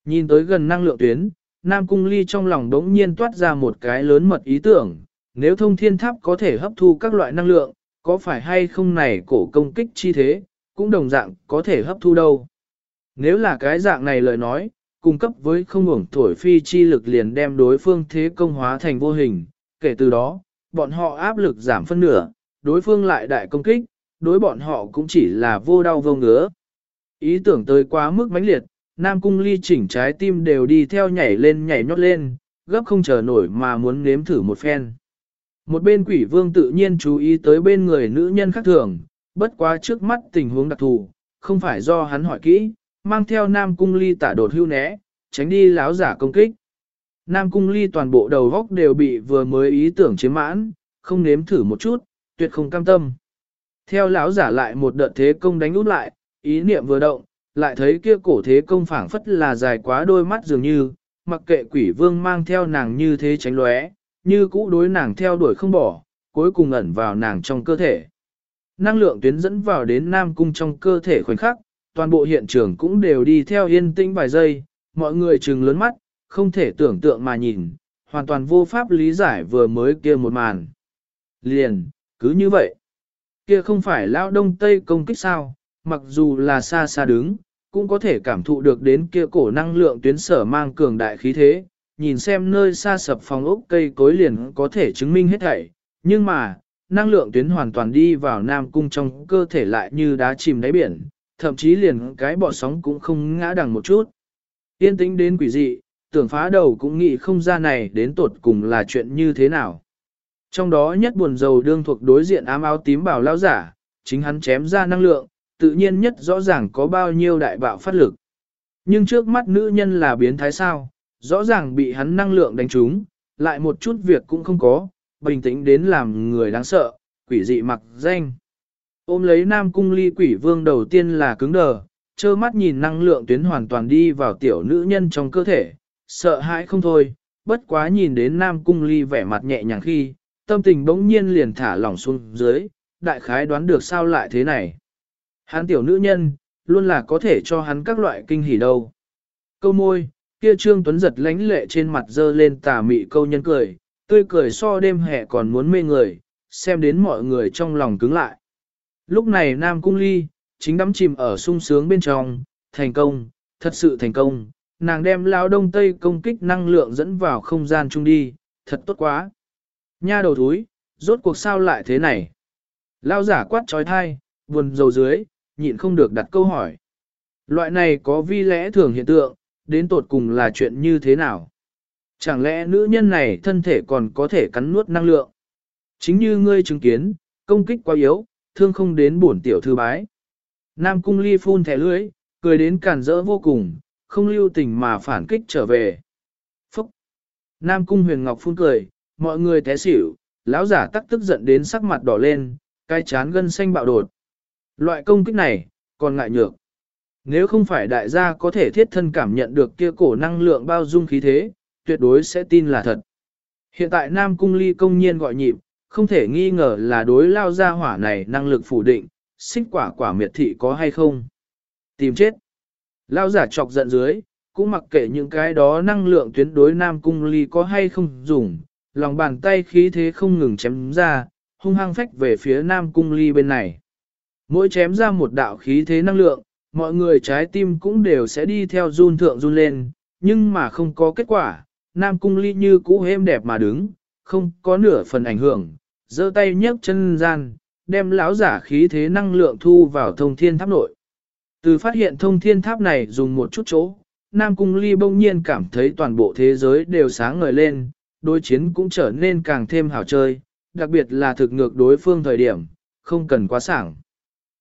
A: Nhìn tới gần năng lượng tuyến, Nam Cung Ly trong lòng đống nhiên toát ra một cái lớn mật ý tưởng, nếu thông thiên tháp có thể hấp thu các loại năng lượng, có phải hay không này cổ công kích chi thế, cũng đồng dạng có thể hấp thu đâu. Nếu là cái dạng này lời nói, cung cấp với không ngủng thổi phi chi lực liền đem đối phương thế công hóa thành vô hình, kể từ đó, bọn họ áp lực giảm phân nửa, đối phương lại đại công kích, đối bọn họ cũng chỉ là vô đau vô ngứa. Ý tưởng tới quá mức mãnh liệt, Nam Cung Ly chỉnh trái tim đều đi theo nhảy lên nhảy nhót lên, gấp không chờ nổi mà muốn nếm thử một phen. Một bên quỷ vương tự nhiên chú ý tới bên người nữ nhân khác thường, bất quá trước mắt tình huống đặc thù, không phải do hắn hỏi kỹ, mang theo Nam Cung Ly tả đột hưu né, tránh đi láo giả công kích. Nam Cung Ly toàn bộ đầu góc đều bị vừa mới ý tưởng chiếm mãn, không nếm thử một chút, tuyệt không cam tâm. Theo lão giả lại một đợt thế công đánh út lại, ý niệm vừa động, lại thấy kia cổ thế công phảng phất là dài quá đôi mắt dường như, mặc kệ quỷ vương mang theo nàng như thế tránh lóe, như cũ đối nàng theo đuổi không bỏ, cuối cùng ẩn vào nàng trong cơ thể. Năng lượng tuyến dẫn vào đến Nam Cung trong cơ thể khoảnh khắc, toàn bộ hiện trường cũng đều đi theo yên tĩnh vài giây, mọi người trừng lớn mắt, không thể tưởng tượng mà nhìn, hoàn toàn vô pháp lý giải vừa mới kia một màn. Liền, cứ như vậy. Kia không phải lao đông tây công kích sao, mặc dù là xa xa đứng, cũng có thể cảm thụ được đến kia cổ năng lượng tuyến sở mang cường đại khí thế, nhìn xem nơi xa sập phòng ốc cây cối liền có thể chứng minh hết thảy, nhưng mà, năng lượng tuyến hoàn toàn đi vào nam cung trong cơ thể lại như đá chìm đáy biển, thậm chí liền cái bọ sóng cũng không ngã đằng một chút. Yên tĩnh đến quỷ dị, tưởng phá đầu cũng nghĩ không ra này đến tột cùng là chuyện như thế nào. Trong đó nhất buồn dầu đương thuộc đối diện ám áo tím bảo lao giả, chính hắn chém ra năng lượng, tự nhiên nhất rõ ràng có bao nhiêu đại bạo phát lực. Nhưng trước mắt nữ nhân là biến thái sao, rõ ràng bị hắn năng lượng đánh trúng, lại một chút việc cũng không có, bình tĩnh đến làm người đáng sợ, quỷ dị mặc danh. Ôm lấy nam cung ly quỷ vương đầu tiên là cứng đờ, trơ mắt nhìn năng lượng tuyến hoàn toàn đi vào tiểu nữ nhân trong cơ thể, sợ hãi không thôi, bất quá nhìn đến nam cung ly vẻ mặt nhẹ nhàng khi, tâm tình bỗng nhiên liền thả lỏng xuống dưới, đại khái đoán được sao lại thế này. Hắn tiểu nữ nhân, luôn là có thể cho hắn các loại kinh hỉ đâu. Câu môi, kia trương tuấn giật lánh lệ trên mặt dơ lên tà mị câu nhân cười, tươi cười so đêm hè còn muốn mê người, xem đến mọi người trong lòng cứng lại. Lúc này Nam Cung Ly, chính đắm chìm ở sung sướng bên trong, thành công, thật sự thành công, nàng đem lao đông tây công kích năng lượng dẫn vào không gian chung đi, thật tốt quá. Nha đầu thúi, rốt cuộc sao lại thế này? Lao giả quát trói thai, buồn dầu dưới, nhịn không được đặt câu hỏi. Loại này có vi lẽ thường hiện tượng, đến tột cùng là chuyện như thế nào? Chẳng lẽ nữ nhân này thân thể còn có thể cắn nuốt năng lượng? Chính như ngươi chứng kiến, công kích quá yếu, thương không đến bổn tiểu thư bái. Nam cung ly phun thẻ lưới, cười đến cản rỡ vô cùng, không lưu tình mà phản kích trở về. Phúc! Nam Cung Huyền Ngọc phun cười, mọi người té xỉu, lão giả tắc tức giận đến sắc mặt đỏ lên, cai chán gân xanh bạo đột. Loại công kích này, còn ngại nhược. Nếu không phải đại gia có thể thiết thân cảm nhận được kia cổ năng lượng bao dung khí thế, tuyệt đối sẽ tin là thật. Hiện tại Nam Cung Ly công nhiên gọi nhịp, không thể nghi ngờ là đối lao ra hỏa này năng lực phủ định, xích quả quả miệt thị có hay không. Tìm chết. Lao giả chọc giận dưới, cũng mặc kệ những cái đó năng lượng tuyến đối Nam Cung Ly có hay không dùng, lòng bàn tay khí thế không ngừng chém ra, hung hăng phách về phía Nam Cung Ly bên này. Mỗi chém ra một đạo khí thế năng lượng, mọi người trái tim cũng đều sẽ đi theo run thượng run lên, nhưng mà không có kết quả, Nam Cung Ly như cũ êm đẹp mà đứng, không có nửa phần ảnh hưởng, giơ tay nhấc chân gian, đem lão giả khí thế năng lượng thu vào thông thiên tháp nội. Từ phát hiện thông thiên tháp này dùng một chút chỗ, Nam Cung Ly bỗng nhiên cảm thấy toàn bộ thế giới đều sáng ngời lên, đối chiến cũng trở nên càng thêm hảo chơi, đặc biệt là thực ngược đối phương thời điểm, không cần quá sảng.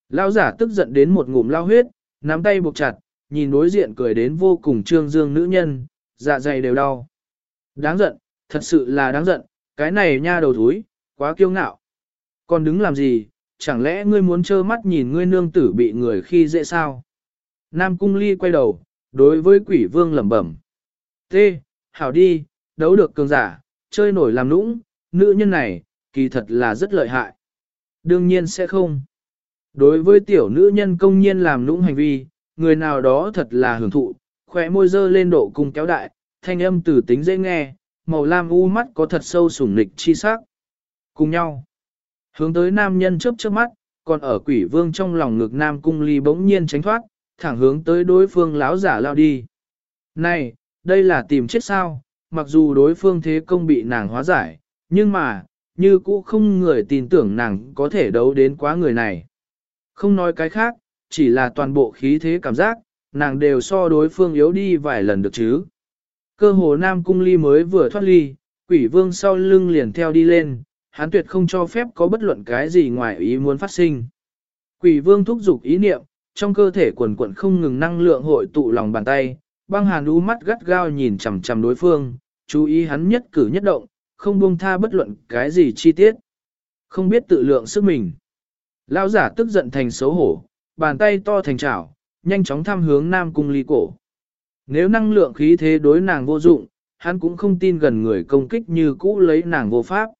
A: Lão giả tức giận đến một ngụm lao huyết, nắm tay buộc chặt, nhìn đối diện cười đến vô cùng trương dương nữ nhân, dạ dày đều đau. Đáng giận, thật sự là đáng giận, cái này nha đầu thúi, quá kiêu ngạo. Còn đứng làm gì, chẳng lẽ ngươi muốn trơ mắt nhìn ngươi nương tử bị người khi dễ sao? Nam Cung Ly quay đầu, đối với quỷ vương lẩm bẩm. Tê, hảo đi, đấu được cường giả, chơi nổi làm nũng, nữ nhân này, kỳ thật là rất lợi hại. Đương nhiên sẽ không. Đối với tiểu nữ nhân công nhiên làm nũng hành vi, người nào đó thật là hưởng thụ, khỏe môi dơ lên độ cung kéo đại, thanh âm tử tính dễ nghe, màu lam u mắt có thật sâu sủng nịch chi sắc. Cùng nhau, hướng tới nam nhân chớp chớp mắt, còn ở quỷ vương trong lòng ngực nam cung ly bỗng nhiên tránh thoát, thẳng hướng tới đối phương láo giả lao đi. Này, đây là tìm chết sao, mặc dù đối phương thế công bị nàng hóa giải, nhưng mà, như cũ không người tin tưởng nàng có thể đấu đến quá người này. Không nói cái khác, chỉ là toàn bộ khí thế cảm giác, nàng đều so đối phương yếu đi vài lần được chứ. Cơ hồ Nam Cung Ly mới vừa thoát ly, quỷ vương sau lưng liền theo đi lên, hắn tuyệt không cho phép có bất luận cái gì ngoài ý muốn phát sinh. Quỷ vương thúc giục ý niệm, trong cơ thể quần quận không ngừng năng lượng hội tụ lòng bàn tay, băng hàn u mắt gắt gao nhìn chằm chằm đối phương, chú ý hắn nhất cử nhất động, không buông tha bất luận cái gì chi tiết. Không biết tự lượng sức mình. Lão giả tức giận thành xấu hổ, bàn tay to thành chảo, nhanh chóng thăm hướng Nam Cung Ly cổ. Nếu năng lượng khí thế đối nàng vô dụng, hắn cũng không tin gần người công kích như cũ lấy nàng vô pháp.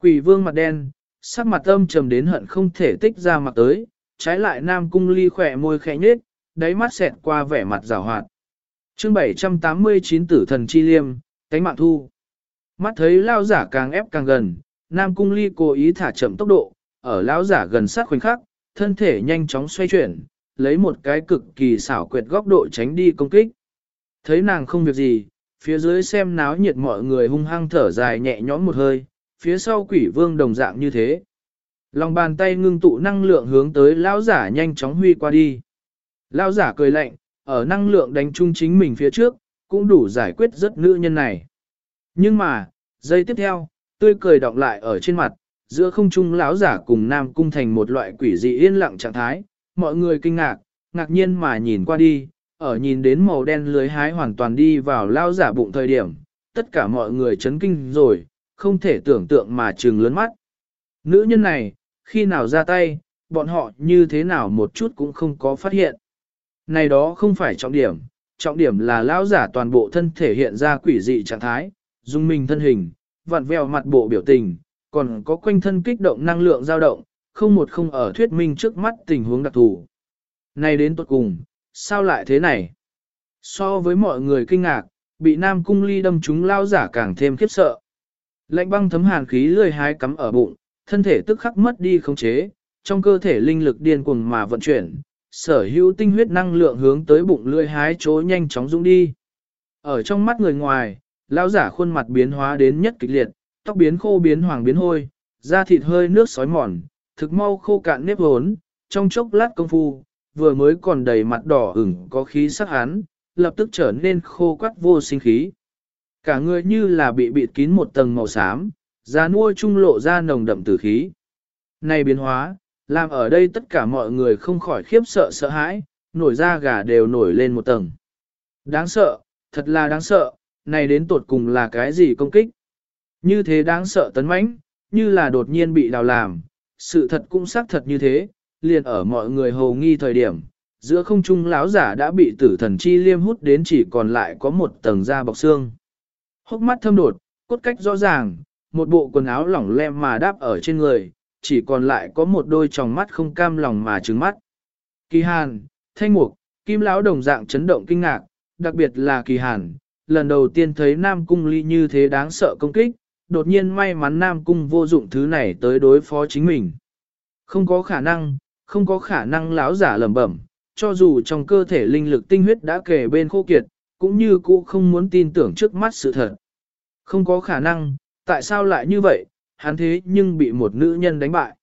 A: Quỷ vương mặt đen, sắc mặt âm trầm đến hận không thể tích ra mặt tới, trái lại Nam Cung Ly khỏe môi khẽ nhếch, đáy mắt xẹt qua vẻ mặt rào hoạt. Chương 789 Tử thần chi liêm, cánh mạng thu. Mắt thấy lao giả càng ép càng gần, Nam Cung Ly cố ý thả chậm tốc độ, ở lão giả gần sát khoảnh khắc, thân thể nhanh chóng xoay chuyển, lấy một cái cực kỳ xảo quyệt góc độ tránh đi công kích. Thấy nàng không việc gì, phía dưới xem náo nhiệt mọi người hung hăng thở dài nhẹ nhõm một hơi, phía sau quỷ vương đồng dạng như thế. Lòng bàn tay ngưng tụ năng lượng hướng tới lão giả nhanh chóng huy qua đi. Lão giả cười lạnh, ở năng lượng đánh chung chính mình phía trước, cũng đủ giải quyết rất nữ nhân này. Nhưng mà, giây tiếp theo, tươi cười đọng lại ở trên mặt, giữa không trung lão giả cùng nam cung thành một loại quỷ dị yên lặng trạng thái, mọi người kinh ngạc, ngạc nhiên mà nhìn qua đi, ở nhìn đến màu đen lưới hái hoàn toàn đi vào lao giả bụng thời điểm, tất cả mọi người chấn kinh rồi, không thể tưởng tượng mà trừng lớn mắt. Nữ nhân này, khi nào ra tay, bọn họ như thế nào một chút cũng không có phát hiện. Này đó không phải trọng điểm, trọng điểm là lão giả toàn bộ thân thể hiện ra quỷ dị trạng thái, dung mình thân hình, vặn vẹo mặt bộ biểu tình, còn có quanh thân kích động năng lượng dao động, không một không ở thuyết minh trước mắt tình huống đặc thù. Này đến tuột cùng, sao lại thế này? So với mọi người kinh ngạc, bị Nam Cung Ly đâm trúng lao giả càng thêm khiếp sợ. Lạnh băng thấm hàn khí lười hái cắm ở bụng, thân thể tức khắc mất đi khống chế, trong cơ thể linh lực điên cuồng mà vận chuyển, sở hữu tinh huyết năng lượng hướng tới bụng lưỡi hái chỗ nhanh chóng dũng đi. Ở trong mắt người ngoài, lão giả khuôn mặt biến hóa đến nhất kịch liệt, tóc biến khô biến hoàng biến hôi, da thịt hơi nước sói mòn, thực mau khô cạn nếp hốn, trong chốc lát công phu, vừa mới còn đầy mặt đỏ ửng có khí sắc hắn, lập tức trở nên khô quắt vô sinh khí. Cả người như là bị bịt kín một tầng màu xám, da nuôi trung lộ ra nồng đậm tử khí. Này biến hóa, làm ở đây tất cả mọi người không khỏi khiếp sợ sợ hãi, nổi da gà đều nổi lên một tầng. Đáng sợ, thật là đáng sợ, này đến tột cùng là cái gì công kích. Như thế đáng sợ tấn mãnh, như là đột nhiên bị đào làm, sự thật cũng xác thật như thế, liền ở mọi người hồ nghi thời điểm, giữa không trung lão giả đã bị tử thần chi liêm hút đến chỉ còn lại có một tầng da bọc xương. Hốc mắt thâm đột, cốt cách rõ ràng, một bộ quần áo lỏng lem mà đáp ở trên người, chỉ còn lại có một đôi tròng mắt không cam lòng mà trứng mắt. Kỳ hàn, thanh mục, kim lão đồng dạng chấn động kinh ngạc, đặc biệt là kỳ hàn, lần đầu tiên thấy Nam Cung ly như thế đáng sợ công kích, đột nhiên may mắn Nam Cung vô dụng thứ này tới đối phó chính mình. Không có khả năng, không có khả năng lão giả lẩm bẩm, cho dù trong cơ thể linh lực tinh huyết đã kề bên khô kiệt, cũng như cũ không muốn tin tưởng trước mắt sự thật. Không có khả năng, tại sao lại như vậy, hắn thế nhưng bị một nữ nhân đánh bại.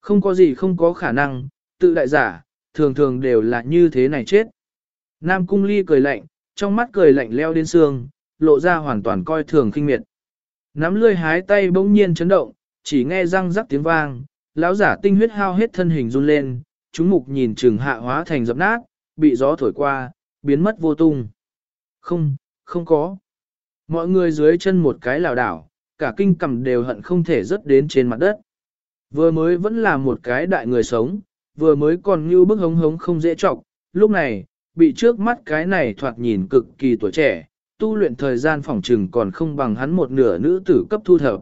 A: Không có gì không có khả năng, tự đại giả, thường thường đều là như thế này chết. Nam Cung Ly cười lạnh, trong mắt cười lạnh leo đến xương, lộ ra hoàn toàn coi thường khinh miệt. Nắm lươi hái tay bỗng nhiên chấn động, chỉ nghe răng rắc tiếng vang, lão giả tinh huyết hao hết thân hình run lên, chúng mục nhìn trường hạ hóa thành dập nát, bị gió thổi qua, biến mất vô tung. Không, không có. Mọi người dưới chân một cái lảo đảo, cả kinh cầm đều hận không thể rớt đến trên mặt đất. Vừa mới vẫn là một cái đại người sống, vừa mới còn như bức hống hống không dễ trọng, lúc này, bị trước mắt cái này thoạt nhìn cực kỳ tuổi trẻ, tu luyện thời gian phỏng trừng còn không bằng hắn một nửa nữ tử cấp thu thập.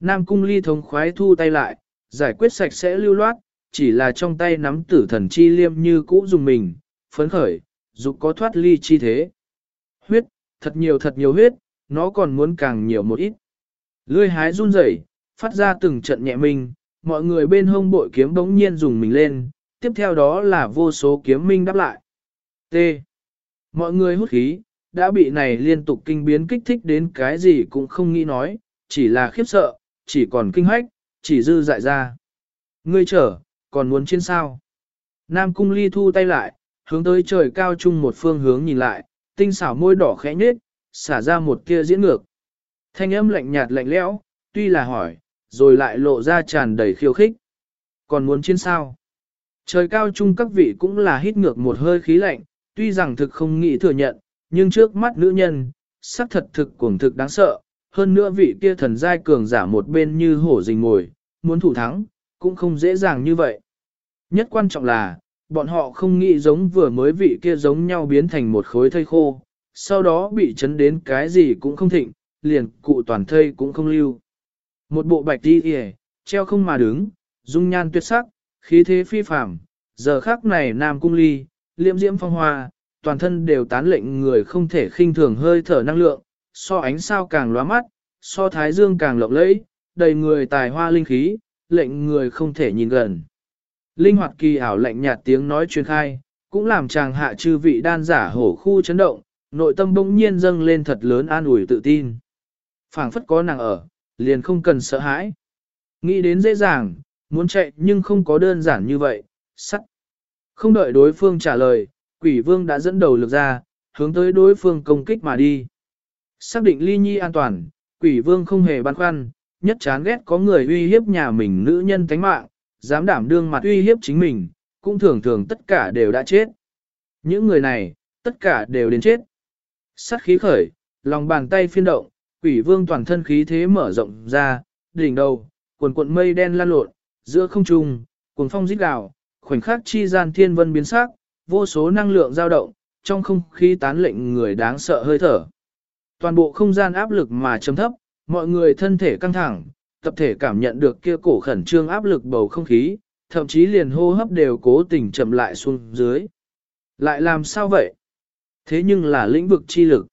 A: Nam cung ly thống khoái thu tay lại, giải quyết sạch sẽ lưu loát, chỉ là trong tay nắm tử thần chi liêm như cũ dùng mình, phấn khởi, dục có thoát ly chi thế. Huyết, thật nhiều thật nhiều huyết, nó còn muốn càng nhiều một ít. Lươi hái run rẩy, phát ra từng trận nhẹ mình, mọi người bên hông bội kiếm bỗng nhiên dùng mình lên, tiếp theo đó là vô số kiếm minh đáp lại. T. Mọi người hút khí, đã bị này liên tục kinh biến kích thích đến cái gì cũng không nghĩ nói, chỉ là khiếp sợ, chỉ còn kinh hách, chỉ dư dại ra. Ngươi trở, còn muốn trên sao. Nam cung ly thu tay lại, hướng tới trời cao chung một phương hướng nhìn lại, tinh xảo môi đỏ khẽ nhết, xả ra một kia diễn ngược. Thanh âm lạnh nhạt lạnh lẽo, tuy là hỏi, rồi lại lộ ra tràn đầy khiêu khích. Còn muốn chiến sao? Trời cao chung các vị cũng là hít ngược một hơi khí lạnh, tuy rằng thực không nghĩ thừa nhận, nhưng trước mắt nữ nhân, sắc thật thực cuồng thực đáng sợ, hơn nữa vị kia thần giai cường giả một bên như hổ rình ngồi, muốn thủ thắng, cũng không dễ dàng như vậy. Nhất quan trọng là, bọn họ không nghĩ giống vừa mới vị kia giống nhau biến thành một khối thây khô, sau đó bị chấn đến cái gì cũng không thịnh, liền cụ toàn thây cũng không lưu. Một bộ bạch đi hề, treo không mà đứng, dung nhan tuyệt sắc, khí thế phi phàm, giờ khắc này nam cung ly, liễm diễm phong hoa, toàn thân đều tán lệnh người không thể khinh thường hơi thở năng lượng, so ánh sao càng lóa mắt, so thái dương càng lộng lẫy, đầy người tài hoa linh khí, lệnh người không thể nhìn gần. Linh hoạt kỳ ảo lạnh nhạt tiếng nói truyền khai, cũng làm chàng hạ chư vị đan giả hổ khu chấn động, nội tâm bỗng nhiên dâng lên thật lớn an ủi tự tin. phảng phất có nàng ở, liền không cần sợ hãi. Nghĩ đến dễ dàng, muốn chạy nhưng không có đơn giản như vậy, sắt. Không đợi đối phương trả lời, quỷ vương đã dẫn đầu lực ra, hướng tới đối phương công kích mà đi. Xác định ly nhi an toàn, quỷ vương không hề băn khoăn, nhất chán ghét có người uy hiếp nhà mình nữ nhân tánh mạng, dám đảm đương mặt uy hiếp chính mình, cũng thường thường tất cả đều đã chết. Những người này, tất cả đều đến chết. Sát khí khởi, lòng bàn tay phiên động, quỷ vương toàn thân khí thế mở rộng ra, đỉnh đầu, quần cuộn mây đen lan lộn, giữa không trung, cuồng phong rít gào, khoảnh khắc chi gian thiên vân biến sắc, vô số năng lượng dao động, trong không khí tán lệnh người đáng sợ hơi thở. Toàn bộ không gian áp lực mà chấm thấp, mọi người thân thể căng thẳng, tập thể cảm nhận được kia cổ khẩn trương áp lực bầu không khí, thậm chí liền hô hấp đều cố tình chậm lại xuống dưới. Lại làm sao vậy? Thế nhưng là lĩnh vực chi lực.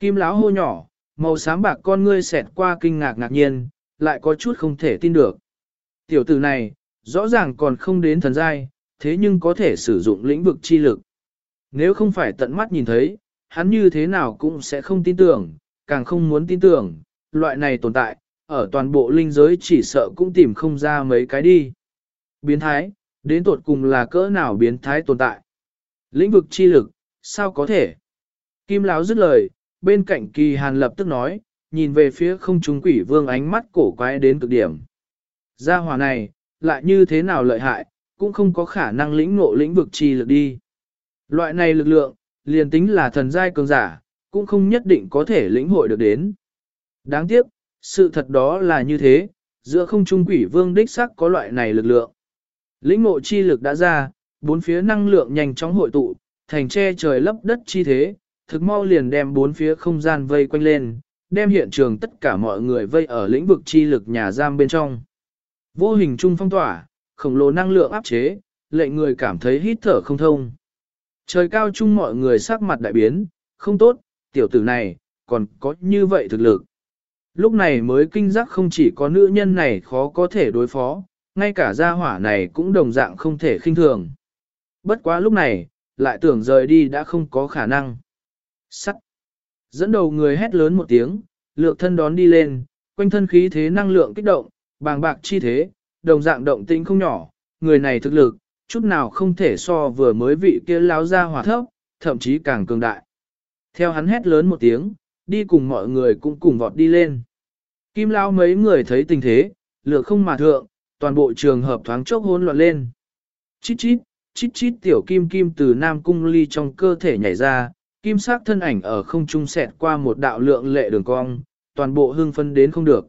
A: Kim láo hô nhỏ, màu xám bạc con ngươi xẹt qua kinh ngạc ngạc nhiên, lại có chút không thể tin được. Tiểu tử này, rõ ràng còn không đến thần giai, thế nhưng có thể sử dụng lĩnh vực chi lực. Nếu không phải tận mắt nhìn thấy, hắn như thế nào cũng sẽ không tin tưởng, càng không muốn tin tưởng, loại này tồn tại, ở toàn bộ linh giới chỉ sợ cũng tìm không ra mấy cái đi. Biến thái, đến tột cùng là cỡ nào biến thái tồn tại. Lĩnh vực chi lực, sao có thể? Kim Lão dứt lời, bên cạnh kỳ hàn lập tức nói, nhìn về phía không trung quỷ vương ánh mắt cổ quái đến cực điểm. Gia hỏa này, lại như thế nào lợi hại, cũng không có khả năng lĩnh ngộ lĩnh vực chi lực đi. Loại này lực lượng, liền tính là thần giai cường giả, cũng không nhất định có thể lĩnh hội được đến. Đáng tiếc, sự thật đó là như thế, giữa không trung quỷ vương đích sắc có loại này lực lượng. Lĩnh ngộ chi lực đã ra, bốn phía năng lượng nhanh chóng hội tụ, thành che trời lấp đất chi thế, thực mau liền đem bốn phía không gian vây quanh lên, đem hiện trường tất cả mọi người vây ở lĩnh vực chi lực nhà giam bên trong. Vô hình trung phong tỏa, khổng lồ năng lượng áp chế, lệnh người cảm thấy hít thở không thông. Trời cao chung mọi người sắc mặt đại biến, không tốt, tiểu tử này, còn có như vậy thực lực. Lúc này mới kinh giác không chỉ có nữ nhân này khó có thể đối phó, ngay cả gia hỏa này cũng đồng dạng không thể khinh thường. Bất quá lúc này, lại tưởng rời đi đã không có khả năng. Sắc. Dẫn đầu người hét lớn một tiếng, lược thân đón đi lên, quanh thân khí thế năng lượng kích động, bàng bạc chi thế, đồng dạng động tĩnh không nhỏ, người này thực lực, chút nào không thể so vừa mới vị kia láo ra hỏa thấp, thậm chí càng cường đại. Theo hắn hét lớn một tiếng, đi cùng mọi người cũng cùng vọt đi lên. Kim lao mấy người thấy tình thế, lửa không mà thượng, toàn bộ trường hợp thoáng chốc hỗn loạn lên. Chít chít, chít chít tiểu kim kim từ nam cung ly trong cơ thể nhảy ra, kim sắc thân ảnh ở không trung xẹt qua một đạo lượng lệ đường cong, toàn bộ hưng phân đến không được.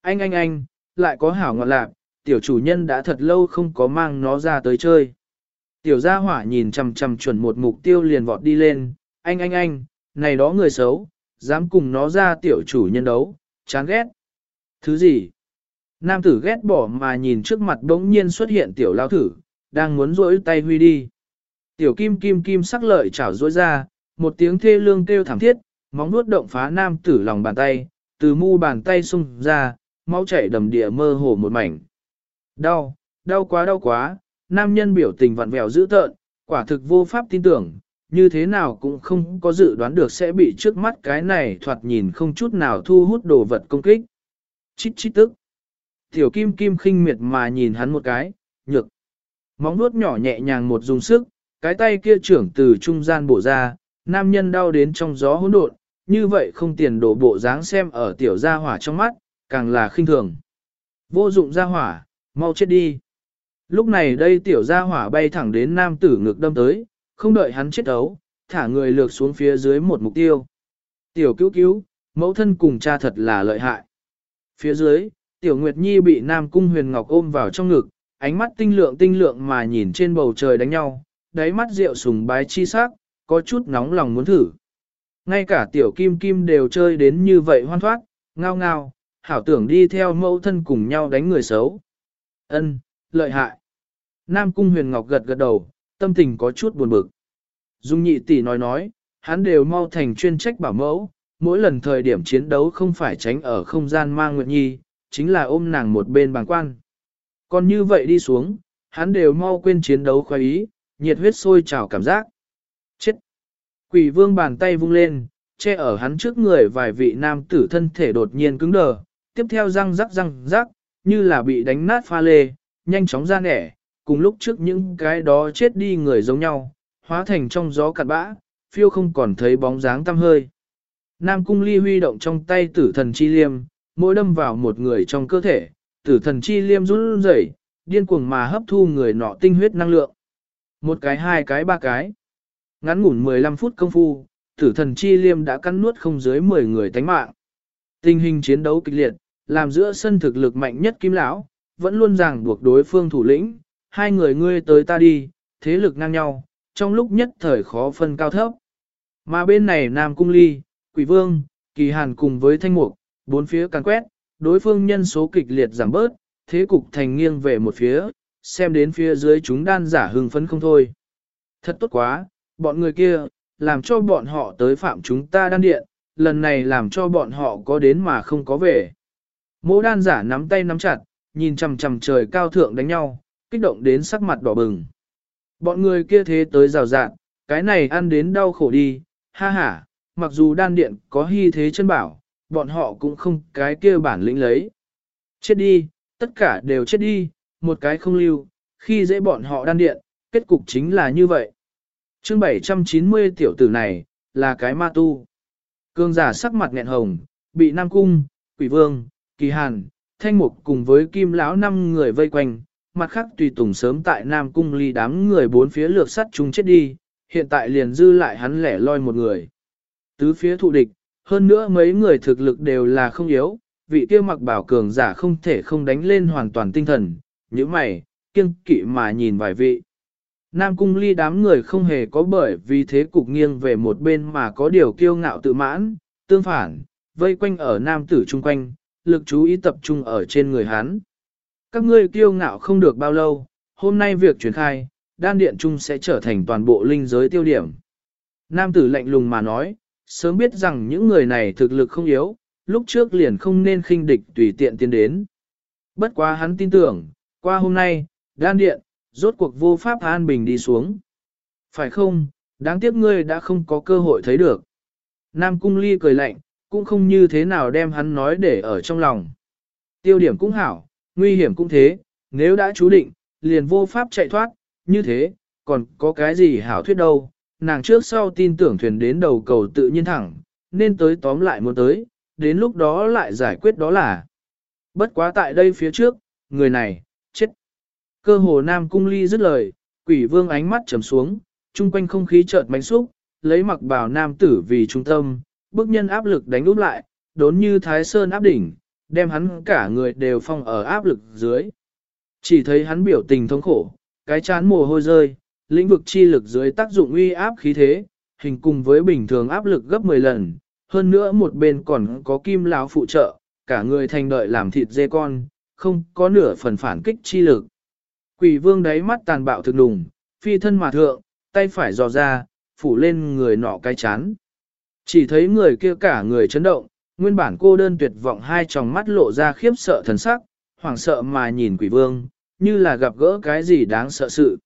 A: Anh anh anh, lại có hảo ngọt lạc, tiểu chủ nhân đã thật lâu không có mang nó ra tới chơi. Tiểu gia hỏa nhìn chằm chằm chuẩn một mục tiêu liền vọt đi lên, anh anh anh, này đó người xấu, dám cùng nó ra tiểu chủ nhân đấu, chán ghét. Thứ gì? Nam tử ghét bỏ mà nhìn trước mặt bỗng nhiên xuất hiện tiểu lao thử, đang muốn rỗi tay huy đi. Tiểu kim kim kim sắc lợi chảo rỗi ra, một tiếng thê lương kêu thảm thiết, móng nuốt động phá nam tử lòng bàn tay, từ mu bàn tay xung ra, máu chảy đầm địa mơ hồ một mảnh. Đau, đau quá đau quá, nam nhân biểu tình vặn vẹo dữ tợn, quả thực vô pháp tin tưởng, như thế nào cũng không có dự đoán được sẽ bị trước mắt cái này thoạt nhìn không chút nào thu hút đồ vật công kích. Chít chít tức. Tiểu kim kim khinh miệt mà nhìn hắn một cái, nhược. Móng nuốt nhỏ nhẹ nhàng một dùng sức, cái tay kia trưởng từ trung gian bổ ra, nam nhân đau đến trong gió hỗn độn, như vậy không tiền đổ bộ dáng xem ở tiểu gia hỏa trong mắt, càng là khinh thường. Vô dụng gia hỏa, mau chết đi. Lúc này đây tiểu gia hỏa bay thẳng đến nam tử ngực đâm tới, không đợi hắn chết ấu, thả người lược xuống phía dưới một mục tiêu. Tiểu cứu cứu, mẫu thân cùng cha thật là lợi hại. Phía dưới, tiểu Nguyệt Nhi bị Nam Cung Huyền Ngọc ôm vào trong ngực, ánh mắt tinh lượng tinh lượng mà nhìn trên bầu trời đánh nhau, đáy mắt rượu sùng bái chi sắc, có chút nóng lòng muốn thử. Ngay cả tiểu kim kim đều chơi đến như vậy hoan thoát, ngao ngao, hảo tưởng đi theo mẫu thân cùng nhau đánh người xấu. Ân, lợi hại. Nam Cung Huyền Ngọc gật gật đầu, tâm tình có chút buồn bực. Dung nhị tỷ nói nói, hắn đều mau thành chuyên trách bảo mẫu, mỗi lần thời điểm chiến đấu không phải tránh ở không gian mang Nguyệt Nhi, chính là ôm nàng một bên bàn quan. Còn như vậy đi xuống, hắn đều mau quên chiến đấu khoái ý, nhiệt huyết sôi trào cảm giác. Chết! Quỷ vương bàn tay vung lên, che ở hắn trước người vài vị nam tử thân thể đột nhiên cứng đờ, tiếp theo răng rắc răng rắc, như là bị đánh nát pha lê, nhanh chóng ra nẻ, cùng lúc trước những cái đó chết đi người giống nhau, hóa thành trong gió cặn bã, phiêu không còn thấy bóng dáng tăm hơi. Nam cung ly huy động trong tay tử thần chi liêm, mỗi đâm vào một người trong cơ thể, tử thần chi liêm run rẩy, điên cuồng mà hấp thu người nọ tinh huyết năng lượng. Một cái hai cái ba cái. Ngắn ngủn 15 phút công phu, tử thần chi liêm đã cắn nuốt không dưới 10 người tánh mạng. Tình hình chiến đấu kịch liệt, làm giữa sân thực lực mạnh nhất kim lão, vẫn luôn ràng buộc đối phương thủ lĩnh, hai người ngươi tới ta đi, thế lực ngang nhau, trong lúc nhất thời khó phân cao thấp. Mà bên này Nam Cung Ly, Quỷ Vương, Kỳ Hàn cùng với Thanh Mục, bốn phía càn quét, đối phương nhân số kịch liệt giảm bớt, thế cục thành nghiêng về một phía, xem đến phía dưới chúng đan giả hưng phấn không thôi. Thật tốt quá, bọn người kia, làm cho bọn họ tới phạm chúng ta đan điện, lần này làm cho bọn họ có đến mà không có về. Mỗ đan giả nắm tay nắm chặt, nhìn chằm chằm trời cao thượng đánh nhau, kích động đến sắc mặt đỏ bừng. Bọn người kia thế tới rào rạng, cái này ăn đến đau khổ đi, ha ha, mặc dù đan điện có hy thế chân bảo, bọn họ cũng không cái kia bản lĩnh lấy. Chết đi, tất cả đều chết đi, một cái không lưu, khi dễ bọn họ đan điện, kết cục chính là như vậy. chương 790 tiểu tử này, là cái ma tu. Cương giả sắc mặt nghẹn hồng, bị Nam Cung, Quỷ Vương, Kỳ Hàn, Thanh Mục cùng với Kim Lão năm người vây quanh, mặt khác tùy tùng sớm tại Nam Cung ly đám người bốn phía lược sắt chúng chết đi, hiện tại liền dư lại hắn lẻ loi một người. Tứ phía thụ địch, hơn nữa mấy người thực lực đều là không yếu, vị kia mặc bảo cường giả không thể không đánh lên hoàn toàn tinh thần, như mày, kiêng kỵ mà nhìn vài vị. Nam cung ly đám người không hề có bởi vì thế cục nghiêng về một bên mà có điều kiêu ngạo tự mãn, tương phản, vây quanh ở nam tử chung quanh, lực chú ý tập trung ở trên người hắn. Các ngươi kiêu ngạo không được bao lâu, hôm nay việc truyền khai, đan điện trung sẽ trở thành toàn bộ linh giới tiêu điểm. Nam tử lạnh lùng mà nói, sớm biết rằng những người này thực lực không yếu, lúc trước liền không nên khinh địch tùy tiện tiến đến. Bất quá hắn tin tưởng, qua hôm nay, đan điện, rốt cuộc vô pháp an bình đi xuống. Phải không, đáng tiếc ngươi đã không có cơ hội thấy được. Nam cung ly cười lạnh, cũng không như thế nào đem hắn nói để ở trong lòng. Tiêu điểm cũng hảo, nguy hiểm cũng thế, nếu đã chú định, liền vô pháp chạy thoát, như thế, còn có cái gì hảo thuyết đâu, nàng trước sau tin tưởng thuyền đến đầu cầu tự nhiên thẳng, nên tới tóm lại muốn tới, đến lúc đó lại giải quyết đó là. Bất quá tại đây phía trước, người này, chết. Cơ hồ Nam Cung Ly dứt lời, quỷ vương ánh mắt trầm xuống, chung quanh không khí chợt mánh xúc, lấy mặc bào nam tử vì trung tâm, bức nhân áp lực đánh úp lại, đốn như thái sơn áp đỉnh, đem hắn cả người đều phong ở áp lực dưới. Chỉ thấy hắn biểu tình thống khổ, cái chán mồ hôi rơi, lĩnh vực chi lực dưới tác dụng uy áp khí thế, hình cùng với bình thường áp lực gấp 10 lần, hơn nữa một bên còn có kim lão phụ trợ, cả người thành đợi làm thịt dê con, không có nửa phần phản kích chi lực. Quỷ vương đáy mắt tàn bạo thực đùng, phi thân mà thượng, tay phải dò ra, phủ lên người nọ cái chán. Chỉ thấy người kia cả người chấn động, nguyên bản cô đơn tuyệt vọng hai tròng mắt lộ ra khiếp sợ thần sắc, hoảng sợ mà nhìn quỷ vương, như là gặp gỡ cái gì đáng sợ sự.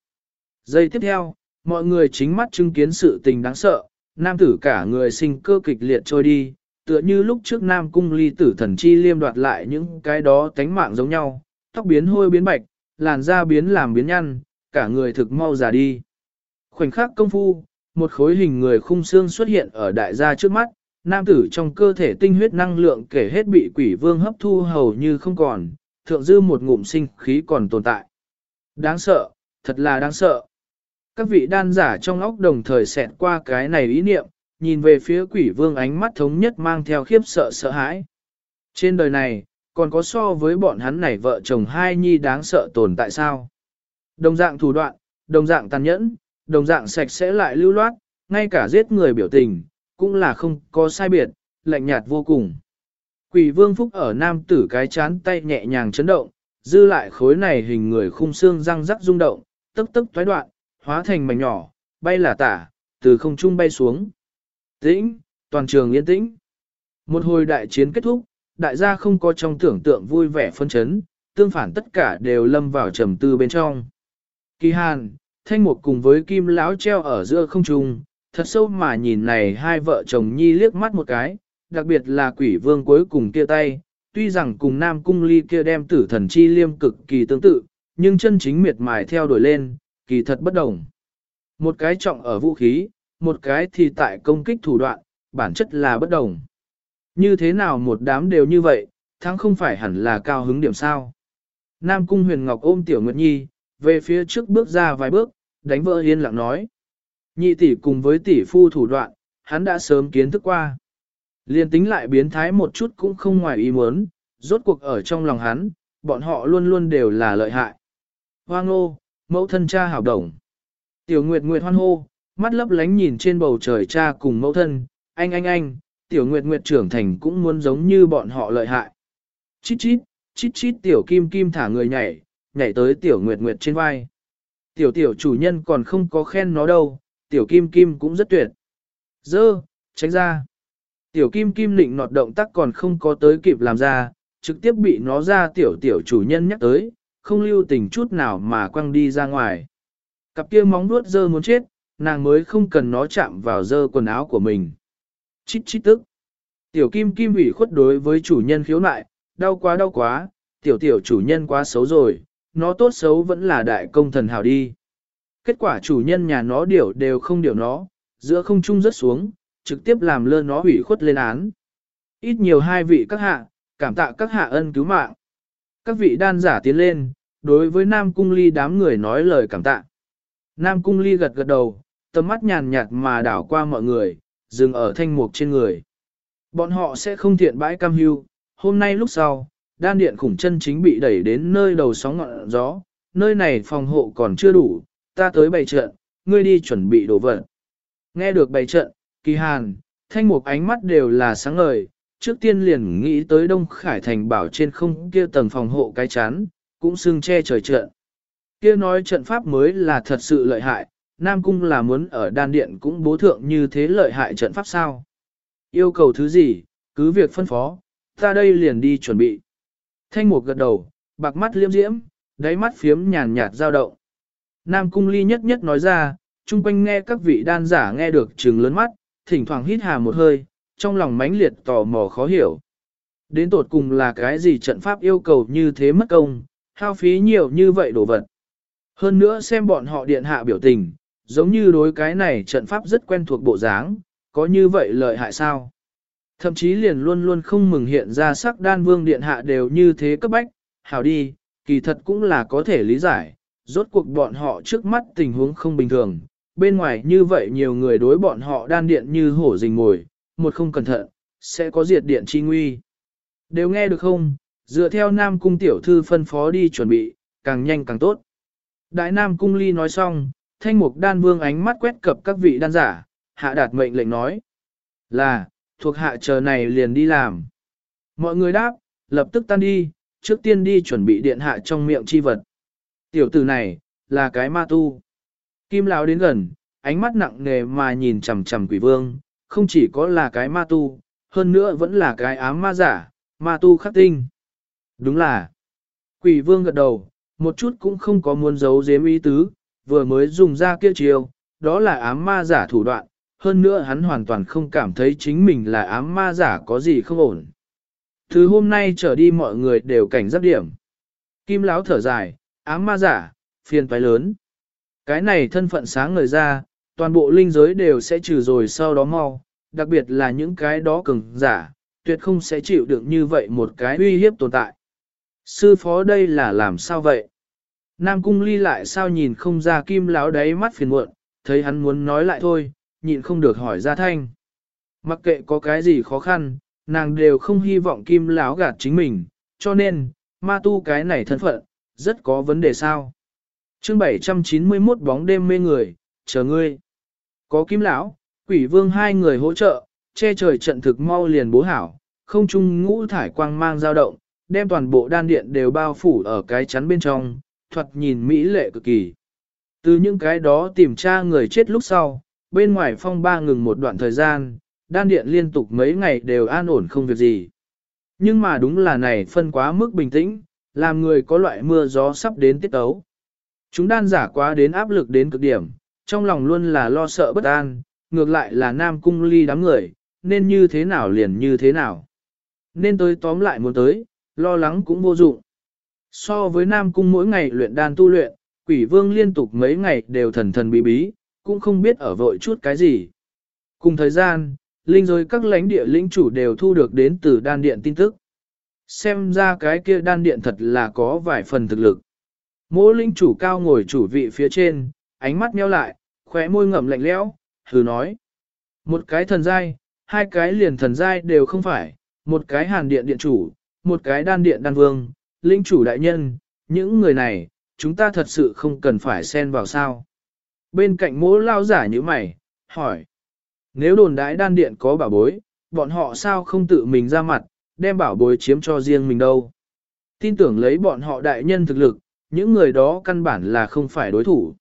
A: Giây tiếp theo, mọi người chính mắt chứng kiến sự tình đáng sợ, nam tử cả người sinh cơ kịch liệt trôi đi, tựa như lúc trước nam cung ly tử thần chi liêm đoạt lại những cái đó tánh mạng giống nhau, tóc biến hôi biến bạch, làn da biến làm biến nhăn, cả người thực mau già đi. Khoảnh khắc công phu, một khối hình người khung xương xuất hiện ở đại gia trước mắt, nam tử trong cơ thể tinh huyết năng lượng kể hết bị quỷ vương hấp thu hầu như không còn, thượng dư một ngụm sinh khí còn tồn tại. Đáng sợ, thật là đáng sợ. Các vị đan giả trong óc đồng thời xẹt qua cái này ý niệm, nhìn về phía quỷ vương ánh mắt thống nhất mang theo khiếp sợ sợ hãi. Trên đời này, còn có so với bọn hắn này vợ chồng hai nhi đáng sợ tồn tại sao? Đồng dạng thủ đoạn, đồng dạng tàn nhẫn, đồng dạng sạch sẽ lại lưu loát, ngay cả giết người biểu tình, cũng là không có sai biệt, lạnh nhạt vô cùng. Quỷ vương phúc ở nam tử cái chán tay nhẹ nhàng chấn động, dư lại khối này hình người khung xương răng rắc rung động, tức tức thoái đoạn, hóa thành mảnh nhỏ, bay là tả, từ không trung bay xuống. Tĩnh, toàn trường yên tĩnh. Một hồi đại chiến kết thúc, đại gia không có trong tưởng tượng vui vẻ phân chấn, tương phản tất cả đều lâm vào trầm tư bên trong. Kỳ hàn, thanh một cùng với kim lão treo ở giữa không trung, thật sâu mà nhìn này hai vợ chồng nhi liếc mắt một cái, đặc biệt là quỷ vương cuối cùng kia tay, tuy rằng cùng nam cung ly kia đem tử thần chi liêm cực kỳ tương tự, nhưng chân chính miệt mài theo đuổi lên, kỳ thật bất đồng. Một cái trọng ở vũ khí, một cái thì tại công kích thủ đoạn, bản chất là bất đồng. Như thế nào một đám đều như vậy, thắng không phải hẳn là cao hứng điểm sao. Nam Cung Huyền Ngọc ôm Tiểu Nguyệt Nhi, về phía trước bước ra vài bước, đánh vỡ yên lặng nói. Nhị tỷ cùng với tỷ phu thủ đoạn, hắn đã sớm kiến thức qua. Liên tính lại biến thái một chút cũng không ngoài ý muốn, rốt cuộc ở trong lòng hắn, bọn họ luôn luôn đều là lợi hại. Hoang ngô, mẫu thân cha hảo đồng. Tiểu Nguyệt Nguyệt hoan hô, mắt lấp lánh nhìn trên bầu trời cha cùng mẫu thân, anh anh anh, Tiểu Nguyệt Nguyệt trưởng thành cũng muốn giống như bọn họ lợi hại. Chít chít, chít chít Tiểu Kim Kim thả người nhảy, nhảy tới Tiểu Nguyệt Nguyệt trên vai. Tiểu Tiểu chủ nhân còn không có khen nó đâu, Tiểu Kim Kim cũng rất tuyệt. Dơ, tránh ra. Tiểu Kim Kim định nọt động tác còn không có tới kịp làm ra, trực tiếp bị nó ra Tiểu Tiểu chủ nhân nhắc tới, không lưu tình chút nào mà quăng đi ra ngoài. Cặp kia móng nuốt dơ muốn chết, nàng mới không cần nó chạm vào dơ quần áo của mình. Chít chít tức. Tiểu kim kim ủy khuất đối với chủ nhân khiếu nại, đau quá đau quá, tiểu tiểu chủ nhân quá xấu rồi, nó tốt xấu vẫn là đại công thần hào đi. Kết quả chủ nhân nhà nó điều đều không điều nó, giữa không trung rất xuống, trực tiếp làm lơ nó hủy khuất lên án. Ít nhiều hai vị các hạ, cảm tạ các hạ ân cứu mạng. Các vị đan giả tiến lên, đối với Nam Cung Ly đám người nói lời cảm tạ. Nam Cung Ly gật gật đầu, tầm mắt nhàn nhạt mà đảo qua mọi người, dừng ở thanh mục trên người. Bọn họ sẽ không thiện bãi cam hưu, hôm nay lúc sau, đan điện khủng chân chính bị đẩy đến nơi đầu sóng ngọn gió, nơi này phòng hộ còn chưa đủ, ta tới bày trận, ngươi đi chuẩn bị đồ vật. Nghe được bày trận, kỳ hàn, thanh mục ánh mắt đều là sáng ngời, trước tiên liền nghĩ tới Đông Khải Thành bảo trên không kia tầng phòng hộ cái chán, cũng xưng che trời trận. Kia nói trận pháp mới là thật sự lợi hại, Nam Cung là muốn ở đan điện cũng bố thượng như thế lợi hại trận pháp sao. Yêu cầu thứ gì, cứ việc phân phó, ta đây liền đi chuẩn bị. Thanh Mục gật đầu, bạc mắt liêm diễm, đáy mắt phiếm nhàn nhạt dao động. Nam Cung ly nhất nhất nói ra, chung quanh nghe các vị đan giả nghe được trừng lớn mắt, thỉnh thoảng hít hà một hơi, trong lòng mãnh liệt tò mò khó hiểu. Đến tột cùng là cái gì trận pháp yêu cầu như thế mất công, hao phí nhiều như vậy đồ vật. Hơn nữa xem bọn họ điện hạ biểu tình, giống như đối cái này trận pháp rất quen thuộc bộ dáng, có như vậy lợi hại sao? Thậm chí liền luôn luôn không mừng hiện ra sắc đan vương điện hạ đều như thế cấp bách, hảo đi, kỳ thật cũng là có thể lý giải, rốt cuộc bọn họ trước mắt tình huống không bình thường, bên ngoài như vậy nhiều người đối bọn họ đan điện như hổ rình ngồi, một không cẩn thận, sẽ có diệt điện chi nguy. Đều nghe được không, dựa theo Nam Cung tiểu thư phân phó đi chuẩn bị, càng nhanh càng tốt. Đại Nam Cung ly nói xong, thanh mục đan vương ánh mắt quét cập các vị đan giả, hạ đạt mệnh lệnh nói. Là, thuộc hạ chờ này liền đi làm. Mọi người đáp, lập tức tan đi, trước tiên đi chuẩn bị điện hạ trong miệng chi vật. Tiểu tử này, là cái ma tu. Kim lão đến gần, ánh mắt nặng nề mà nhìn chằm chằm quỷ vương, không chỉ có là cái ma tu, hơn nữa vẫn là cái ám ma giả, ma tu khắc tinh. Đúng là, quỷ vương gật đầu, một chút cũng không có muốn giấu giếm ý tứ, vừa mới dùng ra kia chiêu, đó là ám ma giả thủ đoạn, hơn nữa hắn hoàn toàn không cảm thấy chính mình là ám ma giả có gì không ổn. Thứ hôm nay trở đi mọi người đều cảnh giác điểm. Kim lão thở dài, ám ma giả, phiền phải lớn. Cái này thân phận sáng người ra, toàn bộ linh giới đều sẽ trừ rồi sau đó mau, đặc biệt là những cái đó cường giả, tuyệt không sẽ chịu được như vậy một cái uy hiếp tồn tại. Sư phó đây là làm sao vậy? Nam cung ly lại sao nhìn không ra kim láo đáy mắt phiền muộn, thấy hắn muốn nói lại thôi, nhịn không được hỏi ra thanh. Mặc kệ có cái gì khó khăn, nàng đều không hy vọng kim láo gạt chính mình, cho nên, ma tu cái này thân phận, rất có vấn đề sao. chương 791 bóng đêm mê người, chờ ngươi. Có kim lão, quỷ vương hai người hỗ trợ, che trời trận thực mau liền bố hảo, không trung ngũ thải quang mang dao động, đem toàn bộ đan điện đều bao phủ ở cái chắn bên trong, thuật nhìn mỹ lệ cực kỳ. Từ những cái đó tìm tra người chết lúc sau, bên ngoài phong ba ngừng một đoạn thời gian, đan điện liên tục mấy ngày đều an ổn không việc gì. Nhưng mà đúng là này phân quá mức bình tĩnh, làm người có loại mưa gió sắp đến tiết tấu. Chúng đan giả quá đến áp lực đến cực điểm, trong lòng luôn là lo sợ bất an, ngược lại là nam cung ly đám người, nên như thế nào liền như thế nào. Nên tới tóm lại muốn tới, lo lắng cũng vô dụng. So với nam cung mỗi ngày luyện đan tu luyện, quỷ vương liên tục mấy ngày đều thần thần bí bí, cũng không biết ở vội chút cái gì. Cùng thời gian, linh rồi các lãnh địa lĩnh chủ đều thu được đến từ đan điện tin tức. Xem ra cái kia đan điện thật là có vài phần thực lực. Mỗi linh chủ cao ngồi chủ vị phía trên, ánh mắt nheo lại, khóe môi ngậm lạnh lẽo, thử nói. Một cái thần giai, hai cái liền thần giai đều không phải, một cái hàn điện điện chủ, một cái đan điện đan vương, linh chủ đại nhân, những người này, chúng ta thật sự không cần phải xen vào sao. Bên cạnh mỗ lao giả như mày, hỏi. Nếu đồn đái đan điện có bảo bối, bọn họ sao không tự mình ra mặt, đem bảo bối chiếm cho riêng mình đâu. Tin tưởng lấy bọn họ đại nhân thực lực, những người đó căn bản là không phải đối thủ.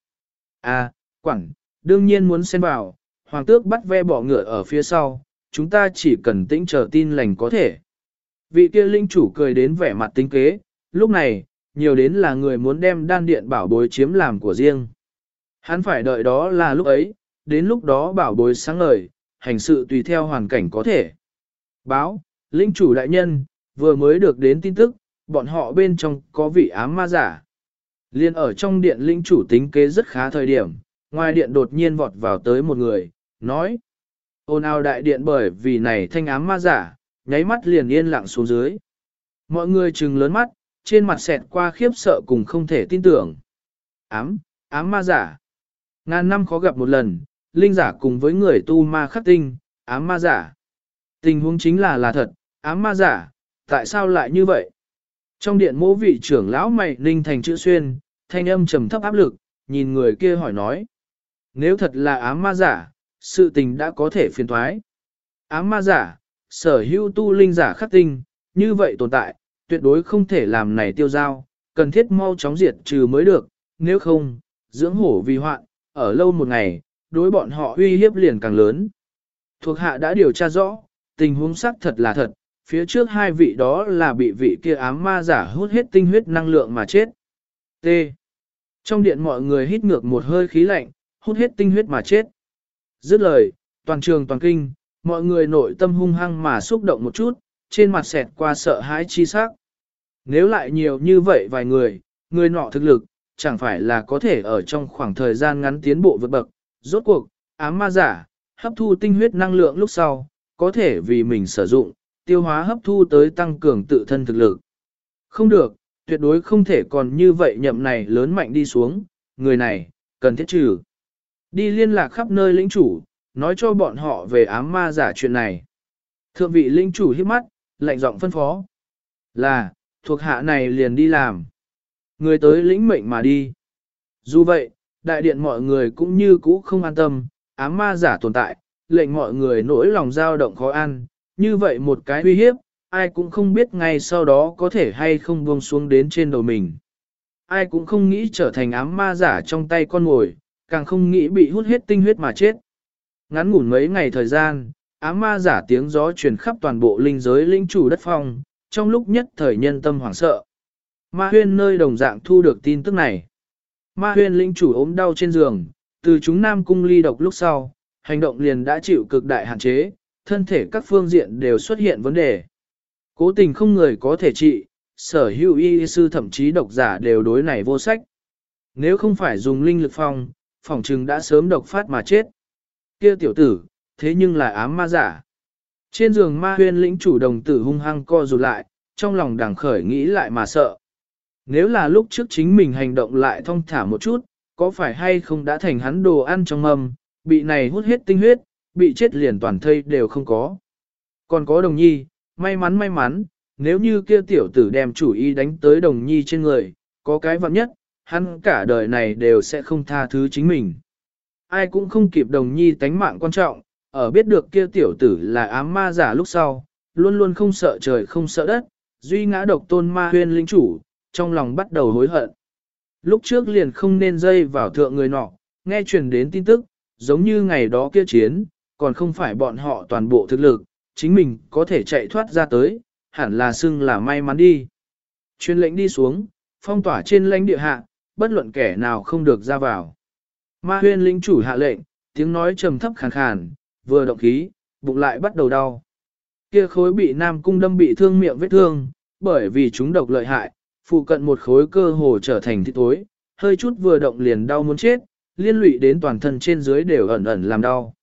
A: À, quảng, đương nhiên muốn xen vào, hoàng tước bắt ve bỏ ngựa ở phía sau, chúng ta chỉ cần tĩnh chờ tin lành có thể. Vị kia linh chủ cười đến vẻ mặt tính kế, lúc này, nhiều đến là người muốn đem đan điện bảo bối chiếm làm của riêng. Hắn phải đợi đó là lúc ấy, đến lúc đó bảo bối sáng ngời, hành sự tùy theo hoàn cảnh có thể. Báo, linh chủ đại nhân, vừa mới được đến tin tức, bọn họ bên trong có vị ám ma giả. Liên ở trong điện linh chủ tính kế rất khá thời điểm, ngoài điện đột nhiên vọt vào tới một người, nói. Ôn ao đại điện bởi vì này thanh ám ma giả, nháy mắt liền yên lặng xuống dưới. Mọi người trừng lớn mắt, trên mặt xẹt qua khiếp sợ cùng không thể tin tưởng. Ám, ám ma giả. Ngàn năm khó gặp một lần, linh giả cùng với người tu ma khắc tinh, ám ma giả. Tình huống chính là là thật, ám ma giả, tại sao lại như vậy? Trong điện mỗ vị trưởng lão mày ninh thành chữ xuyên, thanh âm trầm thấp áp lực, nhìn người kia hỏi nói. Nếu thật là ám ma giả, sự tình đã có thể phiền thoái. Ám ma giả, sở hữu tu linh giả khắc tinh, như vậy tồn tại, tuyệt đối không thể làm này tiêu giao, cần thiết mau chóng diệt trừ mới được, nếu không, dưỡng hổ vì hoạn, ở lâu một ngày, đối bọn họ uy hiếp liền càng lớn. Thuộc hạ đã điều tra rõ, tình huống xác thật là thật, phía trước hai vị đó là bị vị kia ám ma giả hút hết tinh huyết năng lượng mà chết. T. Trong điện mọi người hít ngược một hơi khí lạnh, hút hết tinh huyết mà chết. Dứt lời, toàn trường toàn kinh, mọi người nội tâm hung hăng mà xúc động một chút, trên mặt xẹt qua sợ hãi chi sắc. Nếu lại nhiều như vậy vài người, người nọ thực lực, chẳng phải là có thể ở trong khoảng thời gian ngắn tiến bộ vượt bậc. Rốt cuộc, ám ma giả, hấp thu tinh huyết năng lượng lúc sau, có thể vì mình sử dụng, tiêu hóa hấp thu tới tăng cường tự thân thực lực. Không được, tuyệt đối không thể còn như vậy nhậm này lớn mạnh đi xuống, người này, cần thiết trừ. Đi liên lạc khắp nơi lĩnh chủ, nói cho bọn họ về ám ma giả chuyện này. Thượng vị lĩnh chủ hiếp mắt, lạnh giọng phân phó. Là, thuộc hạ này liền đi làm. Người tới lĩnh mệnh mà đi. Dù vậy, đại điện mọi người cũng như cũ không an tâm, ám ma giả tồn tại, lệnh mọi người nỗi lòng dao động khó ăn, như vậy một cái uy hiếp, ai cũng không biết ngay sau đó có thể hay không buông xuống đến trên đầu mình. Ai cũng không nghĩ trở thành ám ma giả trong tay con ngồi, càng không nghĩ bị hút hết tinh huyết mà chết. Ngắn ngủn mấy ngày thời gian, ám ma giả tiếng gió truyền khắp toàn bộ linh giới linh chủ đất phong, trong lúc nhất thời nhân tâm hoảng sợ. Ma huyên nơi đồng dạng thu được tin tức này. Ma huyên linh chủ ốm đau trên giường, từ chúng nam cung ly độc lúc sau, hành động liền đã chịu cực đại hạn chế, thân thể các phương diện đều xuất hiện vấn đề. Cố tình không người có thể trị, sở hữu y sư thậm chí độc giả đều đối này vô sách. Nếu không phải dùng linh lực phong, phòng trừng đã sớm độc phát mà chết. Kia tiểu tử, thế nhưng là ám ma giả. Trên giường ma huyên lĩnh chủ đồng tử hung hăng co rụt lại, trong lòng đằng khởi nghĩ lại mà sợ. Nếu là lúc trước chính mình hành động lại thong thả một chút, có phải hay không đã thành hắn đồ ăn trong mâm, bị này hút hết tinh huyết, bị chết liền toàn thây đều không có. Còn có đồng nhi, may mắn may mắn, nếu như kia tiểu tử đem chủ ý đánh tới đồng nhi trên người, có cái vặn nhất, hắn cả đời này đều sẽ không tha thứ chính mình. Ai cũng không kịp đồng nhi tánh mạng quan trọng, ở biết được kia tiểu tử là ám ma giả lúc sau, luôn luôn không sợ trời không sợ đất, duy ngã độc tôn ma huyên linh chủ, trong lòng bắt đầu hối hận. Lúc trước liền không nên dây vào thượng người nọ, nghe truyền đến tin tức, giống như ngày đó kia chiến, còn không phải bọn họ toàn bộ thực lực, chính mình có thể chạy thoát ra tới, hẳn là xưng là may mắn đi. Chuyên lệnh đi xuống, phong tỏa trên lãnh địa hạ, bất luận kẻ nào không được ra vào. Ma huyên lĩnh chủ hạ lệnh, tiếng nói trầm thấp khàn khàn, vừa động khí, bụng lại bắt đầu đau. Kia khối bị nam cung đâm bị thương miệng vết thương, bởi vì chúng độc lợi hại, phụ cận một khối cơ hồ trở thành thịt tối, hơi chút vừa động liền đau muốn chết, liên lụy đến toàn thân trên dưới đều ẩn ẩn làm đau.